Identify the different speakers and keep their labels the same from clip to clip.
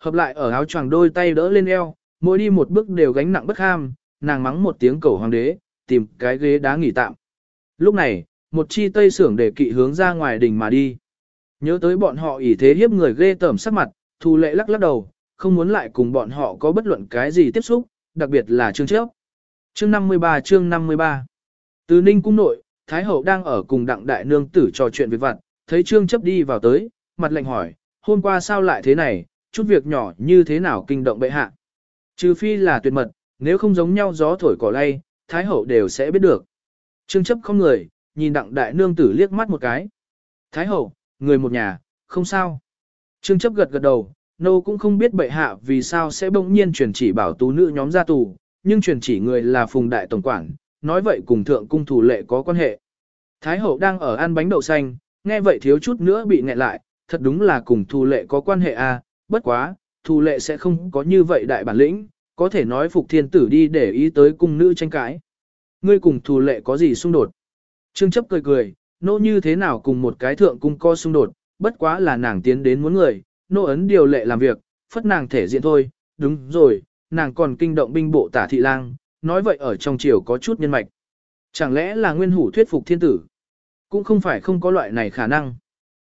Speaker 1: Hợp lại ở áo choàng đôi tay đỡ lên eo, mỗi đi một bước đều gánh nặng bất ham, nàng mắng một tiếng cầu hoàng đế, tìm cái ghế đá nghỉ tạm. Lúc này, một chi tây sưởng để kỵ hướng ra ngoài đình mà đi. Nhớ tới bọn họ ỷ thế hiếp người ghê tởm sắc mặt, Thu Lệ lắc lắc đầu, không muốn lại cùng bọn họ có bất luận cái gì tiếp xúc, đặc biệt là chương trước. Chương 53 chương 53 Từ Ninh Cung nội, Thái Hậu đang ở cùng đặng đại nương tử trò chuyện việc vặt, thấy trương chấp đi vào tới, mặt lạnh hỏi, hôm qua sao lại thế này, chút việc nhỏ như thế nào kinh động bệ hạ. Trừ phi là tuyệt mật, nếu không giống nhau gió thổi cỏ lay, Thái Hậu đều sẽ biết được. Trương chấp không người, nhìn đặng đại nương tử liếc mắt một cái. Thái Hậu, người một nhà, không sao. Trương chấp gật gật đầu, nô cũng không biết bệ hạ vì sao sẽ bỗng nhiên truyền chỉ bảo tú nữ nhóm ra tù, nhưng truyền chỉ người là phùng đại tổng quản, nói vậy cùng thượng cung thủ lệ có quan hệ. Thái hậu đang ở ăn bánh đậu xanh, nghe vậy thiếu chút nữa bị nghẹn lại, thật đúng là cùng thủ lệ có quan hệ à, bất quá, thủ lệ sẽ không có như vậy đại bản lĩnh, có thể nói phục thiên tử đi để ý tới cung nữ tranh cãi. Ngươi cùng thủ lệ có gì xung đột? Trương chấp cười cười, nô như thế nào cùng một cái thượng cung co xung đột, bất quá là nàng tiến đến muốn người, nô ấn điều lệ làm việc, phất nàng thể diện thôi, đúng rồi, nàng còn kinh động binh bộ tả thị lang, nói vậy ở trong triều có chút nhân mạch. Chẳng lẽ là nguyên hủ thuyết phục thiên tử? Cũng không phải không có loại này khả năng.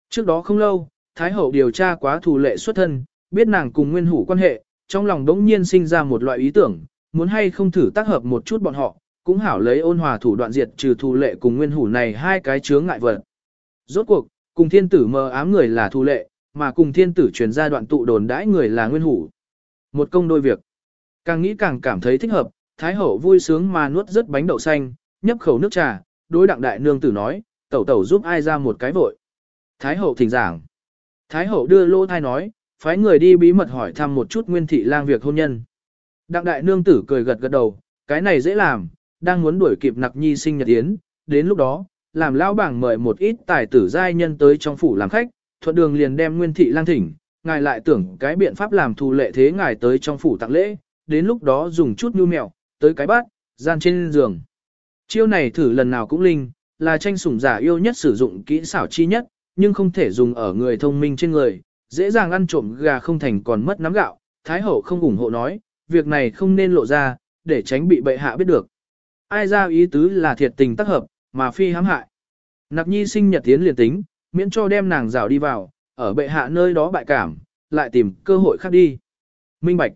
Speaker 1: Trước đó không lâu, Thái hậu điều tra quá thù lệ xuất thân, biết nàng cùng nguyên hủ quan hệ, trong lòng đống nhiên sinh ra một loại ý tưởng, muốn hay không thử tác hợp một chút bọn họ, cũng hảo lấy ôn hòa thủ đoạn diệt trừ thù lệ cùng nguyên hủ này hai cái chướng ngại vật. Rốt cuộc, cùng thiên tử mờ ám người là thù lệ, mà cùng thiên tử truyền ra đoạn tụ đồn đãi người là nguyên hủ. Một công đôi việc. Càng nghĩ càng cảm thấy thích hợp, Thái hậu vui sướng mà nuốt rất bánh đậu xanh, nhấp khẩu nước trà, đối đặng đại nương tử nói, tẩu tẩu giúp ai ra một cái vội. Thái hậu thỉnh giảng. Thái hậu đưa lỗ thai nói, phái người đi bí mật hỏi thăm một chút nguyên thị lang việc hôn nhân. Đặng đại nương tử cười gật gật đầu, cái này dễ làm, đang muốn đuổi kịp nặc nhi sinh nhật yến, đến lúc đó, làm lão bảng mời một ít tài tử giai nhân tới trong phủ làm khách, thuận đường liền đem nguyên thị lang thỉnh, ngài lại tưởng cái biện pháp làm thù lệ thế ngài tới trong phủ tặng lễ, đến lúc đó dùng chút nhu mèo tới cái bát, gian trên giường. Chiêu này thử lần nào cũng linh, là tranh sủng giả yêu nhất sử dụng kỹ xảo chi nhất, nhưng không thể dùng ở người thông minh trên người, dễ dàng ăn trộm gà không thành còn mất nắm gạo. Thái hậu không ủng hộ nói, việc này không nên lộ ra, để tránh bị bệ hạ biết được. Ai ra ý tứ là thiệt tình tác hợp, mà phi hãm hại. Nặc nhi sinh nhật tiến liền tính, miễn cho đem nàng rào đi vào, ở bệ hạ nơi đó bại cảm, lại tìm cơ hội khác đi. Minh Bạch.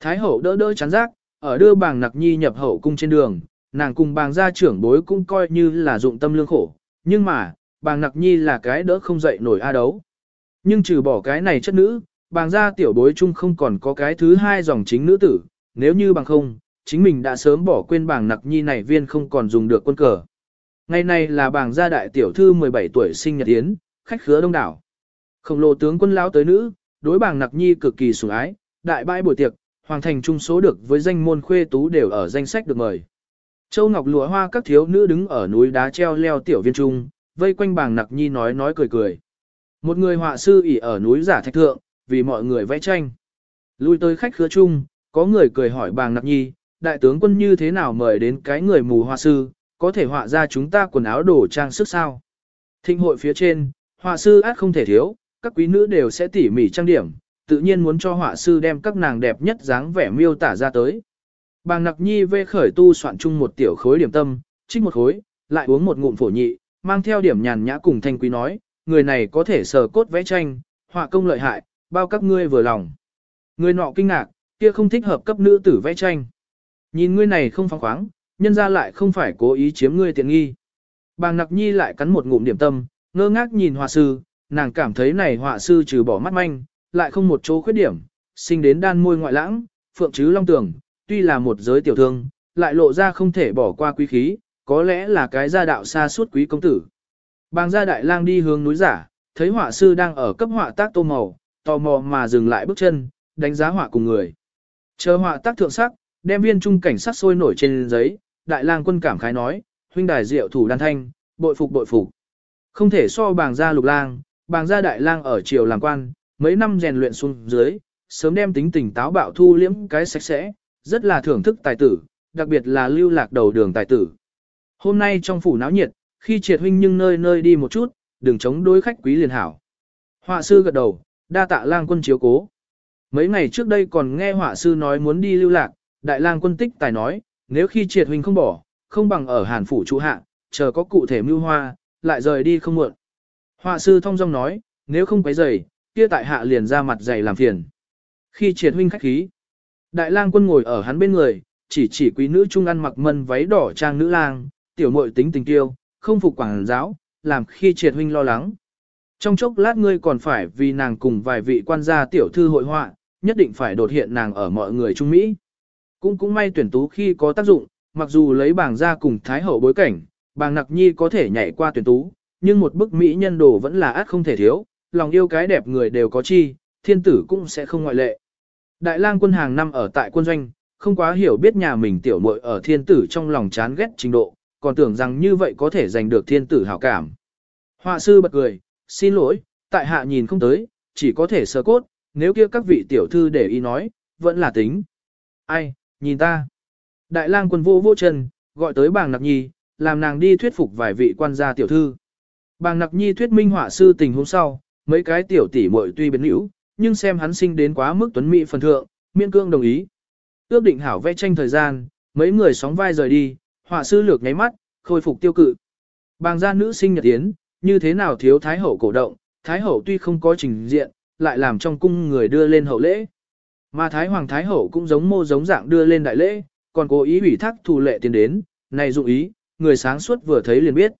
Speaker 1: Thái hậu đỡ đỡ chán rác, ở đưa bàng nặc nhi nhập hậu cung trên đường, nàng cùng bàng gia trưởng bối cũng coi như là dụng tâm lương khổ, nhưng mà, bàng nặc nhi là cái đỡ không dậy nổi a đấu. Nhưng trừ bỏ cái này chất nữ, bàng gia tiểu bối chung không còn có cái thứ hai dòng chính nữ tử, nếu như bằng không, chính mình đã sớm bỏ quên bàng nặc nhi này viên không còn dùng được quân cờ. Ngày này là bàng gia đại tiểu thư 17 tuổi sinh nhật yến, khách khứa đông đảo. Khổng lồ tướng quân lão tới nữ, đối bàng nặc nhi cực kỳ sủng ái, đại bãi buổi tiệc, hoàng thành trung số được với danh môn khuê tú đều ở danh sách được mời. Châu Ngọc lụa hoa các thiếu nữ đứng ở núi đá treo leo tiểu viên trung, vây quanh bàng nặc nhi nói nói cười cười. Một người họa sư ỉ ở núi giả thạch thượng, vì mọi người vẽ tranh. Lui tới khách khứa chung, có người cười hỏi bàng nặc nhi, đại tướng quân như thế nào mời đến cái người mù họa sư, có thể họa ra chúng ta quần áo đồ trang sức sao. Thịnh hội phía trên, họa sư át không thể thiếu, các quý nữ đều sẽ tỉ mỉ trang điểm, tự nhiên muốn cho họa sư đem các nàng đẹp nhất dáng vẻ miêu tả ra tới. Bàng nặc nhi vê khởi tu soạn chung một tiểu khối điểm tâm, trích một khối, lại uống một ngụm phổ nhị, mang theo điểm nhàn nhã cùng thanh quý nói, người này có thể sờ cốt vẽ tranh, họa công lợi hại, bao các ngươi vừa lòng. Người nọ kinh ngạc, kia không thích hợp cấp nữ tử vẽ tranh. Nhìn ngươi này không phóng khoáng, nhân ra lại không phải cố ý chiếm ngươi tiện nghi. Bàng nặc nhi lại cắn một ngụm điểm tâm, ngơ ngác nhìn họa sư, nàng cảm thấy này họa sư trừ bỏ mắt manh, lại không một chỗ khuyết điểm, sinh đến đan môi ngoại lãng, phượng chứ long tường, tuy là một giới tiểu thương, lại lộ ra không thể bỏ qua quý khí, có lẽ là cái gia đạo xa suốt quý công tử. Bàng gia đại lang đi hướng núi giả, thấy họa sư đang ở cấp họa tác tô màu, tò mò mà dừng lại bước chân, đánh giá họa cùng người. Chờ họa tác thượng sắc, đem viên trung cảnh sắc sôi nổi trên giấy, đại lang quân cảm khái nói, huynh đài diệu thủ đan thanh, bội phục bội phục. Không thể so bàng gia lục lang, bàng gia đại lang ở triều làm quan, mấy năm rèn luyện xuống dưới, sớm đem tính tình táo bạo thu liễm cái sạch sẽ, rất là thưởng thức tài tử, đặc biệt là lưu lạc đầu đường tài tử. Hôm nay trong phủ náo nhiệt, khi triệt huynh nhưng nơi nơi đi một chút, đừng chống đối khách quý liền hảo. Họa sư gật đầu, đa tạ lang quân chiếu cố. Mấy ngày trước đây còn nghe họa sư nói muốn đi lưu lạc, đại lang quân tích tài nói, nếu khi triệt huynh không bỏ, không bằng ở hàn phủ trụ hạ, chờ có cụ thể mưu hoa, lại rời đi không muộn. Họa sư thông dong nói, nếu không quấy rầy, kia tại hạ liền ra mặt dày làm phiền. Khi triệt huynh khách khí, đại lang quân ngồi ở hắn bên người, chỉ chỉ quý nữ trung ăn mặc mân váy đỏ trang nữ lang, tiểu muội tính tình tiêu, không phục quảng giáo, làm khi triệt huynh lo lắng. Trong chốc lát ngươi còn phải vì nàng cùng vài vị quan gia tiểu thư hội họa, nhất định phải đột hiện nàng ở mọi người Trung Mỹ. Cũng cũng may tuyển tú khi có tác dụng, mặc dù lấy bảng ra cùng thái hậu bối cảnh, bàng nặc nhi có thể nhảy qua tuyển tú, nhưng một bức Mỹ nhân đồ vẫn là át không thể thiếu, lòng yêu cái đẹp người đều có chi, thiên tử cũng sẽ không ngoại lệ. Đại lang quân hàng năm ở tại quân doanh, không quá hiểu biết nhà mình tiểu muội ở thiên tử trong lòng chán ghét trình độ, còn tưởng rằng như vậy có thể giành được thiên tử hảo cảm. Họa sư bật cười, xin lỗi, tại hạ nhìn không tới, chỉ có thể sơ cốt, nếu kia các vị tiểu thư để ý nói, vẫn là tính. Ai, nhìn ta. Đại lang quân vô vô chân, gọi tới bàng nặc nhi, làm nàng đi thuyết phục vài vị quan gia tiểu thư. Bàng nặc nhi thuyết minh họa sư tình hôm sau, mấy cái tiểu tỷ muội tuy biến hữu, nhưng xem hắn sinh đến quá mức tuấn mỹ phần thượng, miên cương đồng ý. Ước định hảo vẽ tranh thời gian, mấy người sóng vai rời đi, họa sư lược nháy mắt, khôi phục tiêu cự. Bàng gia nữ sinh nhật tiến, như thế nào thiếu thái hậu cổ động, thái hậu tuy không có trình diện, lại làm trong cung người đưa lên hậu lễ. Mà thái hoàng thái hậu cũng giống mô giống dạng đưa lên đại lễ, còn cố ý ủy thác thù lệ tiến đến, này dụng ý, người sáng suốt vừa thấy liền biết.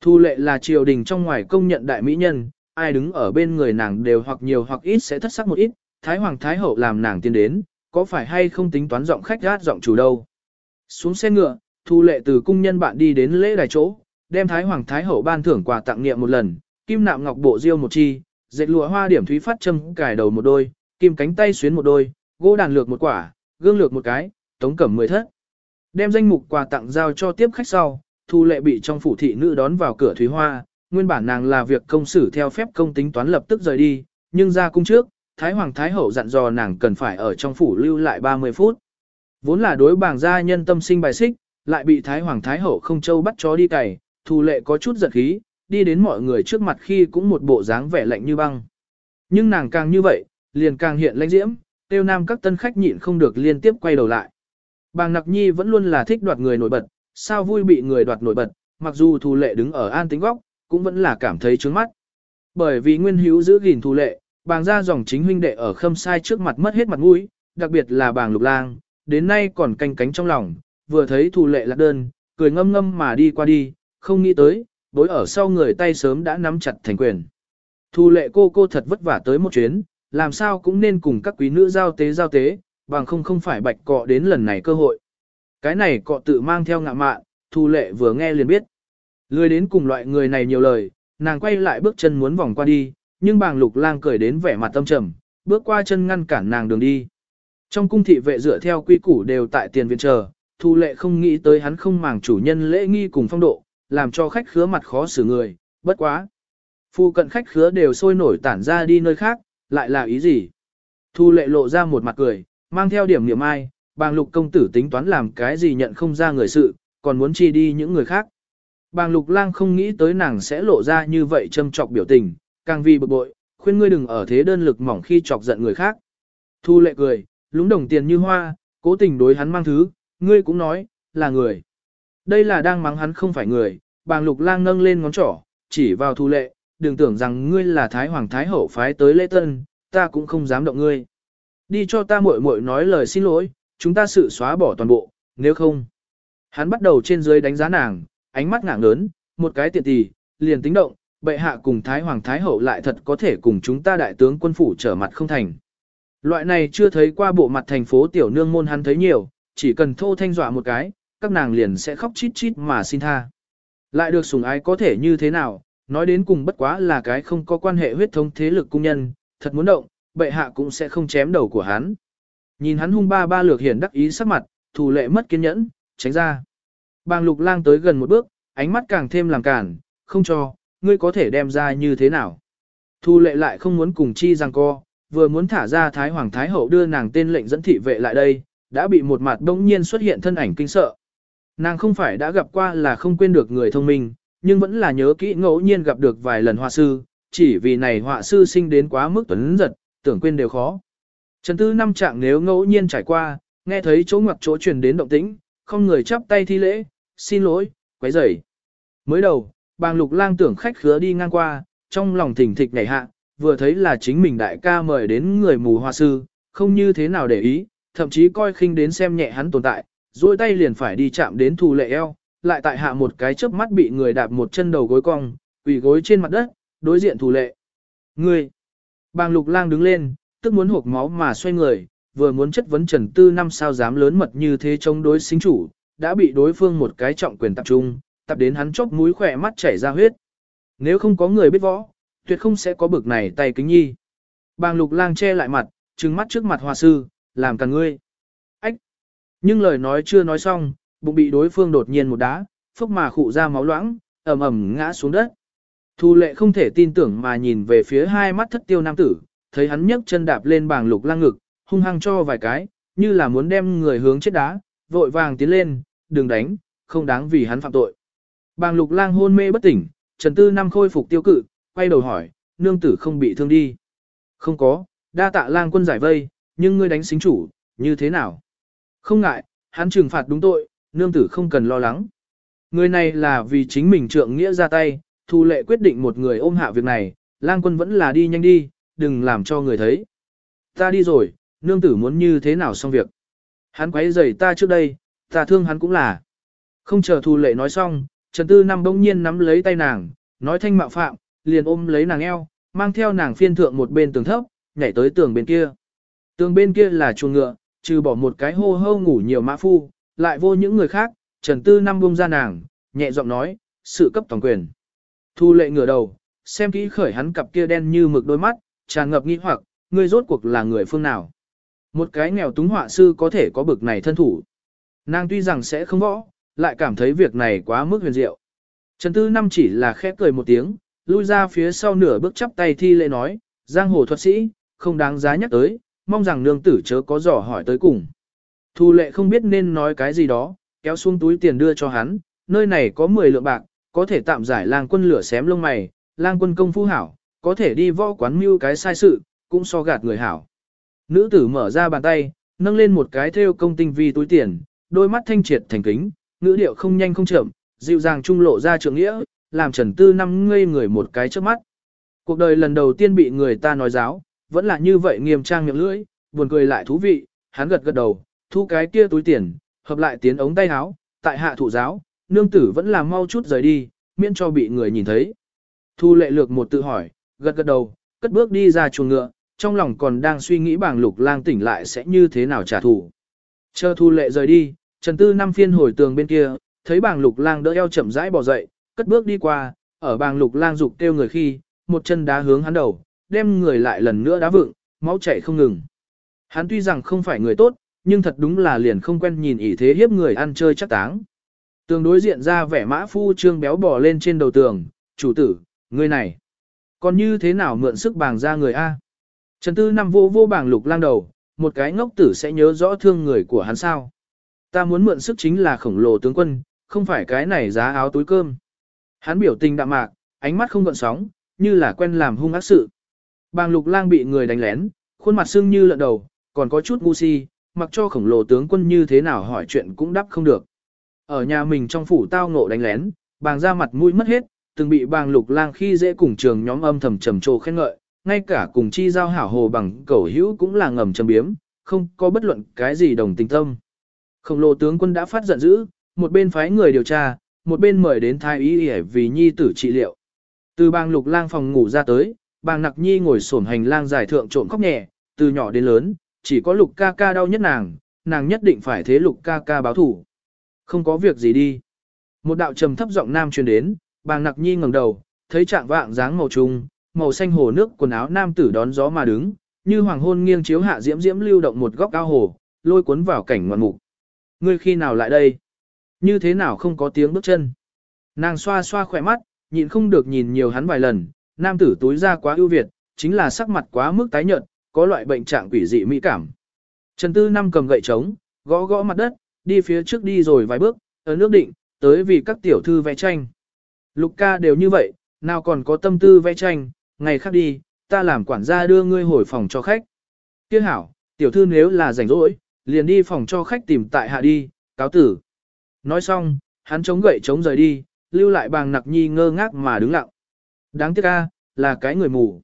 Speaker 1: Thu lệ là triều đình trong ngoài công nhận đại mỹ nhân, ai đứng ở bên người nàng đều hoặc nhiều hoặc ít sẽ thất sắc một ít, Thái Hoàng Thái Hậu làm nàng tiến đến, có phải hay không tính toán giọng khách gát giọng chủ đâu. Xuống xe ngựa, thu lệ từ cung nhân bạn đi đến lễ đài chỗ, đem Thái Hoàng Thái Hậu ban thưởng quà tặng niệm một lần, kim nạm ngọc bộ diêu một chi, dệt lụa hoa điểm thúy phát châm cài đầu một đôi, kim cánh tay xuyến một đôi, gỗ đàn lược một quả, gương lược một cái, tống cẩm mười thất. Đem danh mục quà tặng giao cho tiếp khách sau, Thu Lệ bị trong phủ thị nữ đón vào cửa Thúy Hoa, nguyên bản nàng là việc công xử theo phép công tính toán lập tức rời đi, nhưng ra cung trước, Thái Hoàng Thái Hậu dặn dò nàng cần phải ở trong phủ lưu lại 30 phút. Vốn là đối bảng gia nhân tâm sinh bài xích, lại bị Thái Hoàng Thái Hậu không châu bắt chó đi cày, Thu Lệ có chút giận khí, đi đến mọi người trước mặt khi cũng một bộ dáng vẻ lạnh như băng. Nhưng nàng càng như vậy, liền càng hiện lãnh diễm, tiêu nam các tân khách nhịn không được liên tiếp quay đầu lại. Bàng Nặc Nhi vẫn luôn là thích đoạt người nổi bật, sao vui bị người đoạt nổi bật, mặc dù Thu Lệ đứng ở an tính góc, cũng vẫn là cảm thấy trướng mắt. Bởi vì Nguyên Hữu giữ gìn Thu Lệ, bàng ra dòng chính huynh đệ ở khâm sai trước mặt mất hết mặt mũi, đặc biệt là bàng Lục Lang, đến nay còn canh cánh trong lòng, vừa thấy Thu Lệ lạc đơn, cười ngâm ngâm mà đi qua đi, không nghĩ tới, đối ở sau người tay sớm đã nắm chặt thành quyền. Thu Lệ cô cô thật vất vả tới một chuyến, làm sao cũng nên cùng các quý nữ giao tế giao tế, bằng không không phải bạch cọ đến lần này cơ hội. Cái này cọ tự mang theo ngạ mạn, thu lệ vừa nghe liền biết. Lười đến cùng loại người này nhiều lời, nàng quay lại bước chân muốn vòng qua đi, nhưng bàng lục lang cười đến vẻ mặt tâm trầm, bước qua chân ngăn cản nàng đường đi. Trong cung thị vệ dựa theo quy củ đều tại tiền viện chờ, thu lệ không nghĩ tới hắn không màng chủ nhân lễ nghi cùng phong độ, làm cho khách khứa mặt khó xử người, bất quá. Phu cận khách khứa đều sôi nổi tản ra đi nơi khác, lại là ý gì? Thu lệ lộ ra một mặt cười, mang theo điểm niệm ai, bàng lục công tử tính toán làm cái gì nhận không ra người sự, còn muốn chi đi những người khác. Bàng lục lang không nghĩ tới nàng sẽ lộ ra như vậy châm trọc biểu tình, càng vì bực bội, khuyên ngươi đừng ở thế đơn lực mỏng khi chọc giận người khác. Thu lệ cười, lúng đồng tiền như hoa, cố tình đối hắn mang thứ, ngươi cũng nói, là người. Đây là đang mắng hắn không phải người, bàng lục lang nâng lên ngón trỏ, chỉ vào thu lệ, đừng tưởng rằng ngươi là thái hoàng thái hậu phái tới lễ tân, ta cũng không dám động ngươi. Đi cho ta muội muội nói lời xin lỗi, chúng ta sự xóa bỏ toàn bộ, nếu không. Hắn bắt đầu trên dưới đánh giá nàng, ánh mắt ngạng lớn, một cái tiện tì, liền tính động, bệ hạ cùng Thái Hoàng Thái Hậu lại thật có thể cùng chúng ta đại tướng quân phủ trở mặt không thành. Loại này chưa thấy qua bộ mặt thành phố tiểu nương môn hắn thấy nhiều, chỉ cần thô thanh dọa một cái, các nàng liền sẽ khóc chít chít mà xin tha. Lại được sủng ái có thể như thế nào, nói đến cùng bất quá là cái không có quan hệ huyết thống thế lực cung nhân, thật muốn động, bệ hạ cũng sẽ không chém đầu của hắn. Nhìn hắn hung ba ba lược hiển đắc ý sắc mặt, thủ lệ mất kiên nhẫn, tránh ra. Bàng lục lang tới gần một bước, ánh mắt càng thêm làm cản, không cho, ngươi có thể đem ra như thế nào. Thu lệ lại không muốn cùng chi rằng co, vừa muốn thả ra Thái Hoàng Thái Hậu đưa nàng tên lệnh dẫn thị vệ lại đây, đã bị một mặt đông nhiên xuất hiện thân ảnh kinh sợ. Nàng không phải đã gặp qua là không quên được người thông minh, nhưng vẫn là nhớ kỹ ngẫu nhiên gặp được vài lần họa sư, chỉ vì này họa sư sinh đến quá mức tuấn giật, tưởng quên đều khó. Trần Tư năm trạng nếu ngẫu nhiên trải qua, nghe thấy chỗ ngoặc chỗ truyền đến động tĩnh, không người chắp tay thi lễ, xin lỗi, quấy rầy. Mới đầu, bàng lục lang tưởng khách khứa đi ngang qua, trong lòng thỉnh thịch nhảy hạ, vừa thấy là chính mình đại ca mời đến người mù hoa sư, không như thế nào để ý, thậm chí coi khinh đến xem nhẹ hắn tồn tại, duỗi tay liền phải đi chạm đến thù lệ eo, lại tại hạ một cái chớp mắt bị người đạp một chân đầu gối cong, quỳ gối trên mặt đất, đối diện thù lệ. Ngươi! Bàng lục lang đứng lên, tức muốn hộp máu mà xoay người, vừa muốn chất vấn Trần Tư năm sao dám lớn mật như thế chống đối xính chủ, đã bị đối phương một cái trọng quyền tập trung, tập đến hắn chốc mũi khỏe mắt chảy ra huyết. Nếu không có người biết võ, tuyệt không sẽ có bực này tay kính nhi. Bàng lục lang che lại mặt, trừng mắt trước mặt hòa sư, làm cả ngươi. Ách! Nhưng lời nói chưa nói xong, bụng bị đối phương đột nhiên một đá, phốc mà khụ ra máu loãng, ầm ầm ngã xuống đất. Thu lệ không thể tin tưởng mà nhìn về phía hai mắt thất tiêu nam tử, thấy hắn nhấc chân đạp lên bảng lục lang ngực, hung hăng cho vài cái, như là muốn đem người hướng chết đá, vội vàng tiến lên, đừng đánh, không đáng vì hắn phạm tội. Bàng lục lang hôn mê bất tỉnh, Trần Tư Năm khôi phục tiêu cự, quay đầu hỏi, nương tử không bị thương đi. Không có, đa tạ lang quân giải vây, nhưng ngươi đánh xính chủ, như thế nào? Không ngại, hắn trừng phạt đúng tội, nương tử không cần lo lắng. Người này là vì chính mình trượng nghĩa ra tay, thu lệ quyết định một người ôm hạ việc này, lang quân vẫn là đi nhanh đi, đừng làm cho người thấy. Ta đi rồi, nương tử muốn như thế nào xong việc. Hắn quấy rầy ta trước đây, ta thương hắn cũng là. Không chờ thu lệ nói xong, Trần Tư Năm bỗng nhiên nắm lấy tay nàng, nói thanh mạo phạm, liền ôm lấy nàng eo, mang theo nàng phiên thượng một bên tường thấp, nhảy tới tường bên kia. Tường bên kia là chuồng ngựa, trừ bỏ một cái hô hô ngủ nhiều mã phu, lại vô những người khác, Trần Tư Năm buông ra nàng, nhẹ giọng nói, sự cấp toàn quyền. Thu lệ ngửa đầu, xem kỹ khởi hắn cặp kia đen như mực đôi mắt, tràn ngập nghi hoặc, ngươi rốt cuộc là người phương nào. Một cái nghèo túng họa sư có thể có bực này thân thủ. Nàng tuy rằng sẽ không võ, lại cảm thấy việc này quá mức huyền diệu. Trần Tư Năm chỉ là khép cười một tiếng, lui ra phía sau nửa bước chắp tay thi lễ nói, giang hồ thuật sĩ, không đáng giá nhắc tới, mong rằng nương tử chớ có dò hỏi tới cùng. Thu lệ không biết nên nói cái gì đó, kéo xuống túi tiền đưa cho hắn, nơi này có 10 lượng bạc, có thể tạm giải lang quân lửa xém lông mày, lang quân công phu hảo, có thể đi võ quán mưu cái sai sự, cũng so gạt người hảo. Nữ tử mở ra bàn tay, nâng lên một cái theo công tinh vi túi tiền, đôi mắt thanh triệt thành kính, ngữ điệu không nhanh không chậm, dịu dàng trung lộ ra trượng nghĩa, làm Trần Tư năm ngây người một cái trước mắt. Cuộc đời lần đầu tiên bị người ta nói giáo, vẫn là như vậy nghiêm trang miệng lưỡi, buồn cười lại thú vị, hắn gật gật đầu, thu cái kia túi tiền, hợp lại tiến ống tay áo, tại hạ thủ giáo, nương tử vẫn là mau chút rời đi, miễn cho bị người nhìn thấy. Thu lệ lược một tự hỏi, gật gật đầu, cất bước đi ra chuồng ngựa, trong lòng còn đang suy nghĩ bảng lục lang tỉnh lại sẽ như thế nào trả thù. Chờ thu lệ rời đi, Trần Tư năm phiên hồi tường bên kia, thấy bảng lục lang đỡ eo chậm rãi bỏ dậy, cất bước đi qua, ở bảng lục lang dục kêu người khi, một chân đá hướng hắn đầu, đem người lại lần nữa đá vựng, máu chảy không ngừng. Hắn tuy rằng không phải người tốt, nhưng thật đúng là liền không quen nhìn ỷ thế hiếp người ăn chơi chắc táng. Tường đối diện ra vẻ mã phu trương béo bò lên trên đầu tường, chủ tử, người này. Còn như thế nào mượn sức bàng ra người A? Trần Tư năm vô vô bảng lục lang đầu, một cái ngốc tử sẽ nhớ rõ thương người của hắn sao. Ta muốn mượn sức chính là khổng lồ tướng quân, không phải cái này giá áo túi cơm. Hắn biểu tình đạm mạc, ánh mắt không gợn sóng, như là quen làm hung ác sự. Bàng lục lang bị người đánh lén, khuôn mặt sưng như lợn đầu, còn có chút ngu si, mặc cho khổng lồ tướng quân như thế nào hỏi chuyện cũng đáp không được. Ở nhà mình trong phủ tao ngộ đánh lén, bàng ra mặt mũi mất hết, từng bị bàng lục lang khi dễ cùng trường nhóm âm thầm trầm trồ khen ngợi, ngay cả cùng chi giao hảo hồ bằng cẩu hữu cũng là ngầm trầm biếm, không có bất luận cái gì đồng tình tâm. Khổng lồ tướng quân đã phát giận dữ, một bên phái người điều tra, một bên mời đến thái y để vì nhi tử trị liệu. Từ bang lục lang phòng ngủ ra tới, Bàng nặc nhi ngồi xổm hành lang dài thượng trộm khóc nhẹ, từ nhỏ đến lớn, chỉ có lục ca ca đau nhất nàng, nàng nhất định phải thế lục ca ca báo thủ. Không có việc gì đi. Một đạo trầm thấp giọng nam truyền đến, Bàng nặc nhi ngẩng đầu, thấy trạng vạng dáng màu trùng, màu xanh hồ nước quần áo nam tử đón gió mà đứng, như hoàng hôn nghiêng chiếu hạ diễm diễm lưu động một góc ao hồ, lôi cuốn vào cảnh ngoạn mục. Ngươi khi nào lại đây? Như thế nào không có tiếng bước chân? Nàng xoa xoa khỏe mắt, nhịn không được nhìn nhiều hắn vài lần, nam tử túi ra quá ưu việt, chính là sắc mặt quá mức tái nhợt, có loại bệnh trạng quỷ dị mỹ cảm. Trần Tư Năm cầm gậy trống, gõ gõ mặt đất, đi phía trước đi rồi vài bước, ở nước định, tới vì các tiểu thư vẽ tranh. Lục ca đều như vậy, nào còn có tâm tư vẽ tranh, ngày khác đi, ta làm quản gia đưa ngươi hồi phòng cho khách. Tiếc hảo, tiểu thư nếu là rảnh rỗi, liền đi phòng cho khách tìm tại hạ đi, cáo tử. Nói xong, hắn chống gậy chống rời đi, lưu lại bàng nặc nhi ngơ ngác mà đứng lặng. Đáng tiếc a, là cái người mù.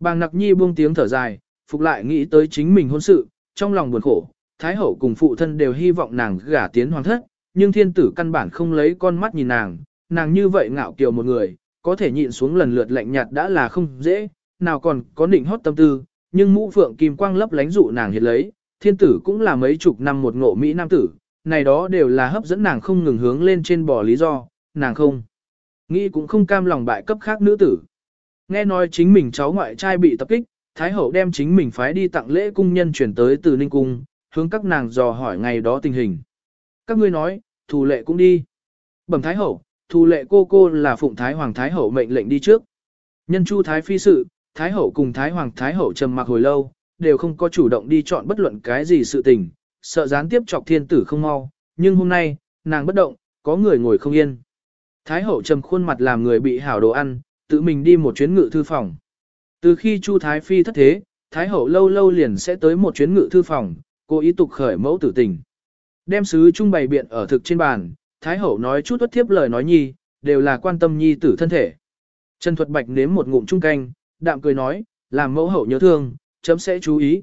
Speaker 1: Bàng nặc nhi buông tiếng thở dài, phục lại nghĩ tới chính mình hôn sự, trong lòng buồn khổ, thái hậu cùng phụ thân đều hy vọng nàng gả tiến hoàng thất, nhưng thiên tử căn bản không lấy con mắt nhìn nàng, nàng như vậy ngạo kiều một người, có thể nhịn xuống lần lượt lạnh nhạt đã là không dễ, nào còn có định hót tâm tư, nhưng mũ phượng kim quang lấp lánh dụ nàng hiệt lấy, thiên tử cũng là mấy chục năm một ngộ Mỹ nam tử, này đó đều là hấp dẫn nàng không ngừng hướng lên trên bò lý do, nàng không. Nghĩ cũng không cam lòng bại cấp khác nữ tử. Nghe nói chính mình cháu ngoại trai bị tập kích, Thái hậu đem chính mình phái đi tặng lễ cung nhân chuyển tới từ Ninh Cung, hướng các nàng dò hỏi ngày đó tình hình. Các ngươi nói, thù lệ cũng đi. Bẩm Thái hậu, thù lệ cô cô là phụng Thái Hoàng Thái hậu mệnh lệnh đi trước. Nhân chu Thái phi sự, Thái hậu cùng Thái Hoàng Thái hậu trầm mặc hồi lâu, đều không có chủ động đi chọn bất luận cái gì sự tình, sợ gián tiếp chọc thiên tử không mau, nhưng hôm nay, nàng bất động, có người ngồi không yên. Thái hậu trầm khuôn mặt làm người bị hảo đồ ăn, tự mình đi một chuyến ngự thư phòng. Từ khi Chu Thái Phi thất thế, Thái hậu lâu lâu liền sẽ tới một chuyến ngự thư phòng, cô ý tục khởi mẫu tử tình. Đem sứ trung bày biện ở thực trên bàn, Thái hậu nói chút tuất thiếp lời nói nhi, đều là quan tâm nhi tử thân thể. Trần Thuật Bạch nếm một ngụm trung canh, đạm cười nói, làm mẫu hậu nhớ thương, chấm sẽ chú ý.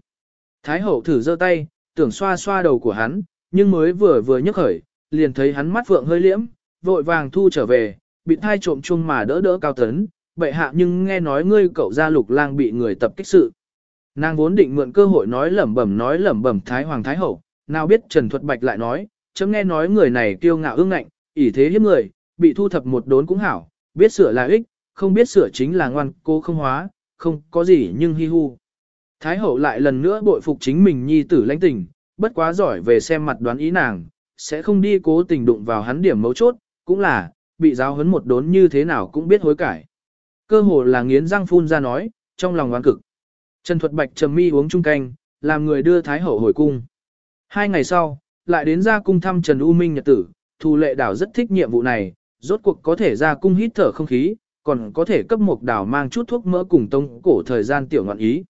Speaker 1: Thái hậu thử giơ tay, tưởng xoa xoa đầu của hắn, nhưng mới vừa vừa nhấc khởi, liền thấy hắn mắt vượng hơi liễm, vội vàng thu trở về, bị thai trộm chung mà đỡ đỡ cao tấn, bệ hạ nhưng nghe nói ngươi cậu gia lục lang bị người tập kích sự. Nàng vốn định mượn cơ hội nói lẩm bẩm nói lẩm bẩm Thái Hoàng Thái Hậu, nào biết Trần Thuật Bạch lại nói, chấm nghe nói người này kiêu ngạo ương ngạnh, ỷ thế hiếp người, bị thu thập một đốn cũng hảo, biết sửa là ích, không biết sửa chính là ngoan cô không hóa, không có gì nhưng hi hu. Thái Hậu lại lần nữa bội phục chính mình nhi tử lãnh tình, bất quá giỏi về xem mặt đoán ý nàng, sẽ không đi cố tình đụng vào hắn điểm mấu chốt, cũng là, bị giáo huấn một đốn như thế nào cũng biết hối cải. Cơ hồ là nghiến răng phun ra nói, trong lòng oán cực. Trần Thuật Bạch trầm mi uống chung canh, làm người đưa Thái Hậu hồi cung. Hai ngày sau, lại đến ra cung thăm Trần U Minh Nhật tử, Thù Lệ Đảo rất thích nhiệm vụ này, rốt cuộc có thể ra cung hít thở không khí, còn có thể cấp một đảo mang chút thuốc mỡ cùng tông cổ thời gian tiểu ngọn ý.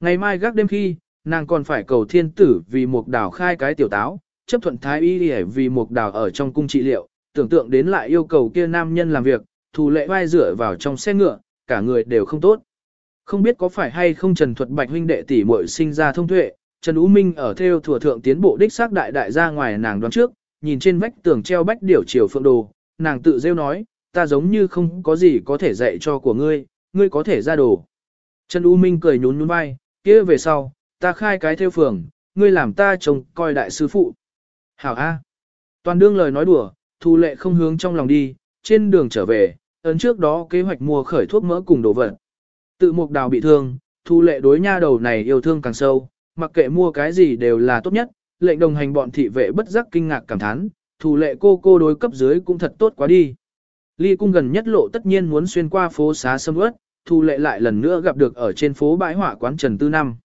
Speaker 1: Ngày mai gác đêm khi, nàng còn phải cầu thiên tử vì một đảo khai cái tiểu táo, chấp thuận thái y vì một đảo ở trong cung trị liệu, tưởng tượng đến lại yêu cầu kia nam nhân làm việc, thù lệ vai rửa vào trong xe ngựa, cả người đều không tốt. Không biết có phải hay không Trần Thuật Bạch huynh đệ tỷ muội sinh ra thông tuệ, Trần Ú Minh ở theo thừa thượng tiến bộ đích xác đại đại ra ngoài nàng đoán trước, nhìn trên vách tường treo bách điểu chiều phượng đồ, nàng tự rêu nói, ta giống như không có gì có thể dạy cho của ngươi, ngươi có thể ra đồ. Trần U Minh cười nhún nhún vai, kia về sau, ta khai cái theo phường, ngươi làm ta trông coi đại sư phụ. Hảo A. Toàn đương lời nói đùa, thu lệ không hướng trong lòng đi, trên đường trở về, ấn trước đó kế hoạch mua khởi thuốc mỡ cùng đồ vật. Tự mục đào bị thương, thu lệ đối nha đầu này yêu thương càng sâu, mặc kệ mua cái gì đều là tốt nhất, lệnh đồng hành bọn thị vệ bất giác kinh ngạc cảm thán, thu lệ cô cô đối cấp dưới cũng thật tốt quá đi. Ly cung gần nhất lộ tất nhiên muốn xuyên qua phố xá sâm ướt, thu lệ lại lần nữa gặp được ở trên phố bãi hỏa quán Trần Tư Năm.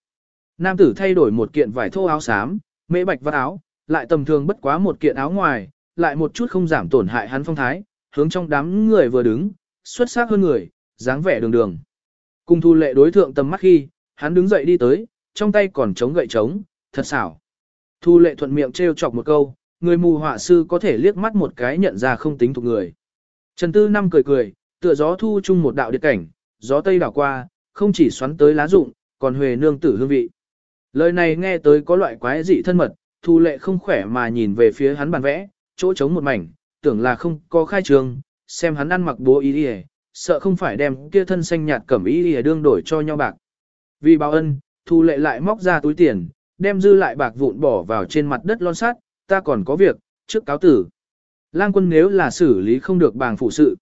Speaker 1: Nam tử thay đổi một kiện vải thô áo xám, mễ bạch vắt áo, lại tầm thường bất quá một kiện áo ngoài, lại một chút không giảm tổn hại hắn phong thái, hướng trong đám người vừa đứng, xuất sắc hơn người, dáng vẻ đường đường. Cùng thu lệ đối thượng tầm mắt khi, hắn đứng dậy đi tới, trong tay còn chống gậy trống, thật xảo. Thu lệ thuận miệng trêu chọc một câu, người mù họa sư có thể liếc mắt một cái nhận ra không tính thuộc người. Trần Tư Năm cười cười, tựa gió thu chung một đạo địa cảnh, gió tây đảo qua, không chỉ xoắn tới lá rụng, còn huề nương tử hương vị. Lời này nghe tới có loại quái dị thân mật, thu lệ không khỏe mà nhìn về phía hắn bàn vẽ, chỗ trống một mảnh, tưởng là không có khai trường, xem hắn ăn mặc bố y đi sợ không phải đem kia thân xanh nhạt cẩm y đi đương đổi cho nhau bạc. Vì báo ân, thu lệ lại móc ra túi tiền, đem dư lại bạc vụn bỏ vào trên mặt đất lon sát, ta còn có việc, trước cáo tử. Lang quân nếu là xử lý không được bàng phụ sự.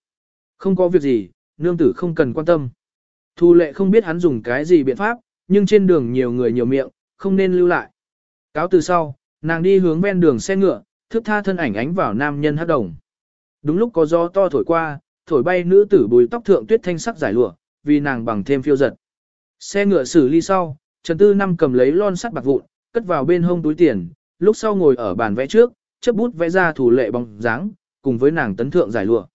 Speaker 1: Không có việc gì, nương tử không cần quan tâm. Thu lệ không biết hắn dùng cái gì biện pháp, nhưng trên đường nhiều người nhiều miệng, không nên lưu lại. Cáo từ sau, nàng đi hướng ven đường xe ngựa, thước tha thân ảnh ánh vào nam nhân hát đồng. Đúng lúc có gió to thổi qua, thổi bay nữ tử bùi tóc thượng tuyết thanh sắc giải lụa, vì nàng bằng thêm phiêu giật. Xe ngựa xử ly sau, Trần Tư Năm cầm lấy lon sắt bạc vụn, cất vào bên hông túi tiền, lúc sau ngồi ở bàn vẽ trước, chấp bút vẽ ra thủ lệ bóng dáng, cùng với nàng tấn thượng giải lụa.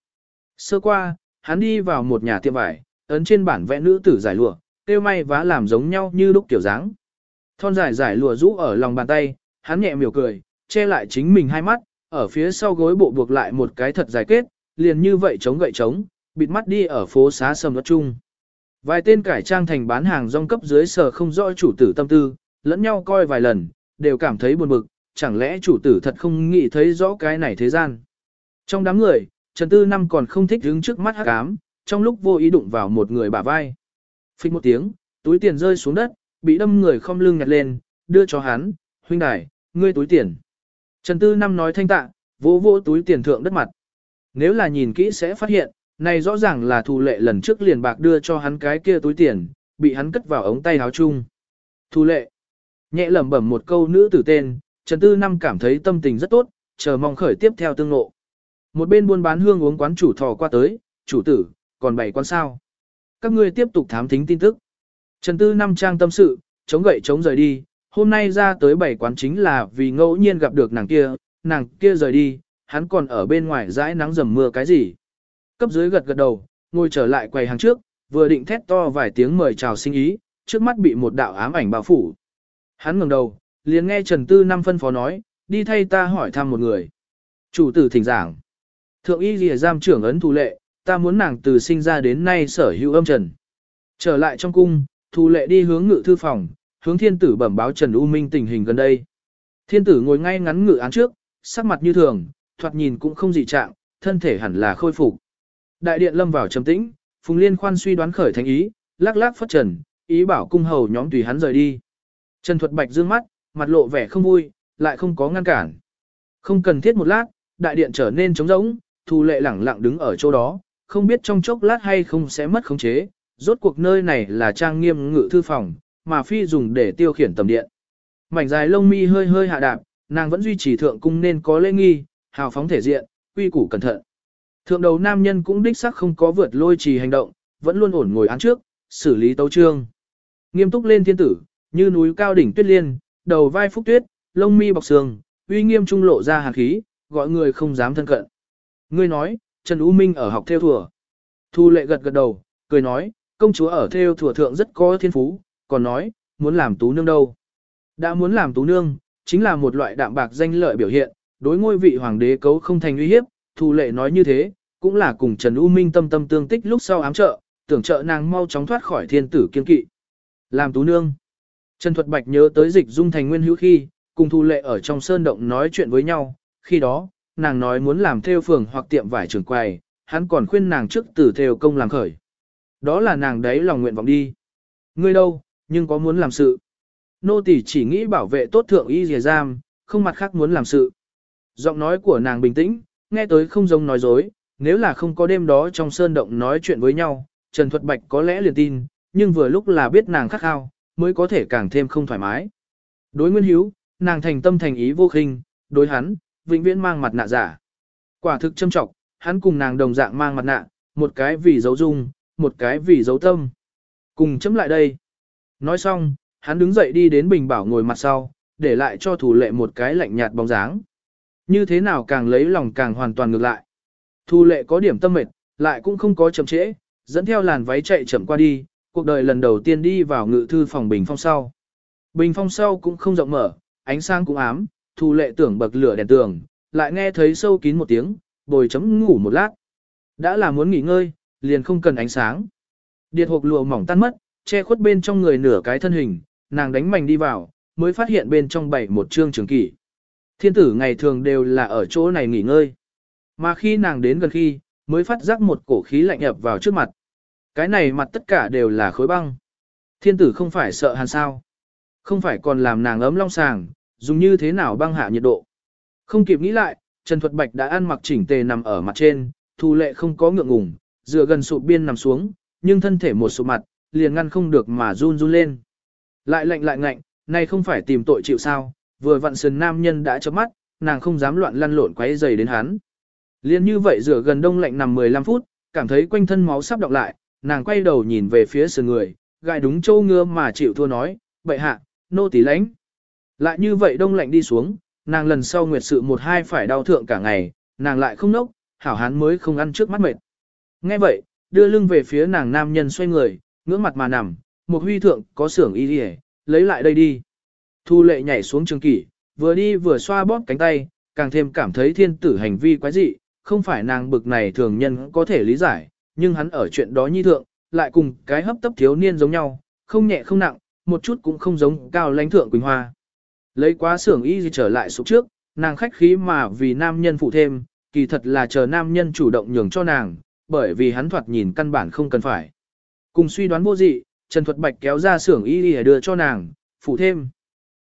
Speaker 1: Sơ qua, hắn đi vào một nhà tiệm vải, ấn trên bản vẽ nữ tử giải lụa, tiêu may vá làm giống nhau như lúc tiểu dáng. Thon dài giải lụa rũ ở lòng bàn tay, hắn nhẹ miểu cười, che lại chính mình hai mắt, ở phía sau gối bộ buộc lại một cái thật dài kết, liền như vậy chống gậy chống, bịt mắt đi ở phố xá sầm đất chung. Vài tên cải trang thành bán hàng rong cấp dưới sở không rõ chủ tử tâm tư, lẫn nhau coi vài lần, đều cảm thấy buồn bực, chẳng lẽ chủ tử thật không nghĩ thấy rõ cái này thế gian. Trong đám người, Trần Tư Năm còn không thích đứng trước mắt hắc ám, trong lúc vô ý đụng vào một người bả vai. Phích một tiếng, túi tiền rơi xuống đất, bị đâm người không lưng nhặt lên, đưa cho hắn, huynh đài, ngươi túi tiền. Trần Tư Năm nói thanh tạ, vỗ vỗ túi tiền thượng đất mặt. Nếu là nhìn kỹ sẽ phát hiện, này rõ ràng là thù lệ lần trước liền bạc đưa cho hắn cái kia túi tiền, bị hắn cất vào ống tay áo chung. Thù lệ. Nhẹ lẩm bẩm một câu nữ tử tên, Trần Tư Năm cảm thấy tâm tình rất tốt, chờ mong khởi tiếp theo tương ngộ. Một bên buôn bán hương uống quán chủ thò qua tới, chủ tử, còn bảy quán sao. Các ngươi tiếp tục thám thính tin tức. Trần Tư Năm trang tâm sự, chống gậy chống rời đi, hôm nay ra tới bảy quán chính là vì ngẫu nhiên gặp được nàng kia, nàng kia rời đi, hắn còn ở bên ngoài dãi nắng dầm mưa cái gì. Cấp dưới gật gật đầu, ngồi trở lại quầy hàng trước, vừa định thét to vài tiếng mời chào sinh ý, trước mắt bị một đạo ám ảnh bao phủ. Hắn ngẩng đầu, liền nghe Trần Tư Năm phân phó nói, đi thay ta hỏi thăm một người. Chủ tử thỉnh giảng. Thượng y lìa giam trưởng ấn thù lệ, ta muốn nàng từ sinh ra đến nay sở hữu âm trần. Trở lại trong cung, thù lệ đi hướng ngự thư phòng, hướng thiên tử bẩm báo Trần U Minh tình hình gần đây. Thiên tử ngồi ngay ngắn ngự án trước, sắc mặt như thường, thoạt nhìn cũng không dị trạng, thân thể hẳn là khôi phục. Đại điện lâm vào trầm tĩnh, Phùng Liên khoan suy đoán khởi thành ý, lắc lắc phất trần, ý bảo cung hầu nhóm tùy hắn rời đi. Trần Thuật Bạch dương mắt, mặt lộ vẻ không vui, lại không có ngăn cản. Không cần thiết một lát, đại điện trở nên trống rỗng, Thu Lệ lẳng lặng đứng ở chỗ đó, không biết trong chốc lát hay không sẽ mất khống chế. Rốt cuộc nơi này là trang nghiêm ngự thư phòng, mà phi dùng để tiêu khiển tầm điện. Mảnh dài lông mi hơi hơi hạ đạp, nàng vẫn duy trì thượng cung nên có lễ nghi, hào phóng thể diện, quy củ cẩn thận. Thượng đầu nam nhân cũng đích xác không có vượt lôi trì hành động, vẫn luôn ổn ngồi án trước, xử lý tấu trương. Nghiêm túc lên thiên tử, như núi cao đỉnh tuyết liên, đầu vai phúc tuyết, lông mi bọc sương, uy nghiêm trung lộ ra hàn khí, gọi người không dám thân cận. Ngươi nói, Trần U Minh ở học theo thùa. Thu lệ gật gật đầu, cười nói, công chúa ở theo thùa thượng rất có thiên phú, còn nói, muốn làm tú nương đâu. Đã muốn làm tú nương, chính là một loại đạm bạc danh lợi biểu hiện, đối ngôi vị hoàng đế cấu không thành uy hiếp, Thu lệ nói như thế, cũng là cùng Trần U Minh tâm tâm tương tích lúc sau ám trợ, tưởng trợ nàng mau chóng thoát khỏi thiên tử kiên kỵ. Làm tú nương. Trần Thuật Bạch nhớ tới dịch dung thành nguyên hữu khi, cùng Thu lệ ở trong sơn động nói chuyện với nhau, khi đó, nàng nói muốn làm theo phường hoặc tiệm vải trường quầy, hắn còn khuyên nàng trước từ theo công làm khởi. Đó là nàng đấy lòng nguyện vọng đi. Ngươi đâu, nhưng có muốn làm sự. Nô tỳ chỉ nghĩ bảo vệ tốt thượng y dìa giam, không mặt khác muốn làm sự. Giọng nói của nàng bình tĩnh, nghe tới không giống nói dối, nếu là không có đêm đó trong sơn động nói chuyện với nhau, Trần Thuật Bạch có lẽ liền tin, nhưng vừa lúc là biết nàng khắc khao, mới có thể càng thêm không thoải mái. Đối Nguyên Hiếu, nàng thành tâm thành ý vô khinh, đối hắn, vĩnh viễn mang mặt nạ giả. Quả thực châm trọng, hắn cùng nàng đồng dạng mang mặt nạ, một cái vì giấu dung, một cái vì giấu tâm. Cùng chấm lại đây. Nói xong, hắn đứng dậy đi đến bình bảo ngồi mặt sau, để lại cho thủ lệ một cái lạnh nhạt bóng dáng. Như thế nào càng lấy lòng càng hoàn toàn ngược lại. Thu lệ có điểm tâm mệt, lại cũng không có chậm trễ, dẫn theo làn váy chạy chậm qua đi, cuộc đời lần đầu tiên đi vào ngự thư phòng bình phong sau. Bình phong sau cũng không rộng mở, ánh sáng cũng ám, thu lệ tưởng bậc lửa đèn tường, lại nghe thấy sâu kín một tiếng, bồi chấm ngủ một lát. Đã là muốn nghỉ ngơi, liền không cần ánh sáng. Điệt hộp lụa mỏng tan mất, che khuất bên trong người nửa cái thân hình, nàng đánh mảnh đi vào, mới phát hiện bên trong bảy một trương trường kỷ. Thiên tử ngày thường đều là ở chỗ này nghỉ ngơi. Mà khi nàng đến gần khi, mới phát giác một cổ khí lạnh ập vào trước mặt. Cái này mặt tất cả đều là khối băng. Thiên tử không phải sợ hàn sao. Không phải còn làm nàng ấm long sàng, dùng như thế nào băng hạ nhiệt độ. Không kịp nghĩ lại, Trần Thuật Bạch đã ăn mặc chỉnh tề nằm ở mặt trên, thu lệ không có ngượng ngùng, dựa gần sụp biên nằm xuống, nhưng thân thể một sụp mặt, liền ngăn không được mà run run lên. Lại lạnh lại ngạnh, này không phải tìm tội chịu sao, vừa vặn sườn nam nhân đã chớp mắt, nàng không dám loạn lăn lộn quấy dày đến hắn. Liên như vậy rửa gần đông lạnh nằm 15 phút, cảm thấy quanh thân máu sắp đọc lại, nàng quay đầu nhìn về phía sườn người, gại đúng châu ngưa mà chịu thua nói, bậy hạ, nô tỳ lãnh. Lại như vậy đông lạnh đi xuống, nàng lần sau nguyệt sự một hai phải đau thượng cả ngày, nàng lại không nốc, hảo hán mới không ăn trước mắt mệt. Nghe vậy, đưa lưng về phía nàng nam nhân xoay người, ngưỡng mặt mà nằm, một huy thượng có xưởng y đi lấy lại đây đi. Thu lệ nhảy xuống trường kỷ, vừa đi vừa xoa bóp cánh tay, càng thêm cảm thấy thiên tử hành vi quái dị, không phải nàng bực này thường nhân có thể lý giải, nhưng hắn ở chuyện đó nhi thượng, lại cùng cái hấp tấp thiếu niên giống nhau, không nhẹ không nặng, một chút cũng không giống cao lãnh thượng Quỳnh Hoa. Lấy quá xưởng y gì trở lại sụp trước, nàng khách khí mà vì nam nhân phụ thêm, kỳ thật là chờ nam nhân chủ động nhường cho nàng, bởi vì hắn thoạt nhìn căn bản không cần phải. Cùng suy đoán vô dị, Trần Thuật Bạch kéo ra xưởng y để đưa cho nàng, phụ thêm.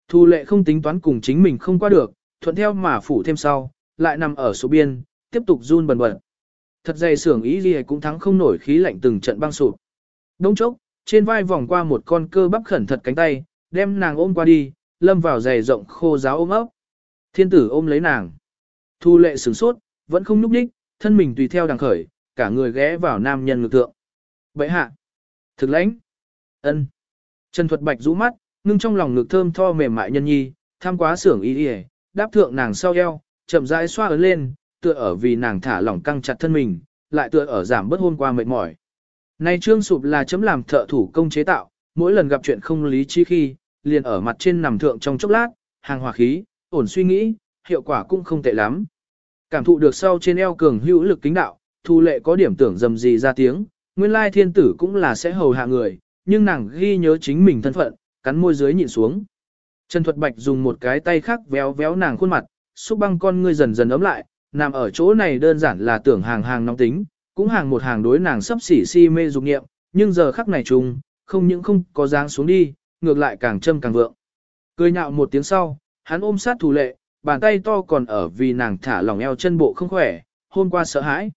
Speaker 1: Thu lệ không tính toán cùng chính mình không qua được, thuận theo mà phủ thêm sau, lại nằm ở số biên, tiếp tục run bần bật. Thật dày xưởng y gì cũng thắng không nổi khí lạnh từng trận băng sụp. Đông chốc, trên vai vòng qua một con cơ bắp khẩn thật cánh tay, đem nàng ôm qua đi, lâm vào giày rộng khô giáo ôm ấp. Thiên tử ôm lấy nàng. Thu lệ sửng sốt, vẫn không nhúc nhích, thân mình tùy theo đằng khởi, cả người ghé vào nam nhân ngực thượng, Bệ hạ. Thực lãnh. ân. Trần Thuật Bạch rũ mắt, ngưng trong lòng ngực thơm tho mềm mại nhân nhi, tham quá sưởng y y, đáp thượng nàng sau eo, chậm rãi xoa ấn lên, tựa ở vì nàng thả lỏng căng chặt thân mình, lại tựa ở giảm bớt hôm qua mệt mỏi. Này trương sụp là chấm làm thợ thủ công chế tạo, mỗi lần gặp chuyện không lý trí khi, liền ở mặt trên nằm thượng trong chốc lát, hàng hòa khí, ổn suy nghĩ, hiệu quả cũng không tệ lắm. Cảm thụ được sau trên eo cường hữu lực kính đạo, thu lệ có điểm tưởng dầm gì ra tiếng, nguyên lai thiên tử cũng là sẽ hầu hạ người, nhưng nàng ghi nhớ chính mình thân phận, cắn môi dưới nhịn xuống. Trần Thuật Bạch dùng một cái tay khác véo véo nàng khuôn mặt, xúc băng con ngươi dần dần ấm lại, nằm ở chỗ này đơn giản là tưởng hàng hàng nóng tính, cũng hàng một hàng đối nàng sắp xỉ si mê dục nghiệm, nhưng giờ khắc này trùng, không những không có dáng xuống đi, ngược lại càng châm càng vượng. Cười nhạo một tiếng sau, hắn ôm sát thủ lệ, bàn tay to còn ở vì nàng thả lỏng eo chân bộ không khỏe, hôm qua sợ hãi.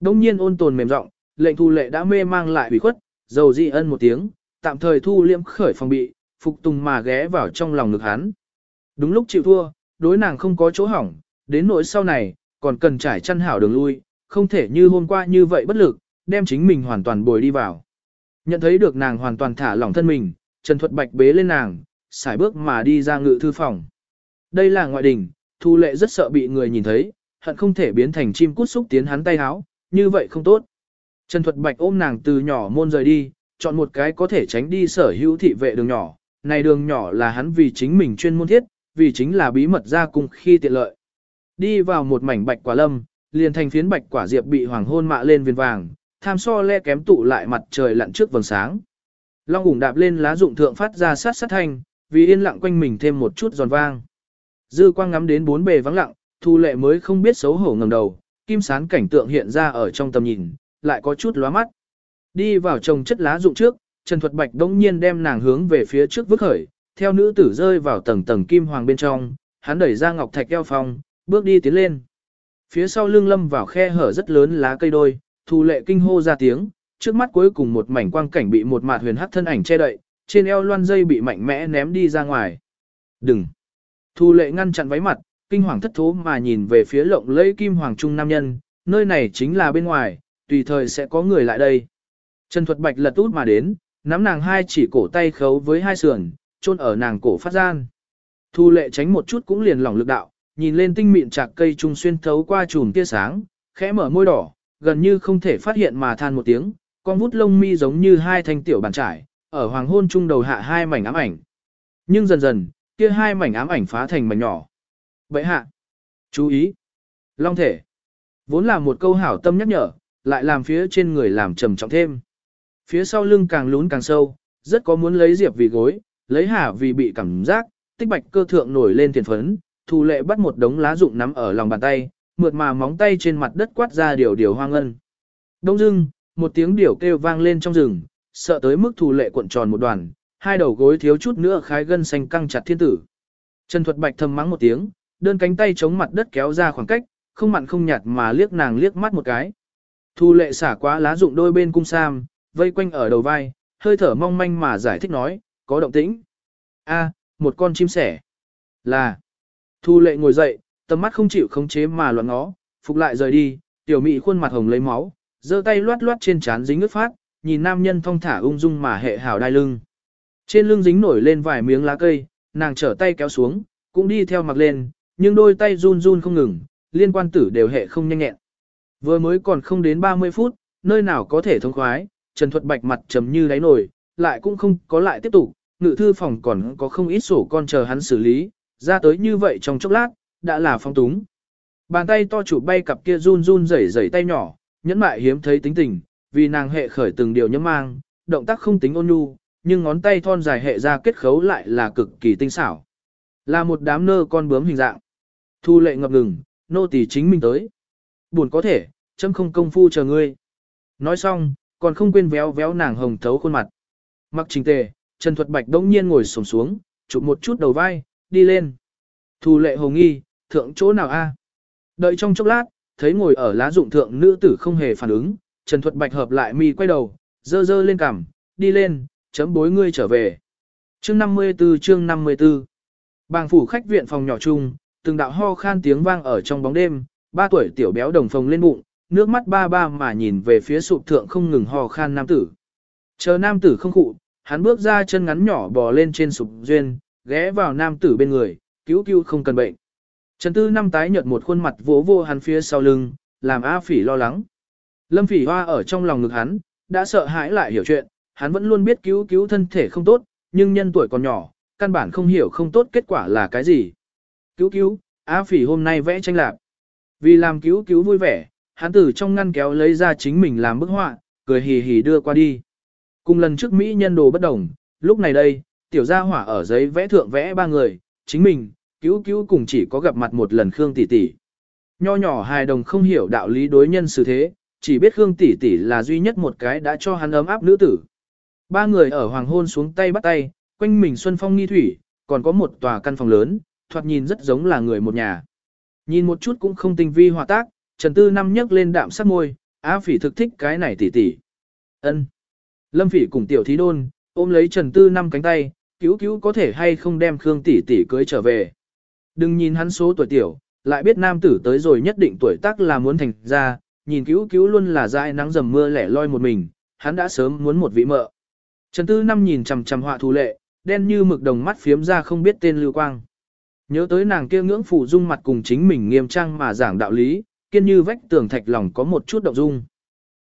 Speaker 1: Đông nhiên ôn tồn mềm giọng, lệnh thu lệ đã mê mang lại ủy khuất, dầu dị ân một tiếng, tạm thời thu liễm khởi phòng bị, phục tùng mà ghé vào trong lòng ngực hắn. Đúng lúc chịu thua, đối nàng không có chỗ hỏng, đến nỗi sau này, còn cần trải chăn hảo đường lui, không thể như hôm qua như vậy bất lực, đem chính mình hoàn toàn bồi đi vào. Nhận thấy được nàng hoàn toàn thả lỏng thân mình, Trần Thuật Bạch bế lên nàng, xài bước mà đi ra ngự thư phòng. Đây là ngoại đình, Thu Lệ rất sợ bị người nhìn thấy, hận không thể biến thành chim cút xúc tiến hắn tay háo, như vậy không tốt. Trần Thuật Bạch ôm nàng từ nhỏ môn rời đi, chọn một cái có thể tránh đi sở hữu thị vệ đường nhỏ. Này đường nhỏ là hắn vì chính mình chuyên môn thiết, vì chính là bí mật ra cùng khi tiện lợi. Đi vào một mảnh bạch quả lâm, liền thành phiến bạch quả diệp bị hoàng hôn mạ lên viên vàng, tham so le kém tụ lại mặt trời lặn trước vầng sáng. Long ủng đạp lên lá dụng thượng phát ra sát sát thanh, vì yên lặng quanh mình thêm một chút giòn vang. Dư quang ngắm đến bốn bề vắng lặng, thu lệ mới không biết xấu hổ ngầm đầu, kim sán cảnh tượng hiện ra ở trong tầm nhìn, lại có chút lóa mắt. Đi vào trồng chất lá dụng trước, Trần Thuật Bạch đông nhiên đem nàng hướng về phía trước vứt khởi, theo nữ tử rơi vào tầng tầng kim hoàng bên trong, hắn đẩy ra ngọc thạch eo phong, bước đi tiến lên. Phía sau lưng lâm vào khe hở rất lớn lá cây đôi, thu lệ kinh hô ra tiếng, trước mắt cuối cùng một mảnh quang cảnh bị một mạt huyền hắc thân ảnh che đậy, trên eo loan dây bị mạnh mẽ ném đi ra ngoài. Đừng! Thu lệ ngăn chặn váy mặt, kinh hoàng thất thố mà nhìn về phía lộng lẫy kim hoàng trung nam nhân, nơi này chính là bên ngoài, tùy thời sẽ có người lại đây. Trần Thuật Bạch lật út mà đến, nắm nàng hai chỉ cổ tay khấu với hai sườn, chôn ở nàng cổ phát gian. Thu lệ tránh một chút cũng liền lỏng lực đạo, nhìn lên tinh mịn chạc cây trung xuyên thấu qua chùm tia sáng, khẽ mở môi đỏ, gần như không thể phát hiện mà than một tiếng, con vút lông mi giống như hai thanh tiểu bàn trải, ở hoàng hôn trung đầu hạ hai mảnh ám ảnh. Nhưng dần dần, kia hai mảnh ám ảnh phá thành mảnh nhỏ. Vậy hạ, chú ý, long thể, vốn là một câu hảo tâm nhắc nhở, lại làm phía trên người làm trầm trọng thêm. Phía sau lưng càng lún càng sâu, rất có muốn lấy diệp vì gối, lấy hà vì bị cảm giác, tích bạch cơ thượng nổi lên tiền phấn, thù lệ bắt một đống lá rụng nắm ở lòng bàn tay, mượt mà móng tay trên mặt đất quát ra điều điều hoang ngân. Đông dưng, một tiếng điểu kêu vang lên trong rừng, sợ tới mức thù lệ cuộn tròn một đoàn, hai đầu gối thiếu chút nữa khái gân xanh căng chặt thiên tử. Trần Thuật Bạch thầm mắng một tiếng, đơn cánh tay chống mặt đất kéo ra khoảng cách, không mặn không nhạt mà liếc nàng liếc mắt một cái. Thu lệ xả quá lá dụng đôi bên cung sam, vây quanh ở đầu vai, hơi thở mong manh mà giải thích nói, có động tĩnh. A, một con chim sẻ. Là. Thu lệ ngồi dậy, tầm mắt không chịu khống chế mà loạn ngó, phục lại rời đi, tiểu mị khuôn mặt hồng lấy máu, giơ tay loát loát trên trán dính ướt phát, nhìn nam nhân thong thả ung dung mà hệ hảo đai lưng. Trên lưng dính nổi lên vài miếng lá cây, nàng trở tay kéo xuống, cũng đi theo mặc lên, nhưng đôi tay run run không ngừng, liên quan tử đều hệ không nhanh nhẹn. Vừa mới còn không đến 30 phút, nơi nào có thể thông khoái, Trần Thuật Bạch mặt trầm như đáy nổi, lại cũng không có lại tiếp tục, ngự thư phòng còn có không ít sổ con chờ hắn xử lý, ra tới như vậy trong chốc lát, đã là phong túng. Bàn tay to chủ bay cặp kia run run rẩy rẩy tay nhỏ, nhẫn mại hiếm thấy tính tình, vì nàng hệ khởi từng điều nhấm mang, động tác không tính ôn nhu, nhưng ngón tay thon dài hệ ra kết khấu lại là cực kỳ tinh xảo. Là một đám nơ con bướm hình dạng. Thu lệ ngập ngừng, nô tỳ chính mình tới. Buồn có thể, chấm không công phu chờ ngươi. Nói xong, còn không quên véo véo nàng hồng thấu khuôn mặt. Mặc trình tề, Trần Thuật Bạch đông nhiên ngồi sổng xuống, chụp một chút đầu vai, đi lên. Thu lệ hồng nghi, thượng chỗ nào a? Đợi trong chốc lát, thấy ngồi ở lá dụng thượng nữ tử không hề phản ứng, Trần Thuật Bạch hợp lại mi quay đầu, dơ dơ lên cằm, đi lên, chấm bối ngươi trở về. Chương 54 chương 54 Bàng phủ khách viện phòng nhỏ chung, từng đạo ho khan tiếng vang ở trong bóng đêm, ba tuổi tiểu béo đồng phồng lên bụng, nước mắt ba ba mà nhìn về phía sụp thượng không ngừng hò khan nam tử. Chờ nam tử không cụ, hắn bước ra chân ngắn nhỏ bò lên trên sụp duyên, ghé vào nam tử bên người, cứu cứu không cần bệnh. Trần Tư năm tái nhợt một khuôn mặt vỗ vô hắn phía sau lưng, làm A Phỉ lo lắng. Lâm Phỉ Hoa ở trong lòng ngực hắn, đã sợ hãi lại hiểu chuyện, hắn vẫn luôn biết cứu cứu thân thể không tốt, nhưng nhân tuổi còn nhỏ, căn bản không hiểu không tốt kết quả là cái gì. Cứu cứu, A Phỉ hôm nay vẽ tranh lạc. Vì làm cứu cứu vui vẻ, hắn từ trong ngăn kéo lấy ra chính mình làm bức họa, cười hì hì đưa qua đi. Cùng lần trước Mỹ nhân đồ bất đồng, lúc này đây, tiểu gia hỏa ở giấy vẽ thượng vẽ ba người, chính mình, cứu cứu cùng chỉ có gặp mặt một lần Khương tỷ tỷ. Nho nhỏ hài đồng không hiểu đạo lý đối nhân xử thế, chỉ biết Khương tỷ tỷ là duy nhất một cái đã cho hắn ấm áp nữ tử. Ba người ở hoàng hôn xuống tay bắt tay, quanh mình xuân phong nghi thủy, còn có một tòa căn phòng lớn, thoạt nhìn rất giống là người một nhà. Nhìn một chút cũng không tinh vi hòa tác, Trần Tư Năm nhấc lên đạm sắc môi, Á Phỉ thực thích cái này tỷ tỷ. Ân. Lâm Phỉ cùng tiểu thí đôn, ôm lấy Trần Tư Năm cánh tay, cứu cứu có thể hay không đem Khương tỷ tỷ cưới trở về. Đừng nhìn hắn số tuổi tiểu, lại biết nam tử tới rồi nhất định tuổi tác là muốn thành ra, nhìn cứu cứu luôn là dai nắng dầm mưa lẻ loi một mình, hắn đã sớm muốn một vị mợ. Trần Tư Năm nhìn chằm chằm họa thù lệ, đen như mực đồng mắt phiếm ra không biết tên lưu quang. Nhớ tới nàng kia ngưỡng phủ dung mặt cùng chính mình nghiêm trang mà giảng đạo lý, kiên như vách tường thạch lòng có một chút động dung.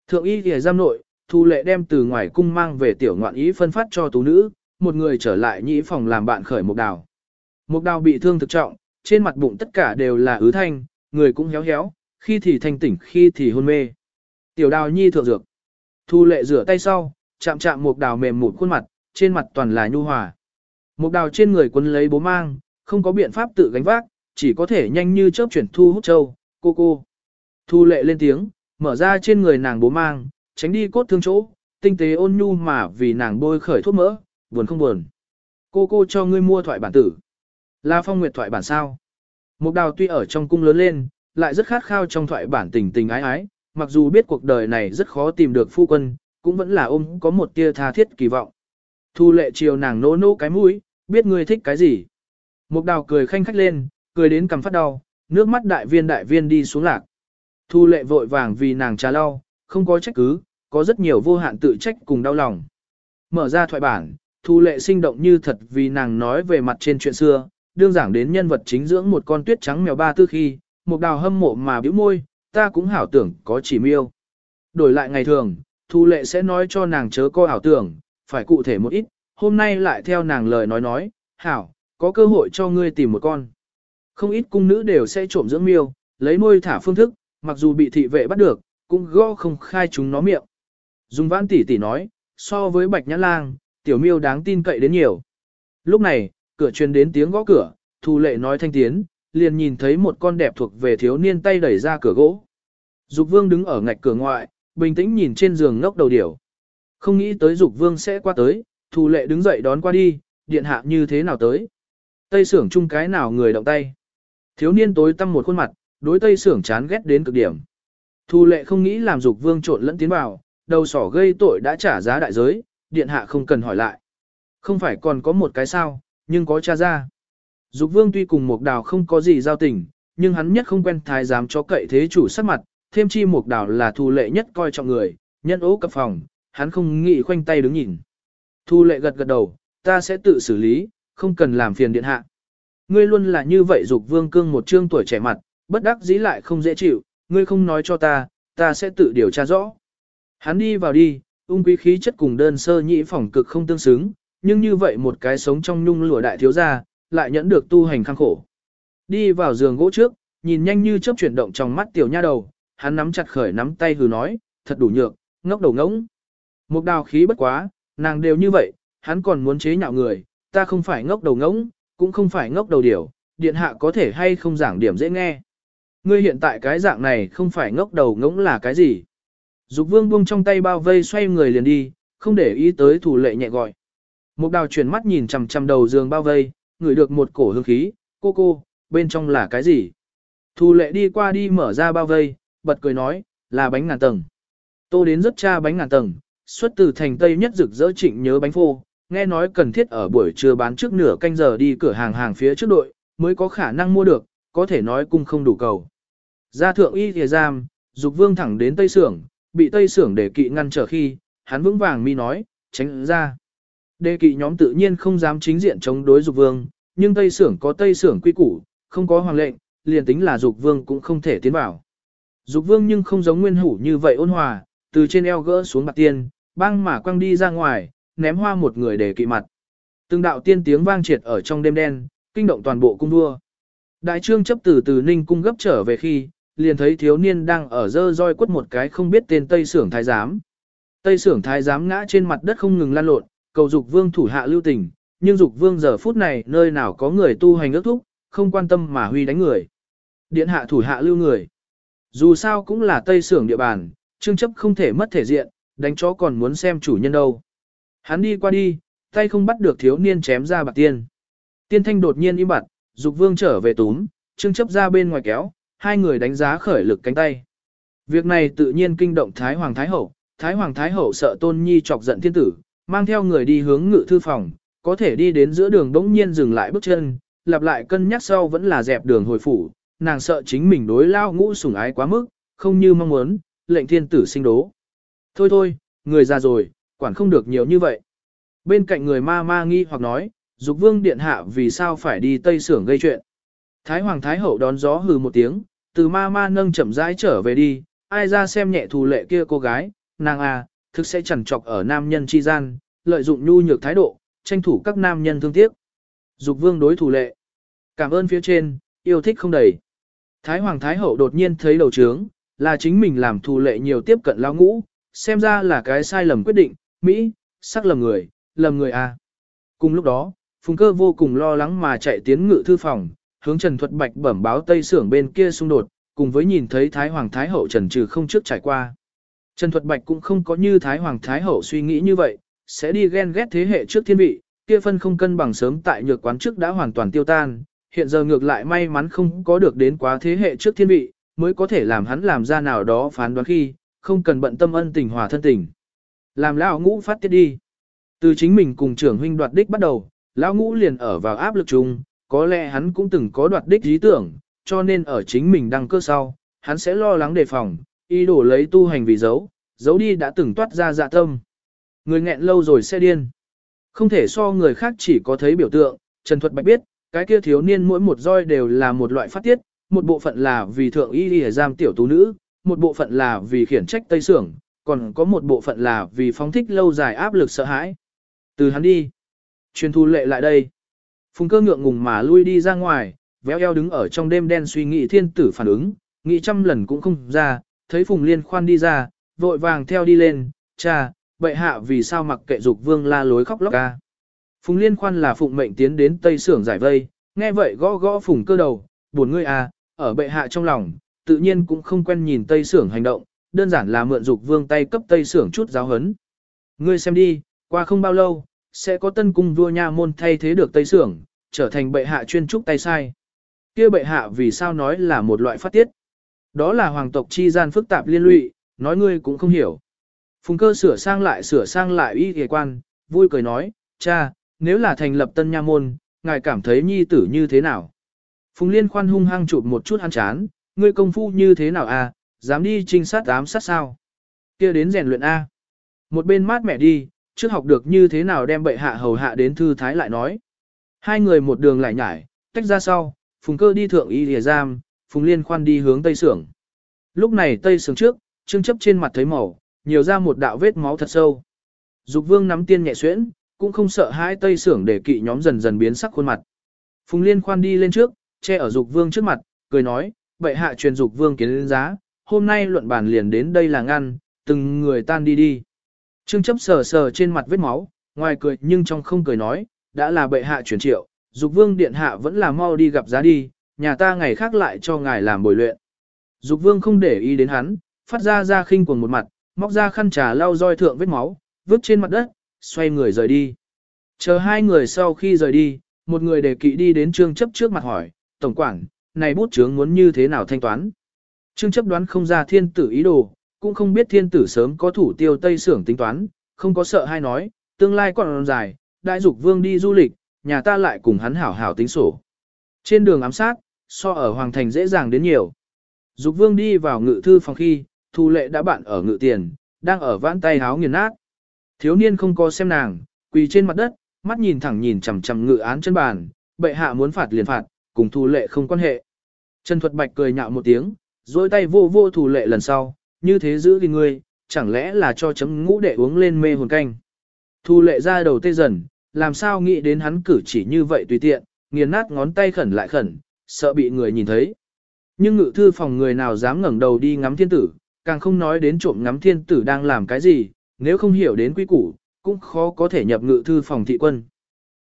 Speaker 1: Thượng y kìa giam nội, thu lệ đem từ ngoài cung mang về tiểu ngoạn ý phân phát cho tú nữ, một người trở lại nhĩ phòng làm bạn khởi mục đào. Mục đào bị thương thực trọng, trên mặt bụng tất cả đều là ứ thanh, người cũng héo héo, khi thì thanh tỉnh khi thì hôn mê. Tiểu đào nhi thượng dược. Thu lệ rửa tay sau, chạm chạm mục đào mềm mụn khuôn mặt, trên mặt toàn là nhu hòa. Mục đào trên người quân lấy bố mang, không có biện pháp tự gánh vác, chỉ có thể nhanh như chớp chuyển thu hút châu, cô cô. Thu lệ lên tiếng, mở ra trên người nàng bố mang, tránh đi cốt thương chỗ, tinh tế ôn nhu mà vì nàng bôi khởi thuốc mỡ, buồn không buồn. Cô cô cho ngươi mua thoại bản tử. Là phong nguyệt thoại bản sao. Mục đào tuy ở trong cung lớn lên, lại rất khát khao trong thoại bản tình tình ái ái, mặc dù biết cuộc đời này rất khó tìm được phu quân, cũng vẫn là ôm có một tia tha thiết kỳ vọng. Thu lệ chiều nàng nỗ nỗ cái mũi, biết ngươi thích cái gì. Mục đào cười khanh khách lên, cười đến cầm phát đau, nước mắt đại viên đại viên đi xuống lạc. Thu lệ vội vàng vì nàng trà lau, không có trách cứ, có rất nhiều vô hạn tự trách cùng đau lòng. Mở ra thoại bản, thu lệ sinh động như thật vì nàng nói về mặt trên chuyện xưa, đương giảng đến nhân vật chính dưỡng một con tuyết trắng mèo ba tư khi, một đào hâm mộ mà bĩu môi, ta cũng hảo tưởng có chỉ miêu. Đổi lại ngày thường, thu lệ sẽ nói cho nàng chớ coi ảo tưởng, phải cụ thể một ít, hôm nay lại theo nàng lời nói nói, hảo, có cơ hội cho ngươi tìm một con. Không ít cung nữ đều sẽ trộm dưỡng miêu, lấy nuôi thả phương thức, mặc dù bị thị vệ bắt được, cũng gõ không khai chúng nó miệng. Dung vãn tỷ tỷ nói, so với bạch nhã lang, tiểu miêu đáng tin cậy đến nhiều. Lúc này, cửa truyền đến tiếng gõ cửa, thu lệ nói thanh tiến, liền nhìn thấy một con đẹp thuộc về thiếu niên tay đẩy ra cửa gỗ. Dục vương đứng ở ngạch cửa ngoại, bình tĩnh nhìn trên giường ngốc đầu điểu. Không nghĩ tới dục vương sẽ qua tới, thu lệ đứng dậy đón qua đi, điện hạ như thế nào tới. Tây sưởng chung cái nào người động tay. Thiếu niên tối tăm một khuôn mặt, đối tây sưởng chán ghét đến cực điểm. Thu lệ không nghĩ làm dục vương trộn lẫn tiến vào, đầu sỏ gây tội đã trả giá đại giới, điện hạ không cần hỏi lại. Không phải còn có một cái sao, nhưng có cha ra. Dục vương tuy cùng một đào không có gì giao tình, nhưng hắn nhất không quen thái giám cho cậy thế chủ sắc mặt, thêm chi một đào là thu lệ nhất coi trọng người, nhân ố cập phòng, hắn không nghĩ khoanh tay đứng nhìn. Thu lệ gật gật đầu, ta sẽ tự xử lý, không cần làm phiền điện hạ. Ngươi luôn là như vậy dục vương cương một trương tuổi trẻ mặt, bất đắc dĩ lại không dễ chịu, ngươi không nói cho ta, ta sẽ tự điều tra rõ. Hắn đi vào đi, ung quý khí chất cùng đơn sơ nhị phỏng cực không tương xứng, nhưng như vậy một cái sống trong nhung lụa đại thiếu gia, lại nhẫn được tu hành khăng khổ. Đi vào giường gỗ trước, nhìn nhanh như chớp chuyển động trong mắt tiểu nha đầu, hắn nắm chặt khởi nắm tay hừ nói, thật đủ nhược, ngốc đầu ngỗng. Một đào khí bất quá, nàng đều như vậy, hắn còn muốn chế nhạo người, ta không phải ngốc đầu ngỗng, cũng không phải ngốc đầu điểu, điện hạ có thể hay không giảng điểm dễ nghe. Ngươi hiện tại cái dạng này không phải ngốc đầu ngỗng là cái gì. Dục vương buông trong tay bao vây xoay người liền đi, không để ý tới thủ lệ nhẹ gọi. Một đào chuyển mắt nhìn chằm chằm đầu giường bao vây, ngửi được một cổ hương khí, cô cô, bên trong là cái gì? Thủ lệ đi qua đi mở ra bao vây, bật cười nói, là bánh ngàn tầng. Tô đến rất cha bánh ngàn tầng, xuất từ thành Tây nhất rực rỡ trịnh nhớ bánh phô, nghe nói cần thiết ở buổi trưa bán trước nửa canh giờ đi cửa hàng hàng phía trước đội, mới có khả năng mua được, có thể nói cung không đủ cầu. gia thượng y thìa giam, dục vương thẳng đến Tây Sưởng, bị Tây Sưởng đề kỵ ngăn trở khi, hắn vững vàng mi nói, tránh ra. Đề kỵ nhóm tự nhiên không dám chính diện chống đối dục vương, nhưng Tây Sưởng có Tây Sưởng quy củ, không có hoàng lệnh, liền tính là dục vương cũng không thể tiến vào. Dục vương nhưng không giống nguyên hủ như vậy ôn hòa, từ trên eo gỡ xuống bạc tiên, băng mà quăng đi ra ngoài, ném hoa một người để kỵ mặt. Từng đạo tiên tiếng vang triệt ở trong đêm đen, kinh động toàn bộ cung đua. Đại trương chấp từ từ ninh cung gấp trở về khi, liền thấy thiếu niên đang ở dơ roi quất một cái không biết tên Tây Sưởng Thái Giám. Tây Sưởng Thái Giám ngã trên mặt đất không ngừng lan lộn, cầu dục vương thủ hạ lưu tình, nhưng dục vương giờ phút này nơi nào có người tu hành ước thúc, không quan tâm mà huy đánh người. Điện hạ thủ hạ lưu người. Dù sao cũng là Tây Sưởng địa bàn, trương chấp không thể mất thể diện, đánh chó còn muốn xem chủ nhân đâu. Hắn đi qua đi, tay không bắt được thiếu niên chém ra bạc tiên. Tiên thanh đột nhiên im bặt, dục vương trở về túm, trương chấp ra bên ngoài kéo, hai người đánh giá khởi lực cánh tay. Việc này tự nhiên kinh động Thái Hoàng Thái Hậu, Thái Hoàng Thái Hậu sợ tôn nhi chọc giận thiên tử, mang theo người đi hướng ngự thư phòng, có thể đi đến giữa đường đống nhiên dừng lại bước chân, lặp lại cân nhắc sau vẫn là dẹp đường hồi phủ, nàng sợ chính mình đối lao ngũ sủng ái quá mức, không như mong muốn, lệnh thiên tử sinh đố. Thôi thôi, người già rồi, quản không được nhiều như vậy. Bên cạnh người ma ma nghi hoặc nói, dục vương điện hạ vì sao phải đi tây sưởng gây chuyện. Thái hoàng thái hậu đón gió hừ một tiếng, từ ma ma nâng chậm rãi trở về đi, ai ra xem nhẹ thù lệ kia cô gái, nàng à, thực sẽ chẳng chọc ở nam nhân chi gian, lợi dụng nhu nhược thái độ, tranh thủ các nam nhân thương tiếc. Dục vương đối thù lệ. Cảm ơn phía trên, yêu thích không đầy. Thái hoàng thái hậu đột nhiên thấy đầu trướng, là chính mình làm thù lệ nhiều tiếp cận lao ngũ, xem ra là cái sai lầm quyết định, Mỹ, sắc lầm người, lầm người à. Cùng lúc đó, Phùng Cơ vô cùng lo lắng mà chạy tiến ngự thư phòng, hướng Trần Thuật Bạch bẩm báo Tây Sưởng bên kia xung đột, cùng với nhìn thấy Thái Hoàng Thái Hậu Trần Trừ không trước trải qua. Trần Thuật Bạch cũng không có như Thái Hoàng Thái Hậu suy nghĩ như vậy, sẽ đi ghen ghét thế hệ trước thiên vị, kia phân không cân bằng sớm tại nhược quán trước đã hoàn toàn tiêu tan, hiện giờ ngược lại may mắn không có được đến quá thế hệ trước thiên vị, mới có thể làm hắn làm ra nào đó phán đoán khi, không cần bận tâm ân tình hòa thân tình. Làm lão ngũ phát tiết đi. Từ chính mình cùng trưởng huynh đoạt đích bắt đầu, lão ngũ liền ở vào áp lực chung, có lẽ hắn cũng từng có đoạt đích ý tưởng, cho nên ở chính mình đăng cơ sau, hắn sẽ lo lắng đề phòng, ý đồ lấy tu hành vì giấu, giấu đi đã từng toát ra dạ tâm. Người nghẹn lâu rồi sẽ điên. Không thể so người khác chỉ có thấy biểu tượng, Trần Thuật Bạch biết, cái kia thiếu niên mỗi một roi đều là một loại phát tiết, một bộ phận là vì thượng y đi giam tiểu tú nữ, một bộ phận là vì khiển trách Tây Sưởng, còn có một bộ phận là vì phóng thích lâu dài áp lực sợ hãi. Từ hắn đi. Truyền thu lệ lại đây. Phùng cơ ngượng ngùng mà lui đi ra ngoài, véo eo đứng ở trong đêm đen suy nghĩ thiên tử phản ứng, nghĩ trăm lần cũng không ra, thấy Phùng Liên khoan đi ra, vội vàng theo đi lên, cha, bệ hạ vì sao mặc kệ dục vương la lối khóc lóc ca. Phùng Liên khoan là phụng mệnh tiến đến Tây Sưởng giải vây, nghe vậy gõ gõ Phùng cơ đầu, buồn ngươi à, ở bệ hạ trong lòng, tự nhiên cũng không quen nhìn Tây Sưởng hành động, đơn giản là mượn dục vương tay cấp Tây Sưởng chút giáo hấn. Ngươi xem đi, qua không bao lâu, sẽ có tân cung vua nha môn thay thế được Tây Sưởng, trở thành bệ hạ chuyên trúc tay sai. kia bệ hạ vì sao nói là một loại phát tiết. Đó là hoàng tộc chi gian phức tạp liên lụy, nói ngươi cũng không hiểu. Phùng cơ sửa sang lại sửa sang lại y ghề quan, vui cười nói, cha, nếu là thành lập tân nha môn, ngài cảm thấy nhi tử như thế nào? Phùng liên khoan hung hăng chụp một chút ăn chán, ngươi công phu như thế nào à, dám đi trinh sát ám sát sao? kia đến rèn luyện A. Một bên mát mẹ đi, trước học được như thế nào đem bệ hạ hầu hạ đến thư thái lại nói. Hai người một đường lại nhải, tách ra sau, phùng cơ đi thượng y lìa giam, phùng liên khoan đi hướng tây sưởng. Lúc này tây sưởng trước, trương chấp trên mặt thấy màu, nhiều ra một đạo vết máu thật sâu. Dục vương nắm tiên nhẹ xuyễn, cũng không sợ hãi tây sưởng để kỵ nhóm dần dần biến sắc khuôn mặt. Phùng Liên khoan đi lên trước, che ở dục vương trước mặt, cười nói, bệ hạ truyền dục vương kiến lên giá, hôm nay luận bàn liền đến đây là ngăn, từng người tan đi đi. Trương chấp sờ sờ trên mặt vết máu, ngoài cười nhưng trong không cười nói, đã là bệ hạ chuyển triệu, dục vương điện hạ vẫn là mau đi gặp giá đi, nhà ta ngày khác lại cho ngài làm bồi luyện. Dục vương không để ý đến hắn, phát ra ra khinh quần một mặt, móc ra khăn trà lau roi thượng vết máu, vứt trên mặt đất, xoay người rời đi. Chờ hai người sau khi rời đi, một người đề kỵ đi đến trương chấp trước mặt hỏi, tổng quản, này bút chướng muốn như thế nào thanh toán? Trương chấp đoán không ra thiên tử ý đồ, cũng không biết thiên tử sớm có thủ tiêu tây sưởng tính toán, không có sợ hay nói, tương lai còn dài, đại dục vương đi du lịch, nhà ta lại cùng hắn hảo hảo tính sổ. Trên đường ám sát, so ở Hoàng Thành dễ dàng đến nhiều. Dục vương đi vào ngự thư phòng khi, thu lệ đã bạn ở ngự tiền, đang ở vãn tay háo nghiền nát. Thiếu niên không có xem nàng, quỳ trên mặt đất, mắt nhìn thẳng nhìn chằm chằm ngự án chân bàn, bệ hạ muốn phạt liền phạt, cùng thu lệ không quan hệ. Trần Thuật Bạch cười nhạo một tiếng, dôi tay vô vô thủ lệ lần sau, như thế giữ gìn ngươi, chẳng lẽ là cho chấm ngũ để uống lên mê hồn canh. Thu lệ ra đầu tê dần, làm sao nghĩ đến hắn cử chỉ như vậy tùy tiện, nghiền nát ngón tay khẩn lại khẩn, sợ bị người nhìn thấy. Nhưng ngự thư phòng người nào dám ngẩng đầu đi ngắm thiên tử, càng không nói đến trộm ngắm thiên tử đang làm cái gì, nếu không hiểu đến quy củ, cũng khó có thể nhập ngự thư phòng thị quân.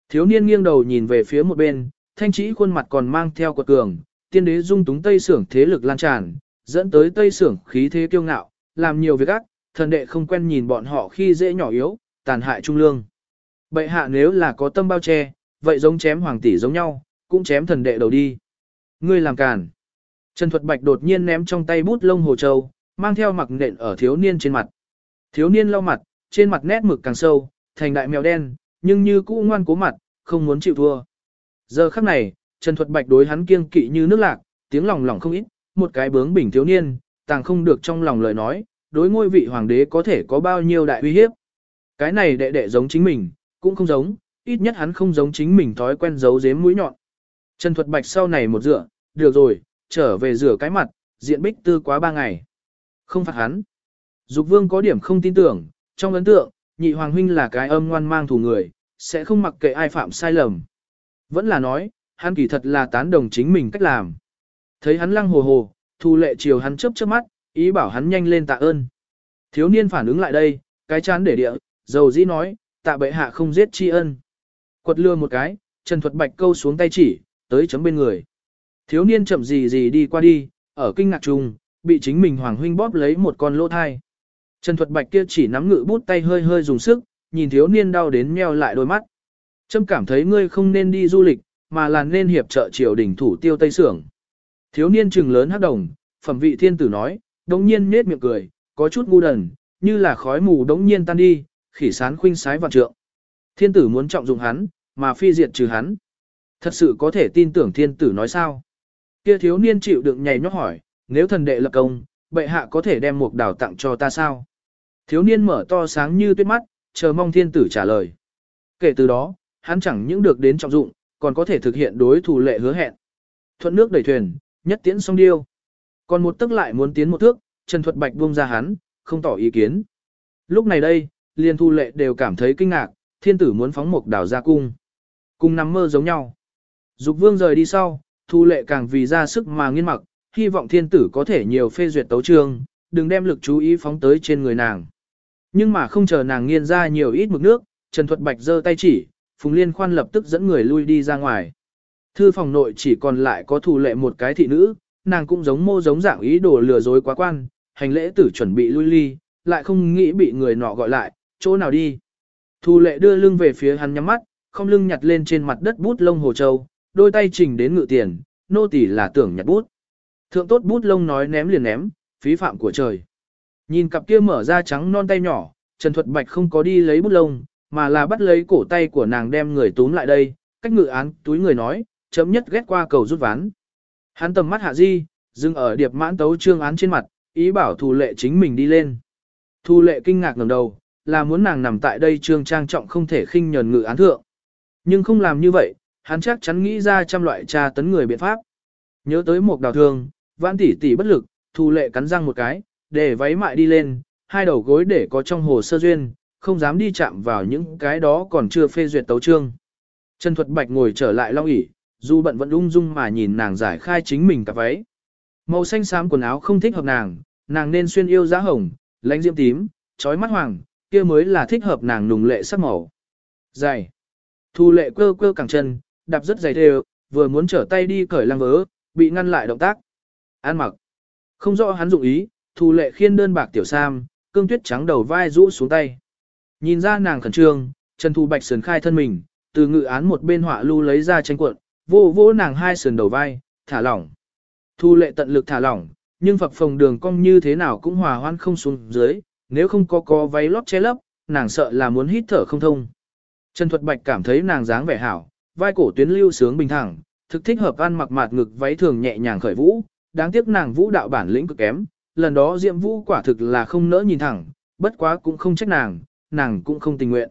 Speaker 1: Thiếu niên nghiêng đầu nhìn về phía một bên, thanh trí khuôn mặt còn mang theo quật cường, tiên đế dung túng tây sưởng thế lực lan tràn, dẫn tới tây sưởng khí thế kiêu ngạo, làm nhiều việc ác, thần đệ không quen nhìn bọn họ khi dễ nhỏ yếu, tàn hại trung lương. Bệ hạ nếu là có tâm bao che, vậy giống chém hoàng tỷ giống nhau, cũng chém thần đệ đầu đi. Ngươi làm càn. Trần Thuật Bạch đột nhiên ném trong tay bút lông hồ châu, mang theo mặc nện ở thiếu niên trên mặt. Thiếu niên lau mặt, trên mặt nét mực càng sâu, thành đại mèo đen, nhưng như cũ ngoan cố mặt, không muốn chịu thua. Giờ khắc này, Trần Thuật Bạch đối hắn kiêng kỵ như nước lạc, tiếng lòng lòng không ít, một cái bướng bỉnh thiếu niên, tàng không được trong lòng lời nói, đối ngôi vị hoàng đế có thể có bao nhiêu đại uy hiếp. Cái này đệ đệ giống chính mình, cũng không giống, ít nhất hắn không giống chính mình thói quen giấu giếm mũi nhọn. Trần Thuật Bạch sau này một dựa, được rồi, trở về rửa cái mặt, diện bích tư quá ba ngày. Không phạt hắn. Dục vương có điểm không tin tưởng, trong ấn tượng, nhị hoàng huynh là cái âm ngoan mang thù người, sẽ không mặc kệ ai phạm sai lầm. Vẫn là nói, hắn kỳ thật là tán đồng chính mình cách làm. Thấy hắn lăng hồ hồ, thu lệ chiều hắn chớp chớp mắt, ý bảo hắn nhanh lên tạ ơn. Thiếu niên phản ứng lại đây, cái chán để địa, dầu dĩ nói, tạ bệ hạ không giết tri ân. Quật lừa một cái, Trần Thuật Bạch câu xuống tay chỉ, tới chấm bên người. Thiếu niên chậm gì gì đi qua đi, ở kinh ngạc trùng, bị chính mình hoàng huynh bóp lấy một con lỗ thai. Trần Thuật Bạch kia chỉ nắm ngự bút tay hơi hơi dùng sức, nhìn thiếu niên đau đến meo lại đôi mắt. Trâm cảm thấy ngươi không nên đi du lịch, mà là nên hiệp trợ triều đình thủ tiêu Tây Sưởng. Thiếu niên trừng lớn hắc đồng, phẩm vị thiên tử nói, đống nhiên nết miệng cười, có chút ngu đần, như là khói mù đống nhiên tan đi, khỉ sán khuynh sái vạn trượng. Thiên tử muốn trọng dụng hắn, mà phi diệt trừ hắn. Thật sự có thể tin tưởng thiên tử nói sao? Kia thiếu niên chịu đựng nhảy nhót hỏi, nếu thần đệ lập công, bệ hạ có thể đem một đảo tặng cho ta sao? Thiếu niên mở to sáng như tuyết mắt, chờ mong thiên tử trả lời. Kể từ đó, hắn chẳng những được đến trọng dụng, còn có thể thực hiện đối thủ lệ hứa hẹn. Thuận nước đẩy thuyền, nhất tiễn song điêu. Còn một tức lại muốn tiến một thước, Trần Thuật Bạch buông ra hắn, không tỏ ý kiến. Lúc này đây, liên thu lệ đều cảm thấy kinh ngạc, thiên tử muốn phóng một đảo ra cung. Cùng nằm mơ giống nhau. Dục vương rời đi sau, thu lệ càng vì ra sức mà nghiên mặc, hy vọng thiên tử có thể nhiều phê duyệt tấu trương, đừng đem lực chú ý phóng tới trên người nàng. Nhưng mà không chờ nàng nghiên ra nhiều ít mực nước, Trần Thuật Bạch giơ tay chỉ, Phùng Liên Khoan lập tức dẫn người lui đi ra ngoài. Thư phòng nội chỉ còn lại có thủ lệ một cái thị nữ, nàng cũng giống mô giống dạng ý đồ lừa dối quá quan, hành lễ tử chuẩn bị lui ly, lại không nghĩ bị người nọ gọi lại, chỗ nào đi. Thu lệ đưa lưng về phía hắn nhắm mắt, không lưng nhặt lên trên mặt đất bút lông hồ châu, đôi tay trình đến ngự tiền, nô tỳ là tưởng nhặt bút. Thượng tốt bút lông nói ném liền ném, phí phạm của trời. Nhìn cặp kia mở ra trắng non tay nhỏ, Trần Thuật Bạch không có đi lấy bút lông, mà là bắt lấy cổ tay của nàng đem người túm lại đây, cách ngự án túi người nói, chấm nhất ghét qua cầu rút ván. Hắn tầm mắt hạ di, dừng ở điệp mãn tấu trương án trên mặt, ý bảo thù lệ chính mình đi lên. Thù lệ kinh ngạc ngẩng đầu, là muốn nàng nằm tại đây trương trang trọng không thể khinh nhờn ngự án thượng. Nhưng không làm như vậy, hắn chắc chắn nghĩ ra trăm loại tra tấn người biện pháp. Nhớ tới một đào thương, vãn tỷ tỷ bất lực, thù lệ cắn răng một cái, để váy mại đi lên, hai đầu gối để có trong hồ sơ duyên, không dám đi chạm vào những cái đó còn chưa phê duyệt tấu trương. Trần Thuật Bạch ngồi trở lại long ỷ, dù bận vẫn ung dung mà nhìn nàng giải khai chính mình cả váy. Màu xanh xám quần áo không thích hợp nàng, nàng nên xuyên yêu giá hồng, lãnh diễm tím, trói mắt hoàng, kia mới là thích hợp nàng nùng lệ sắc màu. Dày. Thu lệ quơ quơ cẳng chân, đạp rất dày đều, vừa muốn trở tay đi cởi lăng vớ, bị ngăn lại động tác. An mặc. Không rõ hắn dụng ý, thu lệ khiên đơn bạc tiểu sam, cương tuyết trắng đầu vai rũ xuống tay. Nhìn ra nàng khẩn trương, Trần Thu Bạch sườn khai thân mình, từ ngự án một bên họa lưu lấy ra tranh cuộn, vô vô nàng hai sườn đầu vai, thả lỏng. Thu lệ tận lực thả lỏng, nhưng phập phồng đường cong như thế nào cũng hòa hoan không xuống dưới, nếu không có có váy lót che lấp, nàng sợ là muốn hít thở không thông. Trần Thuật Bạch cảm thấy nàng dáng vẻ hảo, vai cổ tuyến lưu sướng bình thẳng, thực thích hợp ăn mặc mạt ngực váy thường nhẹ nhàng khởi vũ, đáng tiếc nàng vũ đạo bản lĩnh cực kém, lần đó Diệm Vũ quả thực là không nỡ nhìn thẳng, bất quá cũng không trách nàng, nàng cũng không tình nguyện.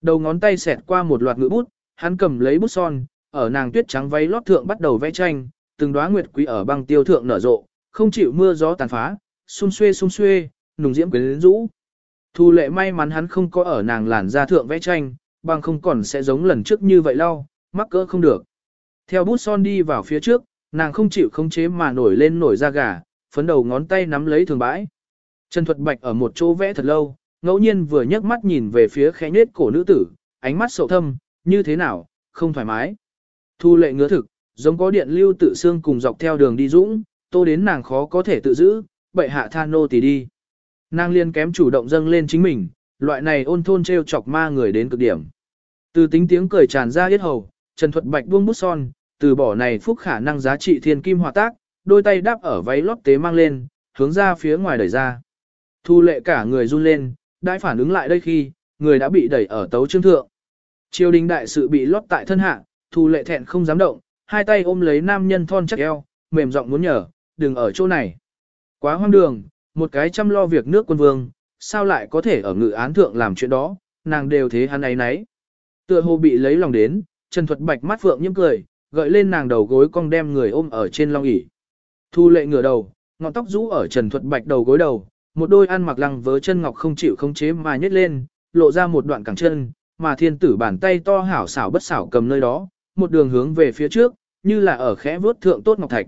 Speaker 1: Đầu ngón tay xẹt qua một loạt ngữ bút, hắn cầm lấy bút son, ở nàng tuyết trắng váy lót thượng bắt đầu vẽ tranh, từng đóa nguyệt quý ở băng tiêu thượng nở rộ, không chịu mưa gió tàn phá, xung xuê xung xuê, nùng diễm quyến rũ. Thu lệ may mắn hắn không có ở nàng làn da thượng vẽ tranh, bằng không còn sẽ giống lần trước như vậy lau, mắc cỡ không được. Theo bút son đi vào phía trước, nàng không chịu khống chế mà nổi lên nổi da gà, phấn đầu ngón tay nắm lấy thường bãi. Trần Thuật Bạch ở một chỗ vẽ thật lâu, ngẫu nhiên vừa nhấc mắt nhìn về phía khẽ nết cổ nữ tử, ánh mắt sầu thâm, như thế nào, không thoải mái. Thu lệ ngứa thực, giống có điện lưu tự xương cùng dọc theo đường đi dũng, tô đến nàng khó có thể tự giữ, bậy hạ tha nô tỳ đi. Nàng liên kém chủ động dâng lên chính mình, loại này ôn thôn treo chọc ma người đến cực điểm. Từ tính tiếng cười tràn ra yết hầu, Trần Thuật Bạch buông bút son, từ bỏ này phúc khả năng giá trị thiên kim hòa tác, đôi tay đáp ở váy lót tế mang lên, hướng ra phía ngoài đẩy ra. Thu lệ cả người run lên, đại phản ứng lại đây khi, người đã bị đẩy ở tấu trương thượng. Triều đình đại sự bị lót tại thân hạ, thu lệ thẹn không dám động, hai tay ôm lấy nam nhân thon chắc eo, mềm giọng muốn nhờ, đừng ở chỗ này. Quá hoang đường, một cái chăm lo việc nước quân vương, sao lại có thể ở ngự án thượng làm chuyện đó, nàng đều thế hắn ấy nấy. Tựa hồ bị lấy lòng đến, Trần Thuật Bạch mắt phượng nhiễm cười, gợi lên nàng đầu gối cong đem người ôm ở trên long ỷ. Thu lệ ngửa đầu, ngọn tóc rũ ở Trần Thuật Bạch đầu gối đầu, một đôi ăn mặc lăng vớ chân ngọc không chịu không chế mà nhét lên, lộ ra một đoạn cẳng chân, mà thiên tử bàn tay to hảo xảo bất xảo cầm nơi đó, một đường hướng về phía trước, như là ở khẽ vớt thượng tốt ngọc thạch.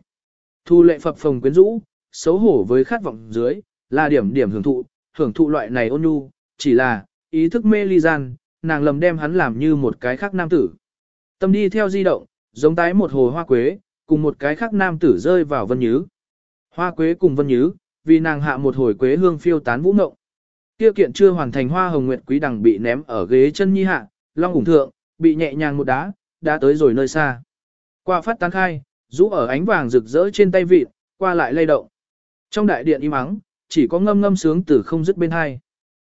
Speaker 1: Thu lệ phập phồng quyến rũ, xấu hổ với khát vọng dưới, là điểm điểm hưởng thụ, hưởng thụ loại này ôn nhu, chỉ là, ý thức mê ly gian, nàng lầm đem hắn làm như một cái khác nam tử. Tâm đi theo di động, giống tái một hồ hoa quế, cùng một cái khác nam tử rơi vào vân nhứ. Hoa quế cùng vân nhứ, vì nàng hạ một hồi quế hương phiêu tán vũ ngộng. Tiêu kiện chưa hoàn thành hoa hồng nguyệt quý đằng bị ném ở ghế chân nhi hạ, long ủng thượng, bị nhẹ nhàng một đá, đã tới rồi nơi xa. Qua phát tán khai, rũ ở ánh vàng rực rỡ trên tay vịt, qua lại lay động. Trong đại điện im ắng, chỉ có ngâm ngâm sướng từ không dứt bên hai.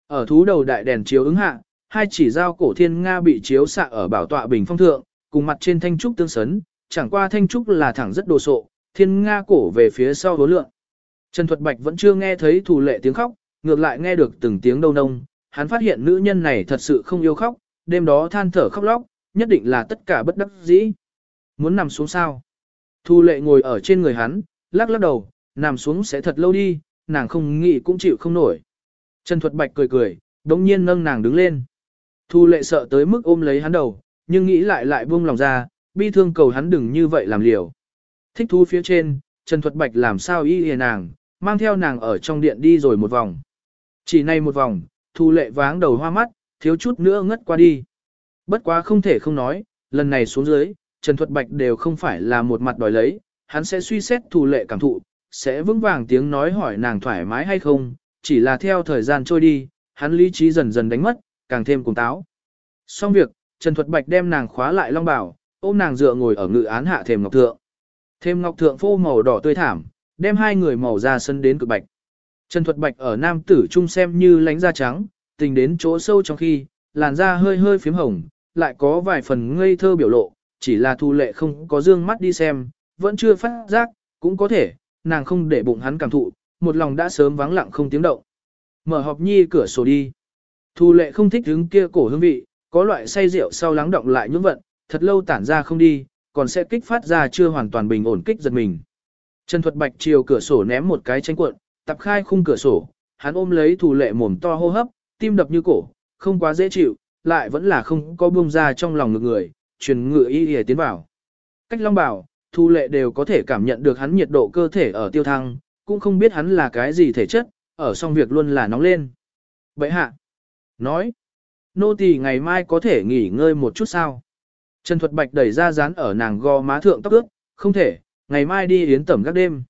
Speaker 1: Ở thú đầu đại đèn chiếu ứng hạ, hai chỉ dao cổ thiên nga bị chiếu xạ ở bảo tọa bình phong thượng, cùng mặt trên thanh trúc tương sấn, chẳng qua thanh trúc là thẳng rất đồ sộ, thiên nga cổ về phía sau hố lượng. Trần Thuật Bạch vẫn chưa nghe thấy thủ lệ tiếng khóc, ngược lại nghe được từng tiếng đâu nông, hắn phát hiện nữ nhân này thật sự không yêu khóc, đêm đó than thở khóc lóc, nhất định là tất cả bất đắc dĩ. Muốn nằm xuống sao? Thu lệ ngồi ở trên người hắn, lắc lắc đầu, nằm xuống sẽ thật lâu đi, nàng không nghĩ cũng chịu không nổi. Trần Thuật Bạch cười cười, đống nhiên nâng nàng đứng lên. Thu lệ sợ tới mức ôm lấy hắn đầu, nhưng nghĩ lại lại buông lòng ra, bi thương cầu hắn đừng như vậy làm liều. Thích thú phía trên, Trần Thuật Bạch làm sao y hề nàng, mang theo nàng ở trong điện đi rồi một vòng. Chỉ nay một vòng, thu lệ váng đầu hoa mắt, thiếu chút nữa ngất qua đi. Bất quá không thể không nói, lần này xuống dưới, Trần Thuật Bạch đều không phải là một mặt đòi lấy, hắn sẽ suy xét thù lệ cảm thụ, sẽ vững vàng tiếng nói hỏi nàng thoải mái hay không, chỉ là theo thời gian trôi đi, hắn lý trí dần dần đánh mất, càng thêm cùng táo. Xong việc, Trần Thuật Bạch đem nàng khóa lại long bảo, ôm nàng dựa ngồi ở ngự án hạ thềm ngọc thượng. Thềm ngọc thượng phô màu đỏ tươi thảm, đem hai người màu da sân đến cực bạch. Trần Thuật Bạch ở nam tử trung xem như lánh da trắng, tình đến chỗ sâu trong khi, làn da hơi hơi phím hồng, lại có vài phần ngây thơ biểu lộ, chỉ là thu lệ không có dương mắt đi xem, vẫn chưa phát giác, cũng có thể, nàng không để bụng hắn cảm thụ, một lòng đã sớm vắng lặng không tiếng động. Mở họp nhi cửa sổ đi. Thu lệ không thích đứng kia cổ hương vị, có loại say rượu sau lắng động lại những vận, thật lâu tản ra không đi, còn sẽ kích phát ra chưa hoàn toàn bình ổn kích giật mình. Trần Thuật Bạch chiều cửa sổ ném một cái tranh cuộn, tập khai khung cửa sổ, hắn ôm lấy thủ lệ mồm to hô hấp, tim đập như cổ, không quá dễ chịu, lại vẫn là không có buông ra trong lòng ngực người, truyền ngựa y y tiến vào. Cách long bảo, thu lệ đều có thể cảm nhận được hắn nhiệt độ cơ thể ở tiêu thăng, cũng không biết hắn là cái gì thể chất, ở xong việc luôn là nóng lên. Bậy hạ, nói, nô tỳ ngày mai có thể nghỉ ngơi một chút sao? Trần Thuật Bạch đẩy ra dán ở nàng gò má thượng tóc ướt, không thể, ngày mai đi yến tẩm các đêm.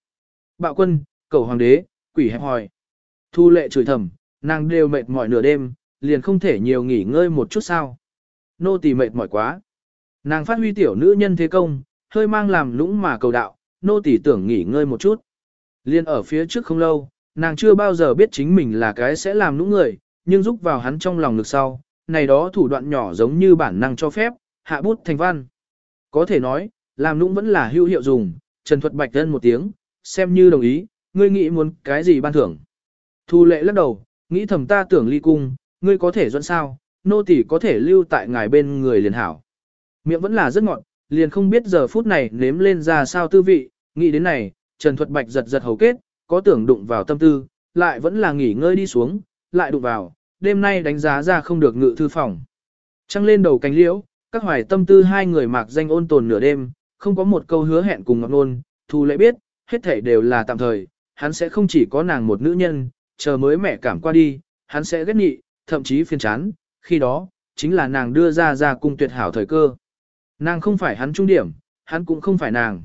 Speaker 1: Bạo quân, cầu hoàng đế, quỷ hẹp hòi. Thu lệ chửi thầm, nàng đều mệt mỏi nửa đêm, liền không thể nhiều nghỉ ngơi một chút sao. Nô tỳ mệt mỏi quá. Nàng phát huy tiểu nữ nhân thế công, hơi mang làm lũng mà cầu đạo, nô tỳ tưởng nghỉ ngơi một chút. Liên ở phía trước không lâu, nàng chưa bao giờ biết chính mình là cái sẽ làm lũng người, nhưng giúp vào hắn trong lòng lực sau, này đó thủ đoạn nhỏ giống như bản năng cho phép, hạ bút thành văn. Có thể nói, làm lũng vẫn là hữu hiệu dùng, Trần Thuật Bạch thân một tiếng, xem như đồng ý, ngươi nghĩ muốn cái gì ban thưởng. Thu lệ lắc đầu, nghĩ thầm ta tưởng ly cung, ngươi có thể dẫn sao, nô tỳ có thể lưu tại ngài bên người liền hảo. Miệng vẫn là rất ngọt, liền không biết giờ phút này nếm lên ra sao tư vị, nghĩ đến này, Trần Thuật Bạch giật giật hầu kết, có tưởng đụng vào tâm tư, lại vẫn là nghỉ ngơi đi xuống, lại đụng vào, đêm nay đánh giá ra không được ngự thư phòng. Trăng lên đầu cánh liễu, các hoài tâm tư hai người mạc danh ôn tồn nửa đêm, không có một câu hứa hẹn cùng ngọc nôn, thu lệ biết, hết thể đều là tạm thời, hắn sẽ không chỉ có nàng một nữ nhân, chờ mới mẹ cảm qua đi, hắn sẽ ghét nhị, thậm chí phiền chán, khi đó, chính là nàng đưa ra ra cung tuyệt hảo thời cơ. Nàng không phải hắn trung điểm, hắn cũng không phải nàng.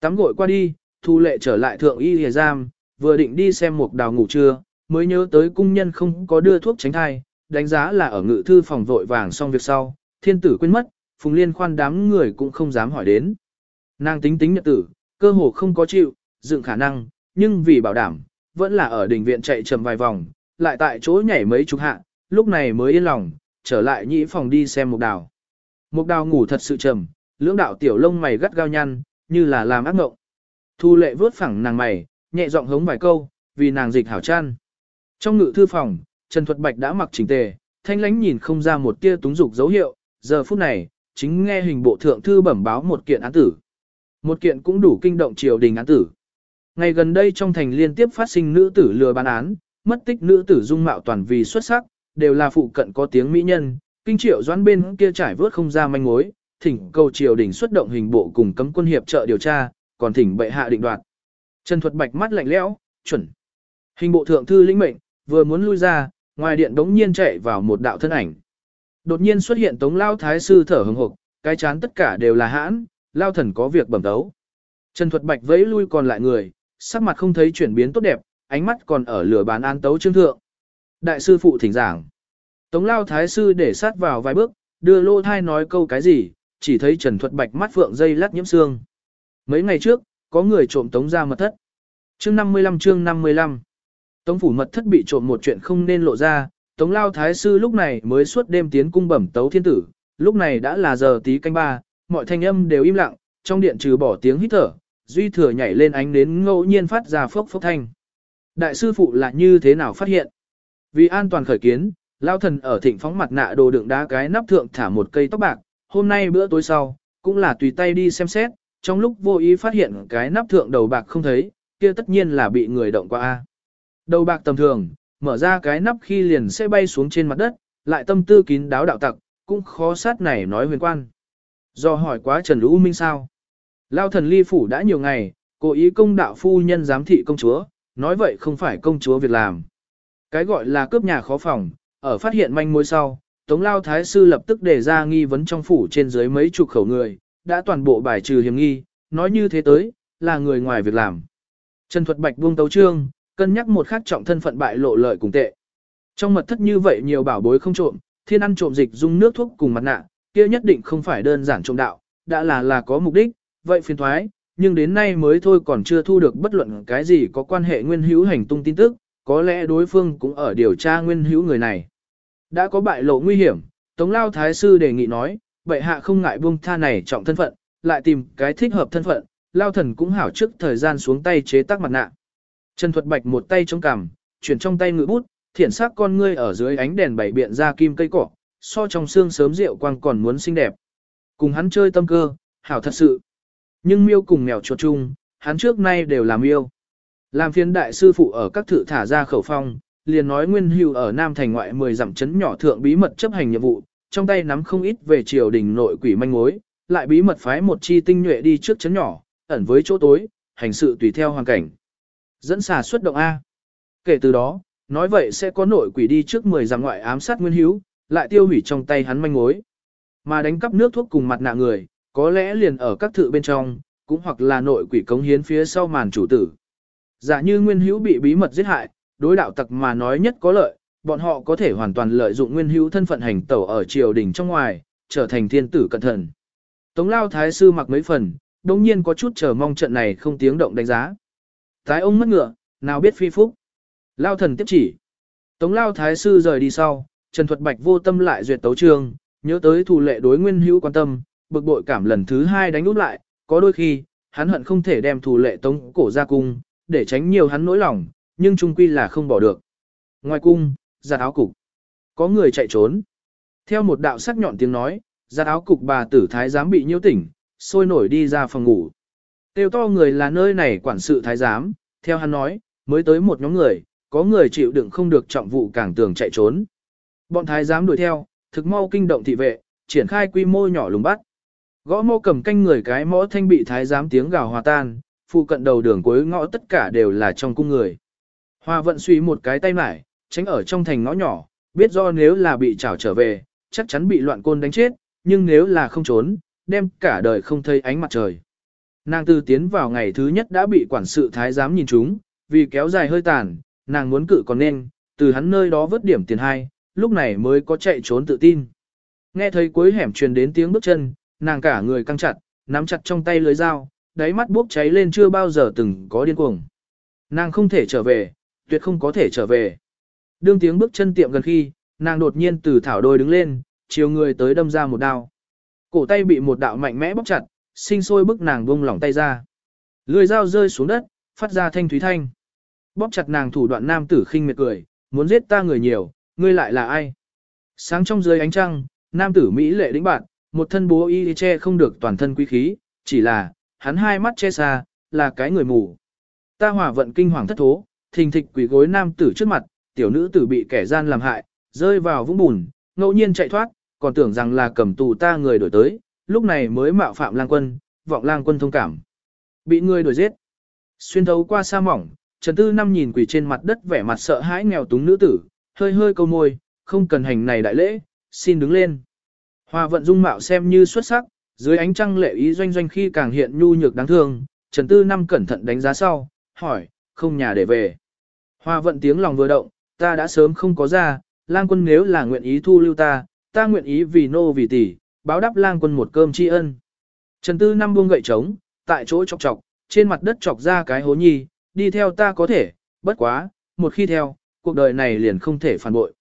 Speaker 1: Tắm gội qua đi, thu lệ trở lại thượng y hề giam, vừa định đi xem một đào ngủ trưa, mới nhớ tới cung nhân không có đưa thuốc tránh thai, đánh giá là ở ngự thư phòng vội vàng xong việc sau, thiên tử quên mất, phùng liên khoan đám người cũng không dám hỏi đến. Nàng tính tính nhật tử, cơ hồ không có chịu, dựng khả năng, nhưng vì bảo đảm, vẫn là ở đỉnh viện chạy chậm vài vòng, lại tại chỗ nhảy mấy chục hạ, lúc này mới yên lòng, trở lại nhĩ phòng đi xem mục đào. Mục đào ngủ thật sự trầm, lưỡng đạo tiểu lông mày gắt gao nhăn, như là làm ác ngộng. Thu lệ vớt phẳng nàng mày, nhẹ giọng hống vài câu, vì nàng dịch hảo chăn. Trong ngự thư phòng, Trần Thuật Bạch đã mặc chỉnh tề, thanh lánh nhìn không ra một tia túng dục dấu hiệu, giờ phút này, chính nghe hình bộ thượng thư bẩm báo một kiện án tử. Một kiện cũng đủ kinh động triều đình án tử. Ngày gần đây trong thành liên tiếp phát sinh nữ tử lừa bán án, mất tích nữ tử dung mạo toàn vì xuất sắc, đều là phụ cận có tiếng mỹ nhân, kinh triệu doãn bên kia trải vớt không ra manh mối, thỉnh cầu triều đình xuất động hình bộ cùng cấm quân hiệp trợ điều tra, còn thỉnh bệ hạ định đoạt. Trần Thuật Bạch mắt lạnh lẽo, chuẩn. Hình bộ thượng thư lĩnh mệnh, vừa muốn lui ra, ngoài điện đống nhiên chạy vào một đạo thân ảnh. Đột nhiên xuất hiện Tống Lao Thái Sư thở hừng hực, cái chán tất cả đều là hãn, Lao Thần có việc bẩm tấu. Trần Thuật Bạch vẫy lui còn lại người, sắc mặt không thấy chuyển biến tốt đẹp, ánh mắt còn ở lửa bán an tấu trương thượng. Đại sư phụ thỉnh giảng. Tống Lao Thái Sư để sát vào vài bước, đưa lô thai nói câu cái gì, chỉ thấy Trần Thuật Bạch mắt phượng dây lát nhiễm xương. Mấy ngày trước, có người trộm Tống ra mật thất. Chương 55 chương 55 Tống phủ mật thất bị trộm một chuyện không nên lộ ra, Tống Lao Thái Sư lúc này mới suốt đêm tiến cung bẩm tấu thiên tử, lúc này đã là giờ tí canh ba, mọi thanh âm đều im lặng, trong điện trừ bỏ tiếng hít thở, duy thừa nhảy lên ánh đến ngẫu nhiên phát ra phốc phốc thanh. Đại sư phụ là như thế nào phát hiện? Vì an toàn khởi kiến, Lao thần ở thịnh phóng mặt nạ đồ đựng đá cái nắp thượng thả một cây tóc bạc, hôm nay bữa tối sau, cũng là tùy tay đi xem xét, trong lúc vô ý phát hiện cái nắp thượng đầu bạc không thấy, kia tất nhiên là bị người động qua. a Đầu bạc tầm thường, mở ra cái nắp khi liền sẽ bay xuống trên mặt đất, lại tâm tư kín đáo đạo tặc, cũng khó sát này nói huyền quan. Do hỏi quá Trần Lũ Minh sao? Lao thần ly phủ đã nhiều ngày, cố ý công đạo phu nhân giám thị công chúa, nói vậy không phải công chúa việc làm. Cái gọi là cướp nhà khó phòng, ở phát hiện manh mối sau, Tống Lao Thái Sư lập tức đề ra nghi vấn trong phủ trên dưới mấy chục khẩu người, đã toàn bộ bài trừ hiểm nghi, nói như thế tới, là người ngoài việc làm. Trần Thuật Bạch buông tấu trương, cân nhắc một khắc trọng thân phận bại lộ lợi cùng tệ. Trong mật thất như vậy nhiều bảo bối không trộm, thiên ăn trộm dịch dung nước thuốc cùng mặt nạ, kia nhất định không phải đơn giản trộm đạo, đã là là có mục đích, vậy phiền thoái, nhưng đến nay mới thôi còn chưa thu được bất luận cái gì có quan hệ nguyên hữu hành tung tin tức, có lẽ đối phương cũng ở điều tra nguyên hữu người này. Đã có bại lộ nguy hiểm, Tống Lao Thái Sư đề nghị nói, bệ hạ không ngại buông tha này trọng thân phận, lại tìm cái thích hợp thân phận, Lao Thần cũng hảo trước thời gian xuống tay chế tác mặt nạ. Trần Thuật Bạch một tay chống cằm, chuyển trong tay ngự bút, thiển sắc con ngươi ở dưới ánh đèn bảy biện ra kim cây cỏ, so trong xương sớm rượu quang còn muốn xinh đẹp. Cùng hắn chơi tâm cơ, hảo thật sự. Nhưng miêu cùng mèo chuột chung, hắn trước nay đều làm miêu. Làm phiên đại sư phụ ở các thự thả ra khẩu phong, liền nói Nguyên Hưu ở Nam thành ngoại 10 dặm chấn nhỏ thượng bí mật chấp hành nhiệm vụ, trong tay nắm không ít về triều đình nội quỷ manh mối, lại bí mật phái một chi tinh nhuệ đi trước chấn nhỏ, ẩn với chỗ tối, hành sự tùy theo hoàn cảnh. Dẫn xà xuất động A. Kể từ đó, nói vậy sẽ có nội quỷ đi trước 10 dặm ngoại ám sát Nguyên Hữu, lại tiêu hủy trong tay hắn manh mối. Mà đánh cắp nước thuốc cùng mặt nạ người, có lẽ liền ở các thự bên trong, cũng hoặc là nội quỷ cống hiến phía sau màn chủ tử. Giả như Nguyên Hữu bị bí mật giết hại, đối đạo tặc mà nói nhất có lợi, bọn họ có thể hoàn toàn lợi dụng Nguyên Hữu thân phận hành tẩu ở triều đình trong ngoài, trở thành thiên tử cẩn thận. Tống Lao Thái Sư mặc mấy phần, đồng nhiên có chút chờ mong trận này không tiếng động đánh giá. Thái ông mất ngựa, nào biết phi phúc. Lao thần tiếp chỉ. Tống Lao Thái Sư rời đi sau, Trần Thuật Bạch vô tâm lại duyệt tấu trường, nhớ tới thủ lệ đối Nguyên Hữu quan tâm, bực bội cảm lần thứ hai đánh úp lại, có đôi khi, hắn hận không thể đem thủ lệ tống cổ ra cung, để tránh nhiều hắn nỗi lòng, nhưng trung quy là không bỏ được. Ngoài cung, giặt áo cục. Có người chạy trốn. Theo một đạo sắc nhọn tiếng nói, giặt áo cục bà tử thái giám bị nhiễu tỉnh, sôi nổi đi ra phòng ngủ. Tiêu to người là nơi này quản sự thái giám, theo hắn nói, mới tới một nhóm người, có người chịu đựng không được trọng vụ càng tường chạy trốn. Bọn thái giám đuổi theo, thực mau kinh động thị vệ, triển khai quy mô nhỏ lùng bắt. Gõ mô cầm canh người cái mõ thanh bị thái giám tiếng gào hòa tan, phụ cận đầu đường cuối ngõ tất cả đều là trong cung người. Hoa vận suy một cái tay mải, tránh ở trong thành ngõ nhỏ, biết do nếu là bị trảo trở về, chắc chắn bị loạn côn đánh chết, nhưng nếu là không trốn, đem cả đời không thấy ánh mặt trời. Nàng từ tiến vào ngày thứ nhất đã bị quản sự thái giám nhìn chúng, vì kéo dài hơi tàn, nàng muốn cự còn nên, từ hắn nơi đó vớt điểm tiền hai, lúc này mới có chạy trốn tự tin. Nghe thấy cuối hẻm truyền đến tiếng bước chân, nàng cả người căng chặt, nắm chặt trong tay lưới dao, đáy mắt bốc cháy lên chưa bao giờ từng có điên cuồng. Nàng không thể trở về, tuyệt không có thể trở về. Đương tiếng bước chân tiệm gần khi, nàng đột nhiên từ thảo đôi đứng lên, chiều người tới đâm ra một đao. Cổ tay bị một đạo mạnh mẽ bóc chặt, sinh sôi bức nàng buông lỏng tay ra. Lưỡi dao rơi xuống đất, phát ra thanh thúy thanh. Bóp chặt nàng thủ đoạn nam tử khinh miệt cười, muốn giết ta người nhiều, ngươi lại là ai? Sáng trong dưới ánh trăng, nam tử Mỹ lệ đĩnh bạn, một thân bố y che không được toàn thân quý khí, chỉ là, hắn hai mắt che xa, là cái người mù. Ta hỏa vận kinh hoàng thất thố, thình thịch quỷ gối nam tử trước mặt, tiểu nữ tử bị kẻ gian làm hại, rơi vào vũng bùn, ngẫu nhiên chạy thoát, còn tưởng rằng là cầm tù ta người đổi tới, lúc này mới mạo phạm lang quân, vọng lang quân thông cảm. Bị người đuổi giết. Xuyên thấu qua sa mỏng, Trần Tư Năm nhìn quỷ trên mặt đất vẻ mặt sợ hãi nghèo túng nữ tử, hơi hơi câu môi, không cần hành này đại lễ, xin đứng lên. Hoa vận dung mạo xem như xuất sắc, dưới ánh trăng lệ ý doanh doanh khi càng hiện nhu nhược đáng thương, Trần Tư Năm cẩn thận đánh giá sau, hỏi, không nhà để về. Hoa vận tiếng lòng vừa động, ta đã sớm không có ra, lang quân nếu là nguyện ý thu lưu ta, ta nguyện ý vì nô vì tỷ, báo đáp lang quân một cơm tri ân. Trần Tư Năm buông gậy trống, tại chỗ chọc chọc, trên mặt đất chọc ra cái hố nhi, đi theo ta có thể, bất quá, một khi theo, cuộc đời này liền không thể phản bội.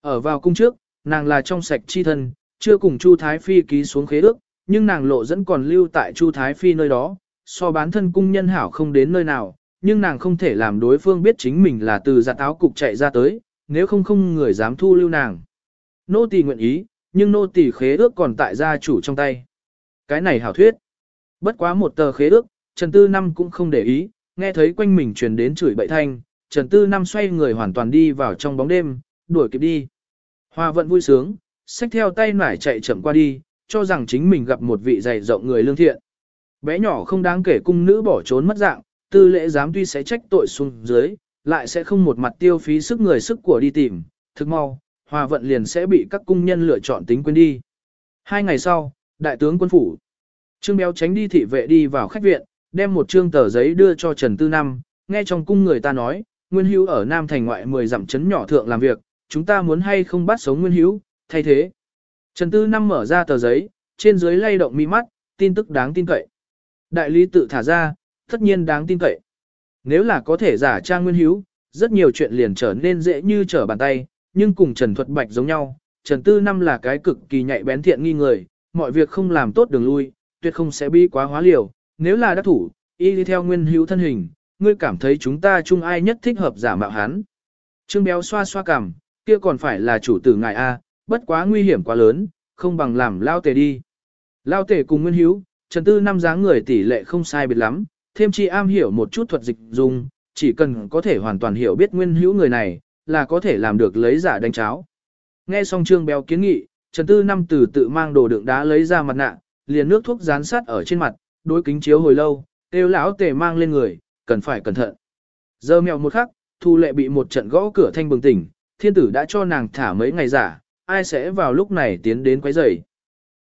Speaker 1: Ở vào cung trước, nàng là trong sạch chi thân, chưa cùng Chu Thái Phi ký xuống khế ước, nhưng nàng lộ dẫn còn lưu tại Chu Thái Phi nơi đó, so bán thân cung nhân hảo không đến nơi nào, nhưng nàng không thể làm đối phương biết chính mình là từ giặt áo cục chạy ra tới, nếu không không người dám thu lưu nàng. Nô tỳ nguyện ý, nhưng nô tỳ khế ước còn tại gia chủ trong tay. Cái này hảo thuyết. Bất quá một tờ khế ước, Trần Tư Năm cũng không để ý, nghe thấy quanh mình truyền đến chửi bậy thanh, Trần Tư Năm xoay người hoàn toàn đi vào trong bóng đêm, đuổi kịp đi. Hoa vận vui sướng, xách theo tay nải chạy chậm qua đi, cho rằng chính mình gặp một vị dày rộng người lương thiện. Bé nhỏ không đáng kể cung nữ bỏ trốn mất dạng, tư lễ giám tuy sẽ trách tội xuống dưới, lại sẽ không một mặt tiêu phí sức người sức của đi tìm, thực mau, hòa vận liền sẽ bị các cung nhân lựa chọn tính quên đi. Hai ngày sau, đại tướng quân phủ, Trương Béo tránh đi thị vệ đi vào khách viện, đem một trương tờ giấy đưa cho Trần Tư Năm, nghe trong cung người ta nói, Nguyên Hữu ở Nam thành ngoại 10 dặm trấn nhỏ thượng làm việc, chúng ta muốn hay không bắt sống Nguyên Hữu, thay thế. Trần Tư Năm mở ra tờ giấy, trên dưới lay động mi mắt, tin tức đáng tin cậy. Đại lý tự thả ra, tất nhiên đáng tin cậy. Nếu là có thể giả trang Nguyên Hữu, rất nhiều chuyện liền trở nên dễ như trở bàn tay, nhưng cùng Trần Thuật Bạch giống nhau, Trần Tư Năm là cái cực kỳ nhạy bén thiện nghi người, mọi việc không làm tốt đường lui, tuyệt không sẽ bi quá hóa liều, nếu là đắc thủ, y đi theo Nguyên Hữu thân hình, ngươi cảm thấy chúng ta chung ai nhất thích hợp giả mạo hắn. Trương Béo xoa xoa cằm, kia còn phải là chủ tử ngài A, bất quá nguy hiểm quá lớn, không bằng làm lao tề đi. Lao tề cùng Nguyên Hiếu, Trần Tư năm dáng người tỷ lệ không sai biệt lắm, thêm chi am hiểu một chút thuật dịch dùng, chỉ cần có thể hoàn toàn hiểu biết Nguyên hiếu người này, là có thể làm được lấy giả đánh cháo. Nghe xong trương béo kiến nghị, Trần Tư Năm từ tự mang đồ đựng đá lấy ra mặt nạ, liền nước thuốc dán sát ở trên mặt, đối kính chiếu hồi lâu, kêu lão tề mang lên người, cần phải cẩn thận. Giờ mèo một khắc, Thu Lệ bị một trận gõ cửa thanh bừng tỉnh, thiên tử đã cho nàng thả mấy ngày giả, ai sẽ vào lúc này tiến đến quấy rầy.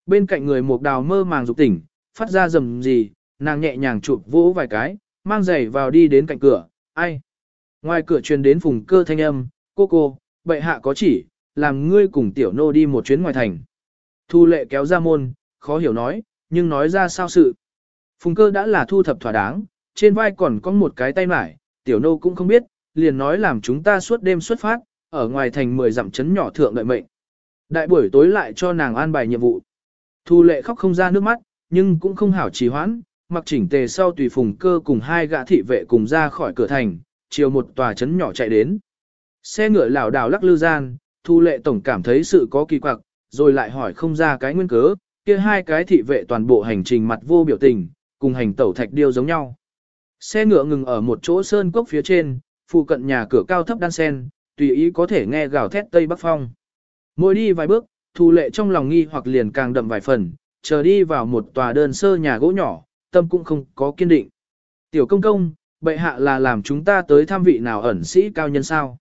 Speaker 1: Bên cạnh người một đào mơ màng dục tỉnh, phát ra rầm gì, nàng nhẹ nhàng chụp vỗ vài cái, mang giày vào đi đến cạnh cửa, ai. Ngoài cửa truyền đến phùng cơ thanh âm, cô cô, bệ hạ có chỉ, làm ngươi cùng tiểu nô đi một chuyến ngoài thành. Thu lệ kéo ra môn, khó hiểu nói, nhưng nói ra sao sự. Phùng cơ đã là thu thập thỏa đáng, trên vai còn có một cái tay mải, tiểu nô cũng không biết, liền nói làm chúng ta suốt đêm xuất phát, ở ngoài thành 10 dặm chấn nhỏ thượng đợi mệnh. Đại buổi tối lại cho nàng an bài nhiệm vụ. Thu lệ khóc không ra nước mắt, nhưng cũng không hảo trì hoãn, mặc chỉnh tề sau tùy phùng cơ cùng hai gã thị vệ cùng ra khỏi cửa thành, chiều một tòa trấn nhỏ chạy đến. Xe ngựa lảo đảo lắc lư gian, thu lệ tổng cảm thấy sự có kỳ quặc, rồi lại hỏi không ra cái nguyên cớ, kia hai cái thị vệ toàn bộ hành trình mặt vô biểu tình, cùng hành tẩu thạch điêu giống nhau. Xe ngựa ngừng ở một chỗ sơn cốc phía trên, phụ cận nhà cửa cao thấp đan sen, tùy ý có thể nghe gào thét tây bắc phong. Mỗi đi vài bước, thu lệ trong lòng nghi hoặc liền càng đậm vài phần, chờ đi vào một tòa đơn sơ nhà gỗ nhỏ, tâm cũng không có kiên định. Tiểu công công, bệ hạ là làm chúng ta tới tham vị nào ẩn sĩ cao nhân sao?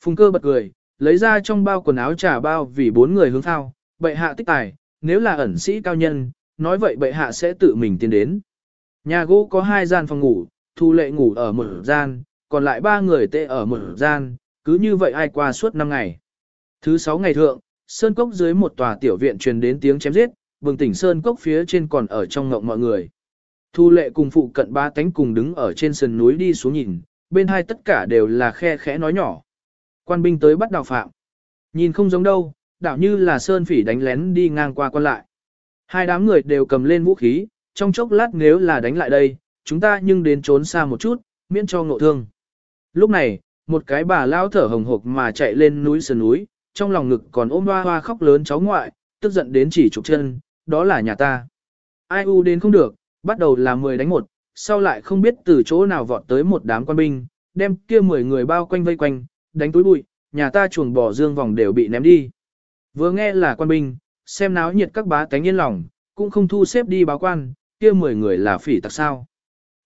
Speaker 1: Phùng cơ bật cười, lấy ra trong bao quần áo trà bao vì bốn người hướng thao, bệ hạ tích tài, nếu là ẩn sĩ cao nhân, nói vậy bệ hạ sẽ tự mình tiến đến. Nhà gỗ có hai gian phòng ngủ, thu lệ ngủ ở một gian, còn lại ba người tê ở một gian, cứ như vậy ai qua suốt năm ngày. Thứ sáu ngày thượng, Sơn Cốc dưới một tòa tiểu viện truyền đến tiếng chém giết, bừng tỉnh Sơn Cốc phía trên còn ở trong ngộng mọi người. Thu lệ cùng phụ cận ba tánh cùng đứng ở trên sườn núi đi xuống nhìn, bên hai tất cả đều là khe khẽ nói nhỏ. Quan binh tới bắt đào phạm. Nhìn không giống đâu, đảo như là Sơn phỉ đánh lén đi ngang qua quan lại. Hai đám người đều cầm lên vũ khí, trong chốc lát nếu là đánh lại đây, chúng ta nhưng đến trốn xa một chút, miễn cho ngộ thương. Lúc này, một cái bà lao thở hồng hộc mà chạy lên núi sườn núi, trong lòng ngực còn ôm hoa hoa khóc lớn cháu ngoại, tức giận đến chỉ trục chân, đó là nhà ta. Ai u đến không được, bắt đầu là 10 đánh một, sau lại không biết từ chỗ nào vọt tới một đám quan binh, đem kia 10 người bao quanh vây quanh, đánh túi bụi, nhà ta chuồng bò dương vòng đều bị ném đi. Vừa nghe là quan binh, xem náo nhiệt các bá tánh yên lòng, cũng không thu xếp đi báo quan, kia 10 người là phỉ tặc sao.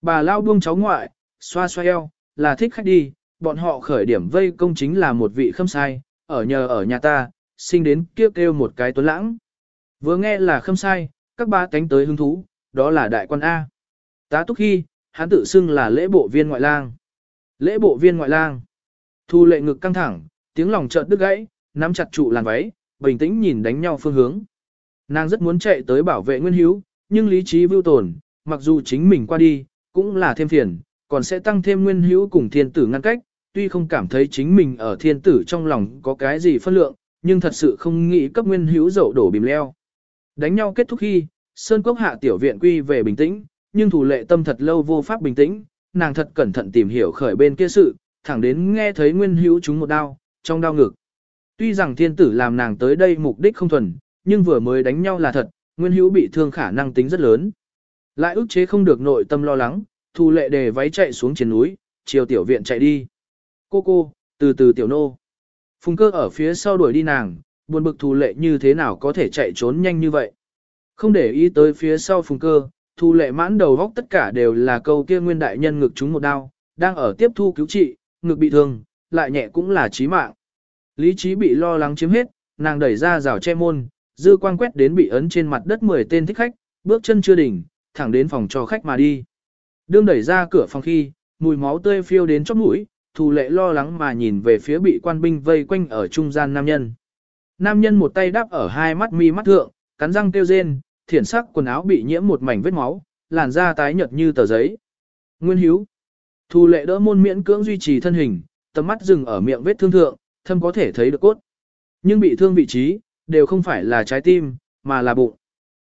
Speaker 1: Bà lao buông cháu ngoại, xoa xoa eo, là thích khách đi, bọn họ khởi điểm vây công chính là một vị khâm sai, ở nhờ ở nhà ta, sinh đến kiếp kêu một cái tuấn lãng. Vừa nghe là không sai, các ba cánh tới hứng thú, đó là đại quan A. Tá túc khi, hắn tự xưng là lễ bộ viên ngoại lang. Lễ bộ viên ngoại lang. Thu lệ ngực căng thẳng, tiếng lòng chợt đứt gãy, nắm chặt trụ làn váy, bình tĩnh nhìn đánh nhau phương hướng. Nàng rất muốn chạy tới bảo vệ Nguyên Hiếu, nhưng lý trí vưu tồn, mặc dù chính mình qua đi, cũng là thêm phiền, còn sẽ tăng thêm Nguyên Hiếu cùng thiên tử ngăn cách, tuy không cảm thấy chính mình ở thiên tử trong lòng có cái gì phân lượng, nhưng thật sự không nghĩ cấp Nguyên hữu dậu đổ bìm leo. Đánh nhau kết thúc khi, Sơn Cốc hạ tiểu viện quy về bình tĩnh, nhưng thủ lệ tâm thật lâu vô pháp bình tĩnh, nàng thật cẩn thận tìm hiểu khởi bên kia sự, thẳng đến nghe thấy Nguyên Hữu chúng một đau, trong đau ngực. Tuy rằng thiên tử làm nàng tới đây mục đích không thuần, nhưng vừa mới đánh nhau là thật, Nguyên Hữu bị thương khả năng tính rất lớn. Lại ức chế không được nội tâm lo lắng, Thu lệ đề váy chạy xuống trên núi, chiều tiểu viện chạy đi. Cô cô, từ từ tiểu nô. Phùng cơ ở phía sau đuổi đi nàng, buồn bực Thu lệ như thế nào có thể chạy trốn nhanh như vậy. Không để ý tới phía sau phùng cơ, Thu lệ mãn đầu góc tất cả đều là câu kia nguyên đại nhân ngực chúng một đao, đang ở tiếp thu cứu trị, ngực bị thương, lại nhẹ cũng là chí mạng. Lý trí bị lo lắng chiếm hết, nàng đẩy ra rào che môn, dư quang quét đến bị ấn trên mặt đất 10 tên thích khách, bước chân chưa đỉnh, thẳng đến phòng cho khách mà đi. Đương đẩy ra cửa phòng khi, mùi máu tươi phiêu đến chóp mũi, Thu lệ lo lắng mà nhìn về phía bị quan binh vây quanh ở trung gian nam nhân. Nam nhân một tay đáp ở hai mắt mi mắt thượng, cắn răng kêu rên, thiển sắc quần áo bị nhiễm một mảnh vết máu, làn da tái nhợt như tờ giấy. Nguyên Hiếu. Thu lệ đỡ môn miễn cưỡng duy trì thân hình, tầm mắt dừng ở miệng vết thương thượng, thâm có thể thấy được cốt. Nhưng bị thương vị trí, đều không phải là trái tim, mà là bụng.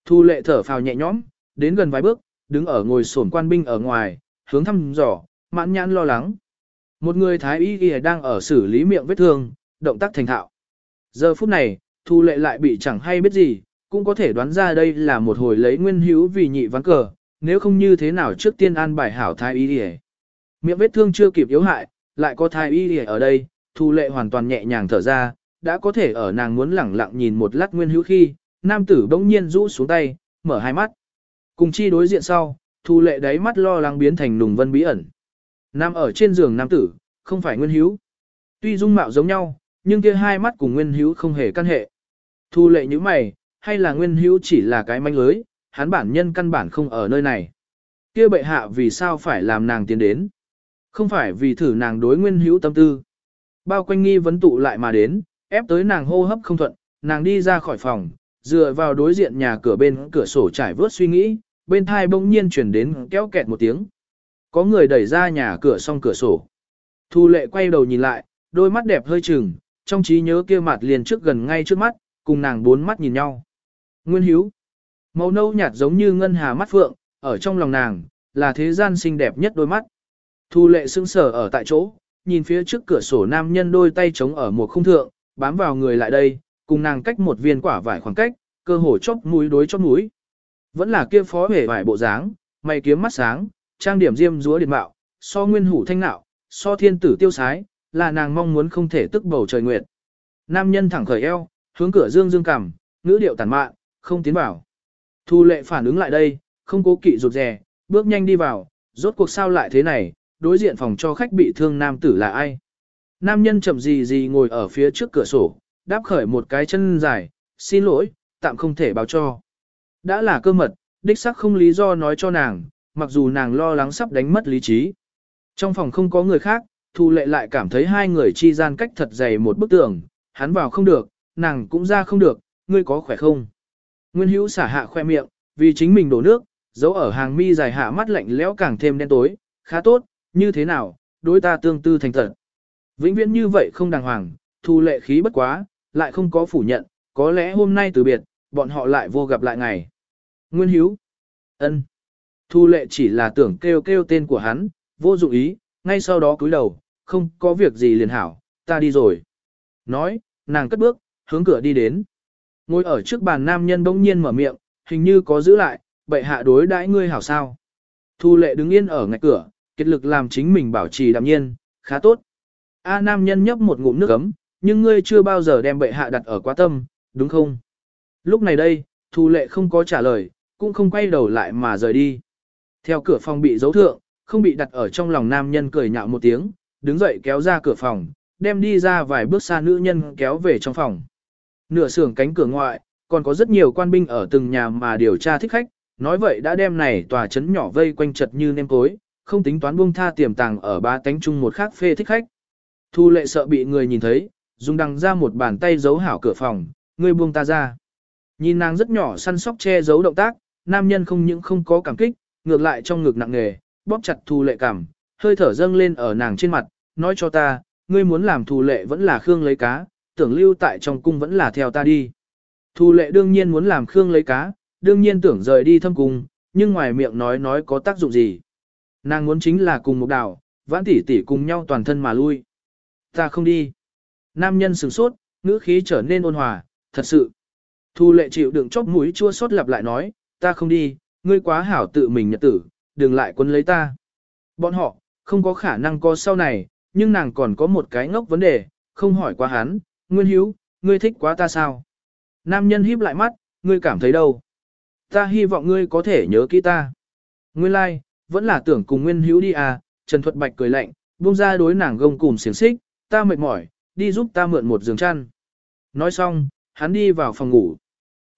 Speaker 1: Thu lệ thở phào nhẹ nhõm, đến gần vài bước, đứng ở ngồi sổn quan binh ở ngoài, hướng thăm dò, mãn nhãn lo lắng. Một người thái y y đang ở xử lý miệng vết thương, động tác thành thạo. Giờ phút này, thu lệ lại bị chẳng hay biết gì, cũng có thể đoán ra đây là một hồi lấy nguyên hữu vì nhị ván cờ, nếu không như thế nào trước tiên an bài hảo thái y y. Miệng vết thương chưa kịp yếu hại, lại có thái y y ở đây, thu lệ hoàn toàn nhẹ nhàng thở ra, đã có thể ở nàng muốn lẳng lặng nhìn một lát nguyên hữu khi, nam tử bỗng nhiên rũ xuống tay, mở hai mắt. Cùng chi đối diện sau, thu lệ đáy mắt lo lắng biến thành nùng vân bí ẩn. Nam ở trên giường nam tử, không phải nguyên hiếu. Tuy dung mạo giống nhau, nhưng kia hai mắt cùng nguyên hiếu không hề căn hệ. Thu lệ như mày, hay là nguyên hiếu chỉ là cái manh lưới, hắn bản nhân căn bản không ở nơi này. Kia bệ hạ vì sao phải làm nàng tiến đến? Không phải vì thử nàng đối nguyên hiếu tâm tư. Bao quanh nghi vấn tụ lại mà đến, ép tới nàng hô hấp không thuận, nàng đi ra khỏi phòng, dựa vào đối diện nhà cửa bên cửa sổ trải vớt suy nghĩ, bên thai bỗng nhiên chuyển đến kéo kẹt một tiếng. Có người đẩy ra nhà cửa xong cửa sổ. Thu lệ quay đầu nhìn lại, đôi mắt đẹp hơi chừng, trong trí nhớ kia mặt liền trước gần ngay trước mắt, cùng nàng bốn mắt nhìn nhau. Nguyên Hiếu. Màu nâu nhạt giống như ngân hà mắt phượng, ở trong lòng nàng, là thế gian xinh đẹp nhất đôi mắt. Thu lệ sững sờ ở tại chỗ, nhìn phía trước cửa sổ nam nhân đôi tay chống ở một khung thượng, bám vào người lại đây, cùng nàng cách một viên quả vải khoảng cách, cơ hồ chóp mũi đối chóp mũi. Vẫn là kia phó hề vải bộ dáng, mày kiếm mắt sáng, trang điểm diêm dúa điện mạo, so nguyên hủ thanh nạo, so thiên tử tiêu sái, là nàng mong muốn không thể tức bầu trời nguyệt. Nam nhân thẳng khởi eo, hướng cửa dương dương cằm, ngữ điệu tàn mạn, không tiến vào. Thu lệ phản ứng lại đây, không cố kỵ rụt rè, bước nhanh đi vào, rốt cuộc sao lại thế này, đối diện phòng cho khách bị thương nam tử là ai. Nam nhân chậm gì gì ngồi ở phía trước cửa sổ, đáp khởi một cái chân dài, xin lỗi, tạm không thể báo cho. Đã là cơ mật, đích sắc không lý do nói cho nàng, mặc dù nàng lo lắng sắp đánh mất lý trí. Trong phòng không có người khác, Thu Lệ lại cảm thấy hai người chi gian cách thật dày một bức tường, hắn vào không được, nàng cũng ra không được, ngươi có khỏe không? Nguyên hữu xả hạ khoe miệng, vì chính mình đổ nước, giấu ở hàng mi dài hạ mắt lạnh lẽo càng thêm đen tối, khá tốt, như thế nào, đối ta tương tư thành thật. Vĩnh viễn như vậy không đàng hoàng, thu lệ khí bất quá, lại không có phủ nhận, có lẽ hôm nay từ biệt, bọn họ lại vô gặp lại ngày. Nguyên hữu, ân. Thu lệ chỉ là tưởng kêu kêu tên của hắn, vô dụng ý, ngay sau đó cúi đầu, không có việc gì liền hảo, ta đi rồi. Nói, nàng cất bước, hướng cửa đi đến. Ngồi ở trước bàn nam nhân bỗng nhiên mở miệng, hình như có giữ lại, bệ hạ đối đãi ngươi hảo sao. Thu lệ đứng yên ở ngạch cửa, kết lực làm chính mình bảo trì đạm nhiên, khá tốt. A nam nhân nhấp một ngụm nước ấm, nhưng ngươi chưa bao giờ đem bệ hạ đặt ở quá tâm, đúng không? Lúc này đây, thu lệ không có trả lời, cũng không quay đầu lại mà rời đi. Theo cửa phòng bị giấu thượng, không bị đặt ở trong lòng nam nhân cười nhạo một tiếng, đứng dậy kéo ra cửa phòng, đem đi ra vài bước xa nữ nhân kéo về trong phòng. Nửa sưởng cánh cửa ngoại, còn có rất nhiều quan binh ở từng nhà mà điều tra thích khách, nói vậy đã đem này tòa chấn nhỏ vây quanh chật như nêm cối, không tính toán buông tha tiềm tàng ở ba tánh chung một khác phê thích khách. Thu lệ sợ bị người nhìn thấy, dùng đằng ra một bàn tay giấu hảo cửa phòng, người buông ta ra. Nhìn nàng rất nhỏ săn sóc che giấu động tác, nam nhân không những không có cảm kích, ngược lại trong ngực nặng nề, bóp chặt thu lệ cảm, hơi thở dâng lên ở nàng trên mặt, nói cho ta, ngươi muốn làm thu lệ vẫn là khương lấy cá, tưởng lưu tại trong cung vẫn là theo ta đi. Thu lệ đương nhiên muốn làm khương lấy cá, đương nhiên tưởng rời đi thâm cung, nhưng ngoài miệng nói nói có tác dụng gì. Nàng muốn chính là cùng một đảo, vãn tỷ tỷ cùng nhau toàn thân mà lui. Ta không đi. Nam nhân sửng sốt, ngữ khí trở nên ôn hòa, thật sự. Thu lệ chịu đựng chóp mũi chua xót lặp lại nói, ta không đi, ngươi quá hảo tự mình nhật tử, đừng lại quân lấy ta. Bọn họ, không có khả năng có sau này, nhưng nàng còn có một cái ngốc vấn đề, không hỏi quá hắn, Nguyên Hiếu, ngươi thích quá ta sao? Nam nhân híp lại mắt, ngươi cảm thấy đâu? Ta hy vọng ngươi có thể nhớ kỹ ta. Nguyên lai, like, vẫn là tưởng cùng Nguyên Hiếu đi à, Trần Thuật Bạch cười lạnh, buông ra đối nàng gông cùng xiềng xích, ta mệt mỏi, đi giúp ta mượn một giường chăn. Nói xong, hắn đi vào phòng ngủ.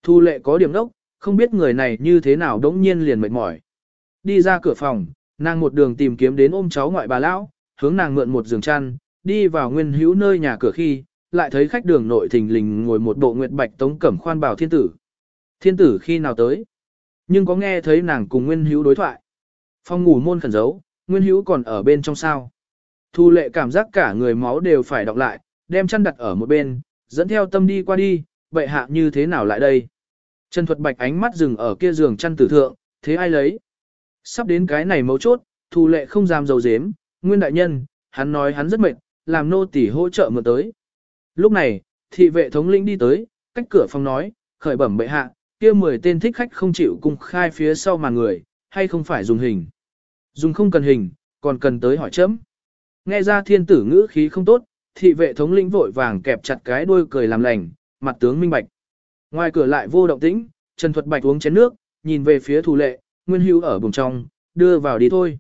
Speaker 1: Thu lệ có điểm đốc, không biết người này như thế nào đống nhiên liền mệt mỏi. Đi ra cửa phòng, nàng một đường tìm kiếm đến ôm cháu ngoại bà lão, hướng nàng mượn một giường chăn, đi vào nguyên hữu nơi nhà cửa khi, lại thấy khách đường nội thình lình ngồi một bộ nguyệt bạch tống cẩm khoan bảo thiên tử. Thiên tử khi nào tới? Nhưng có nghe thấy nàng cùng nguyên hữu đối thoại. phong ngủ môn khẩn giấu, nguyên hữu còn ở bên trong sao. Thu lệ cảm giác cả người máu đều phải đọc lại, đem chăn đặt ở một bên, dẫn theo tâm đi qua đi, vậy hạ như thế nào lại đây? Trần Thuật Bạch ánh mắt dừng ở kia giường chăn tử thượng, thế ai lấy? Sắp đến cái này mấu chốt, Thu lệ không dám dầu dếm, nguyên đại nhân, hắn nói hắn rất mệt, làm nô tỳ hỗ trợ mượn tới. Lúc này, thị vệ thống lĩnh đi tới, cách cửa phòng nói, khởi bẩm bệ hạ, kia 10 tên thích khách không chịu cung khai phía sau mà người, hay không phải dùng hình. Dùng không cần hình, còn cần tới hỏi chấm. Nghe ra thiên tử ngữ khí không tốt, thị vệ thống lĩnh vội vàng kẹp chặt cái đuôi cười làm lành, mặt tướng minh bạch. Ngoài cửa lại vô động tĩnh, Trần Thuật Bạch uống chén nước, nhìn về phía Thu Lệ, Nguyên Hữu ở bùng trong, đưa vào đi thôi.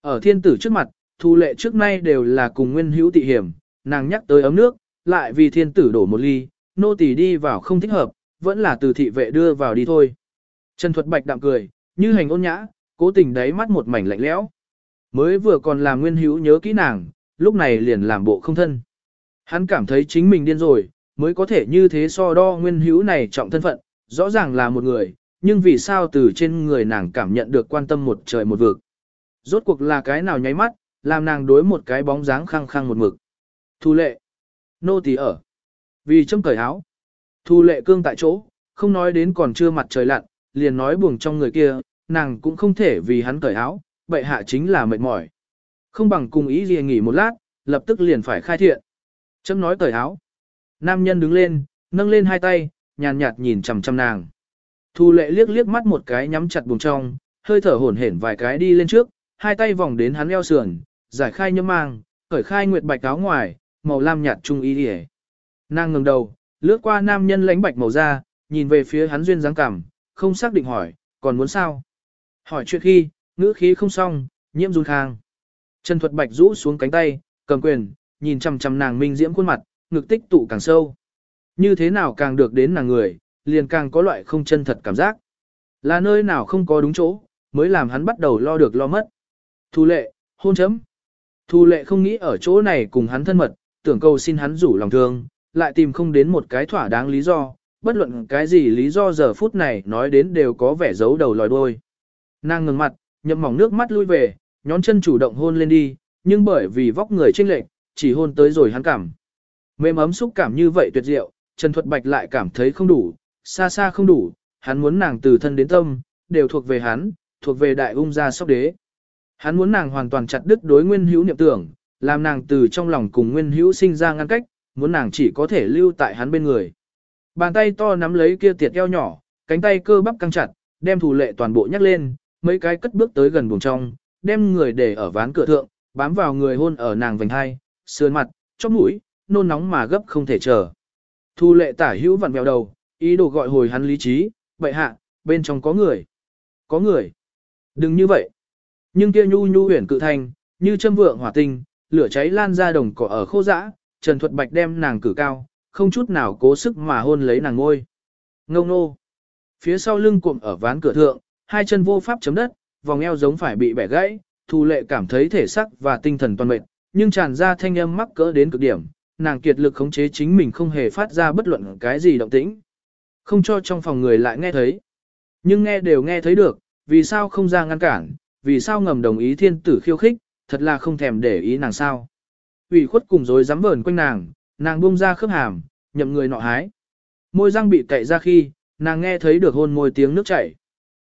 Speaker 1: Ở thiên tử trước mặt, Thu Lệ trước nay đều là cùng Nguyên Hữu tị hiểm, nàng nhắc tới ấm nước, lại vì thiên tử đổ một ly, nô tỳ đi vào không thích hợp, vẫn là từ thị vệ đưa vào đi thôi. Trần Thuật Bạch đạm cười, như hành ôn nhã, cố tình đáy mắt một mảnh lạnh lẽo. Mới vừa còn làm Nguyên Hữu nhớ kỹ nàng, lúc này liền làm bộ không thân. Hắn cảm thấy chính mình điên rồi, mới có thể như thế so đo Nguyên Hữu này trọng thân phận, rõ ràng là một người, nhưng vì sao từ trên người nàng cảm nhận được quan tâm một trời một vực. Rốt cuộc là cái nào nháy mắt, làm nàng đối một cái bóng dáng khăng khăng một mực. Thu lệ. Nô tỳ ở. Vì châm cởi áo. Thu lệ cương tại chỗ, không nói đến còn chưa mặt trời lặn, liền nói buồng trong người kia, nàng cũng không thể vì hắn cởi áo, bệ hạ chính là mệt mỏi. Không bằng cùng ý gì nghỉ một lát, lập tức liền phải khai thiện. Châm nói cởi áo. Nam nhân đứng lên, nâng lên hai tay, nhàn nhạt nhìn chằm chằm nàng. Thu lệ liếc liếc mắt một cái nhắm chặt buồng trong, hơi thở hổn hển vài cái đi lên trước, hai tay vòng đến hắn eo sườn, giải khai nhâm mang, cởi khai nguyệt bạch áo ngoài, màu lam nhạt trung y điề. Nàng ngừng đầu, lướt qua nam nhân lãnh bạch màu da, nhìn về phía hắn duyên dáng cảm, không xác định hỏi, còn muốn sao? Hỏi chuyện khi, ngữ khí không xong, nhiễm run khang. Trần Thuật Bạch rũ xuống cánh tay, cầm quyền, nhìn chằm chằm nàng minh diễm khuôn mặt, ngực tích tụ càng sâu. Như thế nào càng được đến nàng người, liền càng có loại không chân thật cảm giác. Là nơi nào không có đúng chỗ, mới làm hắn bắt đầu lo được lo mất. Thu lệ, hôn chấm. Thu lệ không nghĩ ở chỗ này cùng hắn thân mật, tưởng cầu xin hắn rủ lòng thương, lại tìm không đến một cái thỏa đáng lý do, bất luận cái gì lý do giờ phút này nói đến đều có vẻ giấu đầu lòi đuôi. Nàng ngừng mặt, nhậm mỏng nước mắt lui về, nhón chân chủ động hôn lên đi, nhưng bởi vì vóc người chênh lệch, chỉ hôn tới rồi hắn cảm. Mềm ấm xúc cảm như vậy tuyệt diệu, Trần Thuật Bạch lại cảm thấy không đủ, xa xa không đủ, hắn muốn nàng từ thân đến tâm, đều thuộc về hắn, thuộc về đại ung gia sóc đế. Hắn muốn nàng hoàn toàn chặt đứt đối nguyên hữu niệm tưởng, làm nàng từ trong lòng cùng nguyên hữu sinh ra ngăn cách, muốn nàng chỉ có thể lưu tại hắn bên người. Bàn tay to nắm lấy kia tiệt eo nhỏ, cánh tay cơ bắp căng chặt, đem thủ lệ toàn bộ nhắc lên, mấy cái cất bước tới gần buồng trong, đem người để ở ván cửa thượng, bám vào người hôn ở nàng vành hai, sườn mặt, chóp mũi, nôn nóng mà gấp không thể chờ. Thu lệ tả hữu vặn vẹo đầu, ý đồ gọi hồi hắn lý trí, bậy hạ, bên trong có người. Có người. Đừng như vậy. Nhưng kia nhu nhu huyền cự thành như châm vượng hỏa tinh, lửa cháy lan ra đồng cỏ ở khô dã, Trần Thuật Bạch đem nàng cử cao, không chút nào cố sức mà hôn lấy nàng ngôi. Ngông nô. Phía sau lưng cuộm ở ván cửa thượng, hai chân vô pháp chấm đất, vòng eo giống phải bị bẻ gãy, Thu Lệ cảm thấy thể sắc và tinh thần toàn mệt, nhưng tràn ra thanh âm mắc cỡ đến cực điểm, nàng kiệt lực khống chế chính mình không hề phát ra bất luận cái gì động tĩnh. Không cho trong phòng người lại nghe thấy. Nhưng nghe đều nghe thấy được, vì sao không ra ngăn cản, vì sao ngầm đồng ý thiên tử khiêu khích, thật là không thèm để ý nàng sao. ủy khuất cùng dối dám vờn quanh nàng, nàng buông ra khớp hàm, nhậm người nọ hái. Môi răng bị cậy ra khi, nàng nghe thấy được hôn môi tiếng nước chảy.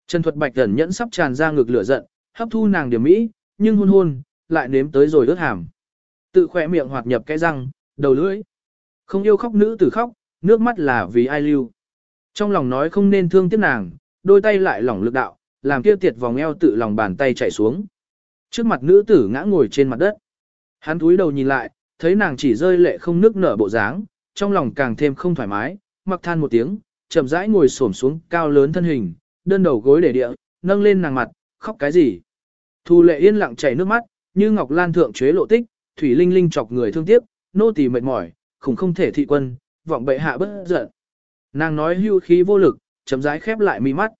Speaker 1: Trần Thuật Bạch gần nhẫn sắp tràn ra ngực lửa giận, hấp thu nàng điểm mỹ, nhưng hôn hôn, lại nếm tới rồi ướt hàm. Tự khỏe miệng hoạt nhập cái răng, đầu lưỡi. Không yêu khóc nữ tử khóc, nước mắt là vì ai lưu. Trong lòng nói không nên thương tiếc nàng, đôi tay lại lỏng lực đạo, làm kia tiệt vòng eo tự lòng bàn tay chạy xuống. Trước mặt nữ tử ngã ngồi trên mặt đất. Hắn túi đầu nhìn lại, thấy nàng chỉ rơi lệ không nước nở bộ dáng, trong lòng càng thêm không thoải mái, mặc than một tiếng, chậm rãi ngồi xổm xuống cao lớn thân hình, đơn đầu gối để địa, nâng lên nàng mặt, khóc cái gì. Thu lệ yên lặng chảy nước mắt, như ngọc lan thượng chế lộ tích, thủy linh linh chọc người thương tiếc, nô tỳ mệt mỏi, khủng không thể thị quân, vọng bệ hạ bất giận. Nàng nói hưu khí vô lực, chấm rãi khép lại mi mắt.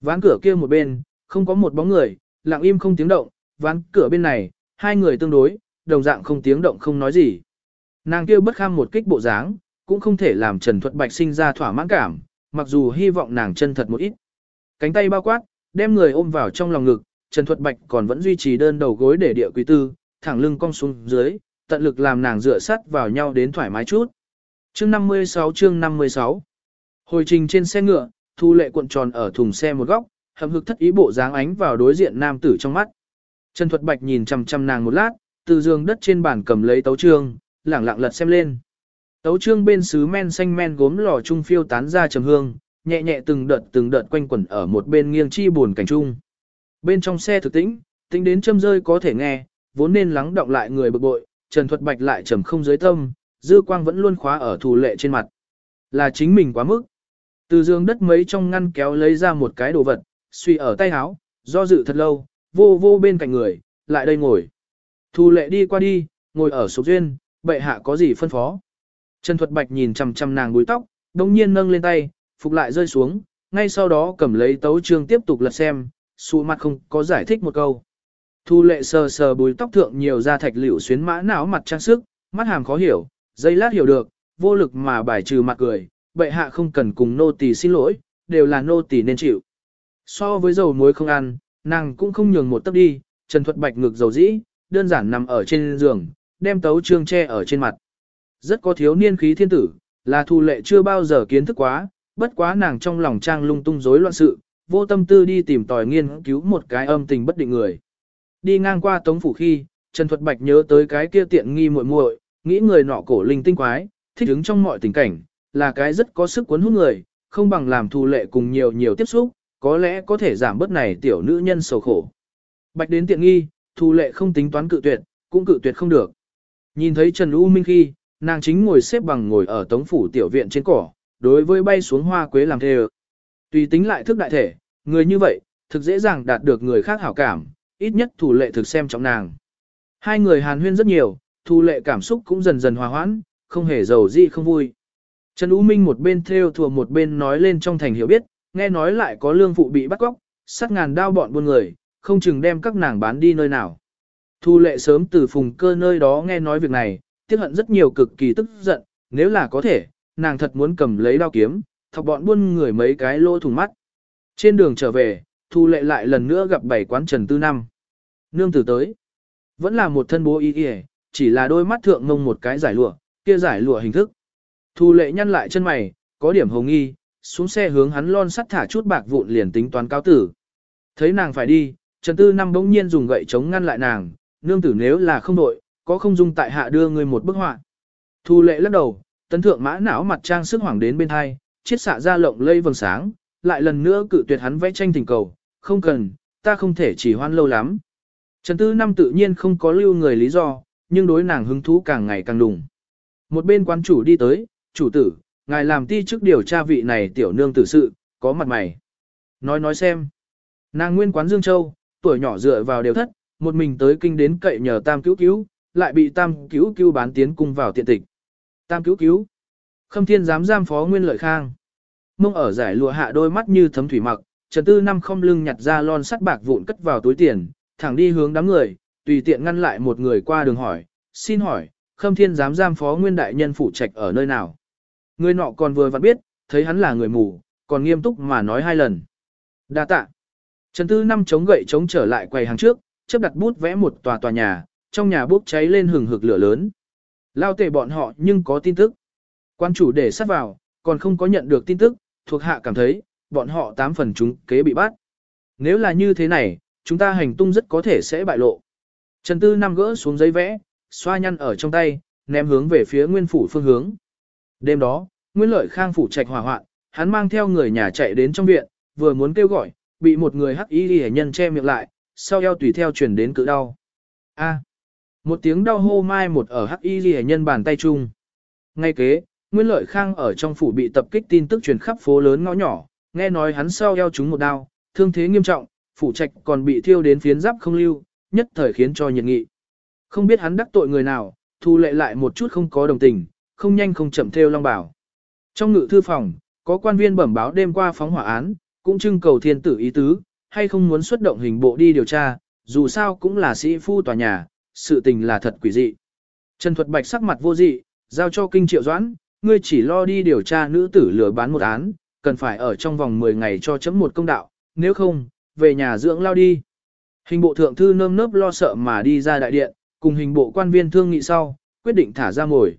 Speaker 1: Ván cửa kia một bên, không có một bóng người, lặng im không tiếng động, ván cửa bên này, hai người tương đối, đồng dạng không tiếng động không nói gì. Nàng kia bất kham một kích bộ dáng, cũng không thể làm Trần Thuật Bạch sinh ra thỏa mãn cảm, mặc dù hy vọng nàng chân thật một ít. Cánh tay bao quát, đem người ôm vào trong lòng ngực, Trần Thuật Bạch còn vẫn duy trì đơn đầu gối để địa quý tư, thẳng lưng cong xuống dưới, tận lực làm nàng dựa sắt vào nhau đến thoải mái chút. Chương 56 chương 56 Hồi trình trên xe ngựa, thu lệ cuộn tròn ở thùng xe một góc, hầm hực thất ý bộ dáng ánh vào đối diện nam tử trong mắt. Trần Thuật Bạch nhìn chằm chằm nàng một lát, từ giường đất trên bàn cầm lấy tấu trương, lẳng lặng lật xem lên. Tấu trương bên sứ men xanh men gốm lò trung phiêu tán ra trầm hương, nhẹ nhẹ từng đợt từng đợt quanh quẩn ở một bên nghiêng chi buồn cảnh trung. Bên trong xe thực tĩnh, tính đến châm rơi có thể nghe, vốn nên lắng động lại người bực bội, Trần Thuật Bạch lại trầm không dưới tâm, dư quang vẫn luôn khóa ở thù lệ trên mặt. Là chính mình quá mức. Từ giường đất mấy trong ngăn kéo lấy ra một cái đồ vật, suy ở tay áo, do dự thật lâu, vô vô bên cạnh người, lại đây ngồi. Thù lệ đi qua đi, ngồi ở số duyên, bệ hạ có gì phân phó. Trần Thuật Bạch nhìn chằm chằm nàng búi tóc, đồng nhiên nâng lên tay, phục lại rơi xuống, ngay sau đó cầm lấy tấu trương tiếp tục lật xem, sụ mặt không có giải thích một câu. Thu lệ sờ sờ bùi tóc thượng nhiều da thạch liễu xuyến mã não mặt trang sức, mắt hàm khó hiểu, dây lát hiểu được, vô lực mà bài trừ mặt cười, bệ hạ không cần cùng nô tỳ xin lỗi, đều là nô tỳ nên chịu. So với dầu muối không ăn, nàng cũng không nhường một tấc đi, Trần Thuật Bạch ngực dầu dĩ, đơn giản nằm ở trên giường, đem tấu trương che ở trên mặt. Rất có thiếu niên khí thiên tử, là thu lệ chưa bao giờ kiến thức quá, bất quá nàng trong lòng trang lung tung rối loạn sự, vô tâm tư đi tìm tòi nghiên cứu một cái âm tình bất định người. Đi ngang qua tống phủ khi, Trần Thuật Bạch nhớ tới cái kia tiện nghi muội muội, nghĩ người nọ cổ linh tinh quái, thích ứng trong mọi tình cảnh, là cái rất có sức cuốn hút người, không bằng làm thù lệ cùng nhiều nhiều tiếp xúc, có lẽ có thể giảm bớt này tiểu nữ nhân sầu khổ. Bạch đến tiện nghi, thù lệ không tính toán cự tuyệt, cũng cự tuyệt không được. Nhìn thấy Trần U Minh khi, nàng chính ngồi xếp bằng ngồi ở tống phủ tiểu viện trên cỏ, đối với bay xuống hoa quế làm thề. Tùy tính lại thức đại thể, người như vậy, thực dễ dàng đạt được người khác hảo cảm, ít nhất thủ lệ thực xem trọng nàng. Hai người hàn huyên rất nhiều, thủ lệ cảm xúc cũng dần dần hòa hoãn, không hề giàu gì không vui. Trần U Minh một bên theo thùa một bên nói lên trong thành hiểu biết, nghe nói lại có lương phụ bị bắt cóc, sát ngàn đao bọn buôn người, không chừng đem các nàng bán đi nơi nào. Thu lệ sớm từ phùng cơ nơi đó nghe nói việc này, tiếc hận rất nhiều cực kỳ tức giận, nếu là có thể, nàng thật muốn cầm lấy đao kiếm, thọc bọn buôn người mấy cái lỗ thủng mắt. Trên đường trở về, Thu Lệ lại lần nữa gặp bảy quán Trần Tư Năm. Nương tử tới. Vẫn là một thân bố y y, chỉ là đôi mắt thượng ngông một cái giải lụa, kia giải lụa hình thức. Thu Lệ nhăn lại chân mày, có điểm hồng nghi, xuống xe hướng hắn lon sắt thả chút bạc vụn liền tính toán cao tử. Thấy nàng phải đi, Trần Tư Năm bỗng nhiên dùng gậy chống ngăn lại nàng, nương tử nếu là không đội, có không dung tại hạ đưa người một bức họa. Thu Lệ lắc đầu, tấn thượng mã não mặt trang sức hoàng đến bên hai, chiết xạ ra lộng lây vầng sáng, lại lần nữa cự tuyệt hắn vẽ tranh tình cầu, không cần, ta không thể chỉ hoan lâu lắm. Trần Tư Năm tự nhiên không có lưu người lý do, nhưng đối nàng hứng thú càng ngày càng đùng. Một bên quan chủ đi tới, chủ tử, ngài làm ti chức điều tra vị này tiểu nương tử sự, có mặt mày. Nói nói xem. Nàng nguyên quán Dương Châu, tuổi nhỏ dựa vào đều thất, một mình tới kinh đến cậy nhờ tam cứu cứu, lại bị tam cứu cứu bán tiến cung vào tiện tịch. Tam cứu cứu. Khâm thiên dám giam phó nguyên lợi khang. Mông ở giải lụa hạ đôi mắt như thấm thủy mặc, Trần Tư Năm không lưng nhặt ra lon sắt bạc vụn cất vào túi tiền, thẳng đi hướng đám người, tùy tiện ngăn lại một người qua đường hỏi, xin hỏi, Khâm Thiên giám giam phó nguyên đại nhân phụ trạch ở nơi nào? Người nọ còn vừa vặn biết, thấy hắn là người mù, còn nghiêm túc mà nói hai lần. Đa tạ. Trần Tư Năm chống gậy chống trở lại quầy hàng trước, chấp đặt bút vẽ một tòa tòa nhà, trong nhà bốc cháy lên hừng hực lửa lớn. Lao tệ bọn họ nhưng có tin tức. Quan chủ để sát vào, còn không có nhận được tin tức, thuộc hạ cảm thấy, bọn họ tám phần chúng kế bị bắt. Nếu là như thế này, chúng ta hành tung rất có thể sẽ bại lộ. Trần Tư Năm gỡ xuống giấy vẽ, xoa nhăn ở trong tay, ném hướng về phía nguyên phủ phương hướng. Đêm đó, Nguyên Lợi Khang phủ trạch hỏa hoạn, hắn mang theo người nhà chạy đến trong viện, vừa muốn kêu gọi, bị một người hắc y hệ nhân che miệng lại, sau eo tùy theo truyền đến cự đau. A. một tiếng đau hô mai một ở hắc y hệ nhân bàn tay chung. Ngay kế, Nguyên Lợi Khang ở trong phủ bị tập kích tin tức truyền khắp phố lớn ngõ nhỏ, nghe nói hắn sau eo chúng một đao, thương thế nghiêm trọng, phủ trạch còn bị thiêu đến phiến giáp không lưu, nhất thời khiến cho nhiệt nghị. Không biết hắn đắc tội người nào, thu lệ lại một chút không có đồng tình, không nhanh không chậm theo long bảo. Trong ngự thư phòng, có quan viên bẩm báo đêm qua phóng hỏa án, cũng trưng cầu thiên tử ý tứ, hay không muốn xuất động hình bộ đi điều tra, dù sao cũng là sĩ phu tòa nhà, sự tình là thật quỷ dị. Trần Thuật Bạch sắc mặt vô dị, giao cho kinh triệu doãn, ngươi chỉ lo đi điều tra nữ tử lừa bán một án, cần phải ở trong vòng 10 ngày cho chấm một công đạo, nếu không, về nhà dưỡng lao đi. Hình bộ thượng thư nơm nớp lo sợ mà đi ra đại điện, cùng hình bộ quan viên thương nghị sau, quyết định thả ra ngồi.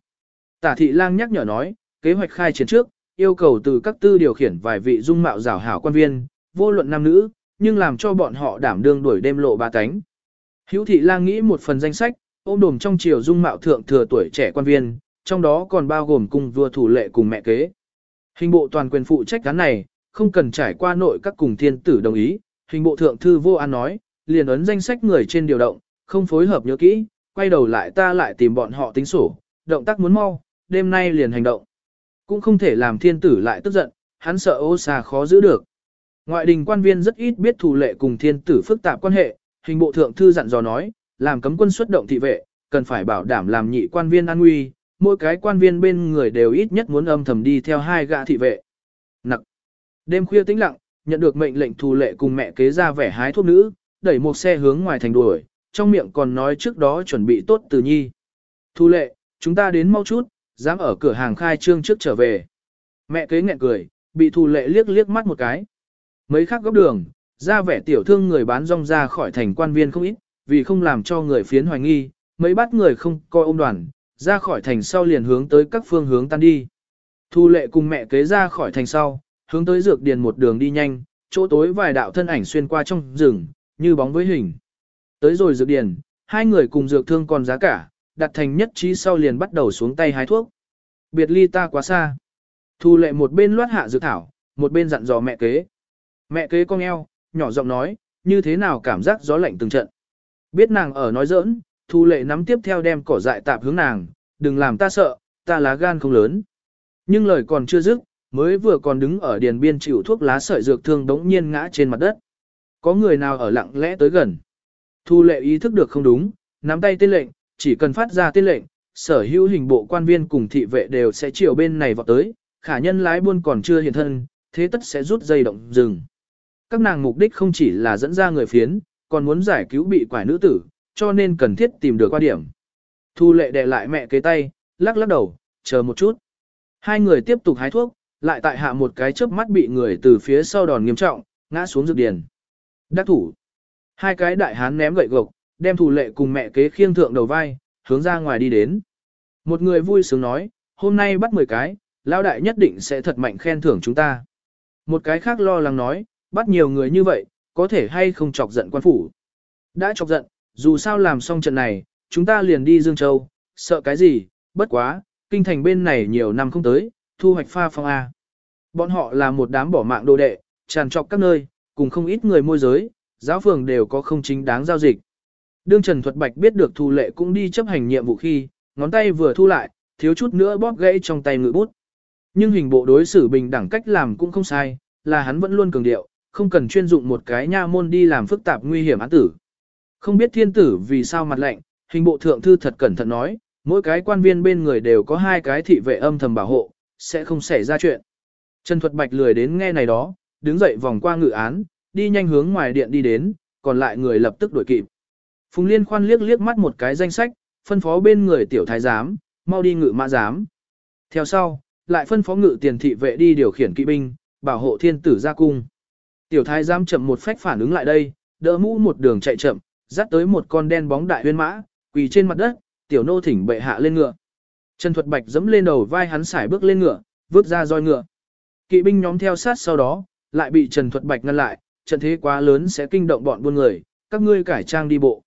Speaker 1: Tả thị lang nhắc nhở nói, kế hoạch khai chiến trước, yêu cầu từ các tư điều khiển vài vị dung mạo rào hảo quan viên, vô luận nam nữ, nhưng làm cho bọn họ đảm đương đuổi đêm lộ ba cánh. Hữu thị lang nghĩ một phần danh sách, ôm đồm trong triều dung mạo thượng thừa tuổi trẻ quan viên, trong đó còn bao gồm cùng vua thủ lệ cùng mẹ kế. Hình bộ toàn quyền phụ trách án này, không cần trải qua nội các cùng thiên tử đồng ý, hình bộ thượng thư vô an nói, liền ấn danh sách người trên điều động, không phối hợp nhớ kỹ, quay đầu lại ta lại tìm bọn họ tính sổ, động tác muốn mau, đêm nay liền hành động. Cũng không thể làm thiên tử lại tức giận, hắn sợ ô xà khó giữ được. Ngoại đình quan viên rất ít biết thủ lệ cùng thiên tử phức tạp quan hệ, hình bộ thượng thư dặn dò nói, làm cấm quân xuất động thị vệ, cần phải bảo đảm làm nhị quan viên an nguy, mỗi cái quan viên bên người đều ít nhất muốn âm thầm đi theo hai gã thị vệ. Nặc. Đêm khuya tĩnh lặng, nhận được mệnh lệnh thù lệ cùng mẹ kế ra vẻ hái thuốc nữ, đẩy một xe hướng ngoài thành đuổi, trong miệng còn nói trước đó chuẩn bị tốt từ nhi. Thu lệ, chúng ta đến mau chút, dám ở cửa hàng khai trương trước trở về. Mẹ kế nghẹn cười, bị thu lệ liếc liếc mắt một cái. Mấy khác góc đường, ra vẻ tiểu thương người bán rong ra khỏi thành quan viên không ít, vì không làm cho người phiến hoài nghi, mấy bắt người không coi ôm đoàn, ra khỏi thành sau liền hướng tới các phương hướng tan đi. Thu lệ cùng mẹ kế ra khỏi thành sau, hướng tới dược điền một đường đi nhanh, chỗ tối vài đạo thân ảnh xuyên qua trong rừng, như bóng với hình. Tới rồi dược điền, hai người cùng dược thương còn giá cả, đặt thành nhất trí sau liền bắt đầu xuống tay hái thuốc. Biệt ly ta quá xa. Thu lệ một bên loát hạ dược thảo, một bên dặn dò mẹ kế. Mẹ kế cong eo, nhỏ giọng nói, như thế nào cảm giác gió lạnh từng trận. Biết nàng ở nói giỡn, thu lệ nắm tiếp theo đem cỏ dại tạp hướng nàng, đừng làm ta sợ, ta lá gan không lớn. Nhưng lời còn chưa dứt, mới vừa còn đứng ở điền biên chịu thuốc lá sợi dược thương đống nhiên ngã trên mặt đất. Có người nào ở lặng lẽ tới gần. Thu lệ ý thức được không đúng, nắm tay tên lệnh, chỉ cần phát ra tên lệnh, sở hữu hình bộ quan viên cùng thị vệ đều sẽ chiều bên này vào tới, khả nhân lái buôn còn chưa hiện thân, thế tất sẽ rút dây động dừng. Các nàng mục đích không chỉ là dẫn ra người phiến, còn muốn giải cứu bị quải nữ tử, cho nên cần thiết tìm được qua điểm. Thu lệ đè lại mẹ kế tay, lắc lắc đầu, chờ một chút. Hai người tiếp tục hái thuốc, lại tại hạ một cái chớp mắt bị người từ phía sau đòn nghiêm trọng, ngã xuống dược điền. Đắc thủ. Hai cái đại hán ném gậy gộc, đem thủ lệ cùng mẹ kế khiêng thượng đầu vai, hướng ra ngoài đi đến. Một người vui sướng nói, hôm nay bắt 10 cái, lão đại nhất định sẽ thật mạnh khen thưởng chúng ta. Một cái khác lo lắng nói, bắt nhiều người như vậy, có thể hay không chọc giận quan phủ. Đã chọc giận, dù sao làm xong trận này, chúng ta liền đi Dương Châu, sợ cái gì, bất quá, kinh thành bên này nhiều năm không tới, thu hoạch pha phong A. Bọn họ là một đám bỏ mạng đồ đệ, tràn trọc các nơi, cùng không ít người môi giới, giáo phường đều có không chính đáng giao dịch. Đương Trần Thuật Bạch biết được Thu Lệ cũng đi chấp hành nhiệm vụ khi, ngón tay vừa thu lại, thiếu chút nữa bóp gãy trong tay ngự bút. Nhưng hình bộ đối xử bình đẳng cách làm cũng không sai, là hắn vẫn luôn cường điệu, không cần chuyên dụng một cái nha môn đi làm phức tạp nguy hiểm án tử. Không biết thiên tử vì sao mặt lạnh, hình bộ thượng thư thật cẩn thận nói, mỗi cái quan viên bên người đều có hai cái thị vệ âm thầm bảo hộ, sẽ không xảy ra chuyện. Trần Thuật Bạch lười đến nghe này đó, đứng dậy vòng qua ngự án, đi nhanh hướng ngoài điện đi đến, còn lại người lập tức đuổi kịp. Phùng Liên khoan liếc liếc mắt một cái danh sách, phân phó bên người tiểu thái giám, mau đi ngự mã giám. Theo sau, lại phân phó ngự tiền thị vệ đi điều khiển kỵ binh, bảo hộ thiên tử ra cung. Tiểu thái giám chậm một phách phản ứng lại đây, đỡ mũ một đường chạy chậm, dắt tới một con đen bóng đại huyên mã, quỳ trên mặt đất, tiểu nô thỉnh bệ hạ lên ngựa. Trần Thuật Bạch dẫm lên đầu vai hắn xải bước lên ngựa, vứt ra roi ngựa. Kỵ binh nhóm theo sát sau đó, lại bị Trần Thuật Bạch ngăn lại, trận thế quá lớn sẽ kinh động bọn buôn người, các ngươi cải trang đi bộ.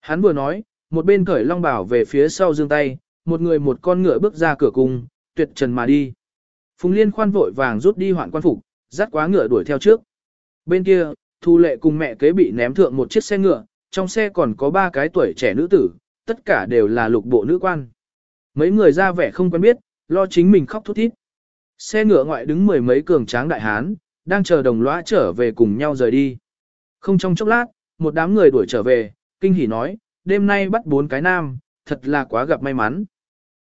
Speaker 1: Hắn vừa nói, một bên cởi long bảo về phía sau dương tay, một người một con ngựa bước ra cửa cung, tuyệt trần mà đi. Phùng Liên khoan vội vàng rút đi hoạn quan phục, dắt quá ngựa đuổi theo trước. Bên kia, Thu Lệ cùng mẹ kế bị ném thượng một chiếc xe ngựa, trong xe còn có ba cái tuổi trẻ nữ tử, tất cả đều là lục bộ nữ quan. Mấy người ra vẻ không quen biết, lo chính mình khóc thút thít. Xe ngựa ngoại đứng mười mấy cường tráng đại hán, đang chờ đồng lõa trở về cùng nhau rời đi. Không trong chốc lát, một đám người đuổi trở về, kinh hỉ nói, đêm nay bắt bốn cái nam, thật là quá gặp may mắn.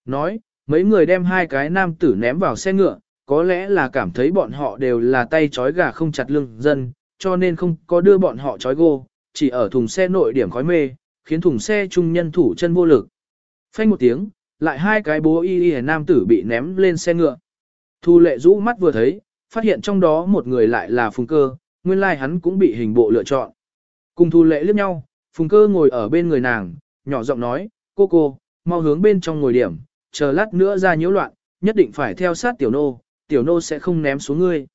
Speaker 1: Nói, mấy người đem hai cái nam tử ném vào xe ngựa, có lẽ là cảm thấy bọn họ đều là tay trói gà không chặt lưng dân, cho nên không có đưa bọn họ trói gô, chỉ ở thùng xe nội điểm khói mê, khiến thùng xe trung nhân thủ chân vô lực. Phanh một tiếng, lại hai cái bố y y nam tử bị ném lên xe ngựa. Thu lệ rũ mắt vừa thấy, phát hiện trong đó một người lại là phùng cơ, nguyên lai like hắn cũng bị hình bộ lựa chọn. Cùng thu lệ liếc nhau, phùng cơ ngồi ở bên người nàng, nhỏ giọng nói, cô cô, mau hướng bên trong ngồi điểm, chờ lát nữa ra nhiễu loạn, nhất định phải theo sát tiểu nô, tiểu nô sẽ không ném xuống ngươi.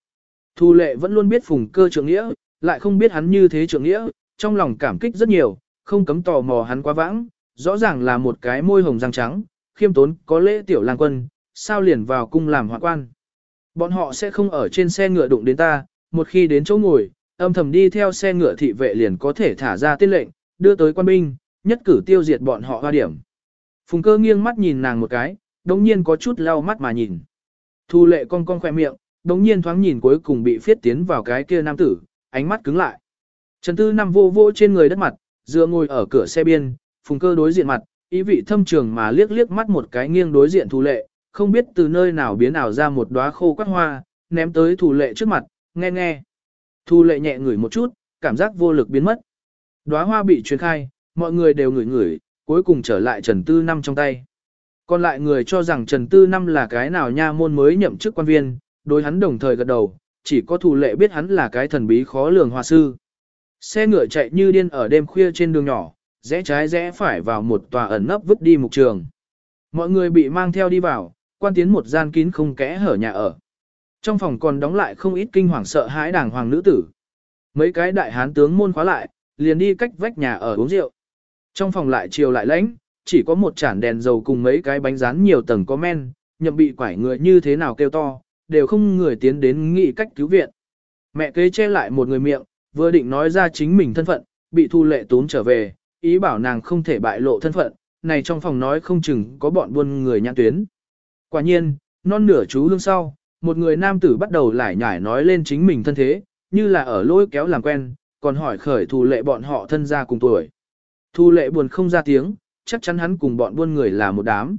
Speaker 1: Thu lệ vẫn luôn biết phùng cơ trưởng nghĩa, lại không biết hắn như thế trưởng nghĩa, trong lòng cảm kích rất nhiều, không cấm tò mò hắn quá vãng, rõ ràng là một cái môi hồng răng trắng, khiêm tốn có lễ tiểu lang quân, sao liền vào cung làm hoạn quan. Bọn họ sẽ không ở trên xe ngựa đụng đến ta, một khi đến chỗ ngồi, âm thầm đi theo xe ngựa thị vệ liền có thể thả ra tiết lệnh, đưa tới quan binh, nhất cử tiêu diệt bọn họ hoa điểm. Phùng cơ nghiêng mắt nhìn nàng một cái, đồng nhiên có chút lau mắt mà nhìn. Thu lệ cong cong khoe miệng, đồng nhiên thoáng nhìn cuối cùng bị phiết tiến vào cái kia nam tử, ánh mắt cứng lại. Trần Tư Năm vô vô trên người đất mặt, dựa ngồi ở cửa xe biên, phùng cơ đối diện mặt, ý vị thâm trường mà liếc liếc mắt một cái nghiêng đối diện thủ lệ, không biết từ nơi nào biến ảo ra một đóa khô quắt hoa, ném tới thủ lệ trước mặt, nghe nghe. Thủ lệ nhẹ ngửi một chút, cảm giác vô lực biến mất. Đóa hoa bị truyền khai, mọi người đều ngửi ngửi, cuối cùng trở lại Trần Tư Năm trong tay. Còn lại người cho rằng Trần Tư Năm là cái nào nha môn mới nhậm chức quan viên, đối hắn đồng thời gật đầu, chỉ có thủ lệ biết hắn là cái thần bí khó lường hòa sư. Xe ngựa chạy như điên ở đêm khuya trên đường nhỏ, rẽ trái rẽ phải vào một tòa ẩn nấp vứt đi mục trường. Mọi người bị mang theo đi vào, quan tiến một gian kín không kẽ hở nhà ở. Trong phòng còn đóng lại không ít kinh hoàng sợ hãi đàng hoàng nữ tử. Mấy cái đại hán tướng môn khóa lại, liền đi cách vách nhà ở uống rượu. Trong phòng lại chiều lại lãnh, chỉ có một chản đèn dầu cùng mấy cái bánh rán nhiều tầng có men, nhậm bị quải người như thế nào kêu to, đều không người tiến đến nghị cách cứu viện. Mẹ kế che lại một người miệng, vừa định nói ra chính mình thân phận, bị thu lệ tốn trở về, ý bảo nàng không thể bại lộ thân phận, này trong phòng nói không chừng có bọn buôn người nhãn tuyến. Quả nhiên, non nửa chú hương sau, một người nam tử bắt đầu lải nhải nói lên chính mình thân thế, như là ở lôi kéo làm quen, còn hỏi khởi thu lệ bọn họ thân gia cùng tuổi. Thu lệ buồn không ra tiếng, chắc chắn hắn cùng bọn buôn người là một đám.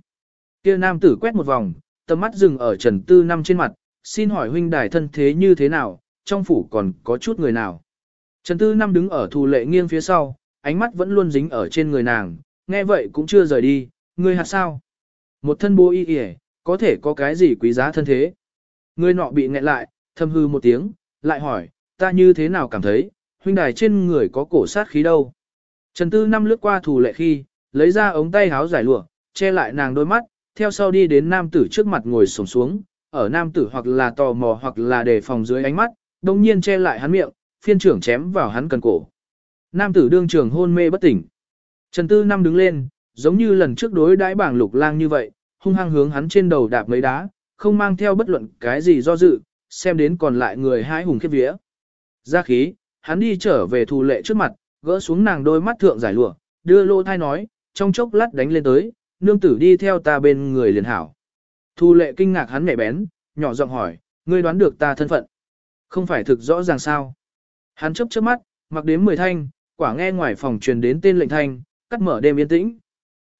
Speaker 1: Kia nam tử quét một vòng, tầm mắt dừng ở Trần Tư Năm trên mặt, xin hỏi huynh đài thân thế như thế nào, trong phủ còn có chút người nào. Trần Tư Năm đứng ở thù lệ nghiêng phía sau, ánh mắt vẫn luôn dính ở trên người nàng, nghe vậy cũng chưa rời đi, người hạt sao. Một thân bố y yể, có thể có cái gì quý giá thân thế. Người nọ bị nghẹn lại, thâm hư một tiếng, lại hỏi, ta như thế nào cảm thấy, huynh đài trên người có cổ sát khí đâu. Trần Tư Năm lướt qua thù lệ khi, lấy ra ống tay háo giải lụa, che lại nàng đôi mắt, theo sau đi đến nam tử trước mặt ngồi sổng xuống, ở nam tử hoặc là tò mò hoặc là đề phòng dưới ánh mắt, đồng nhiên che lại hắn miệng, phiên trưởng chém vào hắn cần cổ. Nam tử đương trường hôn mê bất tỉnh. Trần Tư Năm đứng lên, giống như lần trước đối đãi bảng lục lang như vậy, hung hăng hướng hắn trên đầu đạp mấy đá, không mang theo bất luận cái gì do dự, xem đến còn lại người hái hùng khiếp vía. Ra khí, hắn đi trở về thù lệ trước mặt, gỡ xuống nàng đôi mắt thượng giải lụa, đưa lô thai nói, trong chốc lát đánh lên tới, nương tử đi theo ta bên người liền hảo. Thu lệ kinh ngạc hắn mẹ bén, nhỏ giọng hỏi, ngươi đoán được ta thân phận. Không phải thực rõ ràng sao. Hắn chấp chớp mắt, mặc đếm mười thanh, quả nghe ngoài phòng truyền đến tên lệnh thanh, cắt mở đêm yên tĩnh.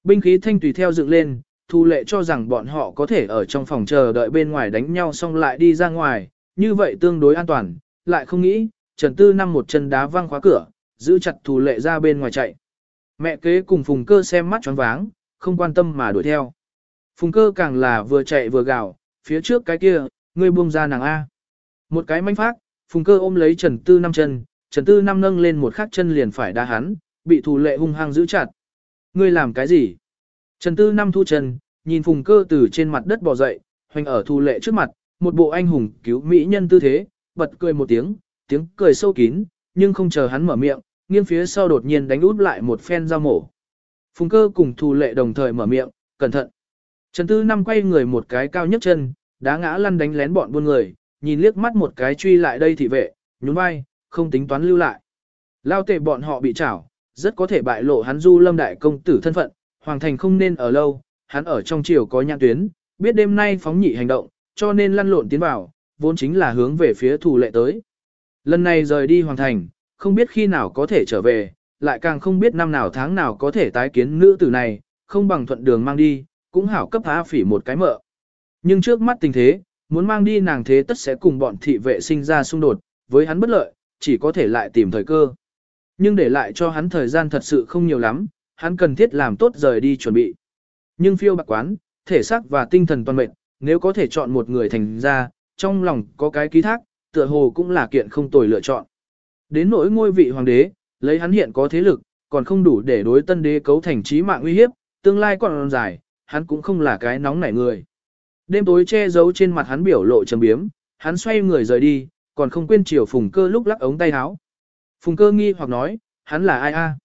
Speaker 1: Binh khí thanh tùy theo dựng lên, thu lệ cho rằng bọn họ có thể ở trong phòng chờ đợi bên ngoài đánh nhau xong lại đi ra ngoài, như vậy tương đối an toàn, lại không nghĩ, Trần Tư năm một chân đá văng khóa cửa, giữ chặt Thu lệ ra bên ngoài chạy. Mẹ kế cùng phùng cơ xem mắt choáng váng, không quan tâm mà đuổi theo. Phùng cơ càng là vừa chạy vừa gào, phía trước cái kia, ngươi buông ra nàng A. Một cái manh phát, phùng cơ ôm lấy Trần Tư năm chân, Trần Tư năm nâng lên một khắc chân liền phải đá hắn, bị thù lệ hung hăng giữ chặt. Ngươi làm cái gì? Trần Tư năm thu chân, nhìn phùng cơ từ trên mặt đất bò dậy, hoành ở thù lệ trước mặt, một bộ anh hùng cứu mỹ nhân tư thế, bật cười một tiếng, tiếng cười sâu kín, nhưng không chờ hắn mở miệng, nghiêng phía sau đột nhiên đánh út lại một phen dao mổ. Phùng cơ cùng thù lệ đồng thời mở miệng, cẩn thận. Trần Tư Năm quay người một cái cao nhất chân, đá ngã lăn đánh lén bọn buôn người, nhìn liếc mắt một cái truy lại đây thị vệ, nhún vai, không tính toán lưu lại. Lao tệ bọn họ bị trảo, rất có thể bại lộ hắn du lâm đại công tử thân phận, hoàng thành không nên ở lâu, hắn ở trong triều có nhãn tuyến, biết đêm nay phóng nhị hành động, cho nên lăn lộn tiến vào, vốn chính là hướng về phía thủ lệ tới. Lần này rời đi hoàng thành, không biết khi nào có thể trở về, lại càng không biết năm nào tháng nào có thể tái kiến nữ tử này, không bằng thuận đường mang đi, cũng hảo cấp há phỉ một cái mợ. Nhưng trước mắt tình thế, muốn mang đi nàng thế tất sẽ cùng bọn thị vệ sinh ra xung đột, với hắn bất lợi, chỉ có thể lại tìm thời cơ. Nhưng để lại cho hắn thời gian thật sự không nhiều lắm, hắn cần thiết làm tốt rời đi chuẩn bị. Nhưng phiêu bạc quán, thể xác và tinh thần toàn mệnh, nếu có thể chọn một người thành ra, trong lòng có cái ký thác, tựa hồ cũng là kiện không tồi lựa chọn. Đến nỗi ngôi vị hoàng đế, lấy hắn hiện có thế lực, còn không đủ để đối tân đế cấu thành trí mạng uy hiếp, tương lai còn dài, hắn cũng không là cái nóng nảy người. Đêm tối che giấu trên mặt hắn biểu lộ trầm biếm, hắn xoay người rời đi, còn không quên chiều phùng cơ lúc lắc ống tay áo. Phùng cơ nghi hoặc nói, hắn là ai a?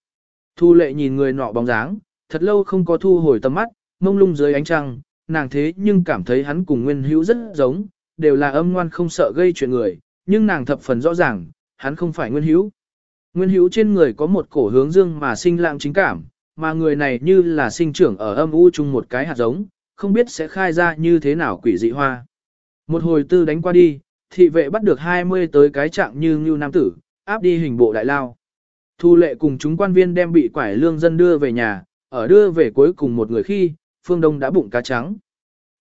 Speaker 1: Thu lệ nhìn người nọ bóng dáng, thật lâu không có thu hồi tầm mắt, mông lung dưới ánh trăng, nàng thế nhưng cảm thấy hắn cùng nguyên hữu rất giống, đều là âm ngoan không sợ gây chuyện người, nhưng nàng thập phần rõ ràng, hắn không phải nguyên hữu. Nguyên hữu trên người có một cổ hướng dương mà sinh lãng chính cảm, mà người này như là sinh trưởng ở âm u chung một cái hạt giống, không biết sẽ khai ra như thế nào quỷ dị hoa. Một hồi tư đánh qua đi, thị vệ bắt được 20 tới cái trạng như ngưu nam tử, áp đi hình bộ đại lao. Thu lệ cùng chúng quan viên đem bị quải lương dân đưa về nhà, ở đưa về cuối cùng một người khi, phương đông đã bụng cá trắng.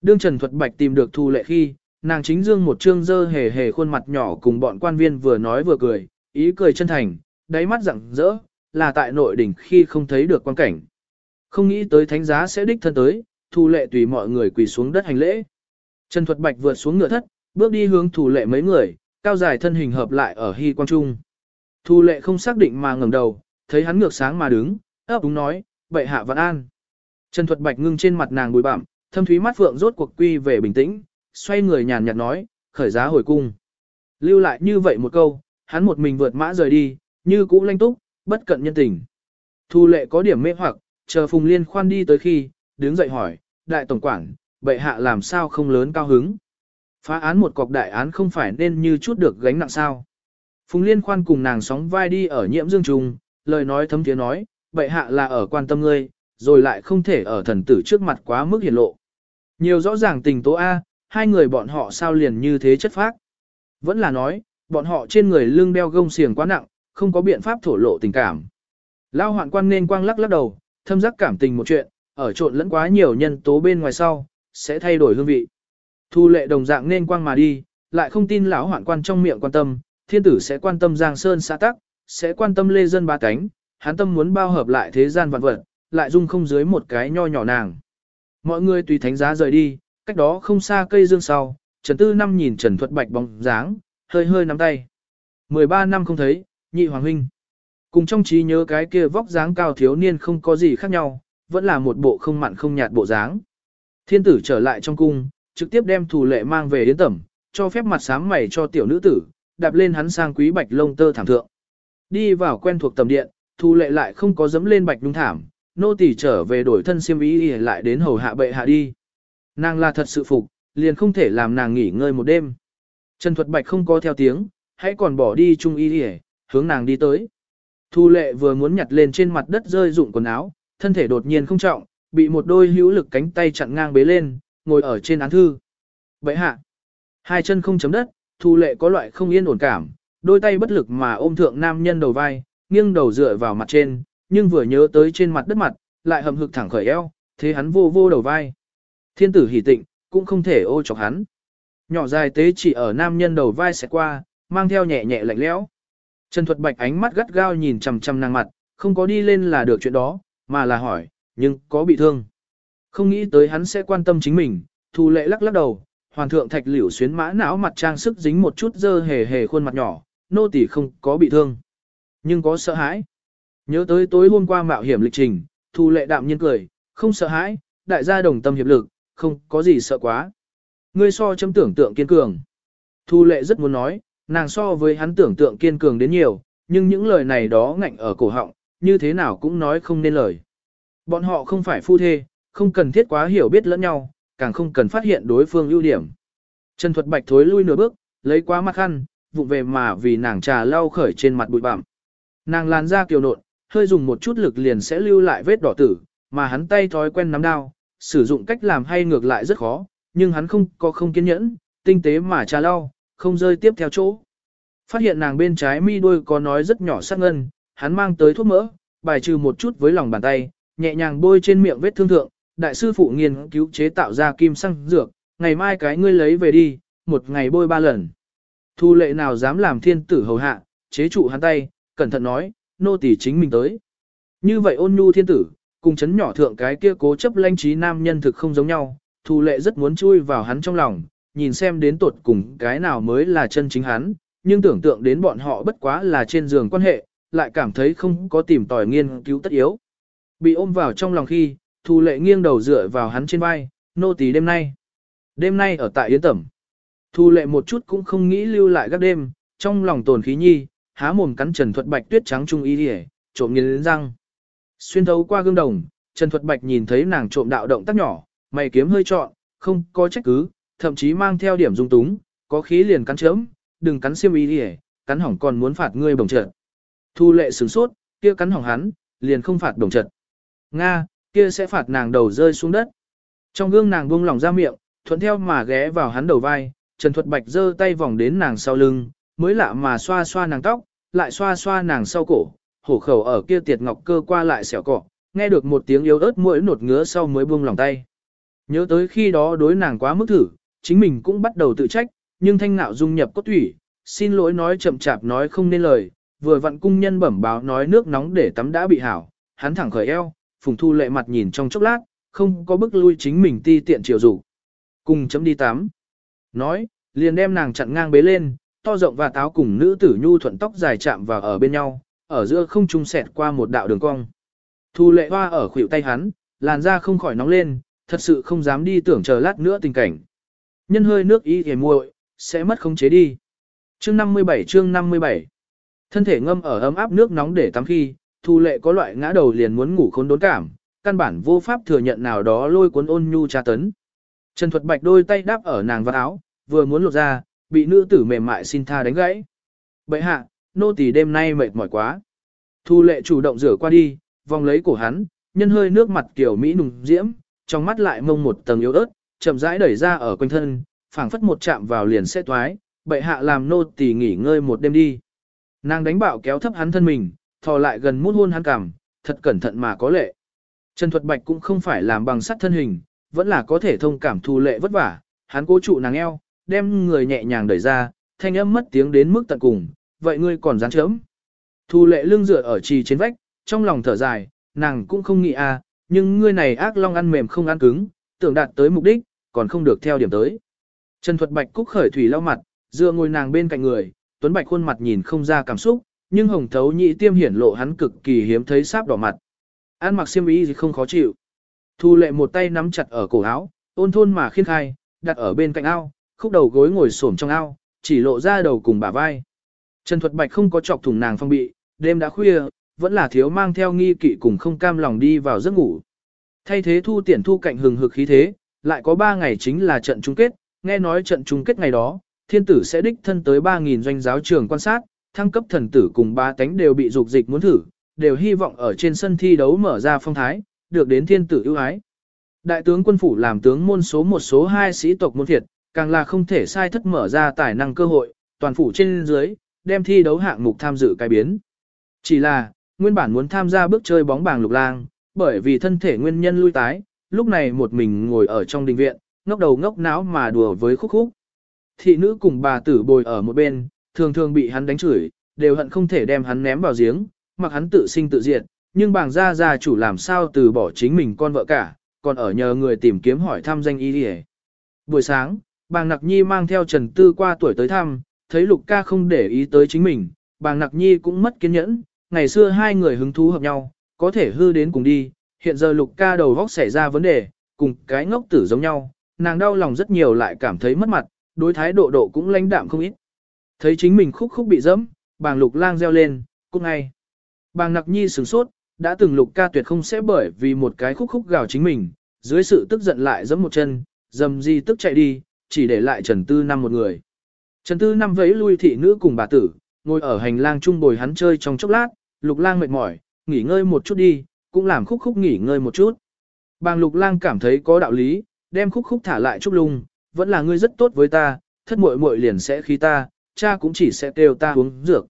Speaker 1: Đương Trần Thuật Bạch tìm được thu lệ khi, nàng chính dương một trương dơ hề hề khuôn mặt nhỏ cùng bọn quan viên vừa nói vừa cười, ý cười chân thành, đáy mắt rặng rỡ, là tại nội đỉnh khi không thấy được quan cảnh. Không nghĩ tới thánh giá sẽ đích thân tới, thu lệ tùy mọi người quỳ xuống đất hành lễ. Trần Thuật Bạch vượt xuống ngựa thất, bước đi hướng thủ lệ mấy người, cao dài thân hình hợp lại ở hy quang trung. Thu lệ không xác định mà ngẩng đầu, thấy hắn ngược sáng mà đứng, ấp đúng nói, bệ hạ vạn an. Trần Thuật Bạch ngưng trên mặt nàng bùi bặm, thâm thúy mắt phượng rốt cuộc quy về bình tĩnh, xoay người nhàn nhạt nói, khởi giá hồi cung. Lưu lại như vậy một câu, hắn một mình vượt mã rời đi, như cũ lanh túc, bất cận nhân tình. Thu lệ có điểm mê hoặc, chờ Phùng Liên khoan đi tới khi, đứng dậy hỏi, đại tổng quản, bệ hạ làm sao không lớn cao hứng. Phá án một cọc đại án không phải nên như chút được gánh nặng sao. Phùng Liên khoan cùng nàng sóng vai đi ở nhiễm dương trùng, lời nói thấm tiếng nói, bệ hạ là ở quan tâm ngươi, rồi lại không thể ở thần tử trước mặt quá mức hiển lộ. Nhiều rõ ràng tình tố A, hai người bọn họ sao liền như thế chất phác. Vẫn là nói, bọn họ trên người lưng đeo gông xiềng quá nặng, không có biện pháp thổ lộ tình cảm. Lao hoạn quan nên quang lắc lắc đầu, thâm giác cảm tình một chuyện, ở trộn lẫn quá nhiều nhân tố bên ngoài sau, sẽ thay đổi hương vị. Thu lệ đồng dạng nên quang mà đi, lại không tin lão hoạn quan trong miệng quan tâm, thiên tử sẽ quan tâm Giang Sơn xã tắc, sẽ quan tâm lê dân ba cánh, hắn tâm muốn bao hợp lại thế gian vạn vật, lại dung không dưới một cái nho nhỏ nàng. Mọi người tùy thánh giá rời đi, cách đó không xa cây dương sau, Trần Tư Năm nhìn Trần Thuật Bạch bóng dáng, hơi hơi nắm tay. 13 năm không thấy, nhị hoàng huynh. Cùng trong trí nhớ cái kia vóc dáng cao thiếu niên không có gì khác nhau, vẫn là một bộ không mặn không nhạt bộ dáng. Thiên tử trở lại trong cung, trực tiếp đem thủ lệ mang về đến tẩm, cho phép mặt sáng mày cho tiểu nữ tử, đạp lên hắn sang quý bạch lông tơ thảm thượng. Đi vào quen thuộc tầm điện, thủ lệ lại không có dấm lên bạch nhung thảm, nô tỳ trở về đổi thân xiêm y lại đến hầu hạ bệ hạ đi. Nàng là thật sự phục, liền không thể làm nàng nghỉ ngơi một đêm. Trần Thuật Bạch không có theo tiếng, hãy còn bỏ đi trung y đi hướng nàng đi tới. Thu lệ vừa muốn nhặt lên trên mặt đất rơi dụng quần áo, thân thể đột nhiên không trọng, bị một đôi hữu lực cánh tay chặn ngang bế lên, ngồi ở trên án thư. Bệ hạ, hai chân không chấm đất, thu lệ có loại không yên ổn cảm, đôi tay bất lực mà ôm thượng nam nhân đầu vai, nghiêng đầu dựa vào mặt trên, nhưng vừa nhớ tới trên mặt đất mặt, lại hầm hực thẳng khởi eo, thế hắn vô vô đầu vai. Thiên tử hỉ tịnh, cũng không thể ô chọc hắn. Nhỏ dài tế chỉ ở nam nhân đầu vai sẽ qua, mang theo nhẹ nhẹ lạnh lẽo. Trần Thuật Bạch ánh mắt gắt gao nhìn chằm chằm nàng mặt, không có đi lên là được chuyện đó, mà là hỏi, nhưng có bị thương. Không nghĩ tới hắn sẽ quan tâm chính mình, thu lệ lắc lắc đầu, hoàng thượng thạch liễu xuyến mã não mặt trang sức dính một chút dơ hề hề khuôn mặt nhỏ, nô tỳ không có bị thương. Nhưng có sợ hãi. Nhớ tới tối hôm qua mạo hiểm lịch trình, thu lệ đạm nhiên cười, không sợ hãi, đại gia đồng tâm hiệp lực, không có gì sợ quá. Ngươi so chấm tưởng tượng kiên cường. Thu lệ rất muốn nói, nàng so với hắn tưởng tượng kiên cường đến nhiều, nhưng những lời này đó ngạnh ở cổ họng, như thế nào cũng nói không nên lời. Bọn họ không phải phu thê, không cần thiết quá hiểu biết lẫn nhau, càng không cần phát hiện đối phương ưu điểm. Trần Thuật Bạch thối lui nửa bước, lấy quá mặt khăn, vụ về mà vì nàng trà lau khởi trên mặt bụi bặm. Nàng làn da kiều nộn, hơi dùng một chút lực liền sẽ lưu lại vết đỏ tử, mà hắn tay thói quen nắm đao, sử dụng cách làm hay ngược lại rất khó, nhưng hắn không có không kiên nhẫn, tinh tế mà trà lau, không rơi tiếp theo chỗ. Phát hiện nàng bên trái mi đuôi có nói rất nhỏ sắc ngân, hắn mang tới thuốc mỡ, bài trừ một chút với lòng bàn tay, nhẹ nhàng bôi trên miệng vết thương thượng, đại sư phụ nghiên cứu chế tạo ra kim xăng dược, ngày mai cái ngươi lấy về đi, một ngày bôi ba lần. Thu lệ nào dám làm thiên tử hầu hạ, chế trụ hắn tay, cẩn thận nói, nô tỳ chính mình tới. Như vậy ôn nhu thiên tử, cùng chấn nhỏ thượng cái kia cố chấp lanh trí nam nhân thực không giống nhau, thu lệ rất muốn chui vào hắn trong lòng, nhìn xem đến tột cùng cái nào mới là chân chính hắn, nhưng tưởng tượng đến bọn họ bất quá là trên giường quan hệ, lại cảm thấy không có tìm tòi nghiên cứu tất yếu. Bị ôm vào trong lòng khi, Thu Lệ nghiêng đầu dựa vào hắn trên vai, nô tỳ đêm nay. Đêm nay ở tại Yến Tẩm. Thu Lệ một chút cũng không nghĩ lưu lại các đêm, trong lòng tồn khí nhi, há mồm cắn Trần Thuật Bạch tuyết trắng trung y đi trộm nghiến răng. Xuyên thấu qua gương đồng, Trần Thuật Bạch nhìn thấy nàng trộm đạo động tác nhỏ, mày kiếm hơi trọn, không có trách cứ, thậm chí mang theo điểm dung túng, có khí liền cắn chớm, đừng cắn xiêm y đi cắn hỏng còn muốn phạt ngươi bổng trợn. Thu lệ sửng sốt, kia cắn hỏng hắn, liền không phạt đồng trật. Nga, kia sẽ phạt nàng đầu rơi xuống đất. Trong gương nàng buông lỏng ra miệng, thuận theo mà ghé vào hắn đầu vai, Trần Thuật Bạch giơ tay vòng đến nàng sau lưng, mới lạ mà xoa xoa nàng tóc, lại xoa xoa nàng sau cổ, hổ khẩu ở kia tiệt ngọc cơ qua lại xẻo cọ, nghe được một tiếng yếu ớt mũi nột ngứa sau mới buông lòng tay. Nhớ tới khi đó đối nàng quá mức thử, chính mình cũng bắt đầu tự trách, nhưng thanh nạo dung nhập cốt thủy, xin lỗi nói chậm chạp nói không nên lời, vừa vặn cung nhân bẩm báo nói nước nóng để tắm đã bị hảo, hắn thẳng khởi eo, phùng thu lệ mặt nhìn trong chốc lát, không có bức lui chính mình ti tiện chiều rủ. Cùng chấm đi tắm. Nói, liền đem nàng chặn ngang bế lên, to rộng và táo cùng nữ tử nhu thuận tóc dài chạm vào ở bên nhau, ở giữa không trung sẹt qua một đạo đường cong. Thu lệ hoa ở khuỷu tay hắn, làn da không khỏi nóng lên, thật sự không dám đi tưởng chờ lát nữa tình cảnh. Nhân hơi nước y thề muội, sẽ mất khống chế đi. Chương 57 chương 57 Thân thể ngâm ở ấm áp nước nóng để tắm khi, thu lệ có loại ngã đầu liền muốn ngủ khốn đốn cảm, căn bản vô pháp thừa nhận nào đó lôi cuốn ôn nhu tra tấn. Trần Thuật Bạch đôi tay đáp ở nàng vào áo, vừa muốn lột ra, bị nữ tử mềm mại xin tha đánh gãy. Bậy hạ, nô tỳ đêm nay mệt mỏi quá. Thu lệ chủ động rửa qua đi, vòng lấy cổ hắn, nhân hơi nước mặt kiểu Mỹ nùng diễm, trong mắt lại mông một tầng yếu ớt, chậm rãi đẩy ra ở quanh thân, phảng phất một chạm vào liền sẽ toái, bệ hạ làm nô tỳ nghỉ ngơi một đêm đi. Nàng đánh bạo kéo thấp hắn thân mình, thò lại gần mút hôn hắn cằm, thật cẩn thận mà có lệ. Trần Thuật Bạch cũng không phải làm bằng sắt thân hình, vẫn là có thể thông cảm thu lệ vất vả, hắn cố trụ nàng eo, đem người nhẹ nhàng đẩy ra, thanh âm mất tiếng đến mức tận cùng, vậy ngươi còn dám chớm. Thu lệ lưng dựa ở trì trên vách, trong lòng thở dài, nàng cũng không nghĩ à, nhưng ngươi này ác long ăn mềm không ăn cứng, tưởng đạt tới mục đích, còn không được theo điểm tới. Trần Thuật Bạch cúc khởi thủy lau mặt, dựa ngồi nàng bên cạnh người, Tuấn Bạch khuôn mặt nhìn không ra cảm xúc, nhưng hồng thấu nhị tiêm hiển lộ hắn cực kỳ hiếm thấy sáp đỏ mặt. An mặc xiêm y gì không khó chịu. Thu lệ một tay nắm chặt ở cổ áo, ôn thôn mà khiên khai, đặt ở bên cạnh ao, khúc đầu gối ngồi xổm trong ao, chỉ lộ ra đầu cùng bả vai. Trần Thuật Bạch không có chọc thủng nàng phong bị, đêm đã khuya, vẫn là thiếu mang theo nghi kỵ cùng không cam lòng đi vào giấc ngủ. Thay thế thu tiện thu cạnh hừng hực khí thế, lại có 3 ngày chính là trận chung kết, nghe nói trận chung kết ngày đó, thiên tử sẽ đích thân tới 3.000 doanh giáo trường quan sát, thăng cấp thần tử cùng ba tánh đều bị dục dịch muốn thử, đều hy vọng ở trên sân thi đấu mở ra phong thái, được đến thiên tử ưu ái. Đại tướng quân phủ làm tướng môn số một số hai sĩ tộc môn thiệt, càng là không thể sai thất mở ra tài năng cơ hội, toàn phủ trên dưới, đem thi đấu hạng mục tham dự cải biến. Chỉ là, nguyên bản muốn tham gia bước chơi bóng bảng lục lang, bởi vì thân thể nguyên nhân lui tái, lúc này một mình ngồi ở trong đình viện, ngốc đầu ngốc não mà đùa với khúc khúc. Thị nữ cùng bà tử bồi ở một bên, thường thường bị hắn đánh chửi, đều hận không thể đem hắn ném vào giếng, mặc hắn tự sinh tự diệt, nhưng bàng gia gia chủ làm sao từ bỏ chính mình con vợ cả, còn ở nhờ người tìm kiếm hỏi thăm danh y đi Buổi sáng, bàng nặc nhi mang theo Trần Tư qua tuổi tới thăm, thấy lục ca không để ý tới chính mình, bàng nặc nhi cũng mất kiên nhẫn, ngày xưa hai người hứng thú hợp nhau, có thể hư đến cùng đi, hiện giờ lục ca đầu vóc xảy ra vấn đề, cùng cái ngốc tử giống nhau, nàng đau lòng rất nhiều lại cảm thấy mất mặt, đối thái độ độ cũng lãnh đạm không ít. Thấy chính mình khúc khúc bị dẫm, bàng lục lang reo lên, cút ngay. Bàng nặc nhi sửng sốt, đã từng lục ca tuyệt không sẽ bởi vì một cái khúc khúc gào chính mình, dưới sự tức giận lại giẫm một chân, dầm gì tức chạy đi, chỉ để lại Trần Tư Năm một người. Trần Tư Năm vẫy lui thị nữ cùng bà tử, ngồi ở hành lang chung bồi hắn chơi trong chốc lát, lục lang mệt mỏi, nghỉ ngơi một chút đi, cũng làm khúc khúc nghỉ ngơi một chút. Bàng lục lang cảm thấy có đạo lý, đem khúc khúc thả lại chút lung, vẫn là ngươi rất tốt với ta, thất muội muội liền sẽ khí ta, cha cũng chỉ sẽ kêu ta uống dược.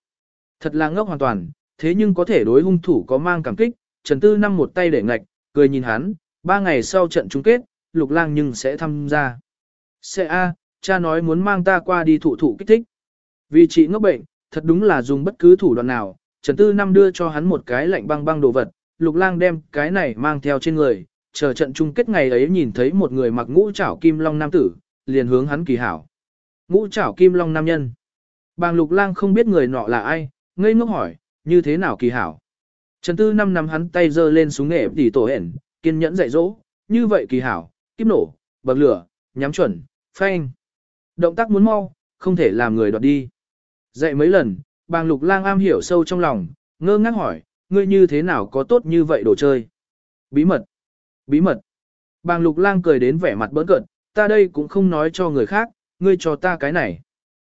Speaker 1: Thật là ngốc hoàn toàn, thế nhưng có thể đối hung thủ có mang cảm kích, Trần Tư năm một tay để ngạch, cười nhìn hắn, ba ngày sau trận chung kết, lục lang nhưng sẽ tham gia. Sẽ a, cha nói muốn mang ta qua đi thụ thụ kích thích. Vì chị ngốc bệnh, thật đúng là dùng bất cứ thủ đoạn nào, Trần Tư năm đưa cho hắn một cái lạnh băng băng đồ vật, lục lang đem cái này mang theo trên người, chờ trận chung kết ngày ấy nhìn thấy một người mặc ngũ trảo kim long nam tử, liền hướng hắn kỳ hảo. Ngũ trảo kim long nam nhân. Bàng lục lang không biết người nọ là ai, ngây ngốc hỏi, như thế nào kỳ hảo. Trần Tư năm năm hắn tay giơ lên súng nghệ tỉ tổ hển, kiên nhẫn dạy dỗ, như vậy kỳ hảo, kiếp nổ, bậc lửa, nhắm chuẩn, phanh. Động tác muốn mau, không thể làm người đoạt đi. Dạy mấy lần, bàng lục lang am hiểu sâu trong lòng, ngơ ngác hỏi, ngươi như thế nào có tốt như vậy đồ chơi. Bí mật, bí mật. Bàng lục lang cười đến vẻ mặt bỡn cợt, ta đây cũng không nói cho người khác, ngươi cho ta cái này.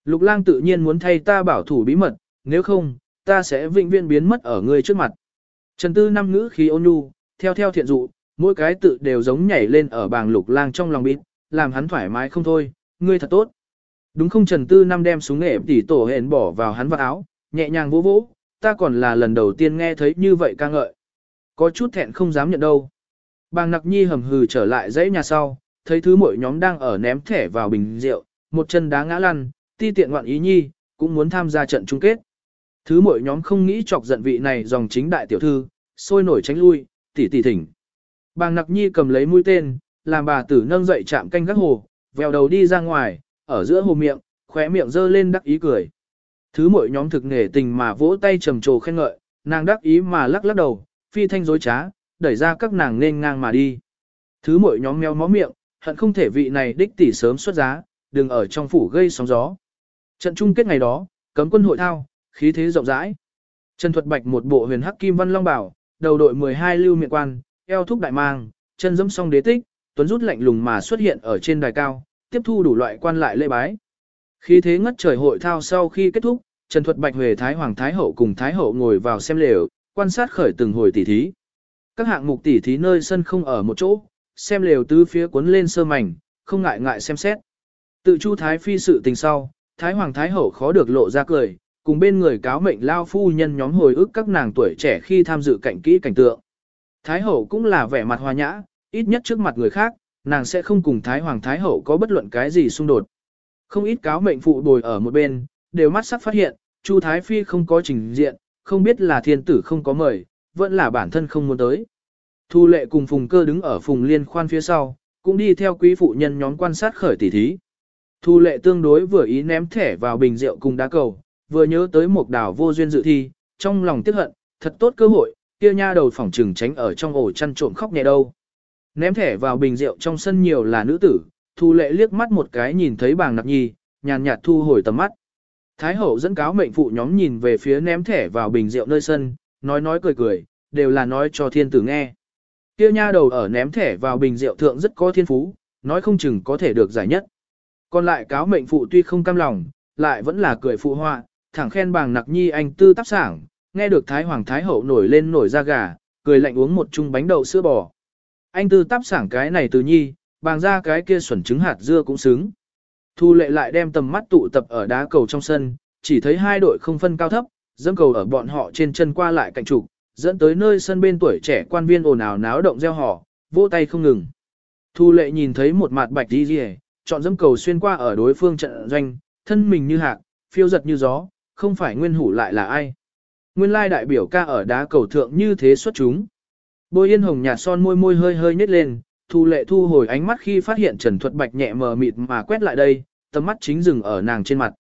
Speaker 1: Lục lang tự nhiên muốn thay ta bảo thủ bí mật, nếu không, ta sẽ vĩnh viễn biến mất ở ngươi trước mặt. Trần Tư năm ngữ khí ôn nhu, theo theo thiện dụ, mỗi cái tự đều giống nhảy lên ở bàng lục lang trong lòng bít, làm hắn thoải mái không thôi, ngươi thật tốt. Đúng không Trần Tư Năm đem súng nghệ tỉ tổ hẹn bỏ vào hắn vào áo, nhẹ nhàng vỗ vỗ, ta còn là lần đầu tiên nghe thấy như vậy ca ngợi. Có chút thẹn không dám nhận đâu. Bàng nặc nhi hầm hừ trở lại dãy nhà sau, thấy thứ mỗi nhóm đang ở ném thẻ vào bình rượu, một chân đá ngã lăn, ti tiện ngoạn ý nhi, cũng muốn tham gia trận chung kết. Thứ mỗi nhóm không nghĩ chọc giận vị này dòng chính đại tiểu thư, sôi nổi tránh lui, tỉ tỉ thỉnh. Bàng nặc nhi cầm lấy mũi tên, làm bà tử nâng dậy chạm canh gác hồ, vèo đầu đi ra ngoài, ở giữa hồ miệng, khóe miệng dơ lên đắc ý cười. Thứ mỗi nhóm thực nghề tình mà vỗ tay trầm trồ khen ngợi, nàng đắc ý mà lắc lắc đầu, phi thanh dối trá, đẩy ra các nàng nên ngang mà đi. Thứ mỗi nhóm meo mó miệng, hận không thể vị này đích tỷ sớm xuất giá, đừng ở trong phủ gây sóng gió. Trận chung kết ngày đó, cấm quân hội thao, khí thế rộng rãi. Trần Thuật Bạch một bộ huyền hắc kim văn long bảo, đầu đội 12 lưu miệng quan, eo thúc đại mang, chân dẫm song đế tích, tuấn rút lạnh lùng mà xuất hiện ở trên đài cao, tiếp thu đủ loại quan lại lễ bái. Khí thế ngất trời hội thao sau khi kết thúc, Trần Thuật Bạch Huệ Thái Hoàng Thái Hậu cùng Thái Hậu ngồi vào xem lều, quan sát khởi từng hồi tỉ thí. Các hạng mục tỉ thí nơi sân không ở một chỗ, xem lều tứ phía cuốn lên sơ mảnh, không ngại ngại xem xét. Tự Chu Thái Phi sự tình sau, Thái Hoàng Thái Hậu khó được lộ ra cười, cùng bên người cáo mệnh lao phu nhân nhóm hồi ức các nàng tuổi trẻ khi tham dự cảnh kỹ cảnh tượng. Thái Hậu cũng là vẻ mặt hòa nhã, ít nhất trước mặt người khác, nàng sẽ không cùng Thái Hoàng Thái Hậu có bất luận cái gì xung đột. Không ít cáo mệnh phụ bồi ở một bên, đều mắt sắc phát hiện, Chu Thái Phi không có trình diện, không biết là thiên tử không có mời, vẫn là bản thân không muốn tới. Thu lệ cùng phùng cơ đứng ở phùng liên khoan phía sau, cũng đi theo quý phụ nhân nhóm quan sát khởi tỉ thí. Thu lệ tương đối vừa ý ném thẻ vào bình rượu cùng đá cầu, vừa nhớ tới một đảo vô duyên dự thi, trong lòng tiếc hận, thật tốt cơ hội, kia nha đầu phỏng trừng tránh ở trong ổ chăn trộm khóc nhẹ đâu. Ném thẻ vào bình rượu trong sân nhiều là nữ tử, thu lệ liếc mắt một cái nhìn thấy bàng nặc nhi, nhàn nhạt thu hồi tầm mắt. Thái hậu dẫn cáo mệnh phụ nhóm nhìn về phía ném thẻ vào bình rượu nơi sân, nói nói cười cười, đều là nói cho thiên tử nghe. Kia nha đầu ở ném thẻ vào bình rượu thượng rất có thiên phú, nói không chừng có thể được giải nhất. Còn lại cáo mệnh phụ tuy không cam lòng, lại vẫn là cười phụ họa, thẳng khen bàng nặc nhi anh tư tác sảng, nghe được Thái Hoàng Thái Hậu nổi lên nổi da gà, cười lạnh uống một chung bánh đậu sữa bò. Anh tư tác sảng cái này từ nhi, bàng ra cái kia xuẩn trứng hạt dưa cũng xứng. Thu lệ lại đem tầm mắt tụ tập ở đá cầu trong sân, chỉ thấy hai đội không phân cao thấp, dẫm cầu ở bọn họ trên chân qua lại cạnh trục, dẫn tới nơi sân bên tuổi trẻ quan viên ồn ào náo động reo hò vỗ tay không ngừng. Thu lệ nhìn thấy một mặt bạch đi rìa, chọn dẫm cầu xuyên qua ở đối phương trận doanh, thân mình như hạc, phiêu giật như gió, không phải nguyên hủ lại là ai. Nguyên lai đại biểu ca ở đá cầu thượng như thế xuất chúng. Bôi yên hồng nhạt son môi môi hơi hơi nhếch lên, thu lệ thu hồi ánh mắt khi phát hiện Trần Thuật Bạch nhẹ mờ mịt mà quét lại đây, tầm mắt chính dừng ở nàng trên mặt.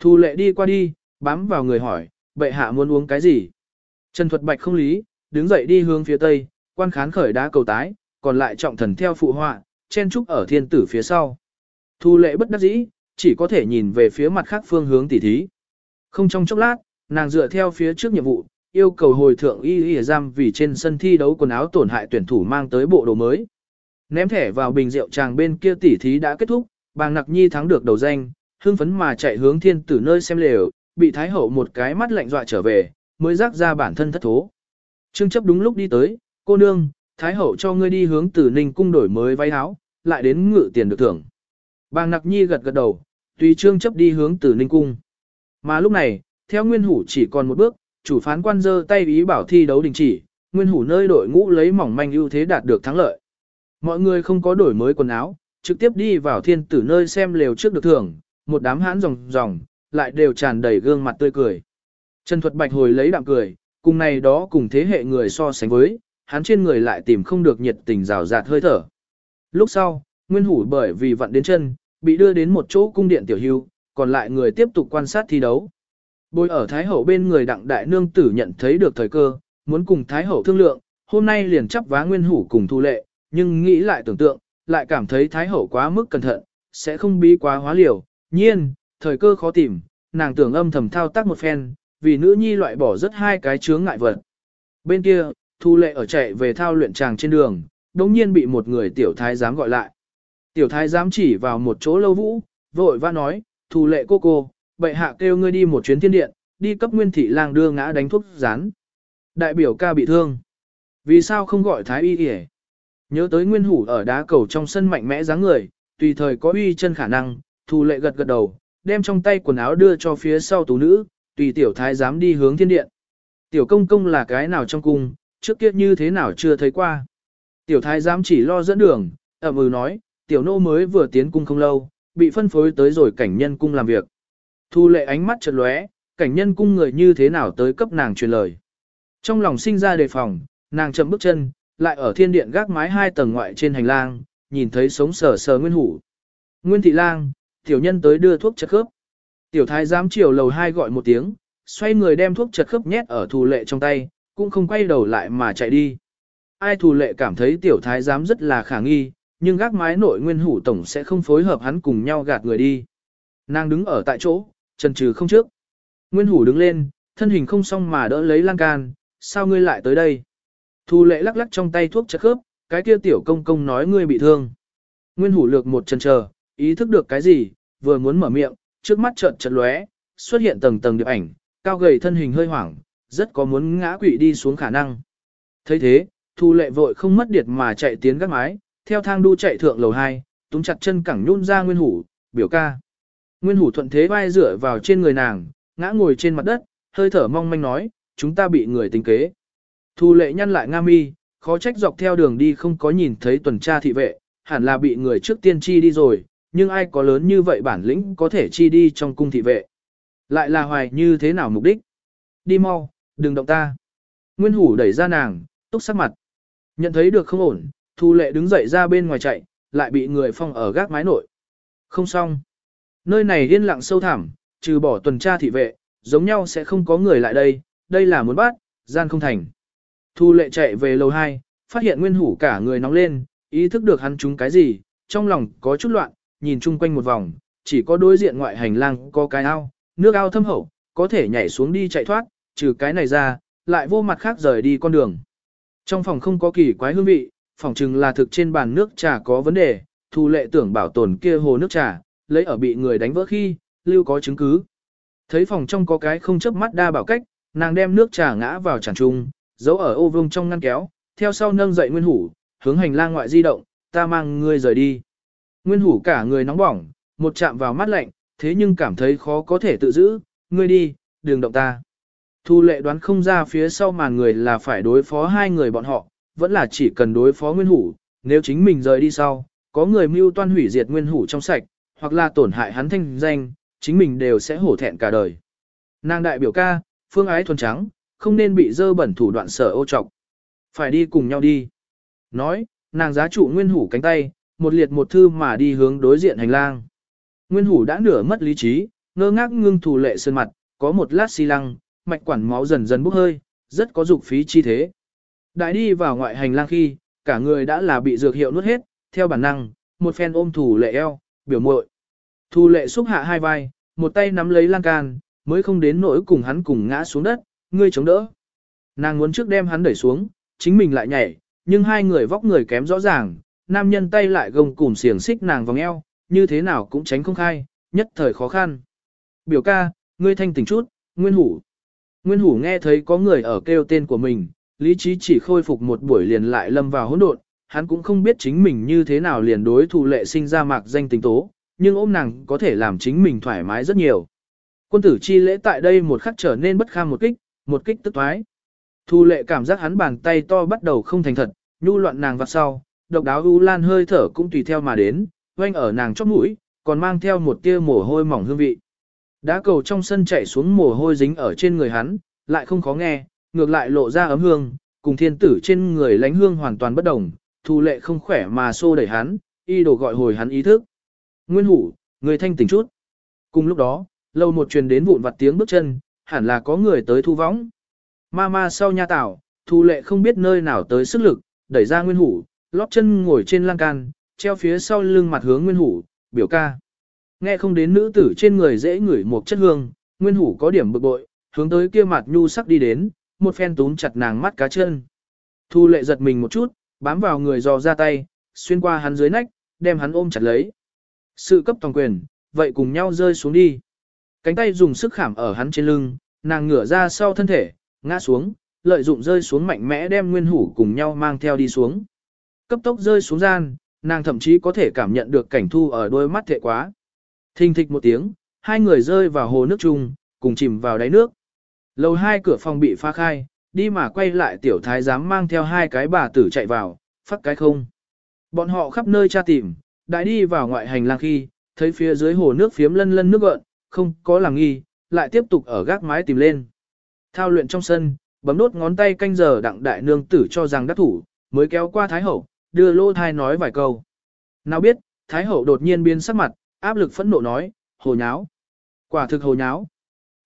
Speaker 1: Thu lệ đi qua đi, bám vào người hỏi, bệ hạ muốn uống cái gì? Trần Thuật Bạch không lý, đứng dậy đi hướng phía tây, quan khán khởi đá cầu tái, còn lại trọng thần theo phụ họa, chen trúc ở thiên tử phía sau. Thu lệ bất đắc dĩ, chỉ có thể nhìn về phía mặt khác phương hướng tỉ thí. Không trong chốc lát, nàng dựa theo phía trước nhiệm vụ, yêu cầu hồi thượng y y giam vì trên sân thi đấu quần áo tổn hại tuyển thủ mang tới bộ đồ mới. Ném thẻ vào bình rượu chàng bên kia tỉ thí đã kết thúc, bàng nặc nhi thắng được đầu danh, hưng phấn mà chạy hướng thiên tử nơi xem lều, bị thái hậu một cái mắt lạnh dọa trở về, mới rác ra bản thân thất thố. Trương chấp đúng lúc đi tới, cô nương, thái hậu cho ngươi đi hướng tử ninh cung đổi mới váy áo, lại đến ngự tiền được thưởng. Bàng nặc nhi gật gật đầu, tùy trương chấp đi hướng tử ninh cung. Mà lúc này, theo nguyên hủ chỉ còn một bước, chủ phán quan dơ tay ý bảo thi đấu đình chỉ, nguyên hủ nơi đội ngũ lấy mỏng manh ưu thế đạt được thắng lợi. Mọi người không có đổi mới quần áo, trực tiếp đi vào thiên tử nơi xem lều trước được thưởng, một đám hãn ròng ròng, lại đều tràn đầy gương mặt tươi cười. Trần Thuật Bạch hồi lấy đạm cười, cùng này đó cùng thế hệ người so sánh với, hắn trên người lại tìm không được nhiệt tình rào rạt hơi thở. Lúc sau, Nguyên Hủ bởi vì vặn đến chân, bị đưa đến một chỗ cung điện tiểu hưu, còn lại người tiếp tục quan sát thi đấu. Bồi ở Thái Hậu bên người đặng đại nương tử nhận thấy được thời cơ, muốn cùng Thái Hậu thương lượng, hôm nay liền chấp vá Nguyên Hủ cùng thu lệ, nhưng nghĩ lại tưởng tượng, lại cảm thấy Thái Hậu quá mức cẩn thận, sẽ không bí quá hóa liều. Nhiên, thời cơ khó tìm, nàng tưởng âm thầm thao tác một phen, vì nữ nhi loại bỏ rất hai cái chướng ngại vật. Bên kia, Thu Lệ ở chạy về thao luyện tràng trên đường, đồng nhiên bị một người tiểu thái giám gọi lại. Tiểu thái giám chỉ vào một chỗ lâu vũ, vội vã nói, Thu Lệ cô cô, bệ hạ kêu ngươi đi một chuyến thiên điện, đi cấp nguyên thị lang đưa ngã đánh thuốc rán. Đại biểu ca bị thương. Vì sao không gọi thái y y Nhớ tới nguyên hủ ở đá cầu trong sân mạnh mẽ dáng người, tùy thời có uy chân khả năng, thu lệ gật gật đầu, đem trong tay quần áo đưa cho phía sau tú nữ, tùy tiểu thái dám đi hướng thiên điện. Tiểu công công là cái nào trong cung, trước kia như thế nào chưa thấy qua. Tiểu thái giám chỉ lo dẫn đường, ẩm ừ nói, tiểu nô mới vừa tiến cung không lâu, bị phân phối tới rồi cảnh nhân cung làm việc. Thu lệ ánh mắt chợt lóe, cảnh nhân cung người như thế nào tới cấp nàng truyền lời. Trong lòng sinh ra đề phòng, nàng chậm bước chân, lại ở thiên điện gác mái hai tầng ngoại trên hành lang, nhìn thấy sống sờ sờ nguyên hủ. Nguyên thị lang, tiểu nhân tới đưa thuốc chất khớp. Tiểu thái giám chiều lầu hai gọi một tiếng, xoay người đem thuốc chật khớp nhét ở thù lệ trong tay, cũng không quay đầu lại mà chạy đi. Ai thù lệ cảm thấy tiểu thái giám rất là khả nghi, nhưng gác mái nội nguyên hủ tổng sẽ không phối hợp hắn cùng nhau gạt người đi. Nàng đứng ở tại chỗ, chân trừ không trước. Nguyên hủ đứng lên, thân hình không xong mà đỡ lấy lan can, sao ngươi lại tới đây? Thu lệ lắc lắc trong tay thuốc chật khớp, cái kia tiểu công công nói ngươi bị thương. Nguyên hủ lược một chân chờ, ý thức được cái gì, vừa muốn mở miệng, trước mắt chợt chợt lóe, xuất hiện tầng tầng điệp ảnh, cao gầy thân hình hơi hoảng, rất có muốn ngã quỵ đi xuống khả năng. thấy thế, thu lệ vội không mất điệt mà chạy tiến gác mái, theo thang đu chạy thượng lầu 2, túm chặt chân cẳng nhún ra nguyên hủ, biểu ca. Nguyên hủ thuận thế vai dựa vào trên người nàng, ngã ngồi trên mặt đất, hơi thở mong manh nói, chúng ta bị người tính kế. Thu lệ nhăn lại nga mi, khó trách dọc theo đường đi không có nhìn thấy tuần tra thị vệ, hẳn là bị người trước tiên chi đi rồi, nhưng ai có lớn như vậy bản lĩnh có thể chi đi trong cung thị vệ. Lại là hoài như thế nào mục đích? Đi mau, đừng động ta. Nguyên hủ đẩy ra nàng, túc sắc mặt. Nhận thấy được không ổn, Thu lệ đứng dậy ra bên ngoài chạy, lại bị người phong ở gác mái nội. Không xong. Nơi này yên lặng sâu thẳm, trừ bỏ tuần tra thị vệ, giống nhau sẽ không có người lại đây, đây là muốn bắt, gian không thành. Thu lệ chạy về lầu 2, phát hiện nguyên hủ cả người nóng lên, ý thức được hắn trúng cái gì, trong lòng có chút loạn, nhìn chung quanh một vòng, chỉ có đối diện ngoại hành lang có cái ao, nước ao thâm hậu, có thể nhảy xuống đi chạy thoát, trừ cái này ra, lại vô mặt khác rời đi con đường. Trong phòng không có kỳ quái hương vị, phòng chừng là thực trên bàn nước trà có vấn đề, thu lệ tưởng bảo tồn kia hồ nước trà, lấy ở bị người đánh vỡ khi, lưu có chứng cứ. Thấy phòng trong có cái không chấp mắt đa bảo cách, nàng đem nước trà ngã vào tràn trung, giấu ở ô vương trong ngăn kéo, theo sau nâng dậy nguyên hủ, hướng hành lang ngoại di động, ta mang ngươi rời đi. Nguyên hủ cả người nóng bỏng, một chạm vào mắt lạnh, thế nhưng cảm thấy khó có thể tự giữ, ngươi đi, đừng động ta. Thu lệ đoán không ra phía sau màn người là phải đối phó hai người bọn họ, vẫn là chỉ cần đối phó nguyên hủ, nếu chính mình rời đi sau, có người mưu toan hủy diệt nguyên hủ trong sạch, hoặc là tổn hại hắn thanh danh, chính mình đều sẽ hổ thẹn cả đời. Nàng đại biểu ca, phương ái thuần trắng, không nên bị dơ bẩn thủ đoạn sở ô trọc. Phải đi cùng nhau đi. Nói, nàng giá trụ nguyên hủ cánh tay, một liệt một thư mà đi hướng đối diện hành lang. Nguyên hủ đã nửa mất lý trí, ngơ ngác ngưng thủ lệ sơn mặt, có một lát xi lăng, mạch quản máu dần dần bốc hơi, rất có dục phí chi thế. Đại đi vào ngoại hành lang khi, cả người đã là bị dược hiệu nuốt hết, theo bản năng, một phen ôm thủ lệ eo, biểu muội. Thủ lệ xúc hạ hai vai, một tay nắm lấy lan can, mới không đến nỗi cùng hắn cùng ngã xuống đất, ngươi chống đỡ. Nàng muốn trước đem hắn đẩy xuống, chính mình lại nhảy, nhưng hai người vóc người kém rõ ràng, nam nhân tay lại gồng cùm xiềng xích nàng vòng eo, như thế nào cũng tránh không khai, nhất thời khó khăn. Biểu ca, ngươi thanh tỉnh chút, Nguyên Hủ. Nguyên Hủ nghe thấy có người ở kêu tên của mình, lý trí chỉ khôi phục một buổi liền lại lâm vào hỗn độn, hắn cũng không biết chính mình như thế nào liền đối thủ lệ sinh ra mạc danh tình tố, nhưng ôm nàng có thể làm chính mình thoải mái rất nhiều. Quân tử chi lễ tại đây một khắc trở nên bất kham một kích, một kích tức thoái. Thu lệ cảm giác hắn bàn tay to bắt đầu không thành thật, nhu loạn nàng vặt sau, độc đáo u lan hơi thở cũng tùy theo mà đến, quanh ở nàng chóp mũi, còn mang theo một tia mồ hôi mỏng hương vị. Đá cầu trong sân chảy xuống mồ hôi dính ở trên người hắn, lại không khó nghe, ngược lại lộ ra ấm hương, cùng thiên tử trên người lánh hương hoàn toàn bất đồng, thu lệ không khỏe mà xô đẩy hắn, y đồ gọi hồi hắn ý thức. Nguyên hủ, người thanh tỉnh chút. Cùng lúc đó, lâu một truyền đến vụn vặt tiếng bước chân, hẳn là có người tới thu võng. Ma ma sau nha tảo, thu lệ không biết nơi nào tới sức lực, đẩy ra nguyên hủ, lóp chân ngồi trên lan can, treo phía sau lưng mặt hướng nguyên hủ, biểu ca. Nghe không đến nữ tử trên người dễ ngửi một chất hương, nguyên hủ có điểm bực bội, hướng tới kia mặt nhu sắc đi đến, một phen túm chặt nàng mắt cá chân. Thu lệ giật mình một chút, bám vào người dò ra tay, xuyên qua hắn dưới nách, đem hắn ôm chặt lấy. Sự cấp toàn quyền, vậy cùng nhau rơi xuống đi. Cánh tay dùng sức khảm ở hắn trên lưng, nàng ngửa ra sau thân thể, ngã xuống, lợi dụng rơi xuống mạnh mẽ đem nguyên hủ cùng nhau mang theo đi xuống. Cấp tốc rơi xuống gian, nàng thậm chí có thể cảm nhận được cảnh thu ở đôi mắt thệ quá. Thình thịch một tiếng, hai người rơi vào hồ nước chung, cùng chìm vào đáy nước. Lầu hai cửa phòng bị phá khai, đi mà quay lại tiểu thái giám mang theo hai cái bà tử chạy vào, phát cái không. Bọn họ khắp nơi tra tìm, đại đi vào ngoại hành lang khi, thấy phía dưới hồ nước phiếm lân lân nước gợn, không có làm nghi, lại tiếp tục ở gác mái tìm lên. Thao luyện trong sân, bấm đốt ngón tay canh giờ đặng đại nương tử cho rằng đắc thủ, mới kéo qua Thái Hậu, đưa lô thai nói vài câu. Nào biết, Thái Hậu đột nhiên biến sắc mặt, áp lực phẫn nộ nói, hồ nháo. Quả thực hồ nháo.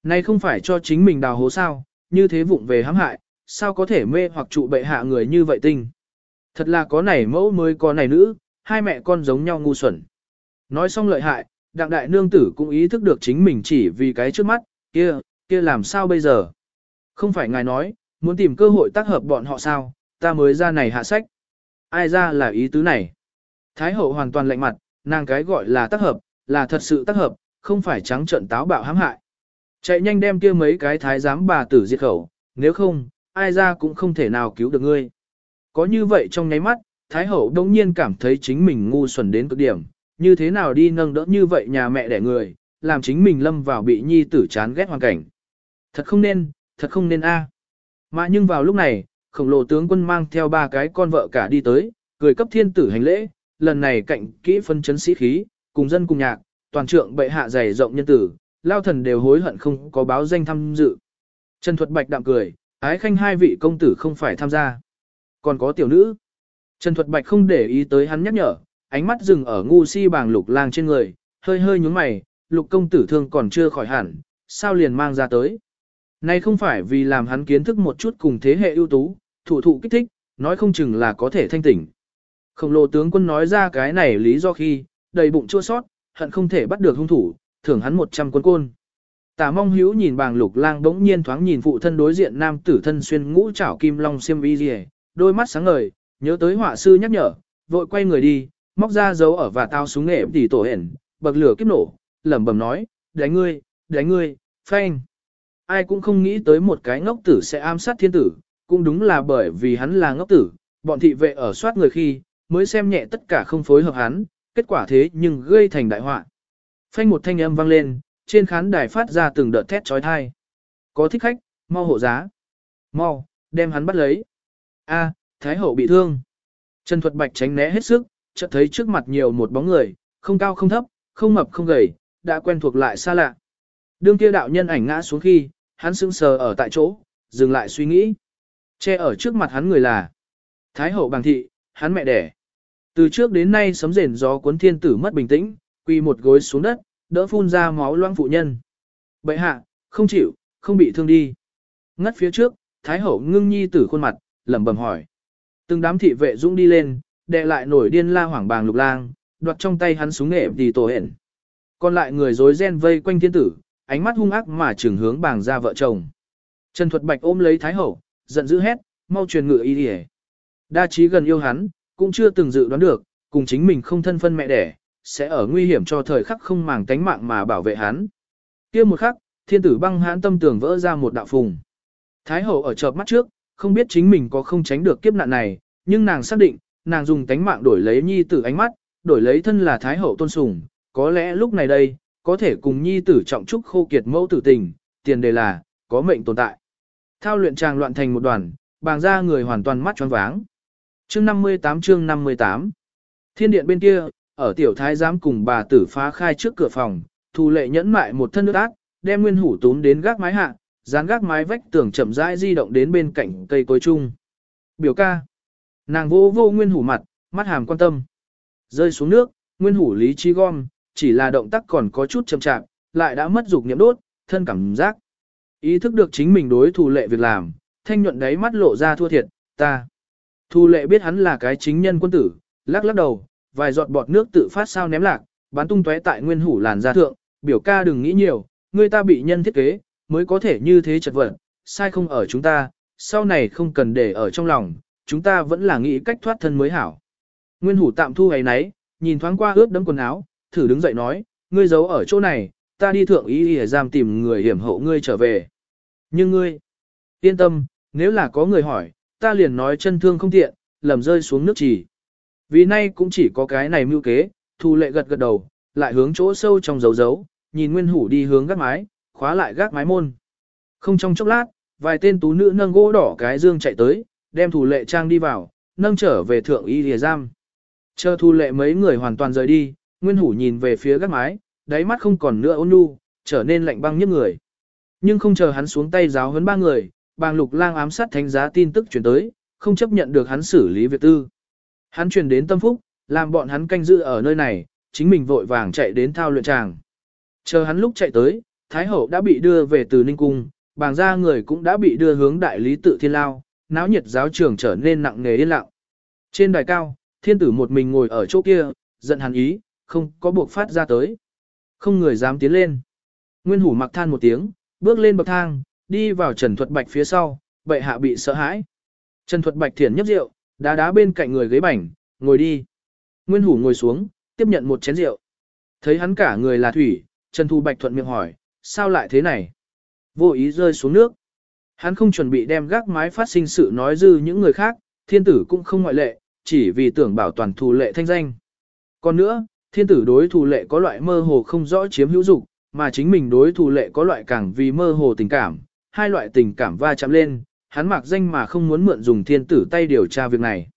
Speaker 1: Này không phải cho chính mình đào hố sao, như thế vụng về hãm hại, sao có thể mê hoặc trụ bệ hạ người như vậy tinh. Thật là có này mẫu mới có này nữ, hai mẹ con giống nhau ngu xuẩn. Nói xong lợi hại, đặng đại nương tử cũng ý thức được chính mình chỉ vì cái trước mắt, kia, kia làm sao bây giờ. Không phải ngài nói, muốn tìm cơ hội tác hợp bọn họ sao, ta mới ra này hạ sách. Ai ra là ý tứ này. Thái hậu hoàn toàn lạnh mặt, nàng cái gọi là tác hợp, là thật sự tác hợp, không phải trắng trận táo bạo hãm hại. Chạy nhanh đem kia mấy cái thái giám bà tử diệt khẩu, nếu không, ai ra cũng không thể nào cứu được ngươi. Có như vậy trong nháy mắt, Thái hậu đông nhiên cảm thấy chính mình ngu xuẩn đến cực điểm, như thế nào đi nâng đỡ như vậy nhà mẹ đẻ người, làm chính mình lâm vào bị nhi tử chán ghét hoàn cảnh. Thật không nên, thật không nên a. Mà nhưng vào lúc này, khổng lồ tướng quân mang theo ba cái con vợ cả đi tới, cười cấp thiên tử hành lễ, lần này cạnh kỹ phân chấn sĩ khí, cùng dân cùng nhạc, toàn trượng bệ hạ dày rộng nhân tử, lao thần đều hối hận không có báo danh tham dự. Trần Thuật Bạch đạm cười, ái khanh hai vị công tử không phải tham gia. Còn có tiểu nữ. Trần Thuật Bạch không để ý tới hắn nhắc nhở, ánh mắt dừng ở ngu si bàng lục lang trên người, hơi hơi nhúng mày, lục công tử thương còn chưa khỏi hẳn, sao liền mang ra tới. Này không phải vì làm hắn kiến thức một chút cùng thế hệ ưu tú, thủ thụ kích thích, nói không chừng là có thể thanh tỉnh. Khổng lồ tướng quân nói ra cái này lý do khi, đầy bụng chua sót, hận không thể bắt được hung thủ, thưởng hắn 100 quân côn. Tả mong hữu nhìn bàng lục lang đống nhiên thoáng nhìn phụ thân đối diện nam tử thân xuyên ngũ trảo kim long xiêm y rìa, đôi mắt sáng ngời, nhớ tới họa sư nhắc nhở, vội quay người đi, móc ra dấu ở và tao súng nghệ tỉ tổ hển, bậc lửa kiếp nổ, lẩm bẩm nói, đánh ngươi, đánh ngươi, phanh. Ai cũng không nghĩ tới một cái ngốc tử sẽ ám sát thiên tử, cũng đúng là bởi vì hắn là ngốc tử, bọn thị vệ ở soát người khi, mới xem nhẹ tất cả không phối hợp hắn, kết quả thế nhưng gây thành đại họa. Phanh một thanh âm vang lên, trên khán đài phát ra từng đợt thét trói thai. Có thích khách, mau hộ giá. Mau, đem hắn bắt lấy. A, Thái hậu bị thương. Trần Thuật Bạch tránh né hết sức, chợt thấy trước mặt nhiều một bóng người, không cao không thấp, không mập không gầy, đã quen thuộc lại xa lạ. Đương kia đạo nhân ảnh ngã xuống khi, hắn sững sờ ở tại chỗ, dừng lại suy nghĩ. Che ở trước mặt hắn người là Thái hậu bàng thị, hắn mẹ đẻ. Từ trước đến nay sấm rền gió cuốn thiên tử mất bình tĩnh, quỳ một gối xuống đất, đỡ phun ra máu loang phụ nhân. Bệ hạ, không chịu, không bị thương đi. Ngất phía trước, Thái hậu ngưng nhi tử khuôn mặt, lẩm bẩm hỏi. Từng đám thị vệ dũng đi lên, đệ lại nổi điên la hoảng bàng lục lang, đoạt trong tay hắn súng nghệ thì tổ hển. Còn lại người rối ren vây quanh thiên tử, ánh mắt hung ác mà trường hướng bàng ra vợ chồng. Trần Thuật Bạch ôm lấy Thái Hậu, giận dữ hét, mau truyền ngựa y đi Đa trí gần yêu hắn, cũng chưa từng dự đoán được, cùng chính mình không thân phân mẹ đẻ, sẽ ở nguy hiểm cho thời khắc không màng tánh mạng mà bảo vệ hắn. kia một khắc, thiên tử băng hãn tâm tưởng vỡ ra một đạo phùng. Thái hậu ở chợp mắt trước, không biết chính mình có không tránh được kiếp nạn này, nhưng nàng xác định, nàng dùng tánh mạng đổi lấy nhi tử ánh mắt, đổi lấy thân là thái hậu tôn sùng, có lẽ lúc này đây, có thể cùng nhi tử trọng trúc khô kiệt mẫu tử tình, tiền đề là, có mệnh tồn tại. Thao luyện tràng loạn thành một đoàn, bàng ra người hoàn toàn mắt choáng váng. Chương 58 chương 58 Thiên điện bên kia, ở tiểu thái giám cùng bà tử phá khai trước cửa phòng, thu lệ nhẫn mại một thân nước ác, đem nguyên hủ túm đến gác mái hạ, dán gác mái vách tường chậm rãi di động đến bên cạnh cây cối chung. Biểu ca. Nàng vô vô nguyên hủ mặt, mắt hàm quan tâm. Rơi xuống nước, nguyên hủ lý trí gom, chỉ là động tác còn có chút chậm chạp, lại đã mất dục niệm đốt, thân cảm giác. Ý thức được chính mình đối thủ lệ việc làm, thanh nhuận đáy mắt lộ ra thua thiệt, ta. Thu lệ biết hắn là cái chính nhân quân tử, lắc lắc đầu, vài giọt bọt nước tự phát sao ném lạc, bắn tung tóe tại nguyên hủ làn da thượng, biểu ca đừng nghĩ nhiều, người ta bị nhân thiết kế, mới có thể như thế chật vật, sai không ở chúng ta, sau này không cần để ở trong lòng, chúng ta vẫn là nghĩ cách thoát thân mới hảo. Nguyên hủ tạm thu ấy nấy, nhìn thoáng qua ướt đẫm quần áo, thử đứng dậy nói, ngươi giấu ở chỗ này, ta đi thượng ý để giam tìm người hiểm hậu ngươi trở về. Nhưng ngươi, yên tâm, nếu là có người hỏi, ta liền nói chân thương không tiện, lầm rơi xuống nước chỉ. Vì nay cũng chỉ có cái này mưu kế, thu lệ gật gật đầu, lại hướng chỗ sâu trong dấu dấu, nhìn nguyên hủ đi hướng gác mái, khóa lại gác mái môn. Không trong chốc lát, vài tên tú nữ nâng gỗ đỏ cái dương chạy tới, đem thủ lệ trang đi vào, nâng trở về thượng y lìa giam. Chờ thu lệ mấy người hoàn toàn rời đi, nguyên hủ nhìn về phía gác mái, đáy mắt không còn nữa ôn nhu, trở nên lạnh băng như người. Nhưng không chờ hắn xuống tay giáo huấn ba người, bàng lục lang ám sát thánh giá tin tức chuyển tới, không chấp nhận được hắn xử lý việc tư. Hắn truyền đến tâm phúc, làm bọn hắn canh giữ ở nơi này, chính mình vội vàng chạy đến thao luyện tràng. Chờ hắn lúc chạy tới, Thái Hậu đã bị đưa về từ Ninh Cung, bàng gia người cũng đã bị đưa hướng đại lý tự thiên lao, náo nhiệt giáo trường trở nên nặng nề yên lặng. Trên đài cao, thiên tử một mình ngồi ở chỗ kia, giận hắn ý, không có buộc phát ra tới. Không người dám tiến lên. Nguyên hủ mặc than một tiếng, bước lên bậc thang, đi vào Trần Thuật Bạch phía sau, bệ hạ bị sợ hãi. Trần Thuật Bạch thiển nhấp rượu, đá đá bên cạnh người ghế bảnh, ngồi đi. Nguyên hủ ngồi xuống, tiếp nhận một chén rượu. Thấy hắn cả người là thủy, Trần Thu Bạch thuận miệng hỏi, sao lại thế này? Vô ý rơi xuống nước. Hắn không chuẩn bị đem gác mái phát sinh sự nói dư những người khác, thiên tử cũng không ngoại lệ, chỉ vì tưởng bảo toàn thù lệ thanh danh. Còn nữa, thiên tử đối thủ lệ có loại mơ hồ không rõ chiếm hữu dục, mà chính mình đối thủ lệ có loại càng vì mơ hồ tình cảm, hai loại tình cảm va chạm lên, hắn mặc danh mà không muốn mượn dùng thiên tử tay điều tra việc này.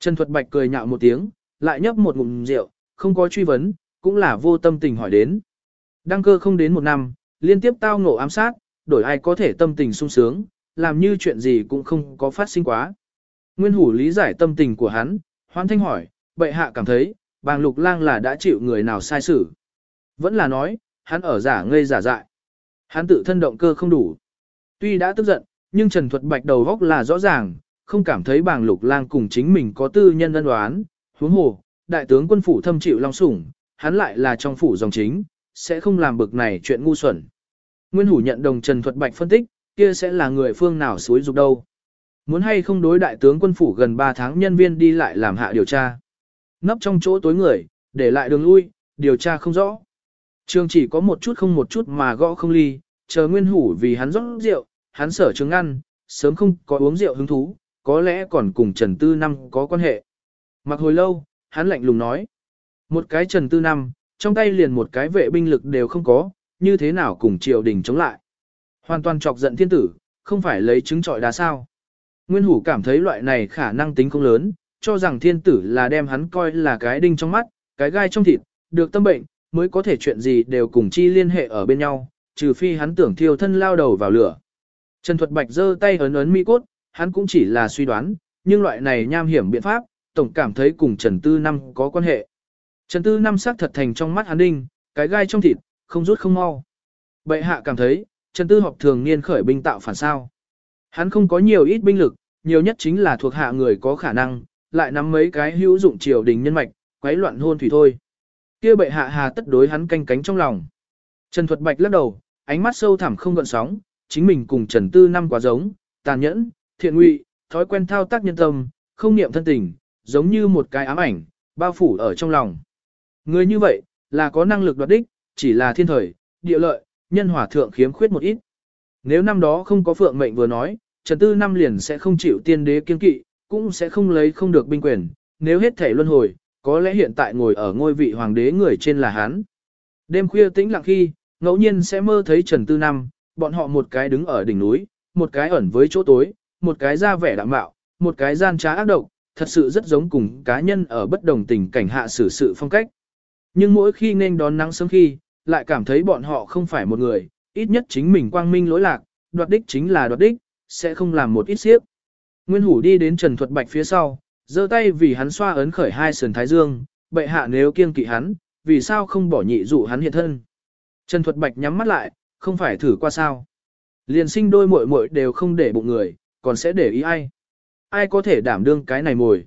Speaker 1: Trần Thuật Bạch cười nhạo một tiếng, lại nhấp một ngụm rượu, không có truy vấn, cũng là vô tâm tình hỏi đến. Đăng cơ không đến một năm, liên tiếp tao ngộ ám sát, đổi ai có thể tâm tình sung sướng, làm như chuyện gì cũng không có phát sinh quá. Nguyên hủ lý giải tâm tình của hắn, hoan thanh hỏi, bệ hạ cảm thấy, bàng lục lang là đã chịu người nào sai xử. Vẫn là nói, hắn ở giả ngây giả dại. Hắn tự thân động cơ không đủ. Tuy đã tức giận, nhưng Trần Thuật Bạch đầu góc là rõ ràng, không cảm thấy bàng lục lang cùng chính mình có tư nhân ân đoán. Huống hồ, đại tướng quân phủ thâm chịu long sủng, hắn lại là trong phủ dòng chính, sẽ không làm bực này chuyện ngu xuẩn. Nguyên Hủ nhận đồng Trần Thuật Bạch phân tích, kia sẽ là người phương nào suối dục đâu. Muốn hay không đối đại tướng quân phủ gần 3 tháng nhân viên đi lại làm hạ điều tra. Nấp trong chỗ tối người, để lại đường lui, điều tra không rõ. Trường chỉ có một chút không một chút mà gõ không ly, chờ Nguyên Hủ vì hắn rót rượu, hắn sở trường ăn, sớm không có uống rượu hứng thú, có lẽ còn cùng Trần Tư Năm có quan hệ. Mặc hồi lâu, hắn lạnh lùng nói. Một cái Trần Tư Năm, trong tay liền một cái vệ binh lực đều không có, như thế nào cùng triều đình chống lại. Hoàn toàn chọc giận thiên tử, không phải lấy trứng trọi đá sao. Nguyên hủ cảm thấy loại này khả năng tính không lớn, cho rằng thiên tử là đem hắn coi là cái đinh trong mắt, cái gai trong thịt, được tâm bệnh, mới có thể chuyện gì đều cùng chi liên hệ ở bên nhau, trừ phi hắn tưởng thiêu thân lao đầu vào lửa. Trần Thuật Bạch giơ tay ấn ấn mi cốt, hắn cũng chỉ là suy đoán, nhưng loại này nham hiểm biện pháp, tổng cảm thấy cùng Trần Tư Năm có quan hệ. Trần Tư Năm sắc thật thành trong mắt hắn đinh, cái gai trong thịt, không rút không mau. Bệ hạ cảm thấy, Trần Tư Họp thường niên khởi binh tạo phản sao. Hắn không có nhiều ít binh lực, nhiều nhất chính là thuộc hạ người có khả năng, lại nắm mấy cái hữu dụng triều đình nhân mạch, quấy loạn hôn thủy thôi. Kia bệ hạ hà tất đối hắn canh cánh trong lòng. Trần Thuật Bạch lắc đầu, ánh mắt sâu thẳm không gợn sóng, chính mình cùng Trần Tư năm quá giống, tàn nhẫn, thiện nguy, thói quen thao tác nhân tâm, không niệm thân tình, giống như một cái ám ảnh, bao phủ ở trong lòng. Người như vậy, là có năng lực đoạt đích, chỉ là thiên thời, địa lợi, nhân hòa thượng khiếm khuyết một ít. Nếu năm đó không có phượng mệnh vừa nói, Trần Tư năm liền sẽ không chịu tiên đế kiên kỵ, cũng sẽ không lấy không được binh quyền, nếu hết thể luân hồi, có lẽ hiện tại ngồi ở ngôi vị hoàng đế người trên là hắn. Đêm khuya tĩnh lặng khi, ngẫu nhiên sẽ mơ thấy Trần Tư năm, bọn họ một cái đứng ở đỉnh núi, một cái ẩn với chỗ tối, một cái ra vẻ đạm mạo một cái gian trá ác độc, thật sự rất giống cùng cá nhân ở bất đồng tình cảnh hạ xử sự phong cách. Nhưng mỗi khi nên đón nắng sớm khi, lại cảm thấy bọn họ không phải một người, ít nhất chính mình quang minh lỗi lạc, đoạt đích chính là đoạt đích, sẽ không làm một ít xiếc. Nguyên Hủ đi đến Trần Thuật Bạch phía sau, giơ tay vì hắn xoa ấn khởi hai sườn thái dương, bệ hạ nếu kiêng kỵ hắn, vì sao không bỏ nhị dụ hắn hiện thân. Trần Thuật Bạch nhắm mắt lại, không phải thử qua sao. Liền sinh đôi muội muội đều không để bụng người, còn sẽ để ý ai. Ai có thể đảm đương cái này mồi.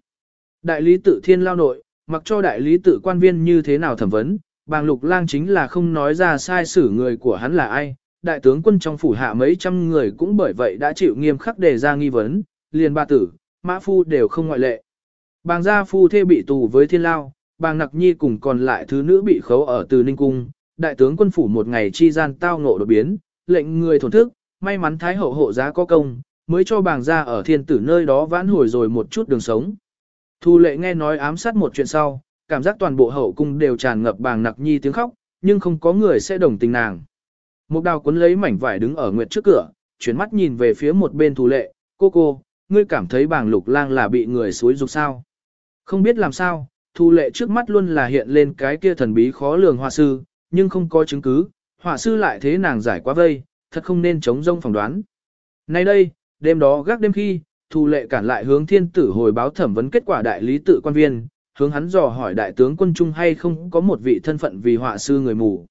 Speaker 1: Đại lý tự thiên lao nội, mặc cho đại lý tự quan viên như thế nào thẩm vấn, bàng lục lang chính là không nói ra sai xử người của hắn là ai, đại tướng quân trong phủ hạ mấy trăm người cũng bởi vậy đã chịu nghiêm khắc đề ra nghi vấn, liền ba tử, mã phu đều không ngoại lệ. Bàng gia phu thê bị tù với thiên lao, bàng nặc nhi cùng còn lại thứ nữ bị khấu ở từ ninh cung, đại tướng quân phủ một ngày chi gian tao ngộ đột biến, lệnh người thổn thức, may mắn thái hậu hộ giá có công, mới cho bàng gia ở thiên tử nơi đó vãn hồi rồi một chút đường sống. Thu lệ nghe nói ám sát một chuyện sau, cảm giác toàn bộ hậu cung đều tràn ngập bàng nặc nhi tiếng khóc, nhưng không có người sẽ đồng tình nàng. Một đào cuốn lấy mảnh vải đứng ở nguyệt trước cửa, chuyển mắt nhìn về phía một bên thu lệ, cô cô, ngươi cảm thấy bàng lục lang là bị người suối dục sao. Không biết làm sao, thu lệ trước mắt luôn là hiện lên cái kia thần bí khó lường họa sư, nhưng không có chứng cứ, họa sư lại thế nàng giải quá vây, thật không nên chống rông phỏng đoán. Nay đây, đêm đó gác đêm khi, thu lệ cản lại hướng thiên tử hồi báo thẩm vấn kết quả đại lý tự quan viên, hướng hắn dò hỏi đại tướng quân trung hay không có một vị thân phận vì họa sư người mù.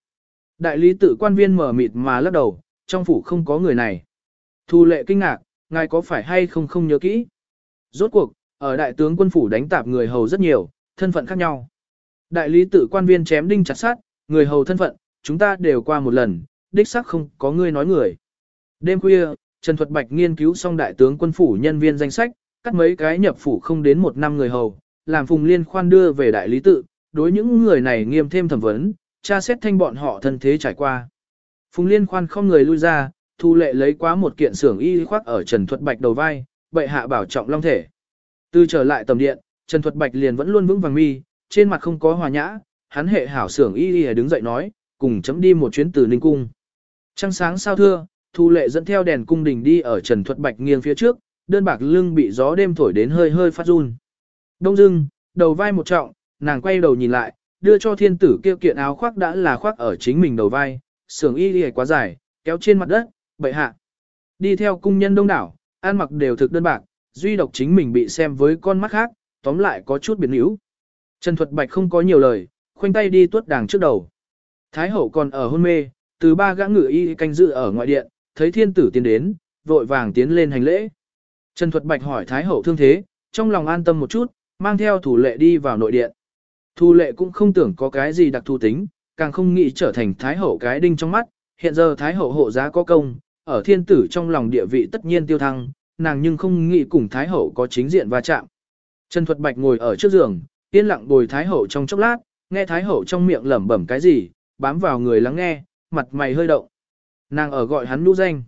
Speaker 1: Đại lý tự quan viên mở mịt mà lắc đầu, trong phủ không có người này. Thu lệ kinh ngạc, ngài có phải hay không không nhớ kỹ. Rốt cuộc, ở đại tướng quân phủ đánh tạp người hầu rất nhiều, thân phận khác nhau. Đại lý tự quan viên chém đinh chặt sát, người hầu thân phận, chúng ta đều qua một lần, đích xác không có người nói người. Đêm khuya, Trần Thuật Bạch nghiên cứu xong đại tướng quân phủ nhân viên danh sách, cắt mấy cái nhập phủ không đến một năm người hầu, làm Phùng Liên khoan đưa về đại lý tự, đối những người này nghiêm thêm thẩm vấn, tra xét thanh bọn họ thân thế trải qua. Phùng Liên khoan không người lui ra, thu lệ lấy quá một kiện xưởng y khoác ở Trần Thuật Bạch đầu vai, bệ hạ bảo trọng long thể. Từ trở lại tầm điện, Trần Thuật Bạch liền vẫn luôn vững vàng mi, trên mặt không có hòa nhã, hắn hệ hảo xưởng y y đứng dậy nói, cùng chấm đi một chuyến từ Ninh Cung. Trăng sáng sao thưa, Thu Lệ dẫn theo đèn cung đình đi ở Trần Thuật Bạch nghiêng phía trước, đơn bạc lưng bị gió đêm thổi đến hơi hơi phát run. Đông dưng, đầu vai một trọng, nàng quay đầu nhìn lại, đưa cho thiên tử kia kiện áo khoác đã là khoác ở chính mình đầu vai, sưởng y y quá dài, kéo trên mặt đất, bệ hạ. Đi theo cung nhân đông đảo, ăn mặc đều thực đơn bạc, duy độc chính mình bị xem với con mắt khác, tóm lại có chút biến yếu. Trần Thuật Bạch không có nhiều lời, khoanh tay đi tuốt đàng trước đầu. Thái hậu còn ở hôn mê, từ ba gã ngự y canh dự ở ngoại điện, thấy thiên tử tiến đến, vội vàng tiến lên hành lễ. Trần Thuật Bạch hỏi Thái hậu thương thế, trong lòng an tâm một chút, mang theo thủ lệ đi vào nội điện. Thu lệ cũng không tưởng có cái gì đặc thù tính, càng không nghĩ trở thành Thái hậu cái đinh trong mắt, hiện giờ Thái hậu hộ giá có công, ở thiên tử trong lòng địa vị tất nhiên tiêu thăng, nàng nhưng không nghĩ cùng Thái hậu có chính diện va chạm. Trần Thuật Bạch ngồi ở trước giường, yên lặng bồi Thái hậu trong chốc lát, nghe Thái hậu trong miệng lẩm bẩm cái gì, bám vào người lắng nghe, mặt mày hơi động. Nàng ở gọi hắn nhũ danh.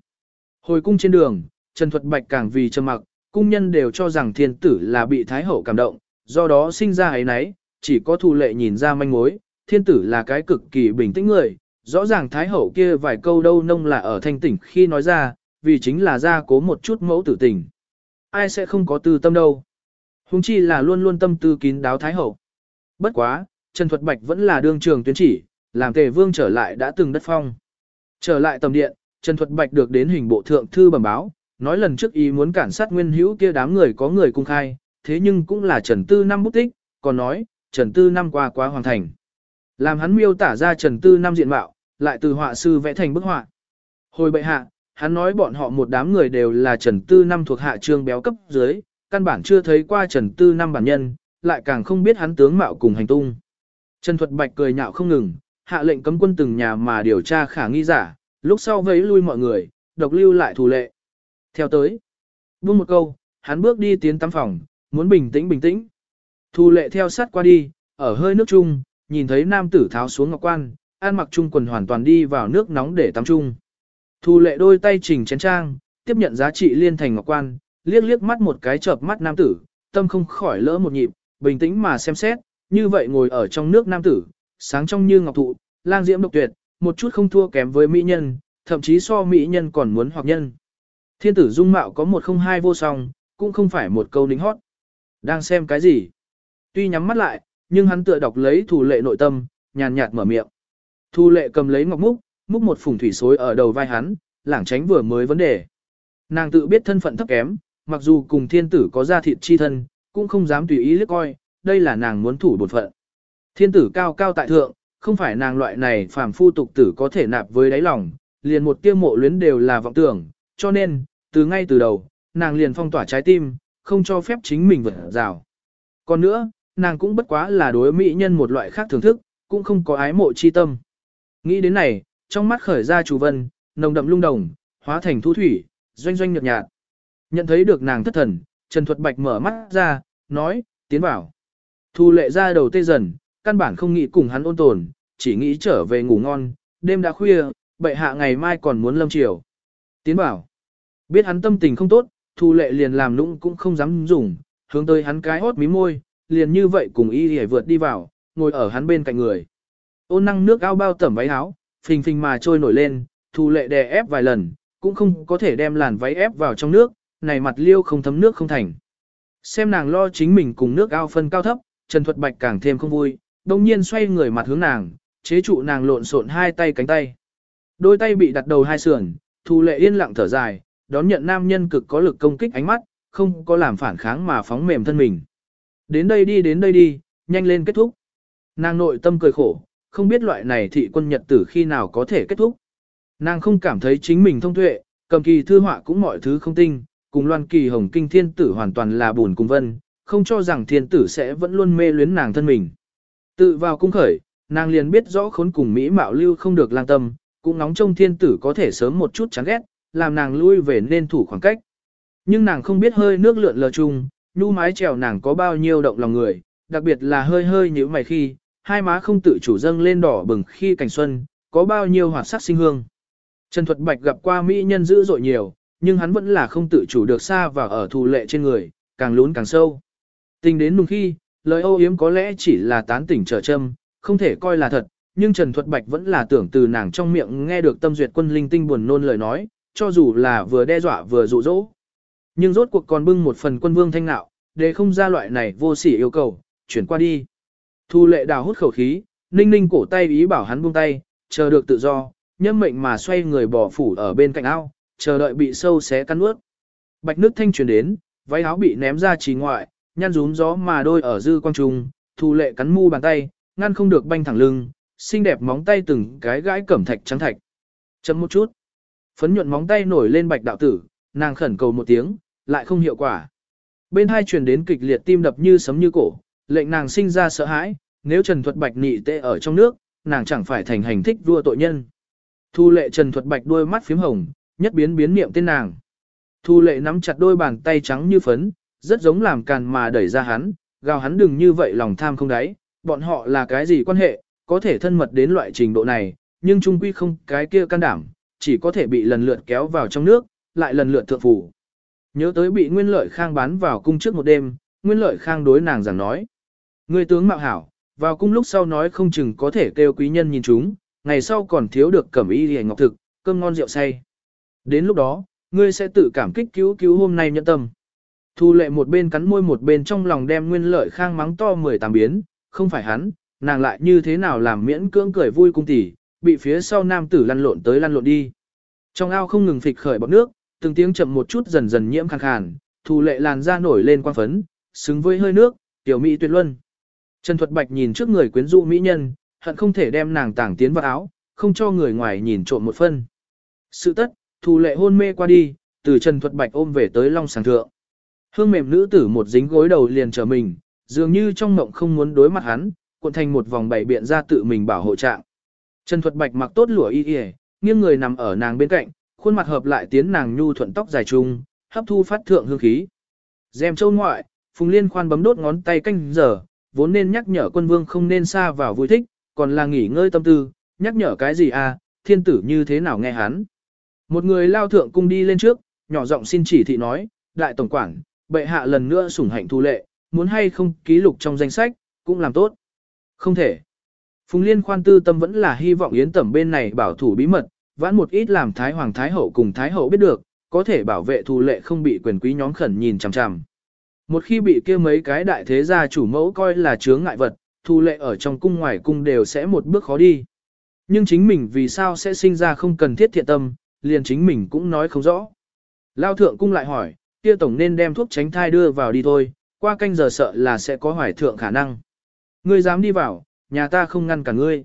Speaker 1: Hồi cung trên đường, Trần Thuật Bạch càng vì trầm mặc, cung nhân đều cho rằng thiên tử là bị Thái hậu cảm động, do đó sinh ra ấy nấy, chỉ có thù lệ nhìn ra manh mối, thiên tử là cái cực kỳ bình tĩnh người, rõ ràng Thái hậu kia vài câu đâu nông là ở thanh tỉnh khi nói ra, vì chính là ra cố một chút mẫu tử tình. Ai sẽ không có tư tâm đâu. Hùng chi là luôn luôn tâm tư kín đáo Thái hậu. Bất quá, Trần Thuật Bạch vẫn là đương trường tuyến chỉ, làm tề vương trở lại đã từng đất phong. Trở lại tầm điện, Trần Thuật Bạch được đến hình bộ thượng thư bẩm báo, nói lần trước ý muốn cản sát nguyên hữu kia đám người có người cung khai, thế nhưng cũng là Trần Tư năm bút tích, còn nói, Trần Tư năm qua quá hoàn thành. Làm hắn miêu tả ra Trần Tư năm diện mạo, lại từ họa sư vẽ thành bức họa. Hồi bệ hạ, hắn nói bọn họ một đám người đều là Trần Tư năm thuộc hạ trương béo cấp dưới, căn bản chưa thấy qua Trần Tư năm bản nhân, lại càng không biết hắn tướng mạo cùng hành tung. Trần Thuật Bạch cười nhạo không ngừng, hạ lệnh cấm quân từng nhà mà điều tra khả nghi giả, lúc sau vẫy lui mọi người, độc lưu lại thủ lệ. Theo tới, buông một câu, hắn bước đi tiến tắm phòng, muốn bình tĩnh bình tĩnh. Thủ lệ theo sát qua đi, ở hơi nước chung, nhìn thấy nam tử tháo xuống ngọc quan, an mặc trung quần hoàn toàn đi vào nước nóng để tắm chung. thu lệ đôi tay chỉnh chén trang, tiếp nhận giá trị liên thành ngọc quan, liếc liếc mắt một cái chợp mắt nam tử, tâm không khỏi lỡ một nhịp, bình tĩnh mà xem xét, như vậy ngồi ở trong nước nam tử, sáng trong như ngọc thụ, lang diễm độc tuyệt, một chút không thua kém với mỹ nhân, thậm chí so mỹ nhân còn muốn hoặc nhân. Thiên tử dung mạo có một không hai vô song, cũng không phải một câu đính hót. Đang xem cái gì? Tuy nhắm mắt lại, nhưng hắn tựa đọc lấy thủ lệ nội tâm, nhàn nhạt mở miệng. Thu lệ cầm lấy ngọc múc, múc một phùng thủy xối ở đầu vai hắn, lảng tránh vừa mới vấn đề. Nàng tự biết thân phận thấp kém, mặc dù cùng thiên tử có gia thịt chi thân, cũng không dám tùy ý liếc coi, đây là nàng muốn thủ bột phận. Thiên tử cao cao tại thượng, không phải nàng loại này phàm phu tục tử có thể nạp với đáy lòng, liền một tiêu mộ luyến đều là vọng tưởng, cho nên, từ ngay từ đầu, nàng liền phong tỏa trái tim, không cho phép chính mình vượt rào. Còn nữa, nàng cũng bất quá là đối mỹ nhân một loại khác thưởng thức, cũng không có ái mộ chi tâm. Nghĩ đến này, trong mắt khởi ra chủ vân, nồng đậm lung đồng, hóa thành thu thủy, doanh doanh nhợt nhạt. Nhận thấy được nàng thất thần, Trần Thuật Bạch mở mắt ra, nói, tiến vào. Thu lệ ra đầu tê dần, căn bản không nghĩ cùng hắn ôn tồn, chỉ nghĩ trở về ngủ ngon, đêm đã khuya, bệ hạ ngày mai còn muốn lâm chiều. Tiến bảo, biết hắn tâm tình không tốt, thu lệ liền làm nũng cũng không dám dùng, hướng tới hắn cái hốt mí môi, liền như vậy cùng y hề vượt đi vào, ngồi ở hắn bên cạnh người. Ôn năng nước ao bao tẩm váy áo, phình phình mà trôi nổi lên, thù lệ đè ép vài lần, cũng không có thể đem làn váy ép vào trong nước, này mặt liêu không thấm nước không thành. Xem nàng lo chính mình cùng nước ao phân cao thấp, Trần Thuật Bạch càng thêm không vui, đồng nhiên xoay người mặt hướng nàng, chế trụ nàng lộn xộn hai tay cánh tay. Đôi tay bị đặt đầu hai sườn, thù Lệ yên lặng thở dài, đón nhận nam nhân cực có lực công kích ánh mắt, không có làm phản kháng mà phóng mềm thân mình. Đến đây đi đến đây đi, nhanh lên kết thúc. Nàng nội tâm cười khổ, không biết loại này thị quân nhật tử khi nào có thể kết thúc. Nàng không cảm thấy chính mình thông tuệ, cầm kỳ thư họa cũng mọi thứ không tinh, cùng loan kỳ hồng kinh thiên tử hoàn toàn là buồn cùng vân, không cho rằng thiên tử sẽ vẫn luôn mê luyến nàng thân mình. Tự vào cung khởi, nàng liền biết rõ khốn cùng Mỹ mạo lưu không được lang tâm, cũng nóng trông thiên tử có thể sớm một chút chán ghét, làm nàng lui về nên thủ khoảng cách. Nhưng nàng không biết hơi nước lượn lờ chung, nhu mái trèo nàng có bao nhiêu động lòng người, đặc biệt là hơi hơi như mày khi, hai má không tự chủ dâng lên đỏ bừng khi cảnh xuân, có bao nhiêu hoạt sắc sinh hương. Trần Thuật Bạch gặp qua mỹ nhân dữ dội nhiều, nhưng hắn vẫn là không tự chủ được xa và ở thù lệ trên người, càng lún càng sâu. Tình đến nùng khi, lời âu yếm có lẽ chỉ là tán tỉnh trở châm, không thể coi là thật, nhưng Trần Thuật Bạch vẫn là tưởng từ nàng trong miệng nghe được tâm duyệt quân linh tinh buồn nôn lời nói, cho dù là vừa đe dọa vừa dụ dỗ. Nhưng rốt cuộc còn bưng một phần quân vương thanh nạo, để không ra loại này vô sỉ yêu cầu, chuyển qua đi. Thu lệ đào hút khẩu khí, ninh ninh cổ tay ý bảo hắn buông tay, chờ được tự do, nhâm mệnh mà xoay người bỏ phủ ở bên cạnh ao, chờ đợi bị sâu xé cắn nuốt. Bạch nước thanh truyền đến, váy áo bị ném ra trì ngoại, nhăn rún gió mà đôi ở dư quang trung, thu lệ cắn mu bàn tay, ngăn không được banh thẳng lưng, xinh đẹp móng tay từng cái gãi cẩm thạch trắng thạch. Chấm một chút. Phấn nhuận móng tay nổi lên bạch đạo tử, nàng khẩn cầu một tiếng, lại không hiệu quả. Bên hai truyền đến kịch liệt tim đập như sấm như cổ, lệnh nàng sinh ra sợ hãi, nếu Trần Thuật Bạch nị tệ ở trong nước, nàng chẳng phải thành hành thích vua tội nhân. Thu lệ Trần Thuật Bạch đôi mắt phím hồng, nhất biến biến niệm tên nàng. Thu lệ nắm chặt đôi bàn tay trắng như phấn, rất giống làm càn mà đẩy ra hắn, gào hắn đừng như vậy lòng tham không đáy, bọn họ là cái gì quan hệ, có thể thân mật đến loại trình độ này, nhưng trung quy không cái kia can đảm, chỉ có thể bị lần lượt kéo vào trong nước, lại lần lượt thượng phủ. Nhớ tới bị Nguyên Lợi Khang bán vào cung trước một đêm, Nguyên Lợi Khang đối nàng rằng nói. Người tướng mạo hảo, vào cung lúc sau nói không chừng có thể kêu quý nhân nhìn chúng, ngày sau còn thiếu được cẩm y hề ngọc thực, cơm ngon rượu say. Đến lúc đó, ngươi sẽ tự cảm kích cứu cứu hôm nay nhẫn tâm. Thu lệ một bên cắn môi một bên trong lòng đem nguyên lợi khang mắng to 18 biến, không phải hắn, nàng lại như thế nào làm miễn cưỡng cười vui cung tỷ, bị phía sau nam tử lăn lộn tới lăn lộn đi. Trong ao không ngừng phịch khởi bọt nước, từng tiếng chậm một chút dần dần nhiễm khàn khàn, thù lệ làn da nổi lên quang phấn, xứng với hơi nước, tiểu mỹ tuyệt luân. Trần Thuật Bạch nhìn trước người quyến rũ mỹ nhân, hận không thể đem nàng tảng tiến vào áo, không cho người ngoài nhìn trộm một phân. Sự tất, thù lệ hôn mê qua đi, từ Trần Thuật Bạch ôm về tới Long Sàng Thượng. Hương mềm nữ tử một dính gối đầu liền trở mình, dường như trong mộng không muốn đối mặt hắn, cuộn thành một vòng bảy biện ra tự mình bảo hộ trạng. Trần Thuật Bạch mặc tốt lụa y y, nghiêng người nằm ở nàng bên cạnh, khuôn mặt hợp lại tiến nàng nhu thuận tóc dài trung, hấp thu phát thượng hương khí. Dèm châu ngoại, Phùng Liên khoan bấm đốt ngón tay canh giờ, vốn nên nhắc nhở quân vương không nên xa vào vui thích, còn là nghỉ ngơi tâm tư, nhắc nhở cái gì à, thiên tử như thế nào nghe hắn. Một người lao thượng cung đi lên trước, nhỏ giọng xin chỉ thị nói, đại tổng quản, bệ hạ lần nữa sủng hạnh thu lệ, muốn hay không ký lục trong danh sách, cũng làm tốt. Không thể. Phùng Liên khoan tư tâm vẫn là hy vọng Yến Tẩm bên này bảo thủ bí mật, vãn một ít làm Thái Hoàng Thái Hậu cùng Thái Hậu biết được, có thể bảo vệ thu lệ không bị quyền quý nhóm khẩn nhìn chằm chằm. Một khi bị kia mấy cái đại thế gia chủ mẫu coi là chướng ngại vật, thu lệ ở trong cung ngoài cung đều sẽ một bước khó đi. Nhưng chính mình vì sao sẽ sinh ra không cần thiết thiện tâm, liền chính mình cũng nói không rõ. Lao thượng cung lại hỏi, kia tổng nên đem thuốc tránh thai đưa vào đi thôi, qua canh giờ sợ là sẽ có hoài thượng khả năng. Ngươi dám đi vào, nhà ta không ngăn cả ngươi.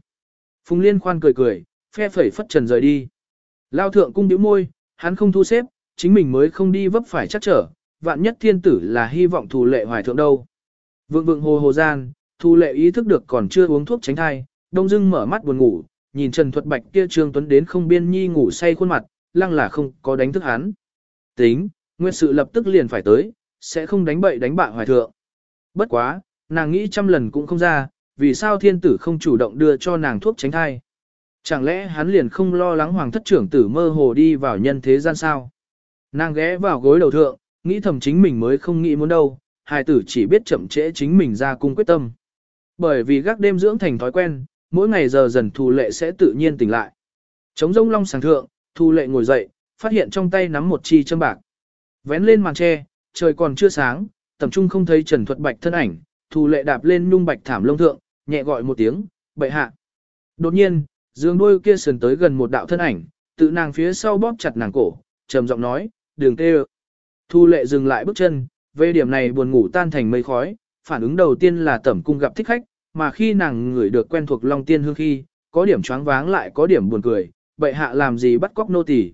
Speaker 1: Phùng Liên khoan cười cười, phe phẩy phất trần rời đi. Lao thượng cung điếu môi, hắn không thu xếp, chính mình mới không đi vấp phải chắc trở, vạn nhất thiên tử là hy vọng thù lệ hoài thượng đâu. Vượng vượng hồ hồ gian, thù lệ ý thức được còn chưa uống thuốc tránh thai, đông dưng mở mắt buồn ngủ, nhìn Trần Thuật Bạch kia trương tuấn đến không biên nhi ngủ say khuôn mặt, lăng là không có đánh thức hắn. Tính, nguyên sự lập tức liền phải tới, sẽ không đánh bậy đánh bạ hoài thượng. Bất quá, nàng nghĩ trăm lần cũng không ra, vì sao thiên tử không chủ động đưa cho nàng thuốc tránh thai. Chẳng lẽ hắn liền không lo lắng hoàng thất trưởng tử mơ hồ đi vào nhân thế gian sao? Nàng ghé vào gối đầu thượng, nghĩ thầm chính mình mới không nghĩ muốn đâu, hài tử chỉ biết chậm trễ chính mình ra cung quyết tâm. Bởi vì gác đêm dưỡng thành thói quen, mỗi ngày giờ dần thù lệ sẽ tự nhiên tỉnh lại. Chống rông long sàng thượng, thù lệ ngồi dậy, phát hiện trong tay nắm một chi châm bạc. Vén lên màn tre, trời còn chưa sáng, tầm trung không thấy Trần Thuật Bạch thân ảnh, thù lệ đạp lên nhung bạch thảm lông thượng, nhẹ gọi một tiếng, bệ hạ. Đột nhiên, dương đôi kia sườn tới gần một đạo thân ảnh, tự nàng phía sau bóp chặt nàng cổ, trầm giọng nói, đường tê Thu lệ dừng lại bước chân, về điểm này buồn ngủ tan thành mây khói, phản ứng đầu tiên là tẩm cung gặp thích khách, mà khi nàng ngửi được quen thuộc Long Tiên hương khi, có điểm choáng váng lại có điểm buồn cười, bệ hạ làm gì bắt cóc nô tỳ.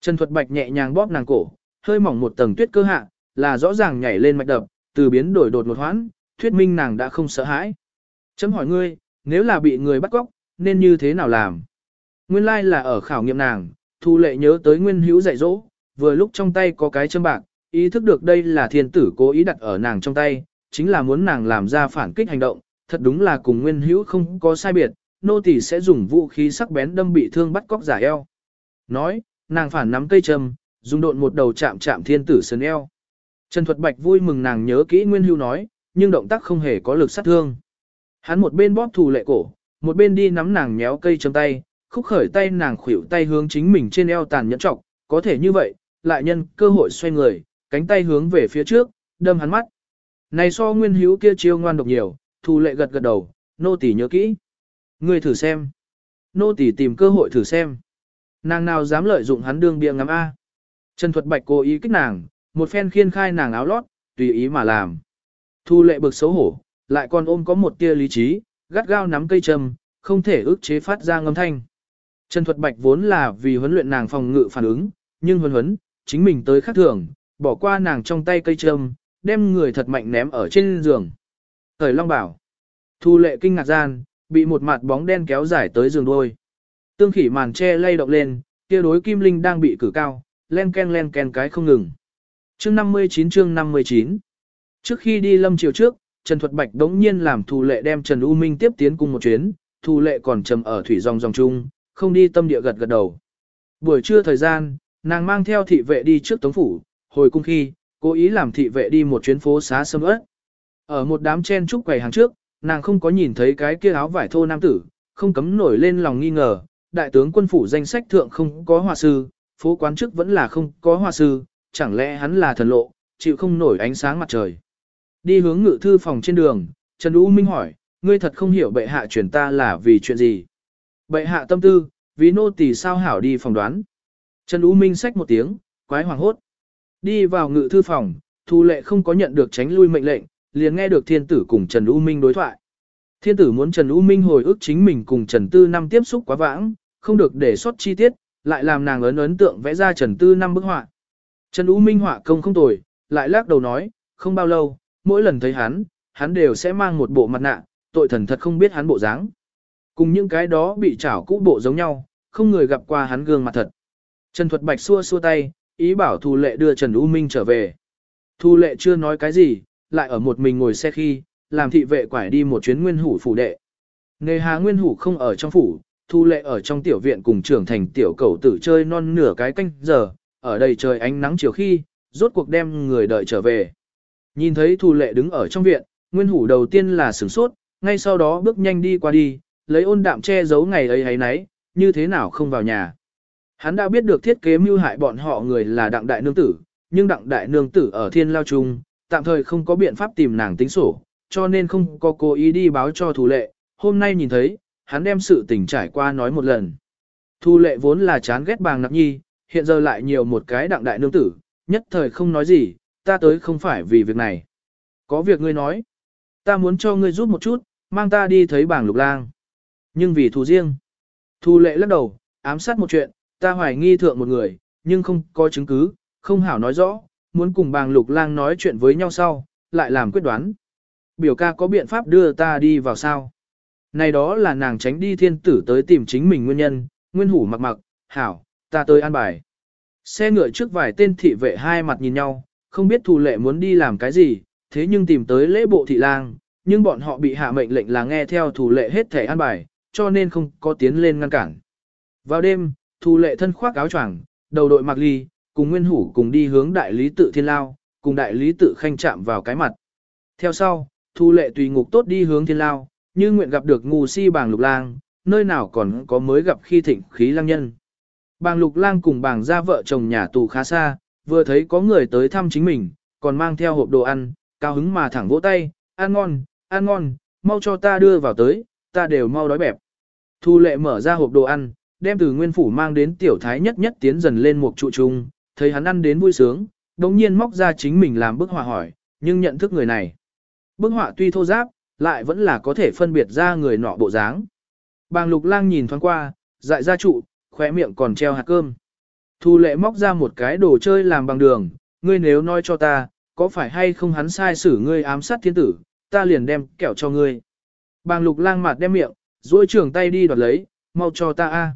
Speaker 1: Trần Thuật Bạch nhẹ nhàng bóp nàng cổ, hơi mỏng một tầng tuyết cơ hạ, là rõ ràng nhảy lên mạch đập, từ biến đổi đột một hoãn, thuyết minh nàng đã không sợ hãi. Chấm hỏi ngươi, nếu là bị người bắt cóc, nên như thế nào làm? Nguyên lai like là ở khảo nghiệm nàng, Thu Lệ nhớ tới Nguyên Hữu dạy dỗ, vừa lúc trong tay có cái châm bạc, ý thức được đây là thiên tử cố ý đặt ở nàng trong tay, chính là muốn nàng làm ra phản kích hành động, thật đúng là cùng Nguyên Hữu không có sai biệt, nô tỳ sẽ dùng vũ khí sắc bén đâm bị thương bắt cóc giả eo. Nói, nàng phản nắm cây châm, dùng độn một đầu chạm chạm thiên tử sườn eo. Trần Thuật Bạch vui mừng nàng nhớ kỹ Nguyên Hữu nói, nhưng động tác không hề có lực sát thương. Hắn một bên bóp Thu lệ cổ, một bên đi nắm nàng nhéo cây chấm tay, khúc khởi tay nàng khuỷu tay hướng chính mình trên eo tàn nhẫn trọc, có thể như vậy, lại nhân cơ hội xoay người, cánh tay hướng về phía trước, đâm hắn mắt. Này so nguyên hữu kia chiêu ngoan độc nhiều, thù lệ gật gật đầu, nô tỳ nhớ kỹ. Ngươi thử xem. Nô tỳ tìm cơ hội thử xem. Nàng nào dám lợi dụng hắn đương bia ngắm A. Trần Thuật Bạch cố ý kích nàng, một phen khiên khai nàng áo lót, tùy ý mà làm. Thu lệ bực xấu hổ, lại còn ôm có một tia lý trí, gắt gao nắm cây châm, không thể ức chế phát ra ngâm thanh. Trần Thuật Bạch vốn là vì huấn luyện nàng phòng ngự phản ứng, nhưng huấn huấn, chính mình tới khắc thường, bỏ qua nàng trong tay cây châm, đem người thật mạnh ném ở trên giường. Thời Long bảo, Thu lệ kinh ngạc gian, bị một mặt bóng đen kéo dài tới giường đôi. Tương khỉ màn che lay động lên, kia đối kim linh đang bị cử cao, len ken len ken cái không ngừng. Chương 59 chương 59 Trước khi đi lâm chiều trước, Trần Thuật Bạch đống nhiên làm Thù Lệ đem Trần U Minh tiếp tiến cùng một chuyến, Thù Lệ còn trầm ở thủy dòng dòng chung, không đi tâm địa gật gật đầu. Buổi trưa thời gian, nàng mang theo thị vệ đi trước tống phủ, hồi cung khi, cố ý làm thị vệ đi một chuyến phố xá sâm ớt. Ở một đám chen trúc quầy hàng trước, nàng không có nhìn thấy cái kia áo vải thô nam tử, không cấm nổi lên lòng nghi ngờ, đại tướng quân phủ danh sách thượng không có hòa sư, phố quán trước vẫn là không có hòa sư, chẳng lẽ hắn là thần lộ, chịu không nổi ánh sáng mặt trời. Đi hướng ngự thư phòng trên đường, Trần U Minh hỏi, ngươi thật không hiểu bệ hạ chuyển ta là vì chuyện gì. Bệ hạ tâm tư, vì nô tỳ sao hảo đi phòng đoán. Trần U Minh xách một tiếng, quái hoàng hốt. Đi vào ngự thư phòng, Thu Lệ không có nhận được tránh lui mệnh lệnh, liền nghe được thiên tử cùng Trần U Minh đối thoại. Thiên tử muốn Trần U Minh hồi ức chính mình cùng Trần Tư năm tiếp xúc quá vãng, không được để sót chi tiết, lại làm nàng ấn ấn tượng vẽ ra Trần Tư năm bức họa. Trần U Minh họa công không tồi, lại lắc đầu nói, không bao lâu, mỗi lần thấy hắn, hắn đều sẽ mang một bộ mặt nạ, tội thần thật không biết hắn bộ dáng. Cùng những cái đó bị trảo cũ bộ giống nhau, không người gặp qua hắn gương mặt thật. Trần Thuật Bạch xua xua tay, ý bảo Thu Lệ đưa Trần U Minh trở về. Thu Lệ chưa nói cái gì, lại ở một mình ngồi xe khi, làm thị vệ quải đi một chuyến nguyên hủ phủ đệ. Nề hà nguyên hủ không ở trong phủ, Thu Lệ ở trong tiểu viện cùng trưởng thành tiểu cầu tử chơi non nửa cái canh giờ, ở đây trời ánh nắng chiều khi, rốt cuộc đem người đợi trở về. Nhìn thấy Thu Lệ đứng ở trong viện, Nguyên Hủ đầu tiên là sửng sốt, ngay sau đó bước nhanh đi qua đi, lấy ôn đạm che giấu ngày ấy hay nấy, như thế nào không vào nhà. Hắn đã biết được thiết kế mưu hại bọn họ người là đặng đại nương tử, nhưng đặng đại nương tử ở thiên lao trung, tạm thời không có biện pháp tìm nàng tính sổ, cho nên không có cố ý đi báo cho Thu Lệ. Hôm nay nhìn thấy, hắn đem sự tình trải qua nói một lần. Thu Lệ vốn là chán ghét bàng nặc nhi, hiện giờ lại nhiều một cái đặng đại nương tử, nhất thời không nói gì, ta tới không phải vì việc này. Có việc ngươi nói, ta muốn cho ngươi giúp một chút, mang ta đi thấy bảng lục lang. Nhưng vì thù riêng, thù lệ lắc đầu, ám sát một chuyện, ta hoài nghi thượng một người, nhưng không có chứng cứ, không hảo nói rõ, muốn cùng bàng lục lang nói chuyện với nhau sau, lại làm quyết đoán. Biểu ca có biện pháp đưa ta đi vào sao? Này đó là nàng tránh đi thiên tử tới tìm chính mình nguyên nhân, nguyên hủ mặc mặc, hảo, ta tới an bài. Xe ngựa trước vài tên thị vệ hai mặt nhìn nhau, không biết thù lệ muốn đi làm cái gì, thế nhưng tìm tới lễ bộ thị lang, nhưng bọn họ bị hạ mệnh lệnh là nghe theo thù lệ hết thể an bài, cho nên không có tiến lên ngăn cản. Vào đêm, thù lệ thân khoác áo choàng, đầu đội mặc ly, cùng nguyên hủ cùng đi hướng đại lý tự thiên lao, cùng đại lý tự khanh chạm vào cái mặt. Theo sau, thù lệ tùy ngục tốt đi hướng thiên lao, như nguyện gặp được ngu si bàng lục lang, nơi nào còn có mới gặp khi thịnh khí lang nhân. Bàng lục lang cùng bàng gia vợ chồng nhà tù khá xa, vừa thấy có người tới thăm chính mình, còn mang theo hộp đồ ăn, cao hứng mà thẳng vỗ tay, ăn ngon, ăn ngon, mau cho ta đưa vào tới, ta đều mau đói bẹp. Thu lệ mở ra hộp đồ ăn, đem từ nguyên phủ mang đến tiểu thái nhất nhất tiến dần lên một trụ trung, thấy hắn ăn đến vui sướng, đồng nhiên móc ra chính mình làm bức họa hỏi, nhưng nhận thức người này. Bức họa tuy thô giáp, lại vẫn là có thể phân biệt ra người nọ bộ dáng. Bàng lục lang nhìn thoáng qua, dại ra trụ, khóe miệng còn treo hạt cơm. Thu lệ móc ra một cái đồ chơi làm bằng đường, ngươi nếu nói cho ta, có phải hay không hắn sai xử ngươi ám sát thiên tử, ta liền đem kẹo cho ngươi. Bàng lục lang mặt đem miệng, duỗi trường tay đi đoạt lấy, mau cho ta a.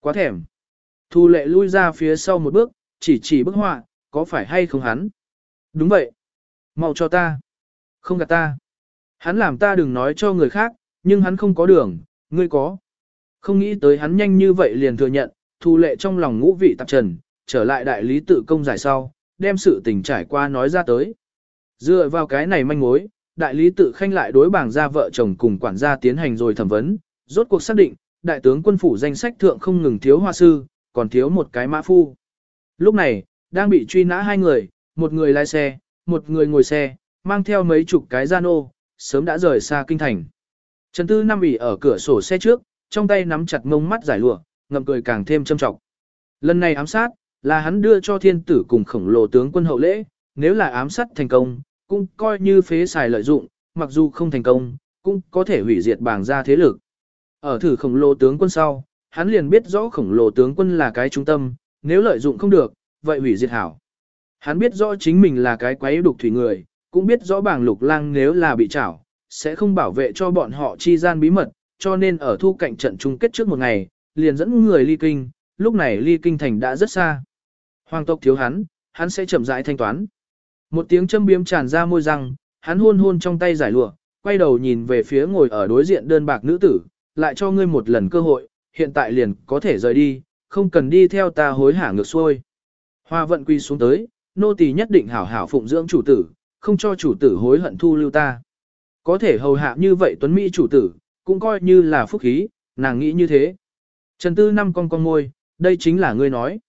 Speaker 1: Quá thèm. Thu lệ lui ra phía sau một bước, chỉ chỉ bức họa, có phải hay không hắn? Đúng vậy. Mau cho ta. Không gạt ta. Hắn làm ta đừng nói cho người khác, nhưng hắn không có đường, ngươi có. Không nghĩ tới hắn nhanh như vậy liền thừa nhận, thu lệ trong lòng ngũ vị tạp trần, trở lại đại lý tự công giải sau, đem sự tình trải qua nói ra tới. Dựa vào cái này manh mối, đại lý tự khanh lại đối bảng gia vợ chồng cùng quản gia tiến hành rồi thẩm vấn, rốt cuộc xác định, đại tướng quân phủ danh sách thượng không ngừng thiếu hoa sư, còn thiếu một cái mã phu. Lúc này, đang bị truy nã hai người, một người lái xe, một người ngồi xe, mang theo mấy chục cái gian ô, sớm đã rời xa kinh thành. Trần Tư Năm ỉ ở cửa sổ xe trước, trong tay nắm chặt ngông mắt giải lụa, ngậm cười càng thêm châm trọng. Lần này ám sát, là hắn đưa cho thiên tử cùng khổng lồ tướng quân hậu lễ, nếu là ám sát thành công, cũng coi như phế xài lợi dụng, mặc dù không thành công, cũng có thể hủy diệt bảng gia thế lực. Ở thử khổng lồ tướng quân sau, hắn liền biết rõ khổng lồ tướng quân là cái trung tâm, nếu lợi dụng không được, vậy hủy diệt hảo. Hắn biết rõ chính mình là cái quái đục thủy người, cũng biết rõ bảng lục lang nếu là bị trảo, sẽ không bảo vệ cho bọn họ chi gian bí mật, cho nên ở thu cạnh trận chung kết trước một ngày, liền dẫn người ly kinh, lúc này ly kinh thành đã rất xa. Hoàng tộc thiếu hắn, hắn sẽ chậm rãi thanh toán. Một tiếng châm biếm tràn ra môi răng, hắn hôn hôn trong tay giải lụa, quay đầu nhìn về phía ngồi ở đối diện đơn bạc nữ tử, lại cho ngươi một lần cơ hội, hiện tại liền có thể rời đi, không cần đi theo ta hối hả ngược xuôi. Hoa vận quy xuống tới, nô tỳ nhất định hảo hảo phụng dưỡng chủ tử, không cho chủ tử hối hận thu lưu ta. Có thể hầu hạ như vậy tuấn Mỹ chủ tử, cũng coi như là phúc khí, nàng nghĩ như thế. Trần Tư năm con con môi, đây chính là ngươi nói.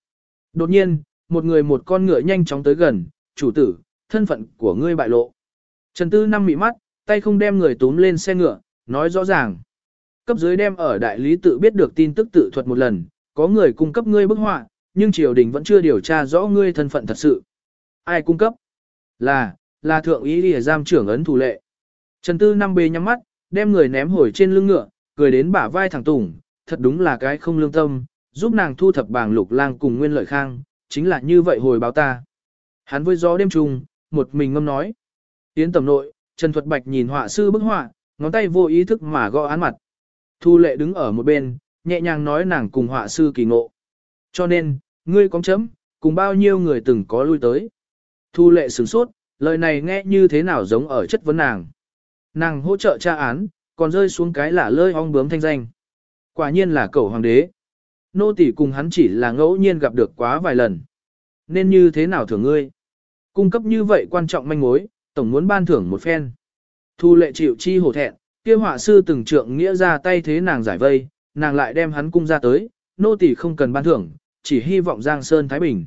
Speaker 1: Đột nhiên, một người một con ngựa nhanh chóng tới gần, chủ tử, thân phận của ngươi bại lộ. Trần Tư năm mị mắt, tay không đem người túm lên xe ngựa, nói rõ ràng. Cấp dưới đem ở đại lý tự biết được tin tức tự thuật một lần, có người cung cấp ngươi bức họa, nhưng triều đình vẫn chưa điều tra rõ ngươi thân phận thật sự. Ai cung cấp? Là, là thượng ý lìa giam trưởng ấn thủ lệ. Trần Tư năm bê nhắm mắt, đem người ném hồi trên lưng ngựa, cười đến bả vai thẳng tủng, thật đúng là cái không lương tâm, giúp nàng thu thập bảng lục lang cùng nguyên lợi khang, chính là như vậy hồi báo ta. Hắn với gió đêm trùng, một mình ngâm nói. Tiến tầm nội, Trần Thuật Bạch nhìn họa sư bức họa, ngón tay vô ý thức mà gõ án mặt. Thu lệ đứng ở một bên, nhẹ nhàng nói nàng cùng họa sư kỳ ngộ. Cho nên, ngươi có chấm, cùng bao nhiêu người từng có lui tới. Thu lệ sửng sốt, lời này nghe như thế nào giống ở chất vấn nàng. Nàng hỗ trợ tra án, còn rơi xuống cái lả lơi ong bướm thanh danh. Quả nhiên là cậu hoàng đế. Nô tỷ cùng hắn chỉ là ngẫu nhiên gặp được quá vài lần. Nên như thế nào thưởng ngươi? Cung cấp như vậy quan trọng manh mối, tổng muốn ban thưởng một phen. Thu lệ chịu chi hổ thẹn, kia họa sư từng trượng nghĩa ra tay thế nàng giải vây, nàng lại đem hắn cung ra tới, nô tỷ không cần ban thưởng, chỉ hy vọng Giang Sơn Thái Bình.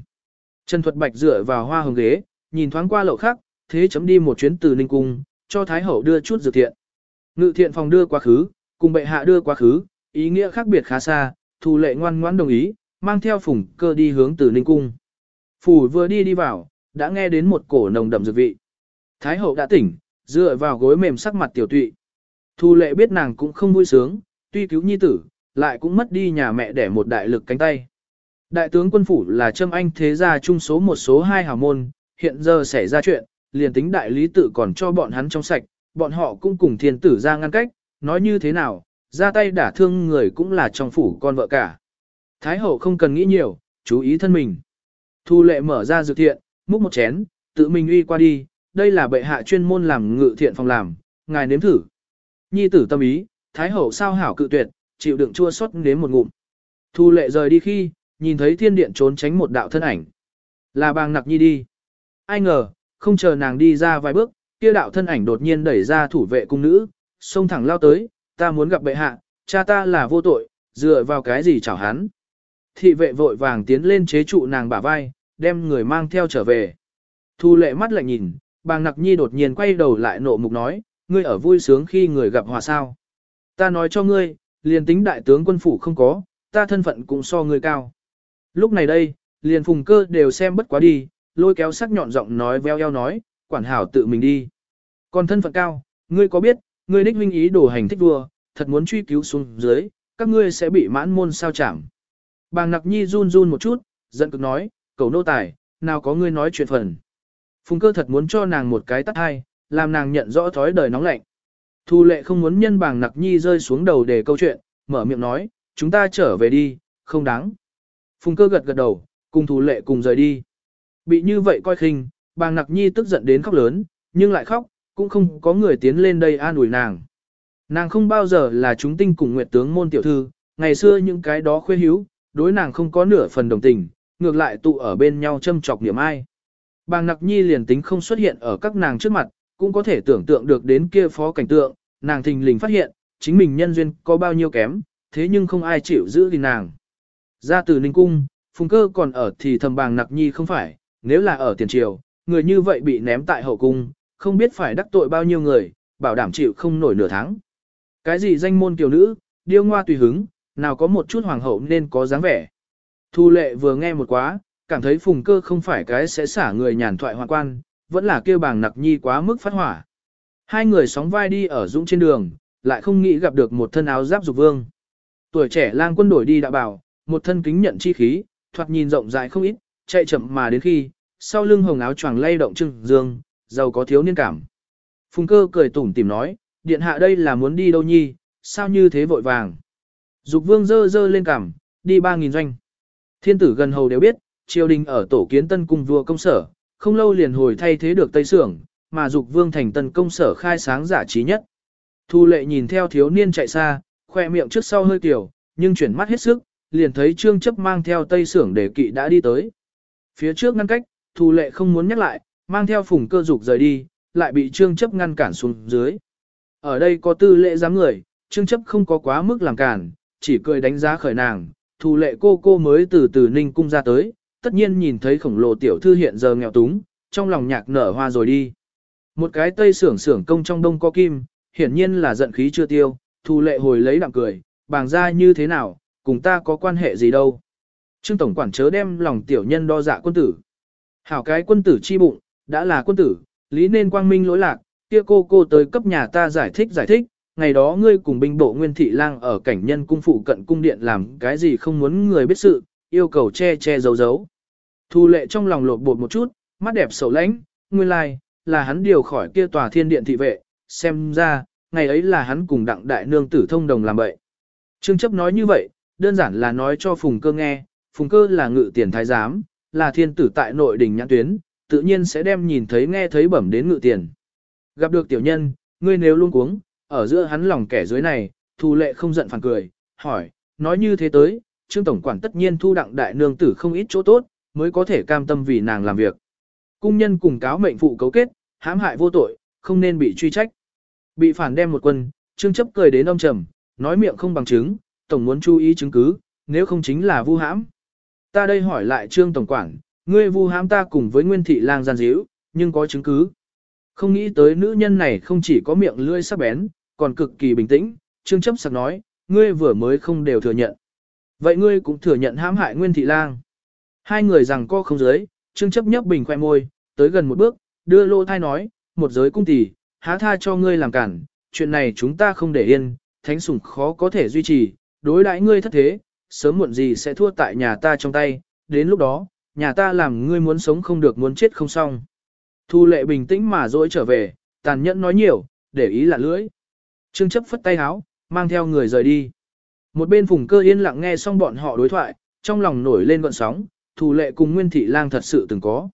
Speaker 1: Trần Thuật Bạch dựa vào hoa hồng ghế, nhìn thoáng qua lậu khắc, thế chấm đi một chuyến từ Ninh Cung, cho Thái Hậu đưa chút dược thiện. Ngự thiện phòng đưa quá khứ, cùng bệ hạ đưa quá khứ, ý nghĩa khác biệt khá xa, Thu lệ ngoan ngoãn đồng ý, mang theo phùng cơ đi hướng từ Ninh Cung. Phủ vừa đi đi vào, đã nghe đến một cổ nồng đậm dược vị. Thái Hậu đã tỉnh, dựa vào gối mềm sắc mặt tiểu tụy. Thu lệ biết nàng cũng không vui sướng, tuy cứu nhi tử, lại cũng mất đi nhà mẹ để một đại lực cánh tay. Đại tướng quân phủ là châm anh thế gia trung số một số hai hào môn, hiện giờ xảy ra chuyện, liền tính đại lý tự còn cho bọn hắn trong sạch, bọn họ cũng cùng thiên tử ra ngăn cách, nói như thế nào, ra tay đả thương người cũng là trong phủ con vợ cả. Thái hậu không cần nghĩ nhiều, chú ý thân mình. Thu lệ mở ra dược thiện, múc một chén, tự mình uy qua đi, đây là bệ hạ chuyên môn làm ngự thiện phòng làm, ngài nếm thử. Nhi tử tâm ý, Thái hậu sao hảo cự tuyệt, chịu đựng chua xót nếm một ngụm. Thu lệ rời đi khi, nhìn thấy thiên điện trốn tránh một đạo thân ảnh. Là bàng nặc nhi đi. Ai ngờ, không chờ nàng đi ra vài bước, kia đạo thân ảnh đột nhiên đẩy ra thủ vệ cung nữ, xông thẳng lao tới, ta muốn gặp bệ hạ, cha ta là vô tội, dựa vào cái gì chảo hắn. Thị vệ vội vàng tiến lên chế trụ nàng bả vai, đem người mang theo trở về. Thu lệ mắt lạnh nhìn, bàng nặc nhi đột nhiên quay đầu lại nộ mục nói, ngươi ở vui sướng khi người gặp hòa sao. Ta nói cho ngươi, liền tính đại tướng quân phủ không có, ta thân phận cũng so ngươi cao. Lúc này đây, liền phùng cơ đều xem bất quá đi, lôi kéo sắc nhọn giọng nói veo eo nói, quản hảo tự mình đi. Còn thân phận cao, ngươi có biết, ngươi đích huynh ý đồ hành thích vua, thật muốn truy cứu xuống dưới, các ngươi sẽ bị mãn môn sao chạm. Bàng nặc nhi run run một chút, giận cực nói, cầu nô tài, nào có ngươi nói chuyện phần. Phùng cơ thật muốn cho nàng một cái tắt hai, làm nàng nhận rõ thói đời nóng lạnh. Thu lệ không muốn nhân bàng nặc nhi rơi xuống đầu để câu chuyện, mở miệng nói, chúng ta trở về đi, không đáng. Phùng cơ gật gật đầu, cùng thu lệ cùng rời đi. Bị như vậy coi khinh, bàng nặc nhi tức giận đến khóc lớn, nhưng lại khóc, cũng không có người tiến lên đây an ủi nàng. Nàng không bao giờ là chúng tinh cùng nguyệt tướng môn tiểu thư, ngày xưa những cái đó khuê hữu, đối nàng không có nửa phần đồng tình, ngược lại tụ ở bên nhau châm chọc niệm ai. Bàng nặc nhi liền tính không xuất hiện ở các nàng trước mặt, cũng có thể tưởng tượng được đến kia phó cảnh tượng, nàng thình lình phát hiện, chính mình nhân duyên có bao nhiêu kém, thế nhưng không ai chịu giữ gìn nàng. Ra từ Ninh Cung, Phùng Cơ còn ở thì thầm bàng nặc nhi không phải, nếu là ở tiền triều, người như vậy bị ném tại hậu cung, không biết phải đắc tội bao nhiêu người, bảo đảm chịu không nổi nửa tháng. Cái gì danh môn tiểu nữ, điêu ngoa tùy hứng, nào có một chút hoàng hậu nên có dáng vẻ. Thu lệ vừa nghe một quá, cảm thấy phùng cơ không phải cái sẽ xả người nhàn thoại hoa quan, vẫn là kêu bàng nặc nhi quá mức phát hỏa. Hai người sóng vai đi ở dũng trên đường, lại không nghĩ gặp được một thân áo giáp dục vương. Tuổi trẻ lang quân đổi đi đã bảo, một thân kính nhận chi khí, thoạt nhìn rộng rãi không ít, chạy chậm mà đến khi, sau lưng hồng áo choàng lay động trưng dương, giàu có thiếu niên cảm. Phùng cơ cười tủm tìm nói, điện hạ đây là muốn đi đâu nhi, sao như thế vội vàng. Dục vương dơ dơ lên cảm, đi ba nghìn doanh. Thiên tử gần hầu đều biết, triều đình ở tổ kiến tân cung vua công sở, không lâu liền hồi thay thế được Tây Sưởng, mà dục vương thành tân công sở khai sáng giả trí nhất. Thu lệ nhìn theo thiếu niên chạy xa, khoe miệng trước sau hơi tiểu, nhưng chuyển mắt hết sức, liền thấy trương chấp mang theo Tây Sưởng để kỵ đã đi tới. Phía trước ngăn cách, thu lệ không muốn nhắc lại, mang theo phùng cơ dục rời đi, lại bị trương chấp ngăn cản xuống dưới. Ở đây có tư lệ giám người, trương chấp không có quá mức làm cản, chỉ cười đánh giá khởi nàng, thù lệ cô cô mới từ từ ninh cung ra tới, tất nhiên nhìn thấy khổng lồ tiểu thư hiện giờ nghèo túng, trong lòng nhạc nở hoa rồi đi. Một cái tây sưởng sưởng công trong đông có kim, hiển nhiên là giận khí chưa tiêu, thù lệ hồi lấy đạm cười, bàng ra như thế nào, cùng ta có quan hệ gì đâu. Trương Tổng quản chớ đem lòng tiểu nhân đo dạ quân tử. Hảo cái quân tử chi bụng, đã là quân tử, lý nên quang minh lỗi lạc, kia cô cô tới cấp nhà ta giải thích giải thích, ngày đó ngươi cùng binh bộ nguyên thị lang ở cảnh nhân cung phụ cận cung điện làm cái gì không muốn người biết sự, yêu cầu che che giấu giấu. Thu lệ trong lòng lột bột một chút, mắt đẹp sầu lãnh, nguyên lai, like, là hắn điều khỏi kia tòa thiên điện thị vệ, xem ra, ngày ấy là hắn cùng đặng đại nương tử thông đồng làm vậy. Trương chấp nói như vậy, đơn giản là nói cho Phùng cơ nghe, Phùng cơ là ngự tiền thái giám, là thiên tử tại nội đình nhãn tuyến, tự nhiên sẽ đem nhìn thấy nghe thấy bẩm đến ngự tiền. Gặp được tiểu nhân, ngươi nếu luôn cuống, ở giữa hắn lòng kẻ dưới này, thu lệ không giận phản cười, hỏi, nói như thế tới, trương tổng quản tất nhiên thu đặng đại nương tử không ít chỗ tốt, mới có thể cam tâm vì nàng làm việc. Cung nhân cùng cáo mệnh phụ cấu kết, hãm hại vô tội, không nên bị truy trách. Bị phản đem một quân, trương chấp cười đến ông trầm, nói miệng không bằng chứng, tổng muốn chú ý chứng cứ, nếu không chính là vu hãm. Ta đây hỏi lại trương tổng quản, ngươi vu hãm ta cùng với nguyên thị lang gian díu, nhưng có chứng cứ. Không nghĩ tới nữ nhân này không chỉ có miệng lưỡi sắc bén, còn cực kỳ bình tĩnh, Trương chấp sặc nói, ngươi vừa mới không đều thừa nhận. Vậy ngươi cũng thừa nhận hãm hại Nguyên Thị Lang. Hai người rằng co không giới, Trương chấp nhấp bình khoe môi, tới gần một bước, đưa lô thai nói, một giới cung tỷ, há tha cho ngươi làm cản, chuyện này chúng ta không để yên, thánh sủng khó có thể duy trì, đối đãi ngươi thất thế, sớm muộn gì sẽ thua tại nhà ta trong tay, đến lúc đó, nhà ta làm ngươi muốn sống không được muốn chết không xong. Thu lệ bình tĩnh mà dỗi trở về, tàn nhẫn nói nhiều, để ý là lưỡi. Trương chấp phất tay háo, mang theo người rời đi. Một bên phùng cơ yên lặng nghe xong bọn họ đối thoại, trong lòng nổi lên gọn sóng, thù lệ cùng nguyên thị lang thật sự từng có.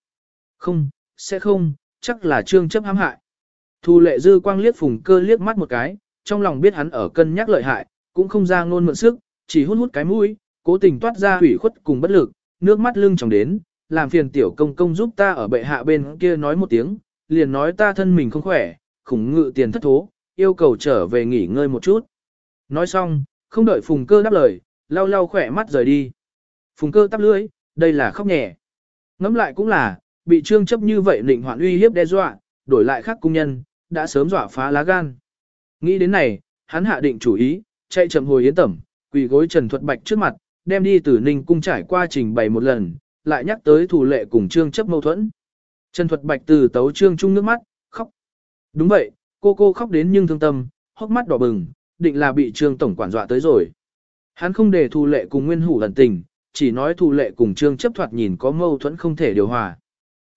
Speaker 1: Không, sẽ không, chắc là trương chấp hãm hại. Thù lệ dư quang liếc phùng cơ liếc mắt một cái, trong lòng biết hắn ở cân nhắc lợi hại, cũng không ra ngôn mượn sức, chỉ hút hút cái mũi, cố tình toát ra hủy khuất cùng bất lực, nước mắt lưng tròng đến, làm phiền tiểu công công giúp ta ở bệ hạ bên kia nói một tiếng, liền nói ta thân mình không khỏe, khủng ngự tiền thất thố, yêu cầu trở về nghỉ ngơi một chút. Nói xong, không đợi phùng cơ đáp lời, lau lau khỏe mắt rời đi. Phùng cơ tắp lưỡi, đây là khóc nhẹ. Ngắm lại cũng là, bị trương chấp như vậy định hoạn uy hiếp đe dọa, đổi lại khác cung nhân, đã sớm dọa phá lá gan. Nghĩ đến này, hắn hạ định chủ ý, chạy chậm hồi yến tẩm, quỳ gối Trần Thuật Bạch trước mặt, đem đi từ Ninh cung trải qua trình bày một lần, lại nhắc tới thủ lệ cùng trương chấp mâu thuẫn. Trần Thuật Bạch từ tấu trương trung nước mắt, khóc. Đúng vậy, cô cô khóc đến nhưng thương tâm, hốc mắt đỏ bừng, định là bị trương tổng quản dọa tới rồi. Hắn không để thủ lệ cùng nguyên hủ lần tình, chỉ nói thủ lệ cùng trương chấp thoạt nhìn có mâu thuẫn không thể điều hòa.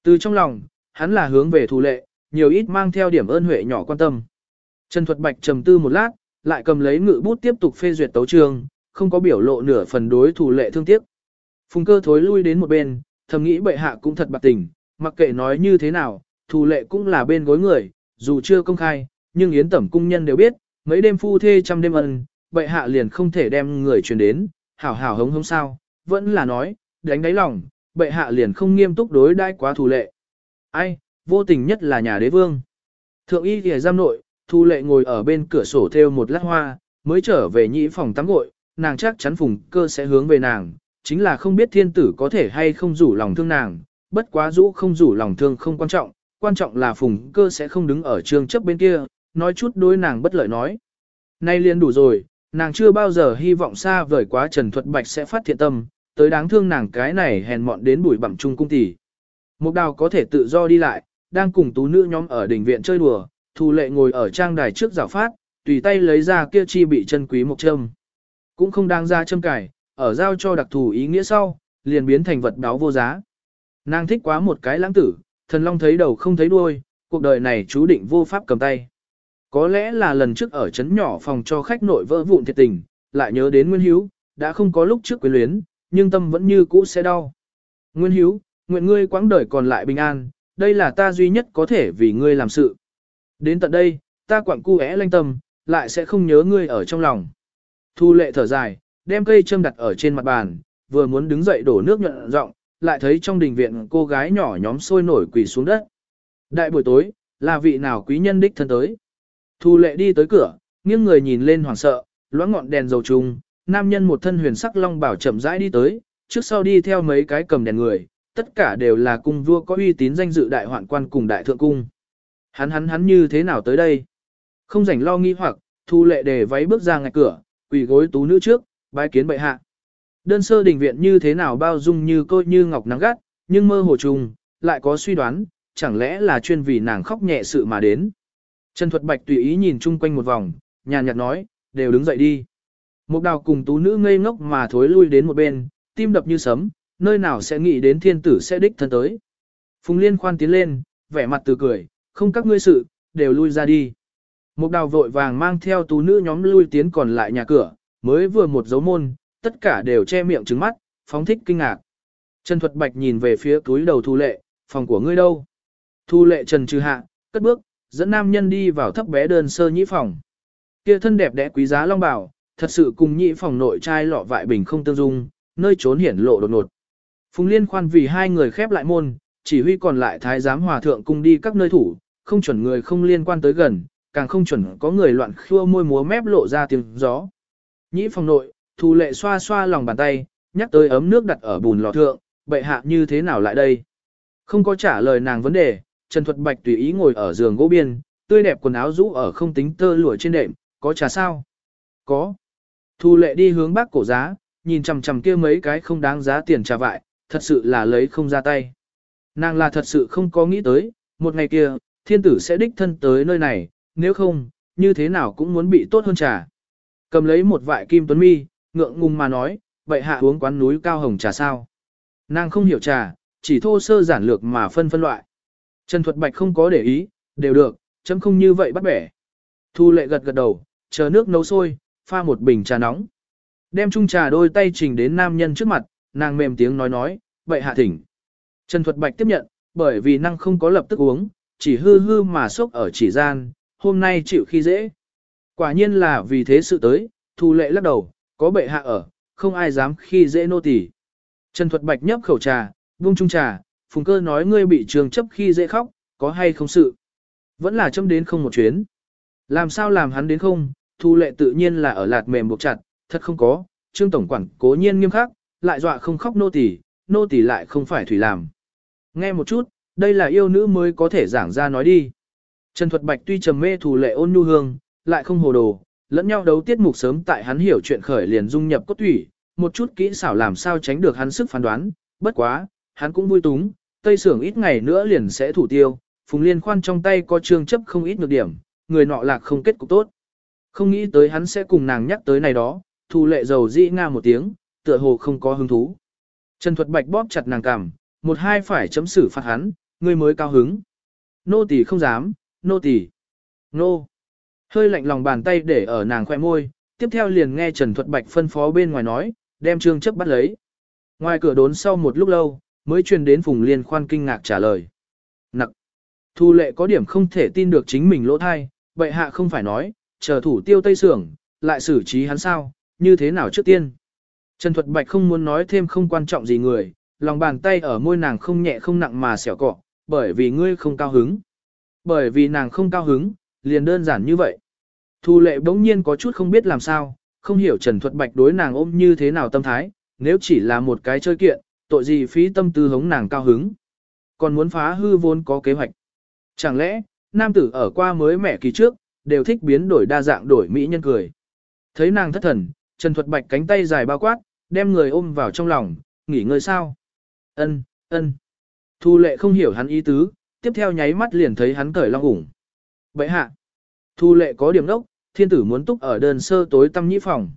Speaker 1: Từ trong lòng, hắn là hướng về thủ lệ, nhiều ít mang theo điểm ơn huệ nhỏ quan tâm. Trần Thuật Bạch trầm tư một lát, lại cầm lấy ngự bút tiếp tục phê duyệt tấu chương, không có biểu lộ nửa phần đối thủ lệ thương tiếc. Phùng cơ thối lui đến một bên, thầm nghĩ bệ hạ cũng thật bạc tình, mặc kệ nói như thế nào, thủ lệ cũng là bên gối người, dù chưa công khai, nhưng yến tẩm cung nhân đều biết, mấy đêm phu thê trăm đêm ân, bệ hạ liền không thể đem người truyền đến, hảo hảo hống hống sao, vẫn là nói, đánh đáy lòng, bệ hạ liền không nghiêm túc đối đãi quá thủ lệ. Ai, vô tình nhất là nhà đế vương. Thượng y kìa giam nội, thu lệ ngồi ở bên cửa sổ theo một lát hoa, mới trở về nhĩ phòng tắm gội, nàng chắc chắn phùng cơ sẽ hướng về nàng, chính là không biết thiên tử có thể hay không rủ lòng thương nàng, bất quá rũ không rủ lòng thương không quan trọng, quan trọng là phùng cơ sẽ không đứng ở trường chấp bên kia, nói chút đối nàng bất lợi nói. Nay liền đủ rồi, nàng chưa bao giờ hy vọng xa vời quá Trần Thuật Bạch sẽ phát thiện tâm, tới đáng thương nàng cái này hèn mọn đến bụi bặm chung cung tỷ. Mục đào có thể tự do đi lại, đang cùng tú nữ nhóm ở đỉnh viện chơi đùa, thù lệ ngồi ở trang đài trước rào phát, tùy tay lấy ra kia chi bị chân quý một châm. Cũng không đang ra châm cải, ở giao cho đặc thù ý nghĩa sau, liền biến thành vật đáo vô giá. Nàng thích quá một cái lãng tử, thần long thấy đầu không thấy đuôi, cuộc đời này chú định vô pháp cầm tay. Có lẽ là lần trước ở chấn nhỏ phòng cho khách nội vỡ vụn thiệt tình, lại nhớ đến Nguyên Hiếu, đã không có lúc trước quyến luyến, nhưng tâm vẫn như cũ sẽ đau. Nguyên Hiếu, nguyện ngươi quãng đời còn lại bình an, đây là ta duy nhất có thể vì ngươi làm sự. Đến tận đây, ta quặng cu é lanh tâm, lại sẽ không nhớ ngươi ở trong lòng. Thu lệ thở dài, đem cây châm đặt ở trên mặt bàn, vừa muốn đứng dậy đổ nước nhuận rộng, lại thấy trong đình viện cô gái nhỏ nhóm sôi nổi quỳ xuống đất. Đại buổi tối, là vị nào quý nhân đích thân tới. Thu lệ đi tới cửa, nghiêng người nhìn lên hoảng sợ, loãng ngọn đèn dầu trùng, nam nhân một thân huyền sắc long bảo chậm rãi đi tới, trước sau đi theo mấy cái cầm đèn người, tất cả đều là cung vua có uy tín danh dự đại hoạn quan cùng đại thượng cung. Hắn hắn hắn như thế nào tới đây? Không rảnh lo nghi hoặc, thu lệ để váy bước ra ngay cửa, quỳ gối tú nữ trước, bái kiến bệ hạ. Đơn sơ đình viện như thế nào bao dung như cô như ngọc nắng gắt, nhưng mơ hồ trùng, lại có suy đoán, chẳng lẽ là chuyên vì nàng khóc nhẹ sự mà đến. Trần Thuật Bạch tùy ý nhìn chung quanh một vòng, nhàn nhạt nói, đều đứng dậy đi. Một đào cùng tú nữ ngây ngốc mà thối lui đến một bên, tim đập như sấm, nơi nào sẽ nghĩ đến thiên tử sẽ đích thân tới. Phùng Liên khoan tiến lên, vẻ mặt từ cười, không các ngươi sự, đều lui ra đi. Một đào vội vàng mang theo tú nữ nhóm lui tiến còn lại nhà cửa, mới vừa một dấu môn, tất cả đều che miệng trứng mắt, phóng thích kinh ngạc. Trần Thuật Bạch nhìn về phía túi đầu Thu Lệ, phòng của ngươi đâu? Thu Lệ Trần trừ hạ, cất bước, dẫn nam nhân đi vào thấp bé đơn sơ nhĩ phòng. Kia thân đẹp đẽ quý giá long bảo, thật sự cùng nhĩ phòng nội trai lọ vại bình không tương dung, nơi trốn hiển lộ đột ngột. Phùng Liên khoan vì hai người khép lại môn, chỉ huy còn lại thái giám hòa thượng cùng đi các nơi thủ, không chuẩn người không liên quan tới gần, càng không chuẩn có người loạn khua môi múa mép lộ ra tiếng gió. Nhĩ phòng nội, thù lệ xoa xoa lòng bàn tay, nhắc tới ấm nước đặt ở bùn lò thượng, bệ hạ như thế nào lại đây? Không có trả lời nàng vấn đề, Trần Thuật Bạch tùy ý ngồi ở giường gỗ biên, tươi đẹp quần áo rũ ở không tính tơ lụa trên đệm, có trà sao? Có. Thu lệ đi hướng bác cổ giá, nhìn chằm chằm kia mấy cái không đáng giá tiền trà vại, thật sự là lấy không ra tay. Nàng là thật sự không có nghĩ tới, một ngày kia, thiên tử sẽ đích thân tới nơi này, nếu không, như thế nào cũng muốn bị tốt hơn trà. Cầm lấy một vại kim tuấn mi, ngượng ngùng mà nói, vậy hạ uống quán núi cao hồng trà sao? Nàng không hiểu trà, chỉ thô sơ giản lược mà phân phân loại. Trần Thuật Bạch không có để ý, đều được, chấm không như vậy bắt bẻ. Thu lệ gật gật đầu, chờ nước nấu sôi, pha một bình trà nóng. Đem chung trà đôi tay trình đến nam nhân trước mặt, nàng mềm tiếng nói nói, vậy hạ thỉnh. Trần Thuật Bạch tiếp nhận, bởi vì năng không có lập tức uống, chỉ hư hư mà sốc ở chỉ gian, hôm nay chịu khi dễ. Quả nhiên là vì thế sự tới, thu lệ lắc đầu, có bệ hạ ở, không ai dám khi dễ nô tỳ. Trần Thuật Bạch nhấp khẩu trà, buông chung trà, phùng cơ nói ngươi bị trường chấp khi dễ khóc, có hay không sự. Vẫn là châm đến không một chuyến. Làm sao làm hắn đến không, thu lệ tự nhiên là ở lạt mềm buộc chặt, thật không có, trương tổng quản cố nhiên nghiêm khắc, lại dọa không khóc nô tỳ, nô tỳ lại không phải thủy làm. Nghe một chút, đây là yêu nữ mới có thể giảng ra nói đi. Trần Thuật Bạch tuy trầm mê thủ lệ ôn nhu hương, lại không hồ đồ, lẫn nhau đấu tiết mục sớm tại hắn hiểu chuyện khởi liền dung nhập cốt thủy, một chút kỹ xảo làm sao tránh được hắn sức phán đoán, bất quá, hắn cũng vui túng, tây sưởng ít ngày nữa liền sẽ thủ tiêu, Phùng Liên khoan trong tay có trương chấp không ít nhược điểm, người nọ lạc không kết cục tốt. Không nghĩ tới hắn sẽ cùng nàng nhắc tới này đó, thủ lệ dầu dĩ nga một tiếng, tựa hồ không có hứng thú. Trần Thuật Bạch bóp chặt nàng cằm, một hai phải chấm xử phạt hắn, người mới cao hứng. Nô tỳ không dám, nô tỳ. Nô. Hơi lạnh lòng bàn tay để ở nàng khoe môi, tiếp theo liền nghe Trần Thuật Bạch phân phó bên ngoài nói, đem trương chấp bắt lấy. Ngoài cửa đốn sau một lúc lâu, mới truyền đến Phùng Liên khoan kinh ngạc trả lời. Nặc. Thu lệ có điểm không thể tin được chính mình lỗ thai, bệ hạ không phải nói, chờ thủ tiêu Tây Sưởng, lại xử trí hắn sao, như thế nào trước tiên. Trần Thuật Bạch không muốn nói thêm không quan trọng gì người, lòng bàn tay ở môi nàng không nhẹ không nặng mà xẻo cọ, bởi vì ngươi không cao hứng. Bởi vì nàng không cao hứng, liền đơn giản như vậy. Thu lệ bỗng nhiên có chút không biết làm sao, không hiểu Trần Thuật Bạch đối nàng ôm như thế nào tâm thái, nếu chỉ là một cái chơi kiện, tội gì phí tâm tư hống nàng cao hứng. Còn muốn phá hư vốn có kế hoạch. Chẳng lẽ, nam tử ở qua mới mẹ kỳ trước, đều thích biến đổi đa dạng đổi mỹ nhân cười. Thấy nàng thất thần, Trần Thuật Bạch cánh tay dài bao quát, đem người ôm vào trong lòng, nghỉ ngơi sao? Ân, ân. Thu lệ không hiểu hắn ý tứ, tiếp theo nháy mắt liền thấy hắn cởi long ủng. Bậy hạ. Thu lệ có điểm đốc, thiên tử muốn túc ở đơn sơ tối tăm nhĩ phòng.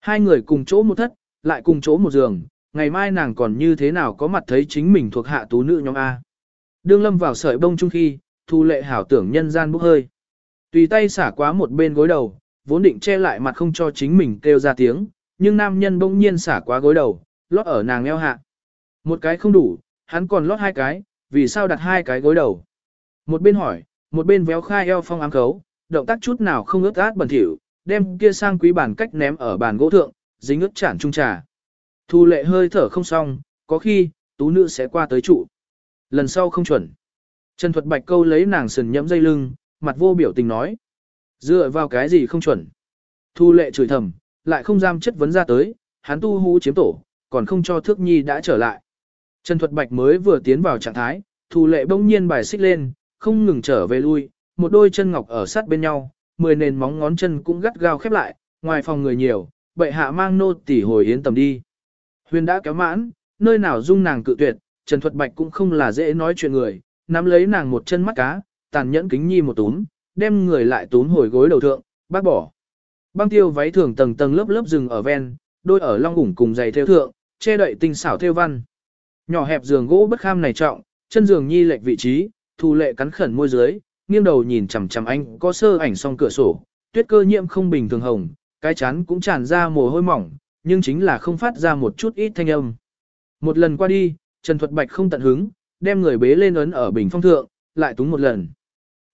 Speaker 1: Hai người cùng chỗ một thất, lại cùng chỗ một giường, ngày mai nàng còn như thế nào có mặt thấy chính mình thuộc hạ tú nữ nhóm A. Đương lâm vào sợi bông chung khi, thu lệ hảo tưởng nhân gian bốc hơi. Tùy tay xả quá một bên gối đầu, vốn định che lại mặt không cho chính mình kêu ra tiếng, nhưng nam nhân bỗng nhiên xả quá gối đầu, lót ở nàng eo hạ. Một cái không đủ, hắn còn lót hai cái, vì sao đặt hai cái gối đầu. Một bên hỏi, một bên véo khai eo phong ám khấu, động tác chút nào không ướt át bẩn thỉu, đem kia sang quý bản cách ném ở bàn gỗ thượng, dính ướt chản trung trà. Thu lệ hơi thở không xong, có khi, tú nữ sẽ qua tới trụ. Lần sau không chuẩn. Trần Thuật Bạch câu lấy nàng sườn nhẫm dây lưng, mặt vô biểu tình nói. Dựa vào cái gì không chuẩn. Thu lệ chửi thầm, lại không giam chất vấn ra tới, hắn tu hú chiếm tổ, còn không cho thước nhi đã trở lại. Trần Thuật Bạch mới vừa tiến vào trạng thái, thu lệ bỗng nhiên bài xích lên, không ngừng trở về lui, một đôi chân ngọc ở sát bên nhau, mười nền móng ngón chân cũng gắt gao khép lại, ngoài phòng người nhiều, bệ hạ mang nô tỉ hồi yến tầm đi. Huyền đã kéo mãn, nơi nào dung nàng cự tuyệt, Trần Thuật Bạch cũng không là dễ nói chuyện người, nắm lấy nàng một chân mắt cá, tàn nhẫn kính nhi một túm, đem người lại túm hồi gối đầu thượng, bác bỏ. Băng tiêu váy thường tầng tầng lớp lớp rừng ở ven, đôi ở long ủng cùng giày theo thượng, che đậy tinh xảo theo văn. Nhỏ hẹp giường gỗ bất kham này trọng, chân giường nhi lệch vị trí, thu lệ cắn khẩn môi dưới, nghiêng đầu nhìn chằm chằm anh có sơ ảnh song cửa sổ, tuyết cơ nhiễm không bình thường hồng, cái chán cũng tràn ra mồ hôi mỏng, nhưng chính là không phát ra một chút ít thanh âm. Một lần qua đi, Trần Thuật Bạch không tận hứng, đem người bế lên ấn ở bình phong thượng, lại túng một lần.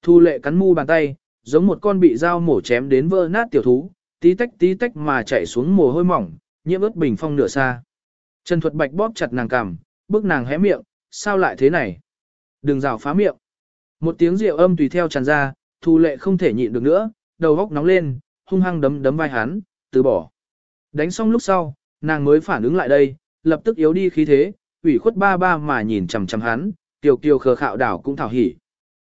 Speaker 1: Thu lệ cắn mu bàn tay, giống một con bị dao mổ chém đến vỡ nát tiểu thú, tí tách tí tách mà chạy xuống mồ hôi mỏng, nhiễm ướt bình phong nửa xa. Trần Thuật Bạch bóp chặt nàng cằm, bước nàng hé miệng, sao lại thế này? Đừng rào phá miệng. Một tiếng rượu âm tùy theo tràn ra, thu lệ không thể nhịn được nữa, đầu góc nóng lên, hung hăng đấm đấm vai hắn, từ bỏ. Đánh xong lúc sau, nàng mới phản ứng lại đây, lập tức yếu đi khí thế, ủy khuất ba ba mà nhìn chằm chằm hắn, kiều kiều khờ khạo đảo cũng thảo hỉ.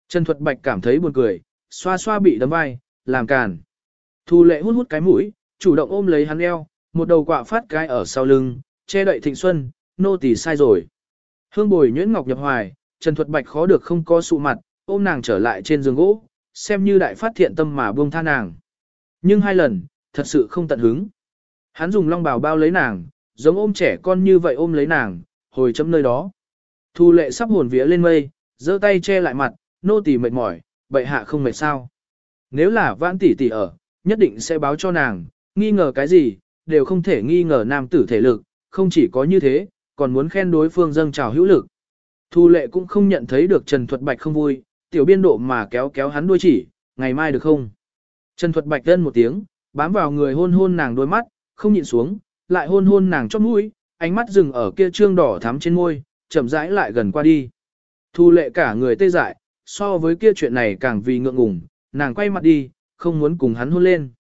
Speaker 1: Trần Thuật Bạch cảm thấy buồn cười, xoa xoa bị đấm vai, làm càn. Thu lệ hút hút cái mũi, chủ động ôm lấy hắn eo, một đầu quạ phát cái ở sau lưng, che đậy thịnh xuân, nô tỳ sai rồi. Hương bồi nhuyễn ngọc nhập hoài, Trần Thuật Bạch khó được không có sụ mặt, ôm nàng trở lại trên giường gỗ, xem như đại phát thiện tâm mà buông tha nàng. Nhưng hai lần, thật sự không tận hứng. Hắn dùng long bào bao lấy nàng, giống ôm trẻ con như vậy ôm lấy nàng, hồi chấm nơi đó. Thu lệ sắp hồn vía lên mây, giơ tay che lại mặt, nô tỳ mệt mỏi, bệ hạ không mệt sao. Nếu là vãn tỷ tỷ ở, nhất định sẽ báo cho nàng, nghi ngờ cái gì, đều không thể nghi ngờ nam tử thể lực, không chỉ có như thế, còn muốn khen đối phương dâng trào hữu lực. Thu lệ cũng không nhận thấy được Trần Thuật Bạch không vui, tiểu biên độ mà kéo kéo hắn đuôi chỉ, ngày mai được không? Trần Thuật Bạch đơn một tiếng, bám vào người hôn hôn nàng đôi mắt, không nhịn xuống, lại hôn hôn nàng chót mũi, ánh mắt dừng ở kia trương đỏ thắm trên môi, chậm rãi lại gần qua đi. Thu lệ cả người tê dại, so với kia chuyện này càng vì ngượng ngùng, nàng quay mặt đi, không muốn cùng hắn hôn lên.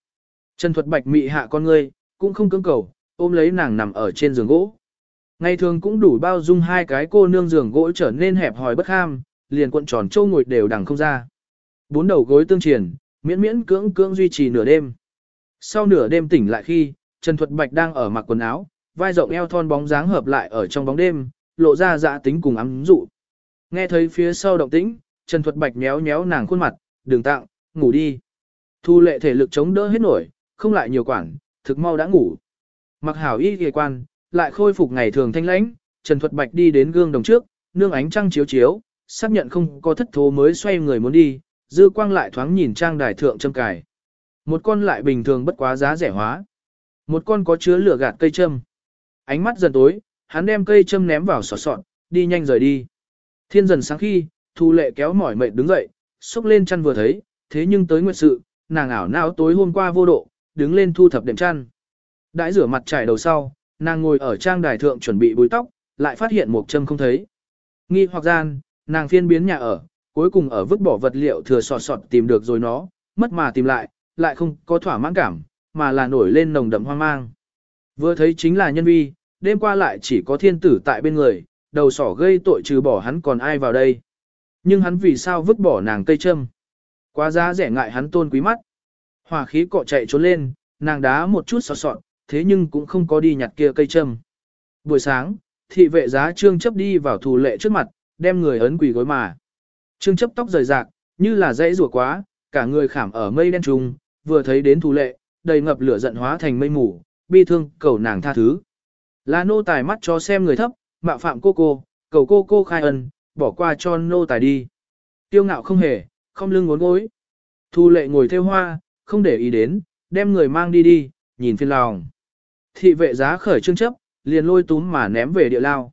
Speaker 1: Trần Thuật Bạch mị hạ con ngươi, cũng không cưỡng cầu, ôm lấy nàng nằm ở trên giường gỗ. Ngày thường cũng đủ bao dung hai cái cô nương giường gỗ trở nên hẹp hòi bất ham, liền cuộn tròn châu ngồi đều đằng không ra. Bốn đầu gối tương triển, miễn miễn cưỡng cưỡng duy trì nửa đêm. Sau nửa đêm tỉnh lại khi, Trần Thuật Bạch đang ở mặc quần áo, vai rộng eo thon bóng dáng hợp lại ở trong bóng đêm, lộ ra dạ tính cùng ấm dụ. Nghe thấy phía sau động tĩnh, Trần Thuật Bạch méo méo nàng khuôn mặt, đừng tặng, ngủ đi. Thu lệ thể lực chống đỡ hết nổi, không lại nhiều quản, thực mau đã ngủ. Mặc hảo y ghề quan, lại khôi phục ngày thường thanh lãnh, Trần Thuật Bạch đi đến gương đồng trước, nương ánh trăng chiếu chiếu, xác nhận không có thất thố mới xoay người muốn đi, dư quang lại thoáng nhìn trang đài thượng châm cài. Một con lại bình thường bất quá giá rẻ hóa. Một con có chứa lửa gạt cây châm. Ánh mắt dần tối, hắn đem cây châm ném vào sọt sọt, đi nhanh rời đi. Thiên dần sáng khi, Thu Lệ kéo mỏi mệt đứng dậy, xúc lên chăn vừa thấy, thế nhưng tới nguyệt sự, nàng ảo não tối hôm qua vô độ, đứng lên thu thập đệm chăn. Đãi rửa mặt trải đầu sau, nàng ngồi ở trang đài thượng chuẩn bị búi tóc, lại phát hiện một châm không thấy. Nghi hoặc gian, nàng phiên biến nhà ở, cuối cùng ở vứt bỏ vật liệu thừa sọt sọt tìm được rồi nó, mất mà tìm lại, lại không có thỏa mãn cảm, mà là nổi lên nồng đậm hoang mang. Vừa thấy chính là nhân vi, đêm qua lại chỉ có thiên tử tại bên người, đầu sỏ gây tội trừ bỏ hắn còn ai vào đây. Nhưng hắn vì sao vứt bỏ nàng cây châm? Quá giá rẻ ngại hắn tôn quý mắt. Hòa khí cọ chạy trốn lên, nàng đá một chút sọt sọt, thế nhưng cũng không có đi nhặt kia cây châm. Buổi sáng, thị vệ giá trương chấp đi vào thủ lệ trước mặt, đem người ấn quỳ gối mà. Trương chấp tóc rời rạc, như là dãy rùa quá, cả người khảm ở mây đen trùng, vừa thấy đến thủ lệ, đầy ngập lửa giận hóa thành mây mù, bi thương cầu nàng tha thứ. Là nô tài mắt cho xem người thấp, mạo phạm cô cô, cầu cô cô khai ân, bỏ qua cho nô tài đi. Tiêu ngạo không hề, không lưng ngốn gối. Thu lệ ngồi theo hoa, không để ý đến, đem người mang đi đi, nhìn phiên lòng. Thị vệ giá khởi trương chấp, liền lôi túm mà ném về địa lao.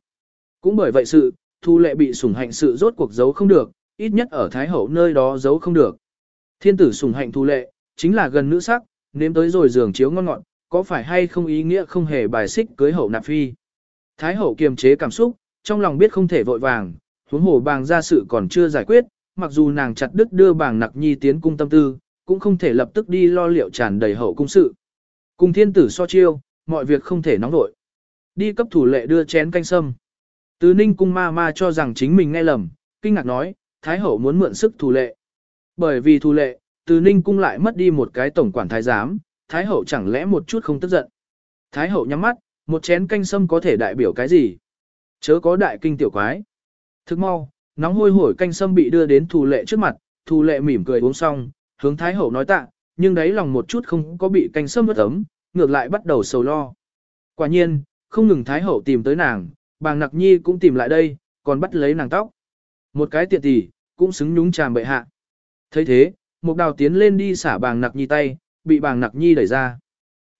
Speaker 1: Cũng bởi vậy sự, thu lệ bị sủng hạnh sự rốt cuộc giấu không được, ít nhất ở Thái Hậu nơi đó giấu không được. Thiên tử sủng hạnh thu lệ, chính là gần nữ sắc, nếm tới rồi giường chiếu ngon ngọt, có phải hay không ý nghĩa không hề bài xích cưới hậu nạp phi. Thái hậu kiềm chế cảm xúc, trong lòng biết không thể vội vàng, huống hồ bàng ra sự còn chưa giải quyết, mặc dù nàng chặt đứt đưa bàng nặc nhi tiến cung tâm tư, cũng không thể lập tức đi lo liệu tràn đầy hậu cung sự. Cùng thiên tử so chiêu, mọi việc không thể nóng vội. Đi cấp thủ lệ đưa chén canh sâm. Từ ninh cung ma ma cho rằng chính mình nghe lầm, kinh ngạc nói, Thái hậu muốn mượn sức thủ lệ. Bởi vì thủ lệ, từ ninh cung lại mất đi một cái tổng quản thái giám, Thái hậu chẳng lẽ một chút không tức giận. Thái hậu nhắm mắt, một chén canh sâm có thể đại biểu cái gì? Chớ có đại kinh tiểu quái. Thức mau, nóng hôi hổi canh sâm bị đưa đến thủ lệ trước mặt, thủ lệ mỉm cười uống xong, hướng Thái hậu nói tạ, nhưng đấy lòng một chút không có bị canh sâm ướt ấm, ngược lại bắt đầu sầu lo. Quả nhiên, không ngừng Thái hậu tìm tới nàng, bàng nặc nhi cũng tìm lại đây, còn bắt lấy nàng tóc. Một cái tiện tỷ, cũng xứng nhúng chàm bệ hạ. thấy thế, một đào tiến lên đi xả bàng nặc nhi tay, bị bàng nặc nhi đẩy ra.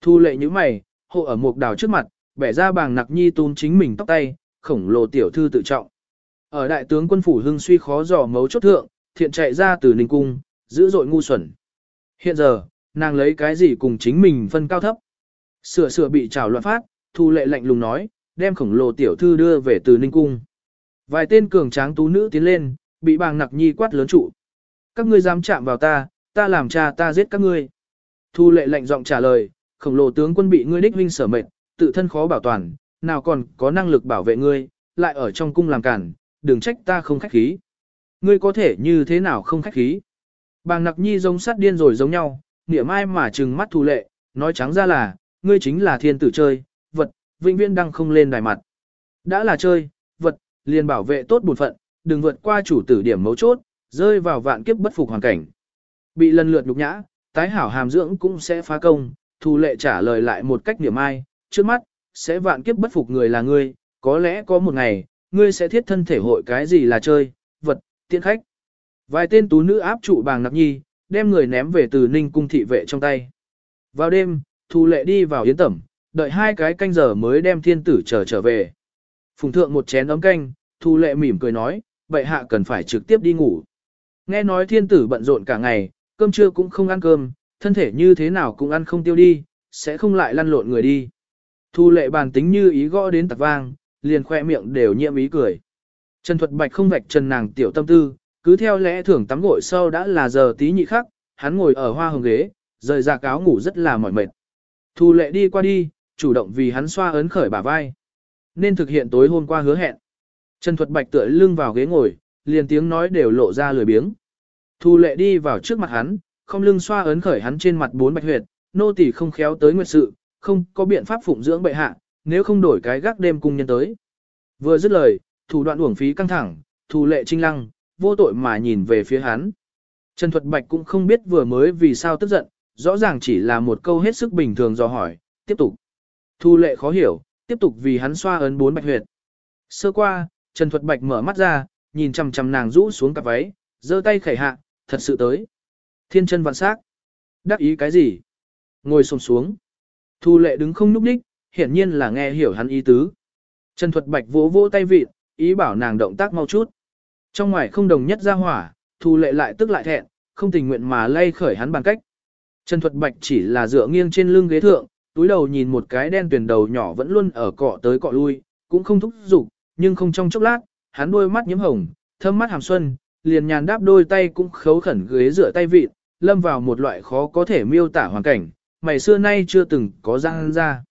Speaker 1: Thu lệ như mày, hộ ở một đào trước mặt, bẻ ra bàng nặc nhi tún chính mình tóc tay, khổng lồ tiểu thư tự trọng. Ở đại tướng quân phủ hưng suy khó dò mấu chốt thượng, thiện chạy ra từ ninh cung, dữ dội ngu xuẩn. Hiện giờ, nàng lấy cái gì cùng chính mình phân cao thấp. Sửa sửa bị trào loạn phát, thu lệ lạnh lùng nói, đem khổng lồ tiểu thư đưa về từ ninh cung. Vài tên cường tráng tú nữ tiến lên, bị bàng nặc nhi quát lớn trụ. Các ngươi dám chạm vào ta, ta làm cha ta giết các ngươi. Thu lệ lạnh giọng trả lời, khổng lồ tướng quân bị ngươi đích huynh sở mệt, tự thân khó bảo toàn, nào còn có năng lực bảo vệ ngươi, lại ở trong cung làm cản, đừng trách ta không khách khí. Ngươi có thể như thế nào không khách khí? Bàng nặc nhi giống sát điên rồi giống nhau, niệm ai mà trừng mắt thù lệ, nói trắng ra là, ngươi chính là thiên tử chơi, vật, vĩnh viễn đang không lên đài mặt. Đã là chơi, vật, liền bảo vệ tốt bổn phận, đừng vượt qua chủ tử điểm mấu chốt, rơi vào vạn kiếp bất phục hoàn cảnh. Bị lần lượt nhục nhã, tái hảo hàm dưỡng cũng sẽ phá công, thù lệ trả lời lại một cách niệm ai, trước mắt, sẽ vạn kiếp bất phục người là ngươi, có lẽ có một ngày, ngươi sẽ thiết thân thể hội cái gì là chơi, vật, tiện khách. Vài tên tú nữ áp trụ bàng nặc nhi, đem người ném về từ ninh cung thị vệ trong tay. Vào đêm, thu lệ đi vào yến tẩm, đợi hai cái canh giờ mới đem thiên tử trở trở về. Phùng thượng một chén ấm canh, thu lệ mỉm cười nói, vậy hạ cần phải trực tiếp đi ngủ. Nghe nói thiên tử bận rộn cả ngày, cơm trưa cũng không ăn cơm, thân thể như thế nào cũng ăn không tiêu đi, sẽ không lại lăn lộn người đi. Thu lệ bàn tính như ý gõ đến tạc vang, liền khoe miệng đều nhiễm ý cười. Trần Thuật Bạch không vạch trần nàng tiểu tâm tư, cứ theo lẽ thường tắm gội sau đã là giờ tí nhị khắc, hắn ngồi ở hoa hồng ghế, rời ra cáo ngủ rất là mỏi mệt. Thu lệ đi qua đi, chủ động vì hắn xoa ấn khởi bả vai. Nên thực hiện tối hôm qua hứa hẹn. Trần Thuật Bạch tựa lưng vào ghế ngồi, liền tiếng nói đều lộ ra lười biếng. Thu lệ đi vào trước mặt hắn, không lưng xoa ấn khởi hắn trên mặt bốn bạch huyệt, nô tỳ không khéo tới nguyệt sự, không có biện pháp phụng dưỡng bệ hạ, nếu không đổi cái gác đêm cung nhân tới. Vừa dứt lời, thủ đoạn uổng phí căng thẳng, Thu lệ trinh lăng, vô tội mà nhìn về phía hắn. Trần Thuật Bạch cũng không biết vừa mới vì sao tức giận, rõ ràng chỉ là một câu hết sức bình thường do hỏi, tiếp tục. Thu lệ khó hiểu, tiếp tục vì hắn xoa ấn bốn bạch huyệt. Sơ qua, Trần Thuật Bạch mở mắt ra, nhìn chằm chằm nàng rũ xuống cặp váy, giơ tay khẩy hạ, thật sự tới. Thiên chân vạn sắc. Đắc ý cái gì? Ngồi xổm xuống. Thu lệ đứng không núp đích, hiển nhiên là nghe hiểu hắn ý tứ. Trần Thuật Bạch vỗ vỗ tay vịt, ý bảo nàng động tác mau chút. Trong ngoài không đồng nhất ra hỏa, Thu lệ lại tức lại thẹn, không tình nguyện mà lay khởi hắn bằng cách. Trần Thuật Bạch chỉ là dựa nghiêng trên lưng ghế thượng, túi đầu nhìn một cái đen tuyển đầu nhỏ vẫn luôn ở cọ tới cọ lui, cũng không thúc giục, nhưng không trong chốc lát, hắn đôi mắt nhiễm hồng, thơm mắt hàm xuân, liền nhàn đáp đôi tay cũng khấu khẩn ghế rửa tay vịt, lâm vào một loại khó có thể miêu tả hoàn cảnh, mày xưa nay chưa từng có răng ra.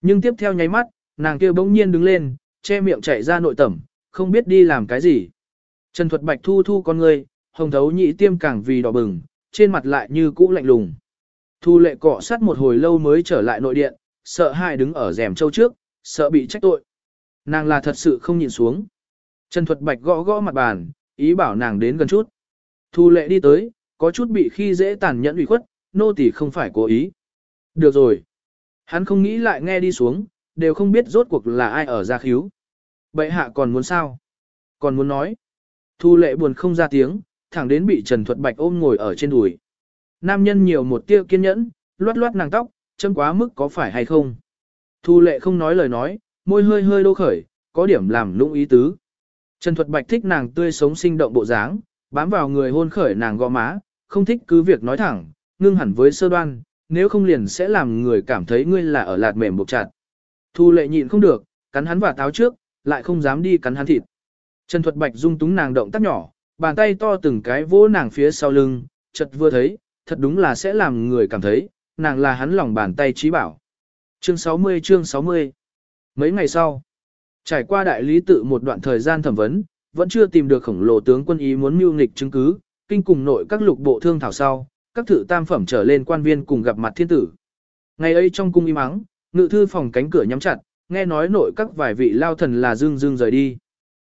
Speaker 1: Nhưng tiếp theo nháy mắt, nàng kia bỗng nhiên đứng lên, che miệng chạy ra nội tẩm, không biết đi làm cái gì. Trần Thuật Bạch thu thu con người, hồng thấu nhị tiêm càng vì đỏ bừng, trên mặt lại như cũ lạnh lùng. Thu lệ cọ sát một hồi lâu mới trở lại nội điện, sợ hai đứng ở rèm châu trước, sợ bị trách tội. Nàng là thật sự không nhìn xuống. Trần Thuật Bạch gõ gõ mặt bàn, ý bảo nàng đến gần chút. Thu lệ đi tới, có chút bị khi dễ tàn nhẫn ủy khuất, nô tỳ không phải cố ý. Được rồi. Hắn không nghĩ lại nghe đi xuống, đều không biết rốt cuộc là ai ở gia khíu. Bệ hạ còn muốn sao? Còn muốn nói. Thu lệ buồn không ra tiếng, thẳng đến bị Trần Thuật Bạch ôm ngồi ở trên đùi. Nam nhân nhiều một tia kiên nhẫn, loát loát nàng tóc, châm quá mức có phải hay không. Thu lệ không nói lời nói, môi hơi hơi đô khởi, có điểm làm lũng ý tứ. Trần Thuật Bạch thích nàng tươi sống sinh động bộ dáng, bám vào người hôn khởi nàng gò má, không thích cứ việc nói thẳng, ngưng hẳn với sơ đoan, nếu không liền sẽ làm người cảm thấy ngươi là ở lạt mềm buộc chặt. Thu lệ nhịn không được, cắn hắn vào táo trước, lại không dám đi cắn hắn thịt. Trần Thuật Bạch dung túng nàng động tác nhỏ, bàn tay to từng cái vỗ nàng phía sau lưng, chợt vừa thấy, thật đúng là sẽ làm người cảm thấy, nàng là hắn lòng bàn tay trí bảo. Chương 60 chương 60 Mấy ngày sau, trải qua đại lý tự một đoạn thời gian thẩm vấn, vẫn chưa tìm được khổng lồ tướng quân ý muốn mưu nghịch chứng cứ, kinh cùng nội các lục bộ thương thảo sau, các thử tam phẩm trở lên quan viên cùng gặp mặt thiên tử. Ngày ấy trong cung im mắng, ngự thư phòng cánh cửa nhắm chặt, nghe nói nội các vài vị lao thần là dương dương rời đi.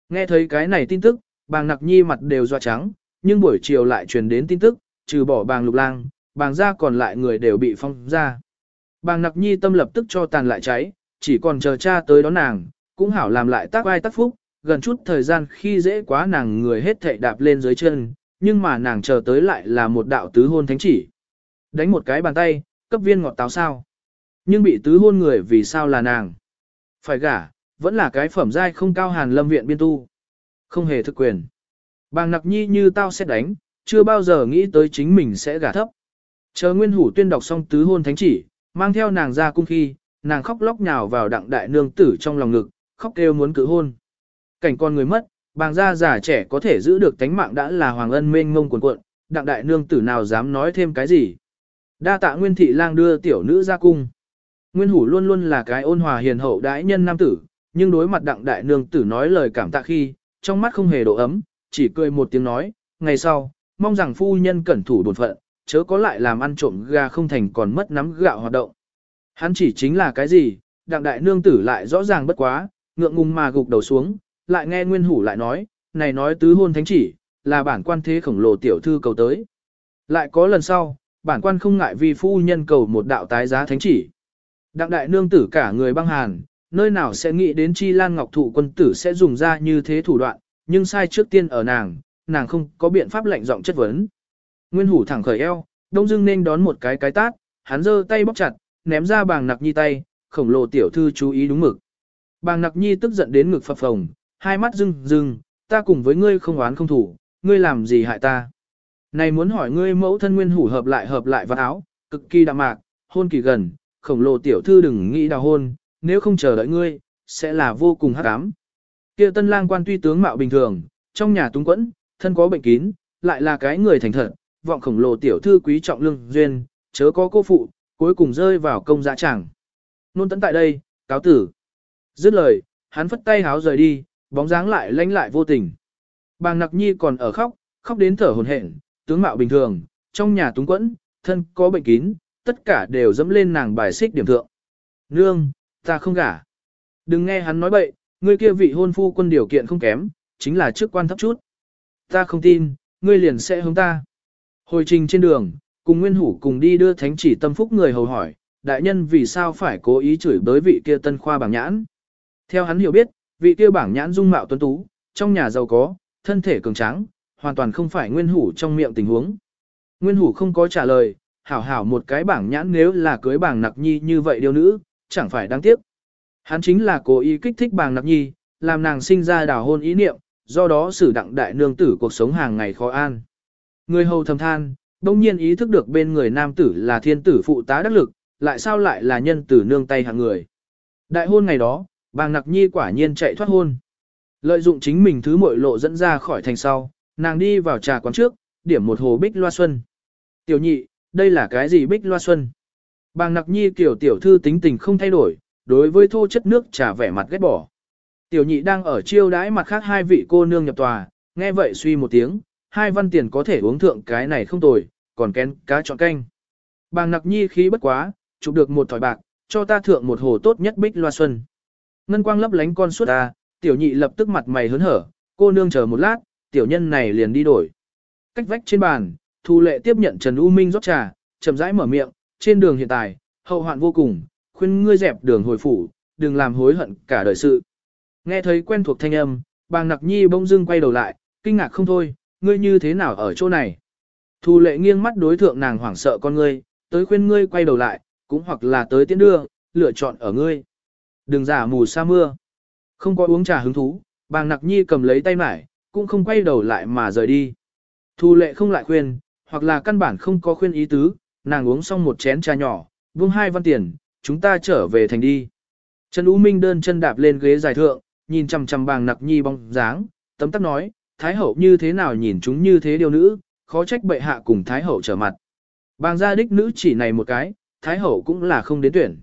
Speaker 1: Nghe thấy cái này tin tức, bàng nặc nhi mặt đều doa trắng, nhưng buổi chiều lại truyền đến tin tức, trừ bỏ bàng lục lang, bàng ra còn lại người đều bị phong ra. Bàng nặc nhi tâm lập tức cho tàn lại cháy, chỉ còn chờ cha tới đón nàng, cũng hảo làm lại tác vai tác phúc, gần chút thời gian khi dễ quá nàng người hết thệ đạp lên dưới chân, nhưng mà nàng chờ tới lại là một đạo tứ hôn thánh chỉ. Đánh một cái bàn tay, cấp viên ngọt táo sao. Nhưng bị tứ hôn người vì sao là nàng. Phải gả, vẫn là cái phẩm giai không cao hàn lâm viện biên tu. Không hề thực quyền. Bàng nặc nhi như tao sẽ đánh, chưa bao giờ nghĩ tới chính mình sẽ gả thấp. Chờ Nguyên Hủ tuyên đọc xong tứ hôn thánh chỉ, mang theo nàng ra cung khi, nàng khóc lóc nhào vào đặng đại nương tử trong lòng ngực, khóc kêu muốn cử hôn. Cảnh con người mất, bàng gia già trẻ có thể giữ được tánh mạng đã là hoàng ân mênh ngông cuồn cuộn, đặng đại nương tử nào dám nói thêm cái gì. Đa tạ Nguyên thị lang đưa tiểu nữ ra cung. Nguyên Hủ luôn luôn là cái ôn hòa hiền hậu đãi nhân nam tử, nhưng đối mặt đặng đại nương tử nói lời cảm tạ khi, trong mắt không hề độ ấm, chỉ cười một tiếng nói, ngày sau, mong rằng phu nhân cẩn thủ bổn phận, chớ có lại làm ăn trộm gà không thành còn mất nắm gạo hoạt động. Hắn chỉ chính là cái gì, đặng đại nương tử lại rõ ràng bất quá, ngượng ngùng mà gục đầu xuống, lại nghe nguyên hủ lại nói, này nói tứ hôn thánh chỉ, là bản quan thế khổng lồ tiểu thư cầu tới. Lại có lần sau, bản quan không ngại vì phu nhân cầu một đạo tái giá thánh chỉ. Đặng đại nương tử cả người băng hàn, nơi nào sẽ nghĩ đến chi lan ngọc thụ quân tử sẽ dùng ra như thế thủ đoạn, nhưng sai trước tiên ở nàng, nàng không có biện pháp lạnh giọng chất vấn. Nguyên hủ thẳng khởi eo, đông dưng nên đón một cái cái tát, hắn giơ tay bóc chặt, ném ra bàng nặc nhi tay, khổng lồ tiểu thư chú ý đúng mực. Bàng nặc nhi tức giận đến ngực phập phồng, hai mắt rưng rưng, ta cùng với ngươi không oán không thủ, ngươi làm gì hại ta. Này muốn hỏi ngươi mẫu thân nguyên hủ hợp lại hợp lại vào áo, cực kỳ đạm mạc, hôn kỳ gần, khổng lồ tiểu thư đừng nghĩ đào hôn, nếu không chờ đợi ngươi, sẽ là vô cùng hắc ám. Kia tân lang quan tuy tướng mạo bình thường, trong nhà túng quẫn, thân có bệnh kín, lại là cái người thành thật, vọng khổng lồ tiểu thư quý trọng lương duyên, chớ có cô phụ, cuối cùng rơi vào công dạ chẳng. Nôn tấn tại đây, cáo tử. Dứt lời, hắn phất tay háo rời đi, bóng dáng lại lánh lại vô tình. Bàng nặc nhi còn ở khóc, khóc đến thở hồn hển, tướng mạo bình thường, trong nhà túng quẫn, thân có bệnh kín, tất cả đều dẫm lên nàng bài xích điểm thượng. Nương, ta không gả. Đừng nghe hắn nói bậy, ngươi kia vị hôn phu quân điều kiện không kém, chính là chức quan thấp chút. Ta không tin, ngươi liền sẽ hướng ta. Hồi trình trên đường, cùng Nguyên Hủ cùng đi đưa thánh chỉ tâm phúc người hầu hỏi, đại nhân vì sao phải cố ý chửi bới vị kia tân khoa bảng nhãn. Theo hắn hiểu biết, vị kia bảng nhãn dung mạo tuấn tú, trong nhà giàu có, thân thể cường tráng, hoàn toàn không phải Nguyên Hủ trong miệng tình huống. Nguyên Hủ không có trả lời, hảo hảo một cái bảng nhãn nếu là cưới bảng nặc nhi như vậy điều nữ, chẳng phải đáng tiếc. Hắn chính là cố ý kích thích bàng nặc nhi, làm nàng sinh ra đào hôn ý niệm, do đó xử đặng đại nương tử cuộc sống hàng ngày khó an. Người hầu thầm than, đông nhiên ý thức được bên người nam tử là thiên tử phụ tá đắc lực, lại sao lại là nhân tử nương tay hạng người. Đại hôn ngày đó, bàng nặc nhi quả nhiên chạy thoát hôn. Lợi dụng chính mình thứ mội lộ dẫn ra khỏi thành sau, nàng đi vào trà quán trước, điểm một hồ bích loa xuân. Tiểu nhị, đây là cái gì bích loa xuân? Bàng nặc nhi kiểu tiểu thư tính tình không thay đổi, đối với thô chất nước trà vẻ mặt ghét bỏ. Tiểu nhị đang ở chiêu đãi mặt khác hai vị cô nương nhập tòa, nghe vậy suy một tiếng, hai văn tiền có thể uống thượng cái này không tồi, còn kén cá chọn canh. Bàng nặc nhi khí bất quá, chụp được một thỏi bạc, cho ta thượng một hồ tốt nhất bích loa xuân. Ngân quang lấp lánh con suốt ta, tiểu nhị lập tức mặt mày hớn hở, cô nương chờ một lát, tiểu nhân này liền đi đổi. Cách vách trên bàn, Thu lệ tiếp nhận Trần U Minh rót trà, chậm rãi mở miệng, trên đường hiện tại, hậu hoạn vô cùng, khuyên ngươi dẹp đường hồi phủ, đừng làm hối hận cả đời sự. Nghe thấy quen thuộc thanh âm, bàng nặc nhi bỗng dưng quay đầu lại, kinh ngạc không thôi, ngươi như thế nào ở chỗ này. Thu lệ nghiêng mắt đối thượng nàng hoảng sợ con ngươi, tới khuyên ngươi quay đầu lại, cũng hoặc là tới tiến đưa, lựa chọn ở ngươi. Đừng giả mù sa mưa. Không có uống trà hứng thú, bàng nặc nhi cầm lấy tay mải, cũng không quay đầu lại mà rời đi. Thu lệ không lại khuyên, hoặc là căn bản không có khuyên ý tứ, nàng uống xong một chén trà nhỏ, buông hai văn tiền, chúng ta trở về thành đi. Trần U Minh đơn chân đạp lên ghế dài thượng, nhìn chằm chằm bàng nặc nhi bóng dáng, tấm tắc nói, Thái hậu như thế nào nhìn chúng như thế điều nữ, khó trách bệ hạ cùng Thái hậu trở mặt. Bàng gia đích nữ chỉ này một cái, Thái hậu cũng là không đến tuyển.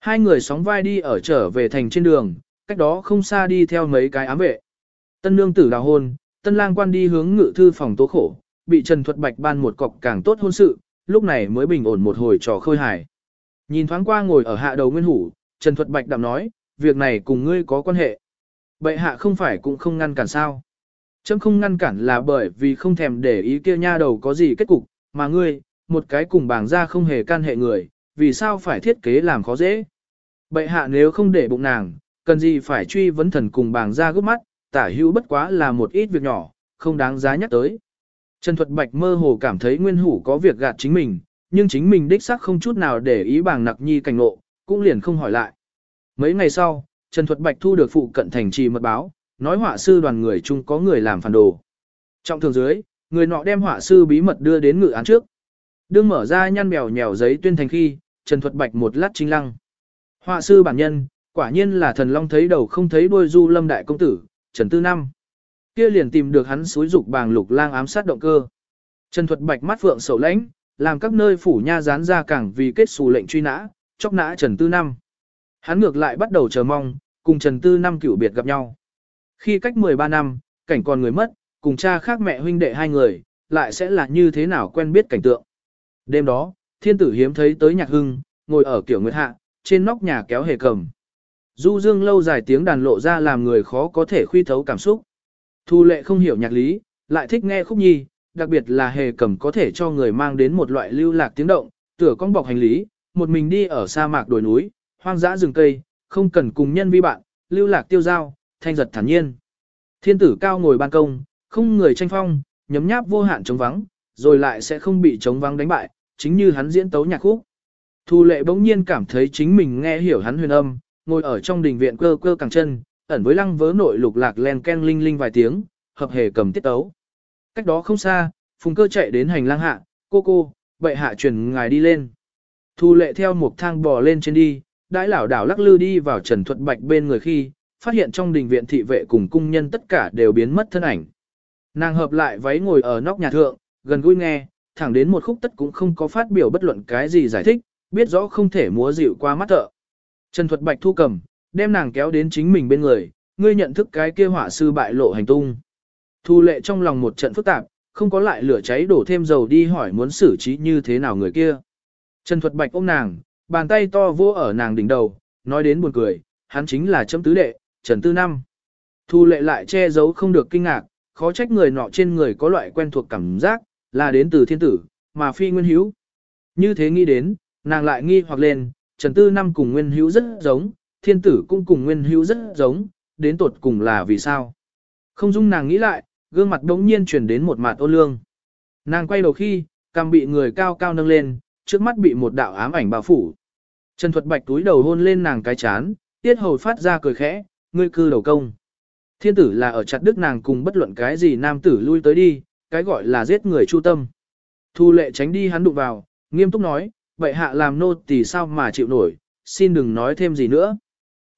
Speaker 1: Hai người sóng vai đi ở trở về thành trên đường, cách đó không xa đi theo mấy cái ám vệ. Tân nương tử đào hôn, tân lang quan đi hướng ngự thư phòng tố khổ, bị Trần Thuật Bạch ban một cọc càng tốt hôn sự, lúc này mới bình ổn một hồi trò khơi hài. Nhìn thoáng qua ngồi ở hạ đầu nguyên hủ, Trần Thuật Bạch đạm nói, việc này cùng ngươi có quan hệ. Bệ hạ không phải cũng không ngăn cản sao. Chấm không ngăn cản là bởi vì không thèm để ý kia nha đầu có gì kết cục, mà ngươi, một cái cùng bảng ra không hề can hệ người, vì sao phải thiết kế làm khó dễ. Bệ hạ nếu không để bụng nàng, cần gì phải truy vấn thần cùng bảng ra gấp mắt, tả hữu bất quá là một ít việc nhỏ, không đáng giá nhắc tới. Trần Thuật Bạch mơ hồ cảm thấy Nguyên Hủ có việc gạt chính mình, nhưng chính mình đích xác không chút nào để ý bàng nặc nhi cảnh ngộ, cũng liền không hỏi lại. Mấy ngày sau, Trần Thuật Bạch thu được phụ cận thành trì mật báo, nói họa sư đoàn người chung có người làm phản đồ. Trong thường dưới, người nọ đem họa sư bí mật đưa đến ngự án trước. Đương mở ra nhăn bèo nhèo giấy tuyên thành khi, Trần Thuật Bạch một lát chính lăng. Họa sư bản nhân, quả nhiên là thần long thấy đầu không thấy đuôi du lâm đại công tử, Trần Tư Năm. Kia liền tìm được hắn suối dục bàng lục lang ám sát động cơ. Trần Thuật Bạch mắt phượng sầu lãnh, làm các nơi phủ nha dán ra cảng vì kết xù lệnh truy nã, chóc nã Trần Tư Năm. Hắn ngược lại bắt đầu chờ mong, cùng Trần Tư Năm cửu biệt gặp nhau. Khi cách 13 năm, cảnh còn người mất, cùng cha khác mẹ huynh đệ hai người, lại sẽ là như thế nào quen biết cảnh tượng. Đêm đó, thiên tử hiếm thấy tới nhạc hưng, ngồi ở kiểu nguyệt hạ, trên nóc nhà kéo hề cầm. Du dương lâu dài tiếng đàn lộ ra làm người khó có thể khuy thấu cảm xúc. Thu lệ không hiểu nhạc lý, lại thích nghe khúc nhi, đặc biệt là hề cầm có thể cho người mang đến một loại lưu lạc tiếng động, tựa con bọc hành lý, một mình đi ở sa mạc đồi núi, hoang dã rừng cây, không cần cùng nhân vi bạn, lưu lạc tiêu giao, thanh giật thản nhiên. Thiên tử cao ngồi ban công, không người tranh phong, nhấm nháp vô hạn chống vắng, rồi lại sẽ không bị chống vắng đánh bại, chính như hắn diễn tấu nhạc khúc. Thu lệ bỗng nhiên cảm thấy chính mình nghe hiểu hắn huyền âm, ngồi ở trong đình viện cơ cơ cẳng chân, ẩn với lăng vớ nội lục lạc len ken linh linh vài tiếng, hợp hề cầm tiết tấu. Cách đó không xa, phùng cơ chạy đến hành lang hạ, cô cô, bệ hạ truyền ngài đi lên. Thu lệ theo một thang bò lên trên đi, đãi lảo đảo lắc lư đi vào Trần Thuật Bạch bên người khi, phát hiện trong đình viện thị vệ cùng cung nhân tất cả đều biến mất thân ảnh. Nàng hợp lại váy ngồi ở nóc nhà thượng, gần gũi nghe, thẳng đến một khúc tất cũng không có phát biểu bất luận cái gì giải thích, biết rõ không thể múa dịu qua mắt thợ. Trần Thuật Bạch thu cầm, đem nàng kéo đến chính mình bên người, ngươi nhận thức cái kia họa sư bại lộ hành tung. Thu lệ trong lòng một trận phức tạp, không có lại lửa cháy đổ thêm dầu đi hỏi muốn xử trí như thế nào người kia. Trần Thuật Bạch ôm nàng, bàn tay to vô ở nàng đỉnh đầu, nói đến buồn cười, hắn chính là chấm tứ đệ, Trần Tư Năm. Thu lệ lại che giấu không được kinh ngạc, khó trách người nọ trên người có loại quen thuộc cảm giác, là đến từ thiên tử, mà phi nguyên hữu. Như thế nghĩ đến, nàng lại nghi hoặc lên, Trần Tư Năm cùng nguyên hữu rất giống, thiên tử cũng cùng nguyên hữu rất giống, đến tột cùng là vì sao. Không dung nàng nghĩ lại, gương mặt đống nhiên chuyển đến một mặt ô lương. Nàng quay đầu khi, cằm bị người cao cao nâng lên, trước mắt bị một đạo ám ảnh bao phủ. Trần Thuật Bạch túi đầu hôn lên nàng cái chán, tiết hầu phát ra cười khẽ, ngươi cư đầu công. Thiên tử là ở chặt đức nàng cùng bất luận cái gì nam tử lui tới đi, cái gọi là giết người chu tâm. Thu lệ tránh đi hắn đụng vào, nghiêm túc nói, vậy hạ làm nô tỳ sao mà chịu nổi, xin đừng nói thêm gì nữa.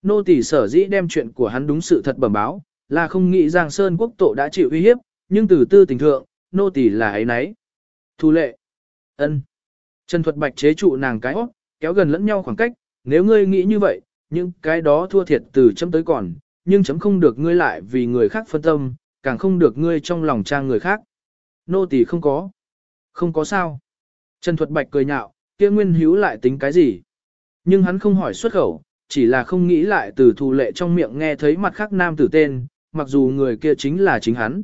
Speaker 1: Nô tỳ sở dĩ đem chuyện của hắn đúng sự thật bẩm báo, là không nghĩ Giang Sơn quốc tổ đã chịu uy hiếp, nhưng từ tư tình thượng, nô tỳ là ấy nấy. Thu lệ. ân. Trần Thuật Bạch chế trụ nàng cái óc, kéo gần lẫn nhau khoảng cách, nếu ngươi nghĩ như vậy, nhưng cái đó thua thiệt từ chấm tới còn, nhưng chấm không được ngươi lại vì người khác phân tâm, càng không được ngươi trong lòng trang người khác. Nô tỳ không có. Không có sao. Trần Thuật Bạch cười nhạo, kia nguyên hữu lại tính cái gì? Nhưng hắn không hỏi xuất khẩu, chỉ là không nghĩ lại từ thù lệ trong miệng nghe thấy mặt khác nam tử tên, mặc dù người kia chính là chính hắn.